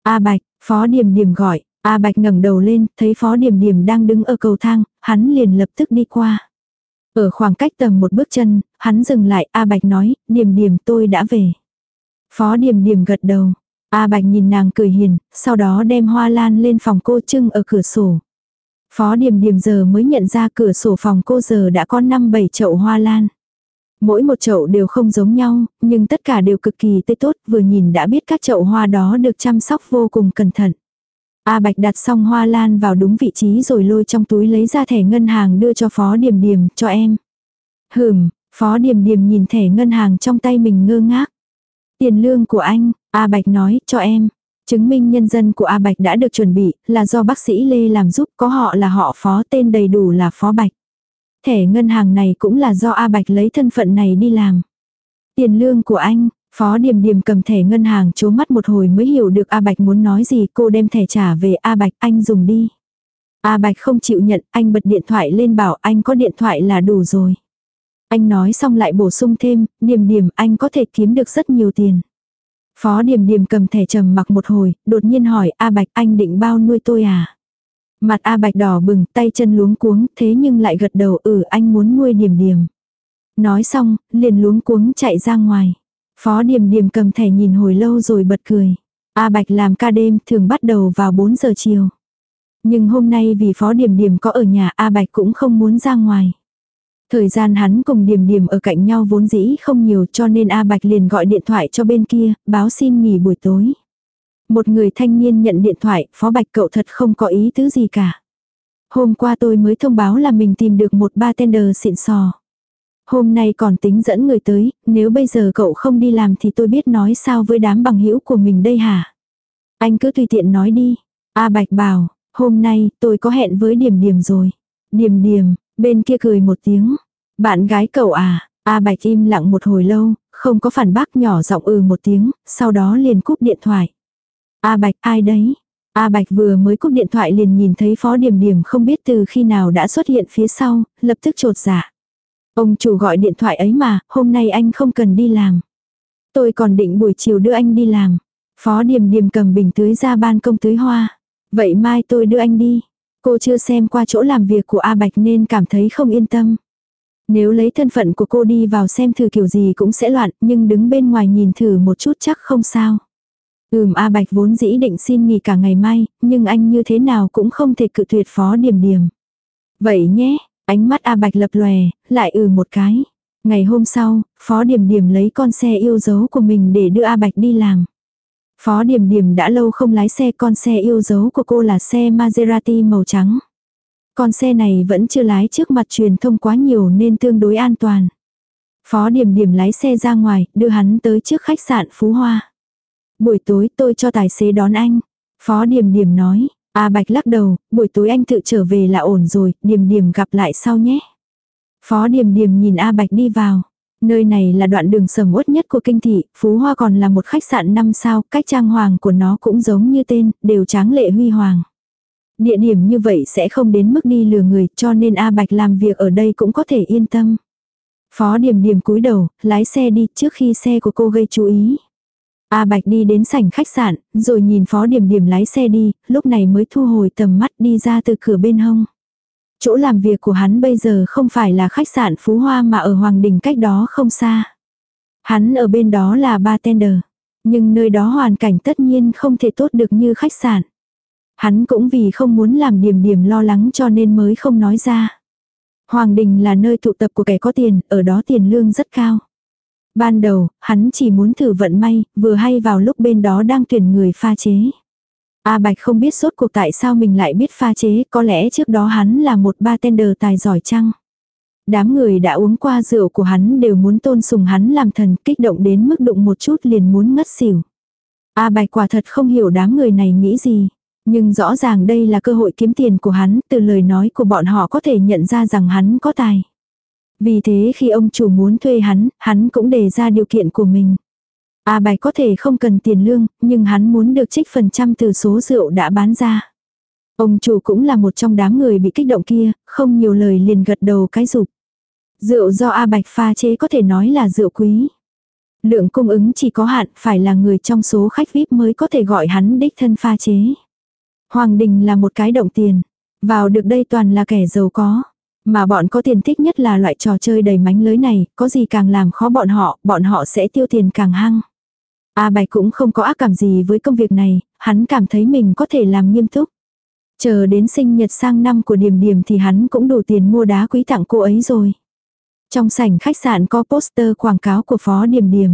A Bạch, Phó Điềm Điềm gọi, A Bạch ngẩng đầu lên, thấy Phó Điềm Điềm đang đứng ở cầu thang, hắn liền lập tức đi qua. Ở khoảng cách tầm một bước chân, hắn dừng lại, A Bạch nói, Điềm Điềm tôi đã về. Phó Điềm Điềm gật đầu. A Bạch nhìn nàng cười hiền, sau đó đem hoa lan lên phòng cô trưng ở cửa sổ. Phó Điềm Điềm giờ mới nhận ra cửa sổ phòng cô giờ đã có 5-7 chậu hoa lan. Mỗi một chậu đều không giống nhau, nhưng tất cả đều cực kỳ tươi tốt, vừa nhìn đã biết các chậu hoa đó được chăm sóc vô cùng cẩn thận. A Bạch đặt xong hoa lan vào đúng vị trí rồi lôi trong túi lấy ra thẻ ngân hàng đưa cho Phó Điềm Điềm, cho em. Hừm, Phó Điềm Điềm nhìn thẻ ngân hàng trong tay mình ngơ ngác. Tiền lương của anh, A Bạch nói, cho em. Chứng minh nhân dân của A Bạch đã được chuẩn bị, là do bác sĩ Lê làm giúp, có họ là họ Phó tên đầy đủ là Phó Bạch. Thẻ ngân hàng này cũng là do A Bạch lấy thân phận này đi làm. Tiền lương của anh, Phó Điềm Điềm cầm thẻ ngân hàng chố mắt một hồi mới hiểu được A Bạch muốn nói gì cô đem thẻ trả về A Bạch anh dùng đi. A Bạch không chịu nhận anh bật điện thoại lên bảo anh có điện thoại là đủ rồi. Anh nói xong lại bổ sung thêm, Điềm Điềm anh có thể kiếm được rất nhiều tiền. Phó Điềm Điềm cầm thẻ trầm mặc một hồi, đột nhiên hỏi A Bạch anh định bao nuôi tôi à? Mặt A Bạch đỏ bừng, tay chân luống cuống, thế nhưng lại gật đầu ừ anh muốn nuôi điềm điềm Nói xong, liền luống cuống chạy ra ngoài. Phó điềm điềm cầm thẻ nhìn hồi lâu rồi bật cười. A Bạch làm ca đêm thường bắt đầu vào 4 giờ chiều. Nhưng hôm nay vì Phó điềm điềm có ở nhà A Bạch cũng không muốn ra ngoài. Thời gian hắn cùng điểm điểm ở cạnh nhau vốn dĩ không nhiều cho nên A Bạch liền gọi điện thoại cho bên kia, báo xin nghỉ buổi tối. Một người thanh niên nhận điện thoại, Phó Bạch cậu thật không có ý tứ gì cả. Hôm qua tôi mới thông báo là mình tìm được một bartender xịn sò. Hôm nay còn tính dẫn người tới, nếu bây giờ cậu không đi làm thì tôi biết nói sao với đám bằng hữu của mình đây hả? Anh cứ tùy tiện nói đi. A Bạch bảo, hôm nay tôi có hẹn với điểm điểm rồi. điểm điểm bên kia cười một tiếng. Bạn gái cậu à? A Bạch im lặng một hồi lâu, không có phản bác nhỏ giọng ừ một tiếng, sau đó liền cúp điện thoại. A Bạch ai đấy? A Bạch vừa mới cúp điện thoại liền nhìn thấy Phó điểm điểm không biết từ khi nào đã xuất hiện phía sau, lập tức trột dạ. Ông chủ gọi điện thoại ấy mà, hôm nay anh không cần đi làm. Tôi còn định buổi chiều đưa anh đi làm. Phó điểm điểm cầm bình tưới ra ban công tưới hoa. Vậy mai tôi đưa anh đi. Cô chưa xem qua chỗ làm việc của A Bạch nên cảm thấy không yên tâm. Nếu lấy thân phận của cô đi vào xem thử kiểu gì cũng sẽ loạn, nhưng đứng bên ngoài nhìn thử một chút chắc không sao. Ừm A Bạch vốn dĩ định xin nghỉ cả ngày mai, nhưng anh như thế nào cũng không thể cự tuyệt phó điểm điểm. Vậy nhé, ánh mắt A Bạch lập lòe, lại ừ một cái. Ngày hôm sau, phó điểm điểm lấy con xe yêu dấu của mình để đưa A Bạch đi làm. Phó điểm điểm đã lâu không lái xe con xe yêu dấu của cô là xe Maserati màu trắng. Con xe này vẫn chưa lái trước mặt truyền thông quá nhiều nên tương đối an toàn. Phó điểm điểm lái xe ra ngoài, đưa hắn tới trước khách sạn Phú Hoa. Buổi tối tôi cho tài xế đón anh. Phó Điềm Điềm nói. A Bạch lắc đầu, buổi tối anh tự trở về là ổn rồi, Điềm Điềm gặp lại sau nhé. Phó Điềm Điềm nhìn A Bạch đi vào. Nơi này là đoạn đường sầm uất nhất của kinh thị, Phú Hoa còn là một khách sạn 5 sao, cách trang hoàng của nó cũng giống như tên, đều tráng lệ huy hoàng. Địa điểm như vậy sẽ không đến mức đi lừa người, cho nên A Bạch làm việc ở đây cũng có thể yên tâm. Phó điểm điểm cúi đầu, lái xe đi trước khi xe của cô gây chú ý. A Bạch đi đến sảnh khách sạn, rồi nhìn Phó Điểm Điểm lái xe đi, lúc này mới thu hồi tầm mắt đi ra từ cửa bên hông. Chỗ làm việc của hắn bây giờ không phải là khách sạn Phú Hoa mà ở Hoàng Đình cách đó không xa. Hắn ở bên đó là bartender. Nhưng nơi đó hoàn cảnh tất nhiên không thể tốt được như khách sạn. Hắn cũng vì không muốn làm điểm điểm lo lắng cho nên mới không nói ra. Hoàng Đình là nơi tụ tập của kẻ có tiền, ở đó tiền lương rất cao. Ban đầu, hắn chỉ muốn thử vận may, vừa hay vào lúc bên đó đang tuyển người pha chế. A Bạch không biết sốt cuộc tại sao mình lại biết pha chế, có lẽ trước đó hắn là một bartender tài giỏi chăng. Đám người đã uống qua rượu của hắn đều muốn tôn sùng hắn làm thần, kích động đến mức đụng một chút liền muốn ngất xỉu. A Bạch quả thật không hiểu đám người này nghĩ gì. Nhưng rõ ràng đây là cơ hội kiếm tiền của hắn, từ lời nói của bọn họ có thể nhận ra rằng hắn có tài. Vì thế khi ông chủ muốn thuê hắn, hắn cũng đề ra điều kiện của mình. A Bạch có thể không cần tiền lương, nhưng hắn muốn được trích phần trăm từ số rượu đã bán ra. Ông chủ cũng là một trong đám người bị kích động kia, không nhiều lời liền gật đầu cái dục. Rượu do A Bạch pha chế có thể nói là rượu quý. Lượng cung ứng chỉ có hạn, phải là người trong số khách VIP mới có thể gọi hắn đích thân pha chế. Hoàng Đình là một cái động tiền. Vào được đây toàn là kẻ giàu có. Mà bọn có tiền thích nhất là loại trò chơi đầy mánh lưới này, có gì càng làm khó bọn họ, bọn họ sẽ tiêu tiền càng hăng. A Bạch cũng không có ác cảm gì với công việc này, hắn cảm thấy mình có thể làm nghiêm túc. Chờ đến sinh nhật sang năm của Điềm Điềm thì hắn cũng đủ tiền mua đá quý tặng cô ấy rồi. Trong sảnh khách sạn có poster quảng cáo của Phó Điềm Điềm.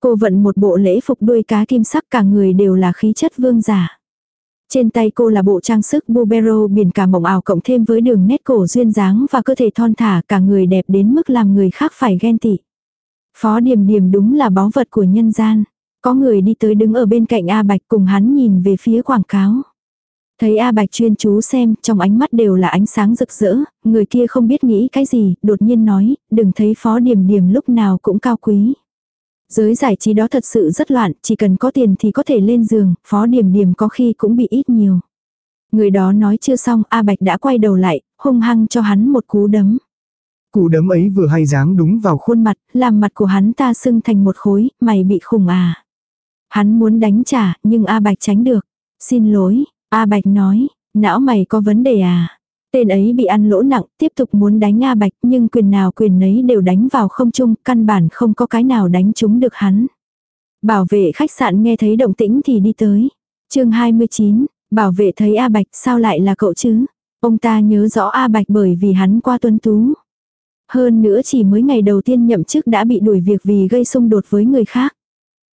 Cô vận một bộ lễ phục đuôi cá kim sắc cả người đều là khí chất vương giả. Trên tay cô là bộ trang sức Bubero biển cả mộng ảo cộng thêm với đường nét cổ duyên dáng và cơ thể thon thả cả người đẹp đến mức làm người khác phải ghen tị. Phó Điềm Điềm đúng là báu vật của nhân gian. Có người đi tới đứng ở bên cạnh A Bạch cùng hắn nhìn về phía quảng cáo. Thấy A Bạch chuyên chú xem, trong ánh mắt đều là ánh sáng rực rỡ, người kia không biết nghĩ cái gì, đột nhiên nói, đừng thấy Phó Điềm Điềm lúc nào cũng cao quý. Giới giải trí đó thật sự rất loạn, chỉ cần có tiền thì có thể lên giường, phó điểm điểm có khi cũng bị ít nhiều. Người đó nói chưa xong, A Bạch đã quay đầu lại, hung hăng cho hắn một cú đấm. Cú đấm ấy vừa hay dáng đúng vào khuôn mặt, làm mặt của hắn ta sưng thành một khối, mày bị khủng à. Hắn muốn đánh trả, nhưng A Bạch tránh được. Xin lỗi, A Bạch nói, não mày có vấn đề à. Tên ấy bị ăn lỗ nặng, tiếp tục muốn đánh A Bạch nhưng quyền nào quyền nấy đều đánh vào không trung, căn bản không có cái nào đánh trúng được hắn. Bảo vệ khách sạn nghe thấy động tĩnh thì đi tới. chương 29, bảo vệ thấy A Bạch sao lại là cậu chứ? Ông ta nhớ rõ A Bạch bởi vì hắn qua tuân tú. Hơn nữa chỉ mới ngày đầu tiên nhậm chức đã bị đuổi việc vì gây xung đột với người khác.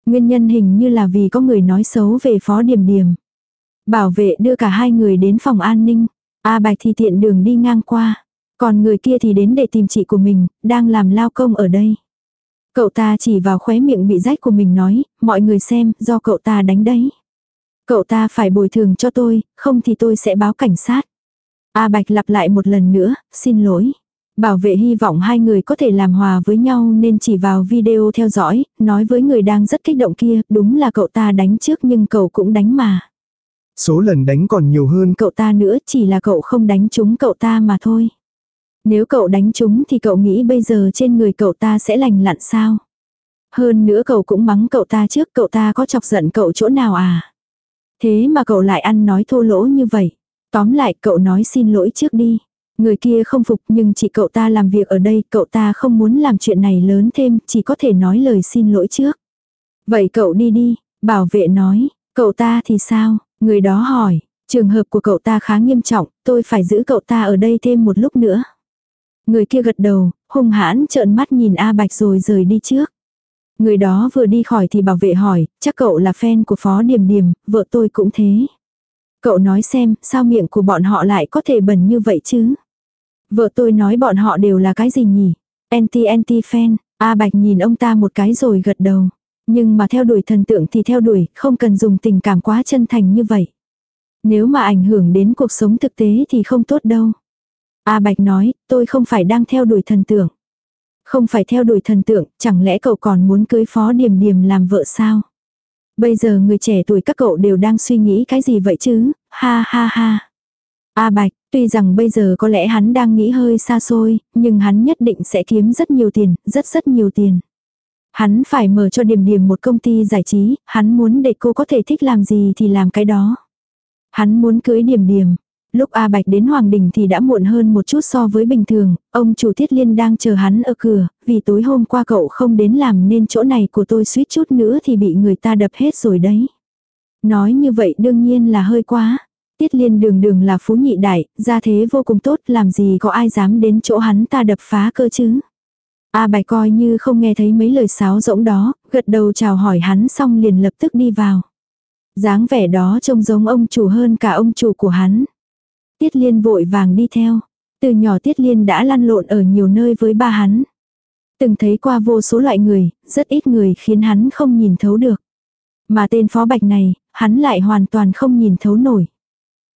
Nguyên nhân hình như là vì có người nói xấu về phó điểm điểm. Bảo vệ đưa cả hai người đến phòng an ninh. A Bạch thì tiện đường đi ngang qua. Còn người kia thì đến để tìm chị của mình, đang làm lao công ở đây. Cậu ta chỉ vào khóe miệng bị rách của mình nói, mọi người xem, do cậu ta đánh đấy. Cậu ta phải bồi thường cho tôi, không thì tôi sẽ báo cảnh sát. A Bạch lặp lại một lần nữa, xin lỗi. Bảo vệ hy vọng hai người có thể làm hòa với nhau nên chỉ vào video theo dõi, nói với người đang rất kích động kia, đúng là cậu ta đánh trước nhưng cậu cũng đánh mà. Số lần đánh còn nhiều hơn. Cậu ta nữa chỉ là cậu không đánh trúng cậu ta mà thôi. Nếu cậu đánh trúng thì cậu nghĩ bây giờ trên người cậu ta sẽ lành lặn sao? Hơn nữa cậu cũng mắng cậu ta trước cậu ta có chọc giận cậu chỗ nào à? Thế mà cậu lại ăn nói thô lỗ như vậy. Tóm lại cậu nói xin lỗi trước đi. Người kia không phục nhưng chỉ cậu ta làm việc ở đây, cậu ta không muốn làm chuyện này lớn thêm, chỉ có thể nói lời xin lỗi trước. Vậy cậu đi đi, bảo vệ nói, cậu ta thì sao? Người đó hỏi, trường hợp của cậu ta khá nghiêm trọng, tôi phải giữ cậu ta ở đây thêm một lúc nữa. Người kia gật đầu, hung hãn trợn mắt nhìn A Bạch rồi rời đi trước. Người đó vừa đi khỏi thì bảo vệ hỏi, chắc cậu là fan của Phó Điềm Điềm, vợ tôi cũng thế. Cậu nói xem, sao miệng của bọn họ lại có thể bẩn như vậy chứ? Vợ tôi nói bọn họ đều là cái gì nhỉ? Anti-anti fan, A Bạch nhìn ông ta một cái rồi gật đầu. Nhưng mà theo đuổi thần tượng thì theo đuổi, không cần dùng tình cảm quá chân thành như vậy. Nếu mà ảnh hưởng đến cuộc sống thực tế thì không tốt đâu. A Bạch nói, tôi không phải đang theo đuổi thần tượng. Không phải theo đuổi thần tượng, chẳng lẽ cậu còn muốn cưới phó điểm điểm làm vợ sao? Bây giờ người trẻ tuổi các cậu đều đang suy nghĩ cái gì vậy chứ? Ha ha ha. A Bạch, tuy rằng bây giờ có lẽ hắn đang nghĩ hơi xa xôi, nhưng hắn nhất định sẽ kiếm rất nhiều tiền, rất rất nhiều tiền. Hắn phải mở cho điểm điểm một công ty giải trí, hắn muốn để cô có thể thích làm gì thì làm cái đó. Hắn muốn cưới điểm điểm. Lúc A Bạch đến Hoàng Đình thì đã muộn hơn một chút so với bình thường, ông chủ Thiết Liên đang chờ hắn ở cửa, vì tối hôm qua cậu không đến làm nên chỗ này của tôi suýt chút nữa thì bị người ta đập hết rồi đấy. Nói như vậy đương nhiên là hơi quá. Tiết Liên đường đường là phú nhị đại, gia thế vô cùng tốt, làm gì có ai dám đến chỗ hắn ta đập phá cơ chứ. A Bạch coi như không nghe thấy mấy lời sáo rỗng đó, gật đầu chào hỏi hắn xong liền lập tức đi vào. dáng vẻ đó trông giống ông chủ hơn cả ông chủ của hắn. Tiết Liên vội vàng đi theo. Từ nhỏ Tiết Liên đã lăn lộn ở nhiều nơi với ba hắn. Từng thấy qua vô số loại người, rất ít người khiến hắn không nhìn thấu được. Mà tên Phó Bạch này, hắn lại hoàn toàn không nhìn thấu nổi.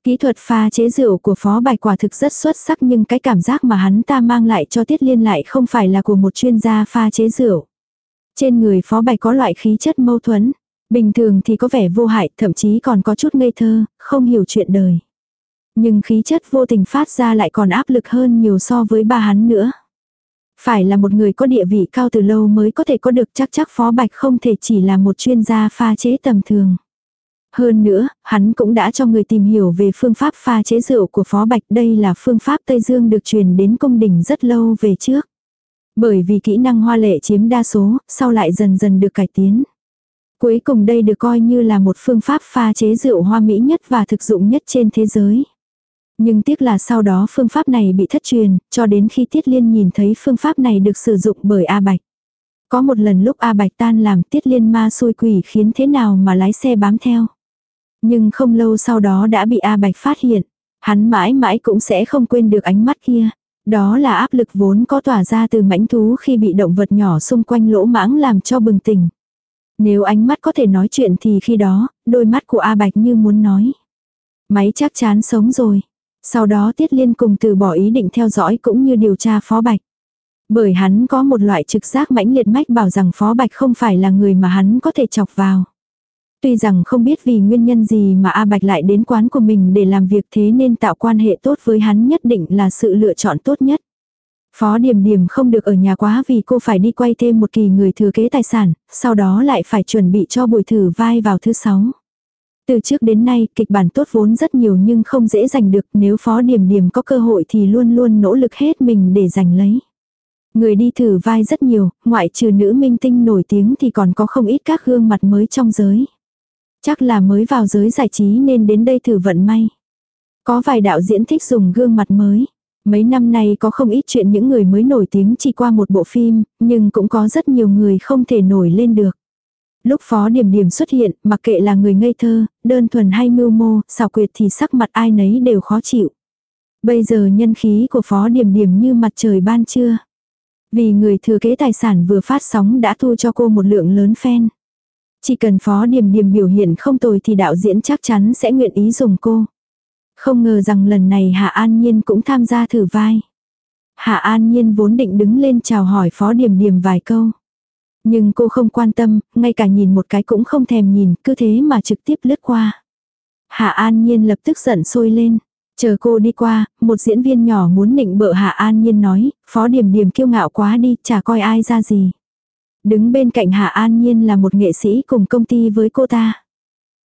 Kỹ thuật pha chế rượu của Phó Bạch quả thực rất xuất sắc nhưng cái cảm giác mà hắn ta mang lại cho Tiết Liên lại không phải là của một chuyên gia pha chế rượu. Trên người Phó Bạch có loại khí chất mâu thuẫn. Bình thường thì có vẻ vô hại, thậm chí còn có chút ngây thơ, không hiểu chuyện đời. Nhưng khí chất vô tình phát ra lại còn áp lực hơn nhiều so với ba hắn nữa. Phải là một người có địa vị cao từ lâu mới có thể có được chắc chắc Phó Bạch không thể chỉ là một chuyên gia pha chế tầm thường. Hơn nữa, hắn cũng đã cho người tìm hiểu về phương pháp pha chế rượu của Phó Bạch. Đây là phương pháp Tây Dương được truyền đến cung đình rất lâu về trước. Bởi vì kỹ năng hoa lệ chiếm đa số, sau lại dần dần được cải tiến. Cuối cùng đây được coi như là một phương pháp pha chế rượu hoa mỹ nhất và thực dụng nhất trên thế giới. Nhưng tiếc là sau đó phương pháp này bị thất truyền, cho đến khi Tiết Liên nhìn thấy phương pháp này được sử dụng bởi A Bạch. Có một lần lúc A Bạch tan làm Tiết Liên ma xui quỷ khiến thế nào mà lái xe bám theo. Nhưng không lâu sau đó đã bị A Bạch phát hiện. Hắn mãi mãi cũng sẽ không quên được ánh mắt kia. Đó là áp lực vốn có tỏa ra từ mãnh thú khi bị động vật nhỏ xung quanh lỗ mãng làm cho bừng tỉnh. Nếu ánh mắt có thể nói chuyện thì khi đó, đôi mắt của A Bạch như muốn nói. Máy chắc chắn sống rồi. Sau đó Tiết Liên cùng từ bỏ ý định theo dõi cũng như điều tra Phó Bạch. Bởi hắn có một loại trực giác mãnh liệt mách bảo rằng Phó Bạch không phải là người mà hắn có thể chọc vào. Tuy rằng không biết vì nguyên nhân gì mà A Bạch lại đến quán của mình để làm việc thế nên tạo quan hệ tốt với hắn nhất định là sự lựa chọn tốt nhất. Phó Điềm Điềm không được ở nhà quá vì cô phải đi quay thêm một kỳ người thừa kế tài sản, sau đó lại phải chuẩn bị cho buổi thử vai vào thứ sáu. Từ trước đến nay, kịch bản tốt vốn rất nhiều nhưng không dễ giành được, nếu Phó Điềm Điềm có cơ hội thì luôn luôn nỗ lực hết mình để giành lấy. Người đi thử vai rất nhiều, ngoại trừ nữ minh tinh nổi tiếng thì còn có không ít các gương mặt mới trong giới. Chắc là mới vào giới giải trí nên đến đây thử vận may. Có vài đạo diễn thích dùng gương mặt mới. Mấy năm nay có không ít chuyện những người mới nổi tiếng chỉ qua một bộ phim, nhưng cũng có rất nhiều người không thể nổi lên được. Lúc Phó Điểm Điểm xuất hiện, mặc kệ là người ngây thơ, đơn thuần hay mưu mô, xảo quyệt thì sắc mặt ai nấy đều khó chịu. Bây giờ nhân khí của Phó Điểm Điểm như mặt trời ban trưa. Vì người thừa kế tài sản vừa phát sóng đã thu cho cô một lượng lớn fan. Chỉ cần Phó Điểm Điểm biểu hiện không tồi thì đạo diễn chắc chắn sẽ nguyện ý dùng cô. Không ngờ rằng lần này Hạ An Nhiên cũng tham gia thử vai. Hạ An Nhiên vốn định đứng lên chào hỏi Phó Điểm Điểm vài câu. Nhưng cô không quan tâm, ngay cả nhìn một cái cũng không thèm nhìn, cứ thế mà trực tiếp lướt qua. Hạ An Nhiên lập tức giận sôi lên. Chờ cô đi qua, một diễn viên nhỏ muốn nịnh bợ Hạ An Nhiên nói, Phó Điểm Điểm kiêu ngạo quá đi, chả coi ai ra gì. Đứng bên cạnh Hạ An Nhiên là một nghệ sĩ cùng công ty với cô ta.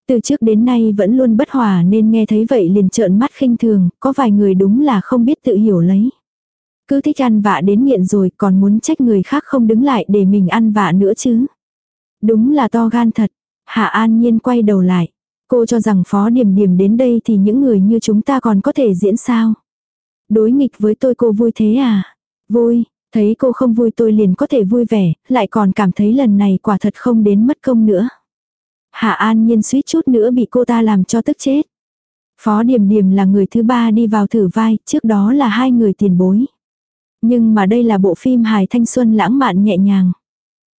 Từ trước đến nay vẫn luôn bất hòa nên nghe thấy vậy liền trợn mắt khinh thường, có vài người đúng là không biết tự hiểu lấy. Cứ thích ăn vạ đến nghiện rồi còn muốn trách người khác không đứng lại để mình ăn vạ nữa chứ. Đúng là to gan thật. Hạ An Nhiên quay đầu lại. Cô cho rằng phó điểm điểm đến đây thì những người như chúng ta còn có thể diễn sao. Đối nghịch với tôi cô vui thế à? Vui, thấy cô không vui tôi liền có thể vui vẻ, lại còn cảm thấy lần này quả thật không đến mất công nữa. Hạ An Nhiên suýt chút nữa bị cô ta làm cho tức chết. Phó Điềm Điềm là người thứ ba đi vào thử vai, trước đó là hai người tiền bối. Nhưng mà đây là bộ phim hài thanh xuân lãng mạn nhẹ nhàng.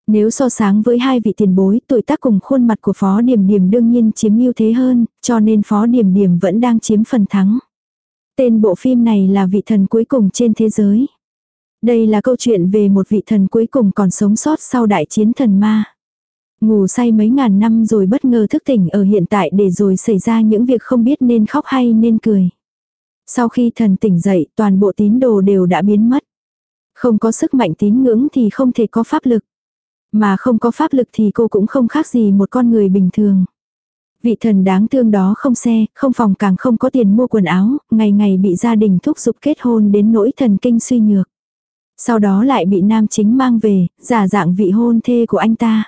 Nếu so sánh với hai vị tiền bối, tuổi tác cùng khuôn mặt của Phó Điềm Điềm đương nhiên chiếm ưu thế hơn, cho nên Phó Điềm Điềm vẫn đang chiếm phần thắng. Tên bộ phim này là vị thần cuối cùng trên thế giới. Đây là câu chuyện về một vị thần cuối cùng còn sống sót sau đại chiến thần ma. Ngủ say mấy ngàn năm rồi bất ngờ thức tỉnh ở hiện tại để rồi xảy ra những việc không biết nên khóc hay nên cười. Sau khi thần tỉnh dậy toàn bộ tín đồ đều đã biến mất. Không có sức mạnh tín ngưỡng thì không thể có pháp lực. Mà không có pháp lực thì cô cũng không khác gì một con người bình thường. Vị thần đáng thương đó không xe, không phòng càng không có tiền mua quần áo, ngày ngày bị gia đình thúc giục kết hôn đến nỗi thần kinh suy nhược. Sau đó lại bị nam chính mang về, giả dạng vị hôn thê của anh ta.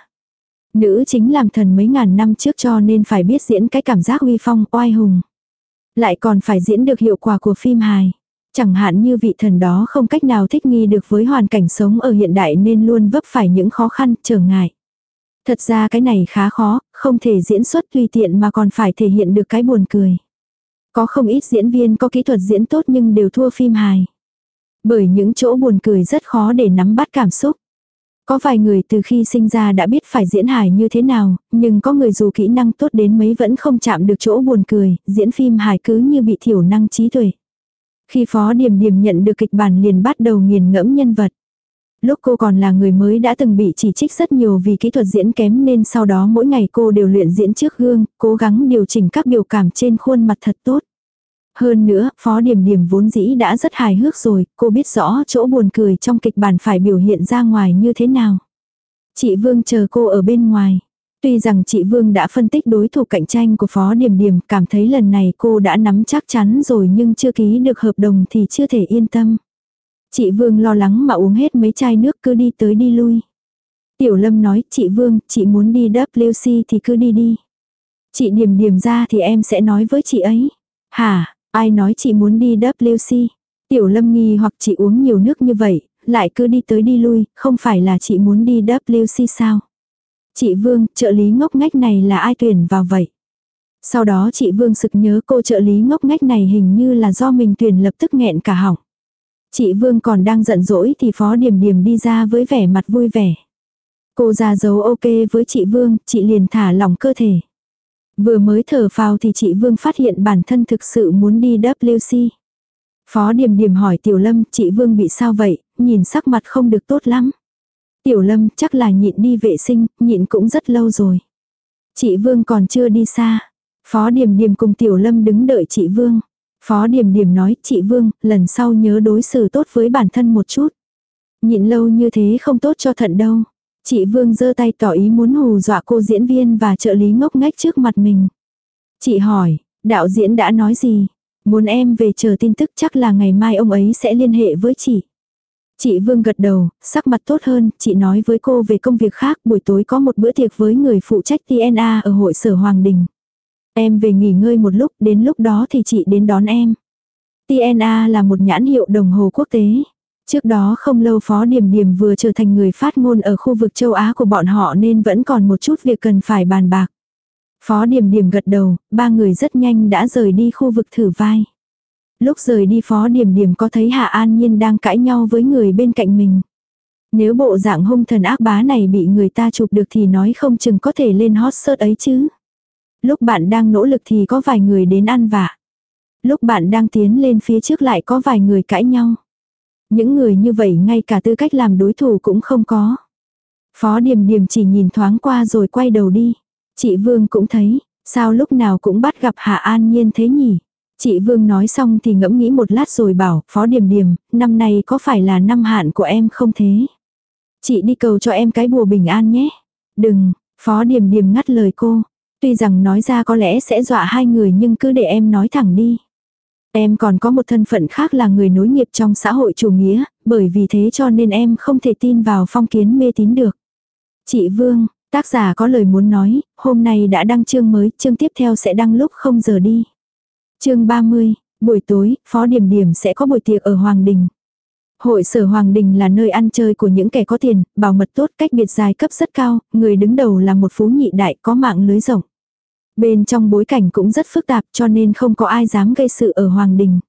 Nữ chính làm thần mấy ngàn năm trước cho nên phải biết diễn cái cảm giác uy phong, oai hùng. Lại còn phải diễn được hiệu quả của phim hài. Chẳng hạn như vị thần đó không cách nào thích nghi được với hoàn cảnh sống ở hiện đại nên luôn vấp phải những khó khăn, trở ngại. Thật ra cái này khá khó, không thể diễn xuất tùy tiện mà còn phải thể hiện được cái buồn cười. Có không ít diễn viên có kỹ thuật diễn tốt nhưng đều thua phim hài. Bởi những chỗ buồn cười rất khó để nắm bắt cảm xúc. Có vài người từ khi sinh ra đã biết phải diễn hài như thế nào, nhưng có người dù kỹ năng tốt đến mấy vẫn không chạm được chỗ buồn cười, diễn phim hài cứ như bị thiểu năng trí tuệ. Khi Phó Điềm Điềm nhận được kịch bản liền bắt đầu nghiền ngẫm nhân vật. Lúc cô còn là người mới đã từng bị chỉ trích rất nhiều vì kỹ thuật diễn kém nên sau đó mỗi ngày cô đều luyện diễn trước gương, cố gắng điều chỉnh các biểu cảm trên khuôn mặt thật tốt. Hơn nữa, Phó Điểm Điểm vốn dĩ đã rất hài hước rồi, cô biết rõ chỗ buồn cười trong kịch bản phải biểu hiện ra ngoài như thế nào. Chị Vương chờ cô ở bên ngoài. Tuy rằng chị Vương đã phân tích đối thủ cạnh tranh của Phó Điểm Điểm, cảm thấy lần này cô đã nắm chắc chắn rồi nhưng chưa ký được hợp đồng thì chưa thể yên tâm. Chị Vương lo lắng mà uống hết mấy chai nước cứ đi tới đi lui. Tiểu Lâm nói, chị Vương, chị muốn đi WC thì cứ đi đi. Chị Điểm Điểm ra thì em sẽ nói với chị ấy. Hả, Ai nói chị muốn đi WC? Tiểu lâm nghi hoặc chị uống nhiều nước như vậy, lại cứ đi tới đi lui, không phải là chị muốn đi WC sao? Chị Vương, trợ lý ngốc ngách này là ai tuyển vào vậy? Sau đó chị Vương sực nhớ cô trợ lý ngốc ngách này hình như là do mình tuyển lập tức nghẹn cả họng. Chị Vương còn đang giận dỗi thì Phó Điềm Điềm đi ra với vẻ mặt vui vẻ. Cô ra dấu ok với chị Vương, chị liền thả lỏng cơ thể. Vừa mới thở phào thì chị Vương phát hiện bản thân thực sự muốn đi WC. Phó Điềm Điềm hỏi Tiểu Lâm, chị Vương bị sao vậy, nhìn sắc mặt không được tốt lắm. Tiểu Lâm chắc là nhịn đi vệ sinh, nhịn cũng rất lâu rồi. Chị Vương còn chưa đi xa. Phó Điềm Điềm cùng Tiểu Lâm đứng đợi chị Vương. Phó Điềm Điềm nói, chị Vương, lần sau nhớ đối xử tốt với bản thân một chút. Nhịn lâu như thế không tốt cho thận đâu. Chị Vương giơ tay tỏ ý muốn hù dọa cô diễn viên và trợ lý ngốc nghếch trước mặt mình. Chị hỏi, đạo diễn đã nói gì? Muốn em về chờ tin tức chắc là ngày mai ông ấy sẽ liên hệ với chị. Chị Vương gật đầu, sắc mặt tốt hơn, chị nói với cô về công việc khác, buổi tối có một bữa tiệc với người phụ trách TNA ở hội sở Hoàng Đình. Em về nghỉ ngơi một lúc, đến lúc đó thì chị đến đón em. TNA là một nhãn hiệu đồng hồ quốc tế. Trước đó không lâu Phó Điềm Điềm vừa trở thành người phát ngôn ở khu vực châu Á của bọn họ nên vẫn còn một chút việc cần phải bàn bạc. Phó Điềm Điềm gật đầu, ba người rất nhanh đã rời đi khu vực thử vai. Lúc rời đi Phó Điềm Điềm có thấy Hạ An Nhiên đang cãi nhau với người bên cạnh mình. Nếu bộ dạng hung thần ác bá này bị người ta chụp được thì nói không chừng có thể lên hot search ấy chứ. Lúc bạn đang nỗ lực thì có vài người đến ăn vạ. Lúc bạn đang tiến lên phía trước lại có vài người cãi nhau. Những người như vậy ngay cả tư cách làm đối thủ cũng không có. Phó Điềm Điềm chỉ nhìn thoáng qua rồi quay đầu đi. Chị Vương cũng thấy, sao lúc nào cũng bắt gặp Hạ An Nhiên thế nhỉ? Chị Vương nói xong thì ngẫm nghĩ một lát rồi bảo, Phó Điềm Điềm, năm nay có phải là năm hạn của em không thế? Chị đi cầu cho em cái bùa bình an nhé. Đừng, Phó Điềm Điềm ngắt lời cô. Tuy rằng nói ra có lẽ sẽ dọa hai người nhưng cứ để em nói thẳng đi. Em còn có một thân phận khác là người nối nghiệp trong xã hội chủ nghĩa, bởi vì thế cho nên em không thể tin vào phong kiến mê tín được. Chị Vương, tác giả có lời muốn nói, hôm nay đã đăng chương mới, chương tiếp theo sẽ đăng lúc không giờ đi. Chương 30, buổi tối, Phó Điểm Điểm sẽ có buổi tiệc ở Hoàng Đình. Hội sở Hoàng Đình là nơi ăn chơi của những kẻ có tiền, bảo mật tốt, cách biệt giai cấp rất cao, người đứng đầu là một phú nhị đại có mạng lưới rộng. Bên trong bối cảnh cũng rất phức tạp cho nên không có ai dám gây sự ở Hoàng Đình.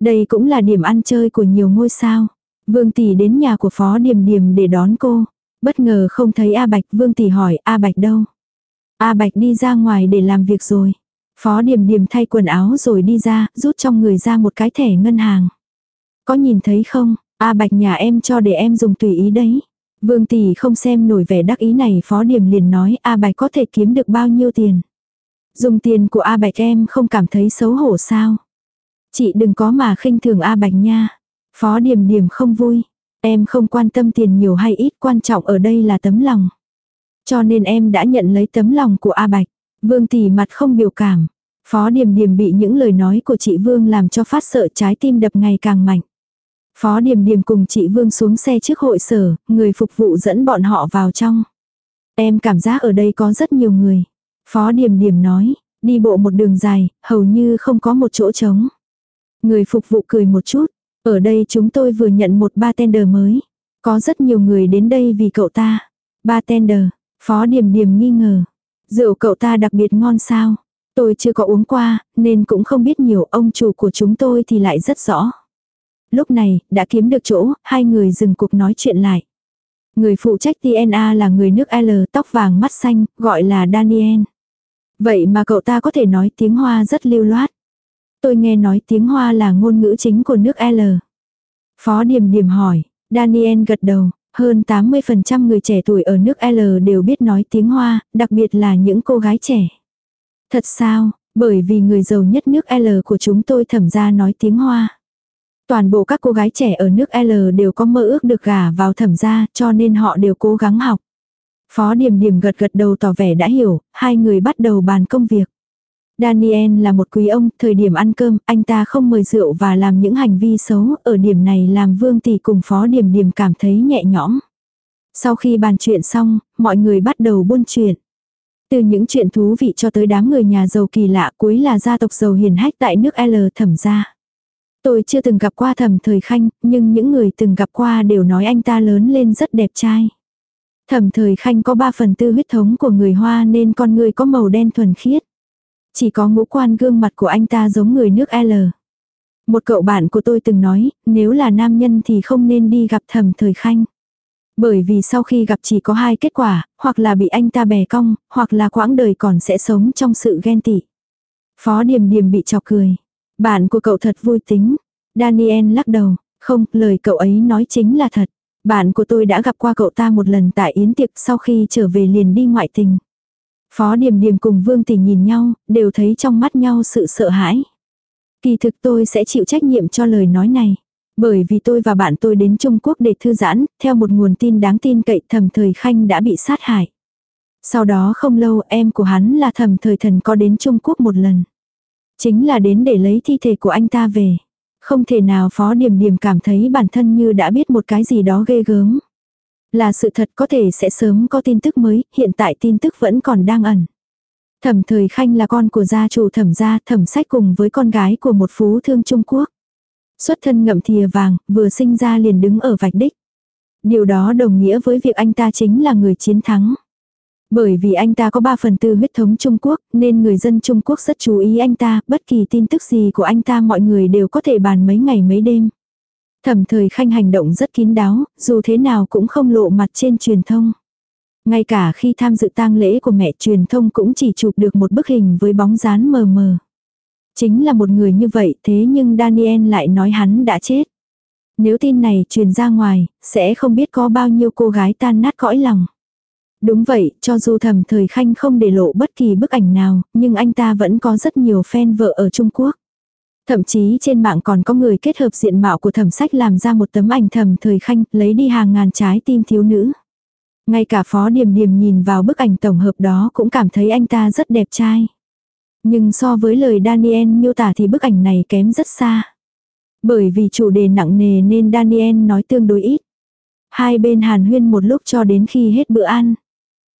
Đây cũng là điểm ăn chơi của nhiều ngôi sao. Vương Tỷ đến nhà của Phó Điềm Điềm để đón cô. Bất ngờ không thấy A Bạch, Vương Tỷ hỏi A Bạch đâu. A Bạch đi ra ngoài để làm việc rồi. Phó Điềm Điềm thay quần áo rồi đi ra, rút trong người ra một cái thẻ ngân hàng. Có nhìn thấy không, A Bạch nhà em cho để em dùng tùy ý đấy. Vương Tỷ không xem nổi vẻ đắc ý này Phó Điềm liền nói A Bạch có thể kiếm được bao nhiêu tiền. Dùng tiền của A Bạch em không cảm thấy xấu hổ sao. Chị đừng có mà khinh thường A Bạch nha. Phó Điềm Điềm không vui. Em không quan tâm tiền nhiều hay ít quan trọng ở đây là tấm lòng. Cho nên em đã nhận lấy tấm lòng của A Bạch. Vương tỷ mặt không biểu cảm. Phó Điềm Điềm bị những lời nói của chị Vương làm cho phát sợ trái tim đập ngày càng mạnh. Phó Điềm Điềm cùng chị Vương xuống xe trước hội sở, người phục vụ dẫn bọn họ vào trong. Em cảm giác ở đây có rất nhiều người. Phó Điềm Điềm nói, đi bộ một đường dài, hầu như không có một chỗ trống. Người phục vụ cười một chút, ở đây chúng tôi vừa nhận một bartender mới. Có rất nhiều người đến đây vì cậu ta. Bartender, Phó Điềm Điềm nghi ngờ. Rượu cậu ta đặc biệt ngon sao? Tôi chưa có uống qua, nên cũng không biết nhiều ông chủ của chúng tôi thì lại rất rõ. Lúc này, đã kiếm được chỗ, hai người dừng cuộc nói chuyện lại. Người phụ trách TNA là người nước L tóc vàng mắt xanh, gọi là Daniel. Vậy mà cậu ta có thể nói tiếng Hoa rất lưu loát. Tôi nghe nói tiếng Hoa là ngôn ngữ chính của nước L. Phó Điềm Điềm hỏi, Daniel gật đầu, hơn 80% người trẻ tuổi ở nước L đều biết nói tiếng Hoa, đặc biệt là những cô gái trẻ. Thật sao, bởi vì người giàu nhất nước L của chúng tôi thẩm ra nói tiếng Hoa. Toàn bộ các cô gái trẻ ở nước L đều có mơ ước được gả vào thẩm gia cho nên họ đều cố gắng học. Phó Điềm Điềm gật gật đầu tỏ vẻ đã hiểu, hai người bắt đầu bàn công việc. Daniel là một quý ông, thời điểm ăn cơm, anh ta không mời rượu và làm những hành vi xấu, ở điểm này làm Vương Tỷ cùng Phó Điềm Điềm cảm thấy nhẹ nhõm. Sau khi bàn chuyện xong, mọi người bắt đầu buôn chuyện. Từ những chuyện thú vị cho tới đám người nhà giàu kỳ lạ cuối là gia tộc giàu hiền hách tại nước L thẩm gia. Tôi chưa từng gặp qua thẩm thời khanh, nhưng những người từng gặp qua đều nói anh ta lớn lên rất đẹp trai. Thẩm thời khanh có 3 phần tư huyết thống của người Hoa nên con người có màu đen thuần khiết. Chỉ có ngũ quan gương mặt của anh ta giống người nước L. Một cậu bạn của tôi từng nói, nếu là nam nhân thì không nên đi gặp thẩm thời khanh. Bởi vì sau khi gặp chỉ có hai kết quả, hoặc là bị anh ta bè cong, hoặc là quãng đời còn sẽ sống trong sự ghen tị. Phó Điềm Điềm bị chọc cười. Bạn của cậu thật vui tính. Daniel lắc đầu, không, lời cậu ấy nói chính là thật. Bạn của tôi đã gặp qua cậu ta một lần tại yến tiệc sau khi trở về liền đi ngoại tình. Phó Điềm Điềm cùng Vương Tỷ nhìn nhau, đều thấy trong mắt nhau sự sợ hãi. Kỳ thực tôi sẽ chịu trách nhiệm cho lời nói này. Bởi vì tôi và bạn tôi đến Trung Quốc để thư giãn, theo một nguồn tin đáng tin cậy thầm thời khanh đã bị sát hại. Sau đó không lâu em của hắn là thầm thời thần có đến Trung Quốc một lần. Chính là đến để lấy thi thể của anh ta về. Không thể nào Phó điểm điểm cảm thấy bản thân như đã biết một cái gì đó ghê gớm. Là sự thật có thể sẽ sớm có tin tức mới, hiện tại tin tức vẫn còn đang ẩn. Thẩm Thời Khanh là con của gia chủ thẩm gia thẩm sách cùng với con gái của một phú thương Trung Quốc. Xuất thân ngậm thìa vàng, vừa sinh ra liền đứng ở vạch đích. Điều đó đồng nghĩa với việc anh ta chính là người chiến thắng. Bởi vì anh ta có 3 phần tư huyết thống Trung Quốc, nên người dân Trung Quốc rất chú ý anh ta, bất kỳ tin tức gì của anh ta mọi người đều có thể bàn mấy ngày mấy đêm. Thẩm thời khanh hành động rất kín đáo, dù thế nào cũng không lộ mặt trên truyền thông. Ngay cả khi tham dự tang lễ của mẹ truyền thông cũng chỉ chụp được một bức hình với bóng dáng mờ mờ. Chính là một người như vậy thế nhưng Daniel lại nói hắn đã chết. Nếu tin này truyền ra ngoài, sẽ không biết có bao nhiêu cô gái tan nát cõi lòng. Đúng vậy, cho dù thẩm thời khanh không để lộ bất kỳ bức ảnh nào, nhưng anh ta vẫn có rất nhiều fan vợ ở Trung Quốc. Thậm chí trên mạng còn có người kết hợp diện mạo của thẩm sách làm ra một tấm ảnh thẩm thời khanh, lấy đi hàng ngàn trái tim thiếu nữ. Ngay cả phó điểm điểm nhìn vào bức ảnh tổng hợp đó cũng cảm thấy anh ta rất đẹp trai. Nhưng so với lời Daniel miêu tả thì bức ảnh này kém rất xa. Bởi vì chủ đề nặng nề nên Daniel nói tương đối ít. Hai bên hàn huyên một lúc cho đến khi hết bữa ăn.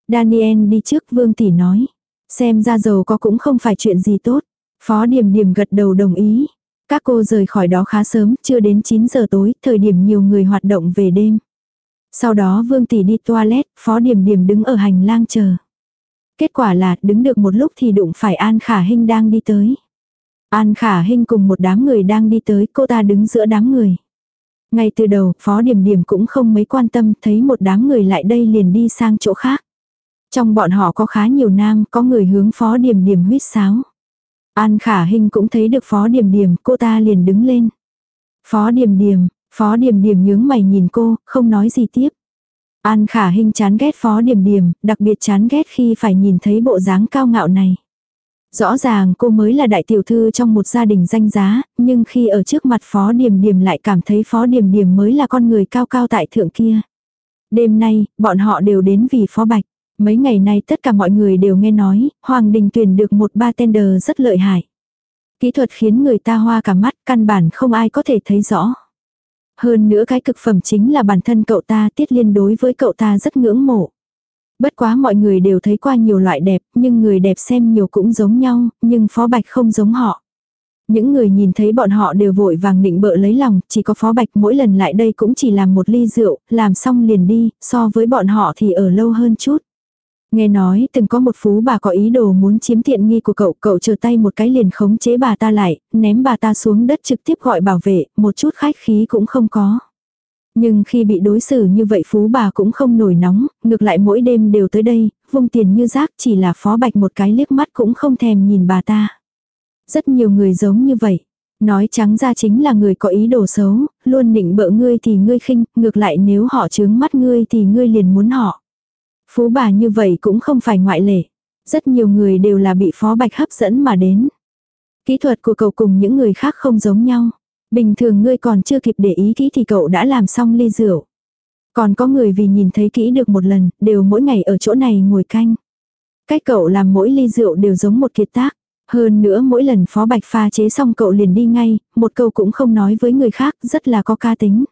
Daniel đi trước Vương Tỷ nói. Xem ra giàu có cũng không phải chuyện gì tốt. Phó Điểm Điểm gật đầu đồng ý. Các cô rời khỏi đó khá sớm, chưa đến 9 giờ tối, thời điểm nhiều người hoạt động về đêm. Sau đó Vương Tỷ đi toilet, Phó Điểm Điểm đứng ở hành lang chờ. Kết quả là đứng được một lúc thì đụng phải An Khả Hinh đang đi tới. An Khả Hinh cùng một đám người đang đi tới, cô ta đứng giữa đám người. Ngay từ đầu, Phó Điểm Điểm cũng không mấy quan tâm, thấy một đám người lại đây liền đi sang chỗ khác. Trong bọn họ có khá nhiều nam, có người hướng Phó Điểm Điểm huyết sáo. An Khả hình cũng thấy được Phó Điểm Điểm, cô ta liền đứng lên. Phó Điểm Điểm, Phó Điểm Điểm nhướng mày nhìn cô, không nói gì tiếp. An Khả hình chán ghét Phó Điểm Điểm, đặc biệt chán ghét khi phải nhìn thấy bộ dáng cao ngạo này. Rõ ràng cô mới là đại tiểu thư trong một gia đình danh giá, nhưng khi ở trước mặt Phó Điểm Điểm lại cảm thấy Phó Điểm Điểm mới là con người cao cao tại thượng kia. Đêm nay, bọn họ đều đến vì Phó Bạch. Mấy ngày nay tất cả mọi người đều nghe nói, Hoàng Đình tuyển được một bartender rất lợi hại. Kỹ thuật khiến người ta hoa cả mắt, căn bản không ai có thể thấy rõ. Hơn nữa cái cực phẩm chính là bản thân cậu ta tiết liên đối với cậu ta rất ngưỡng mộ. Bất quá mọi người đều thấy qua nhiều loại đẹp, nhưng người đẹp xem nhiều cũng giống nhau, nhưng Phó Bạch không giống họ. Những người nhìn thấy bọn họ đều vội vàng định bợ lấy lòng, chỉ có Phó Bạch mỗi lần lại đây cũng chỉ làm một ly rượu, làm xong liền đi, so với bọn họ thì ở lâu hơn chút. Nghe nói từng có một phú bà có ý đồ muốn chiếm tiện nghi của cậu, cậu chờ tay một cái liền khống chế bà ta lại, ném bà ta xuống đất trực tiếp gọi bảo vệ, một chút khách khí cũng không có. Nhưng khi bị đối xử như vậy phú bà cũng không nổi nóng, ngược lại mỗi đêm đều tới đây, vung tiền như rác chỉ là phó bạch một cái liếc mắt cũng không thèm nhìn bà ta. Rất nhiều người giống như vậy. Nói trắng ra chính là người có ý đồ xấu, luôn định bợ ngươi thì ngươi khinh, ngược lại nếu họ chướng mắt ngươi thì ngươi liền muốn họ. Phú bà như vậy cũng không phải ngoại lệ. Rất nhiều người đều là bị phó bạch hấp dẫn mà đến. Kỹ thuật của cậu cùng những người khác không giống nhau. Bình thường ngươi còn chưa kịp để ý kỹ thì cậu đã làm xong ly rượu. Còn có người vì nhìn thấy kỹ được một lần, đều mỗi ngày ở chỗ này ngồi canh. Cách cậu làm mỗi ly rượu đều giống một kiệt tác. Hơn nữa mỗi lần phó bạch pha chế xong cậu liền đi ngay, một câu cũng không nói với người khác, rất là có ca tính.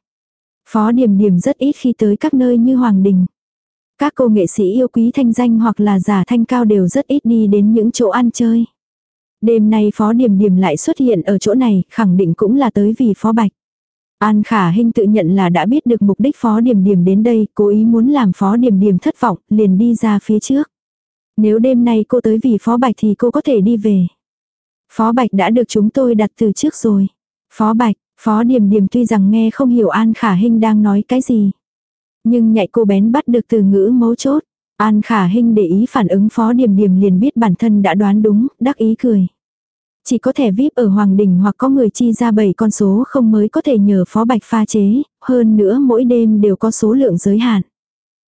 Phó điểm điểm rất ít khi tới các nơi như Hoàng Đình. Các cô nghệ sĩ yêu quý thanh danh hoặc là giả thanh cao đều rất ít đi đến những chỗ ăn chơi. Đêm nay Phó Điềm Điềm lại xuất hiện ở chỗ này, khẳng định cũng là tới vì Phó Bạch. An Khả Hinh tự nhận là đã biết được mục đích Phó Điềm Điềm đến đây, cố ý muốn làm Phó Điềm Điềm thất vọng, liền đi ra phía trước. Nếu đêm nay cô tới vì Phó Bạch thì cô có thể đi về. Phó Bạch đã được chúng tôi đặt từ trước rồi. Phó Bạch, Phó Điềm Điềm tuy rằng nghe không hiểu An Khả Hinh đang nói cái gì. Nhưng nhạy cô bén bắt được từ ngữ mấu chốt. An khả hình để ý phản ứng phó điểm điểm liền biết bản thân đã đoán đúng, đắc ý cười. Chỉ có thẻ VIP ở Hoàng Đình hoặc có người chi ra 7 con số không mới có thể nhờ phó bạch pha chế, hơn nữa mỗi đêm đều có số lượng giới hạn.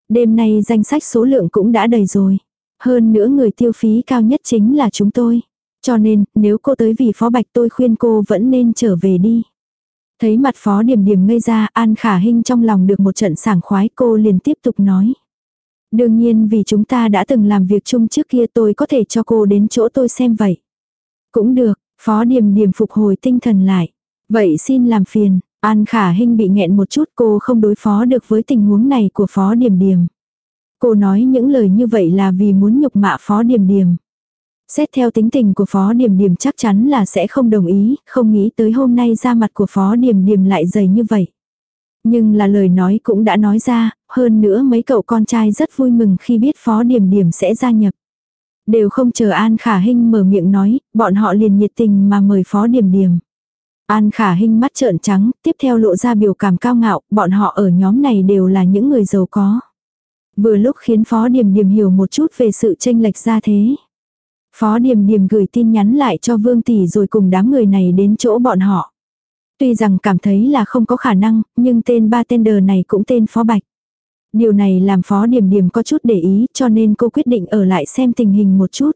Đêm nay danh sách số lượng cũng đã đầy rồi. Hơn nữa người tiêu phí cao nhất chính là chúng tôi. Cho nên, nếu cô tới vì phó bạch tôi khuyên cô vẫn nên trở về đi. Thấy mặt phó điểm điểm ngây ra, An Khả Hinh trong lòng được một trận sảng khoái cô liền tiếp tục nói. Đương nhiên vì chúng ta đã từng làm việc chung trước kia tôi có thể cho cô đến chỗ tôi xem vậy. Cũng được, phó điểm điểm phục hồi tinh thần lại. Vậy xin làm phiền, An Khả Hinh bị nghẹn một chút cô không đối phó được với tình huống này của phó điểm điểm. Cô nói những lời như vậy là vì muốn nhục mạ phó điểm điểm. Xét theo tính tình của Phó Điềm Điềm chắc chắn là sẽ không đồng ý, không nghĩ tới hôm nay ra mặt của Phó Điềm Điềm lại dày như vậy. Nhưng là lời nói cũng đã nói ra, hơn nữa mấy cậu con trai rất vui mừng khi biết Phó Điềm Điềm sẽ gia nhập. Đều không chờ An Khả Hinh mở miệng nói, bọn họ liền nhiệt tình mà mời Phó Điềm Điềm. An Khả Hinh mắt trợn trắng, tiếp theo lộ ra biểu cảm cao ngạo, bọn họ ở nhóm này đều là những người giàu có. Vừa lúc khiến Phó Điềm Điềm hiểu một chút về sự tranh lệch ra thế. Phó Điềm Điềm gửi tin nhắn lại cho Vương Tỷ rồi cùng đám người này đến chỗ bọn họ. Tuy rằng cảm thấy là không có khả năng, nhưng tên bartender này cũng tên Phó Bạch. Điều này làm Phó Điềm Điềm có chút để ý cho nên cô quyết định ở lại xem tình hình một chút.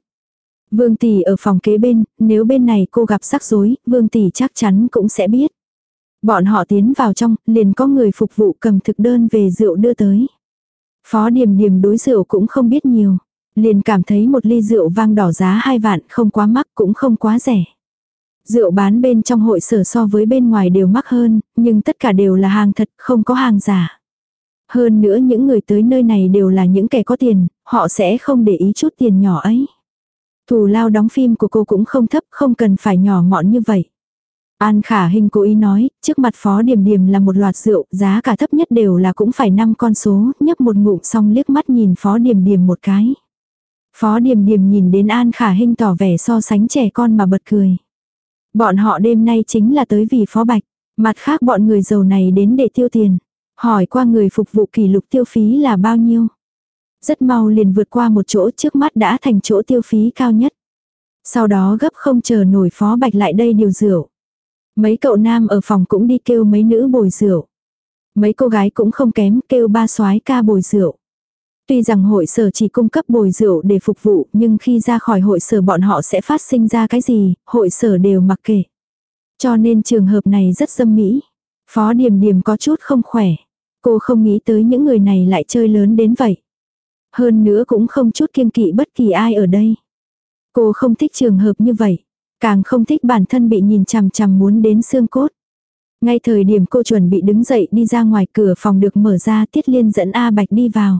Vương Tỷ ở phòng kế bên, nếu bên này cô gặp rắc rối, Vương Tỷ chắc chắn cũng sẽ biết. Bọn họ tiến vào trong, liền có người phục vụ cầm thực đơn về rượu đưa tới. Phó Điềm Điềm đối rượu cũng không biết nhiều. Liền cảm thấy một ly rượu vang đỏ giá hai vạn không quá mắc cũng không quá rẻ. Rượu bán bên trong hội sở so với bên ngoài đều mắc hơn, nhưng tất cả đều là hàng thật, không có hàng giả. Hơn nữa những người tới nơi này đều là những kẻ có tiền, họ sẽ không để ý chút tiền nhỏ ấy. Thù lao đóng phim của cô cũng không thấp, không cần phải nhỏ mọn như vậy. An khả hình cố ý nói, trước mặt phó điểm điểm là một loạt rượu, giá cả thấp nhất đều là cũng phải 5 con số, nhấp một ngụm xong liếc mắt nhìn phó điểm điểm một cái. Phó điềm điềm nhìn đến An khả hình tỏ vẻ so sánh trẻ con mà bật cười. Bọn họ đêm nay chính là tới vì phó bạch, mặt khác bọn người giàu này đến để tiêu tiền. Hỏi qua người phục vụ kỷ lục tiêu phí là bao nhiêu. Rất mau liền vượt qua một chỗ trước mắt đã thành chỗ tiêu phí cao nhất. Sau đó gấp không chờ nổi phó bạch lại đây điều rượu. Mấy cậu nam ở phòng cũng đi kêu mấy nữ bồi rượu. Mấy cô gái cũng không kém kêu ba soái ca bồi rượu. Tuy rằng hội sở chỉ cung cấp bồi rượu để phục vụ, nhưng khi ra khỏi hội sở bọn họ sẽ phát sinh ra cái gì, hội sở đều mặc kệ. Cho nên trường hợp này rất dâm mỹ. Phó Điềm Điềm có chút không khỏe. Cô không nghĩ tới những người này lại chơi lớn đến vậy. Hơn nữa cũng không chút kiêng kỵ bất kỳ ai ở đây. Cô không thích trường hợp như vậy. Càng không thích bản thân bị nhìn chằm chằm muốn đến xương cốt. Ngay thời điểm cô chuẩn bị đứng dậy đi ra ngoài cửa phòng được mở ra Tiết Liên dẫn A Bạch đi vào.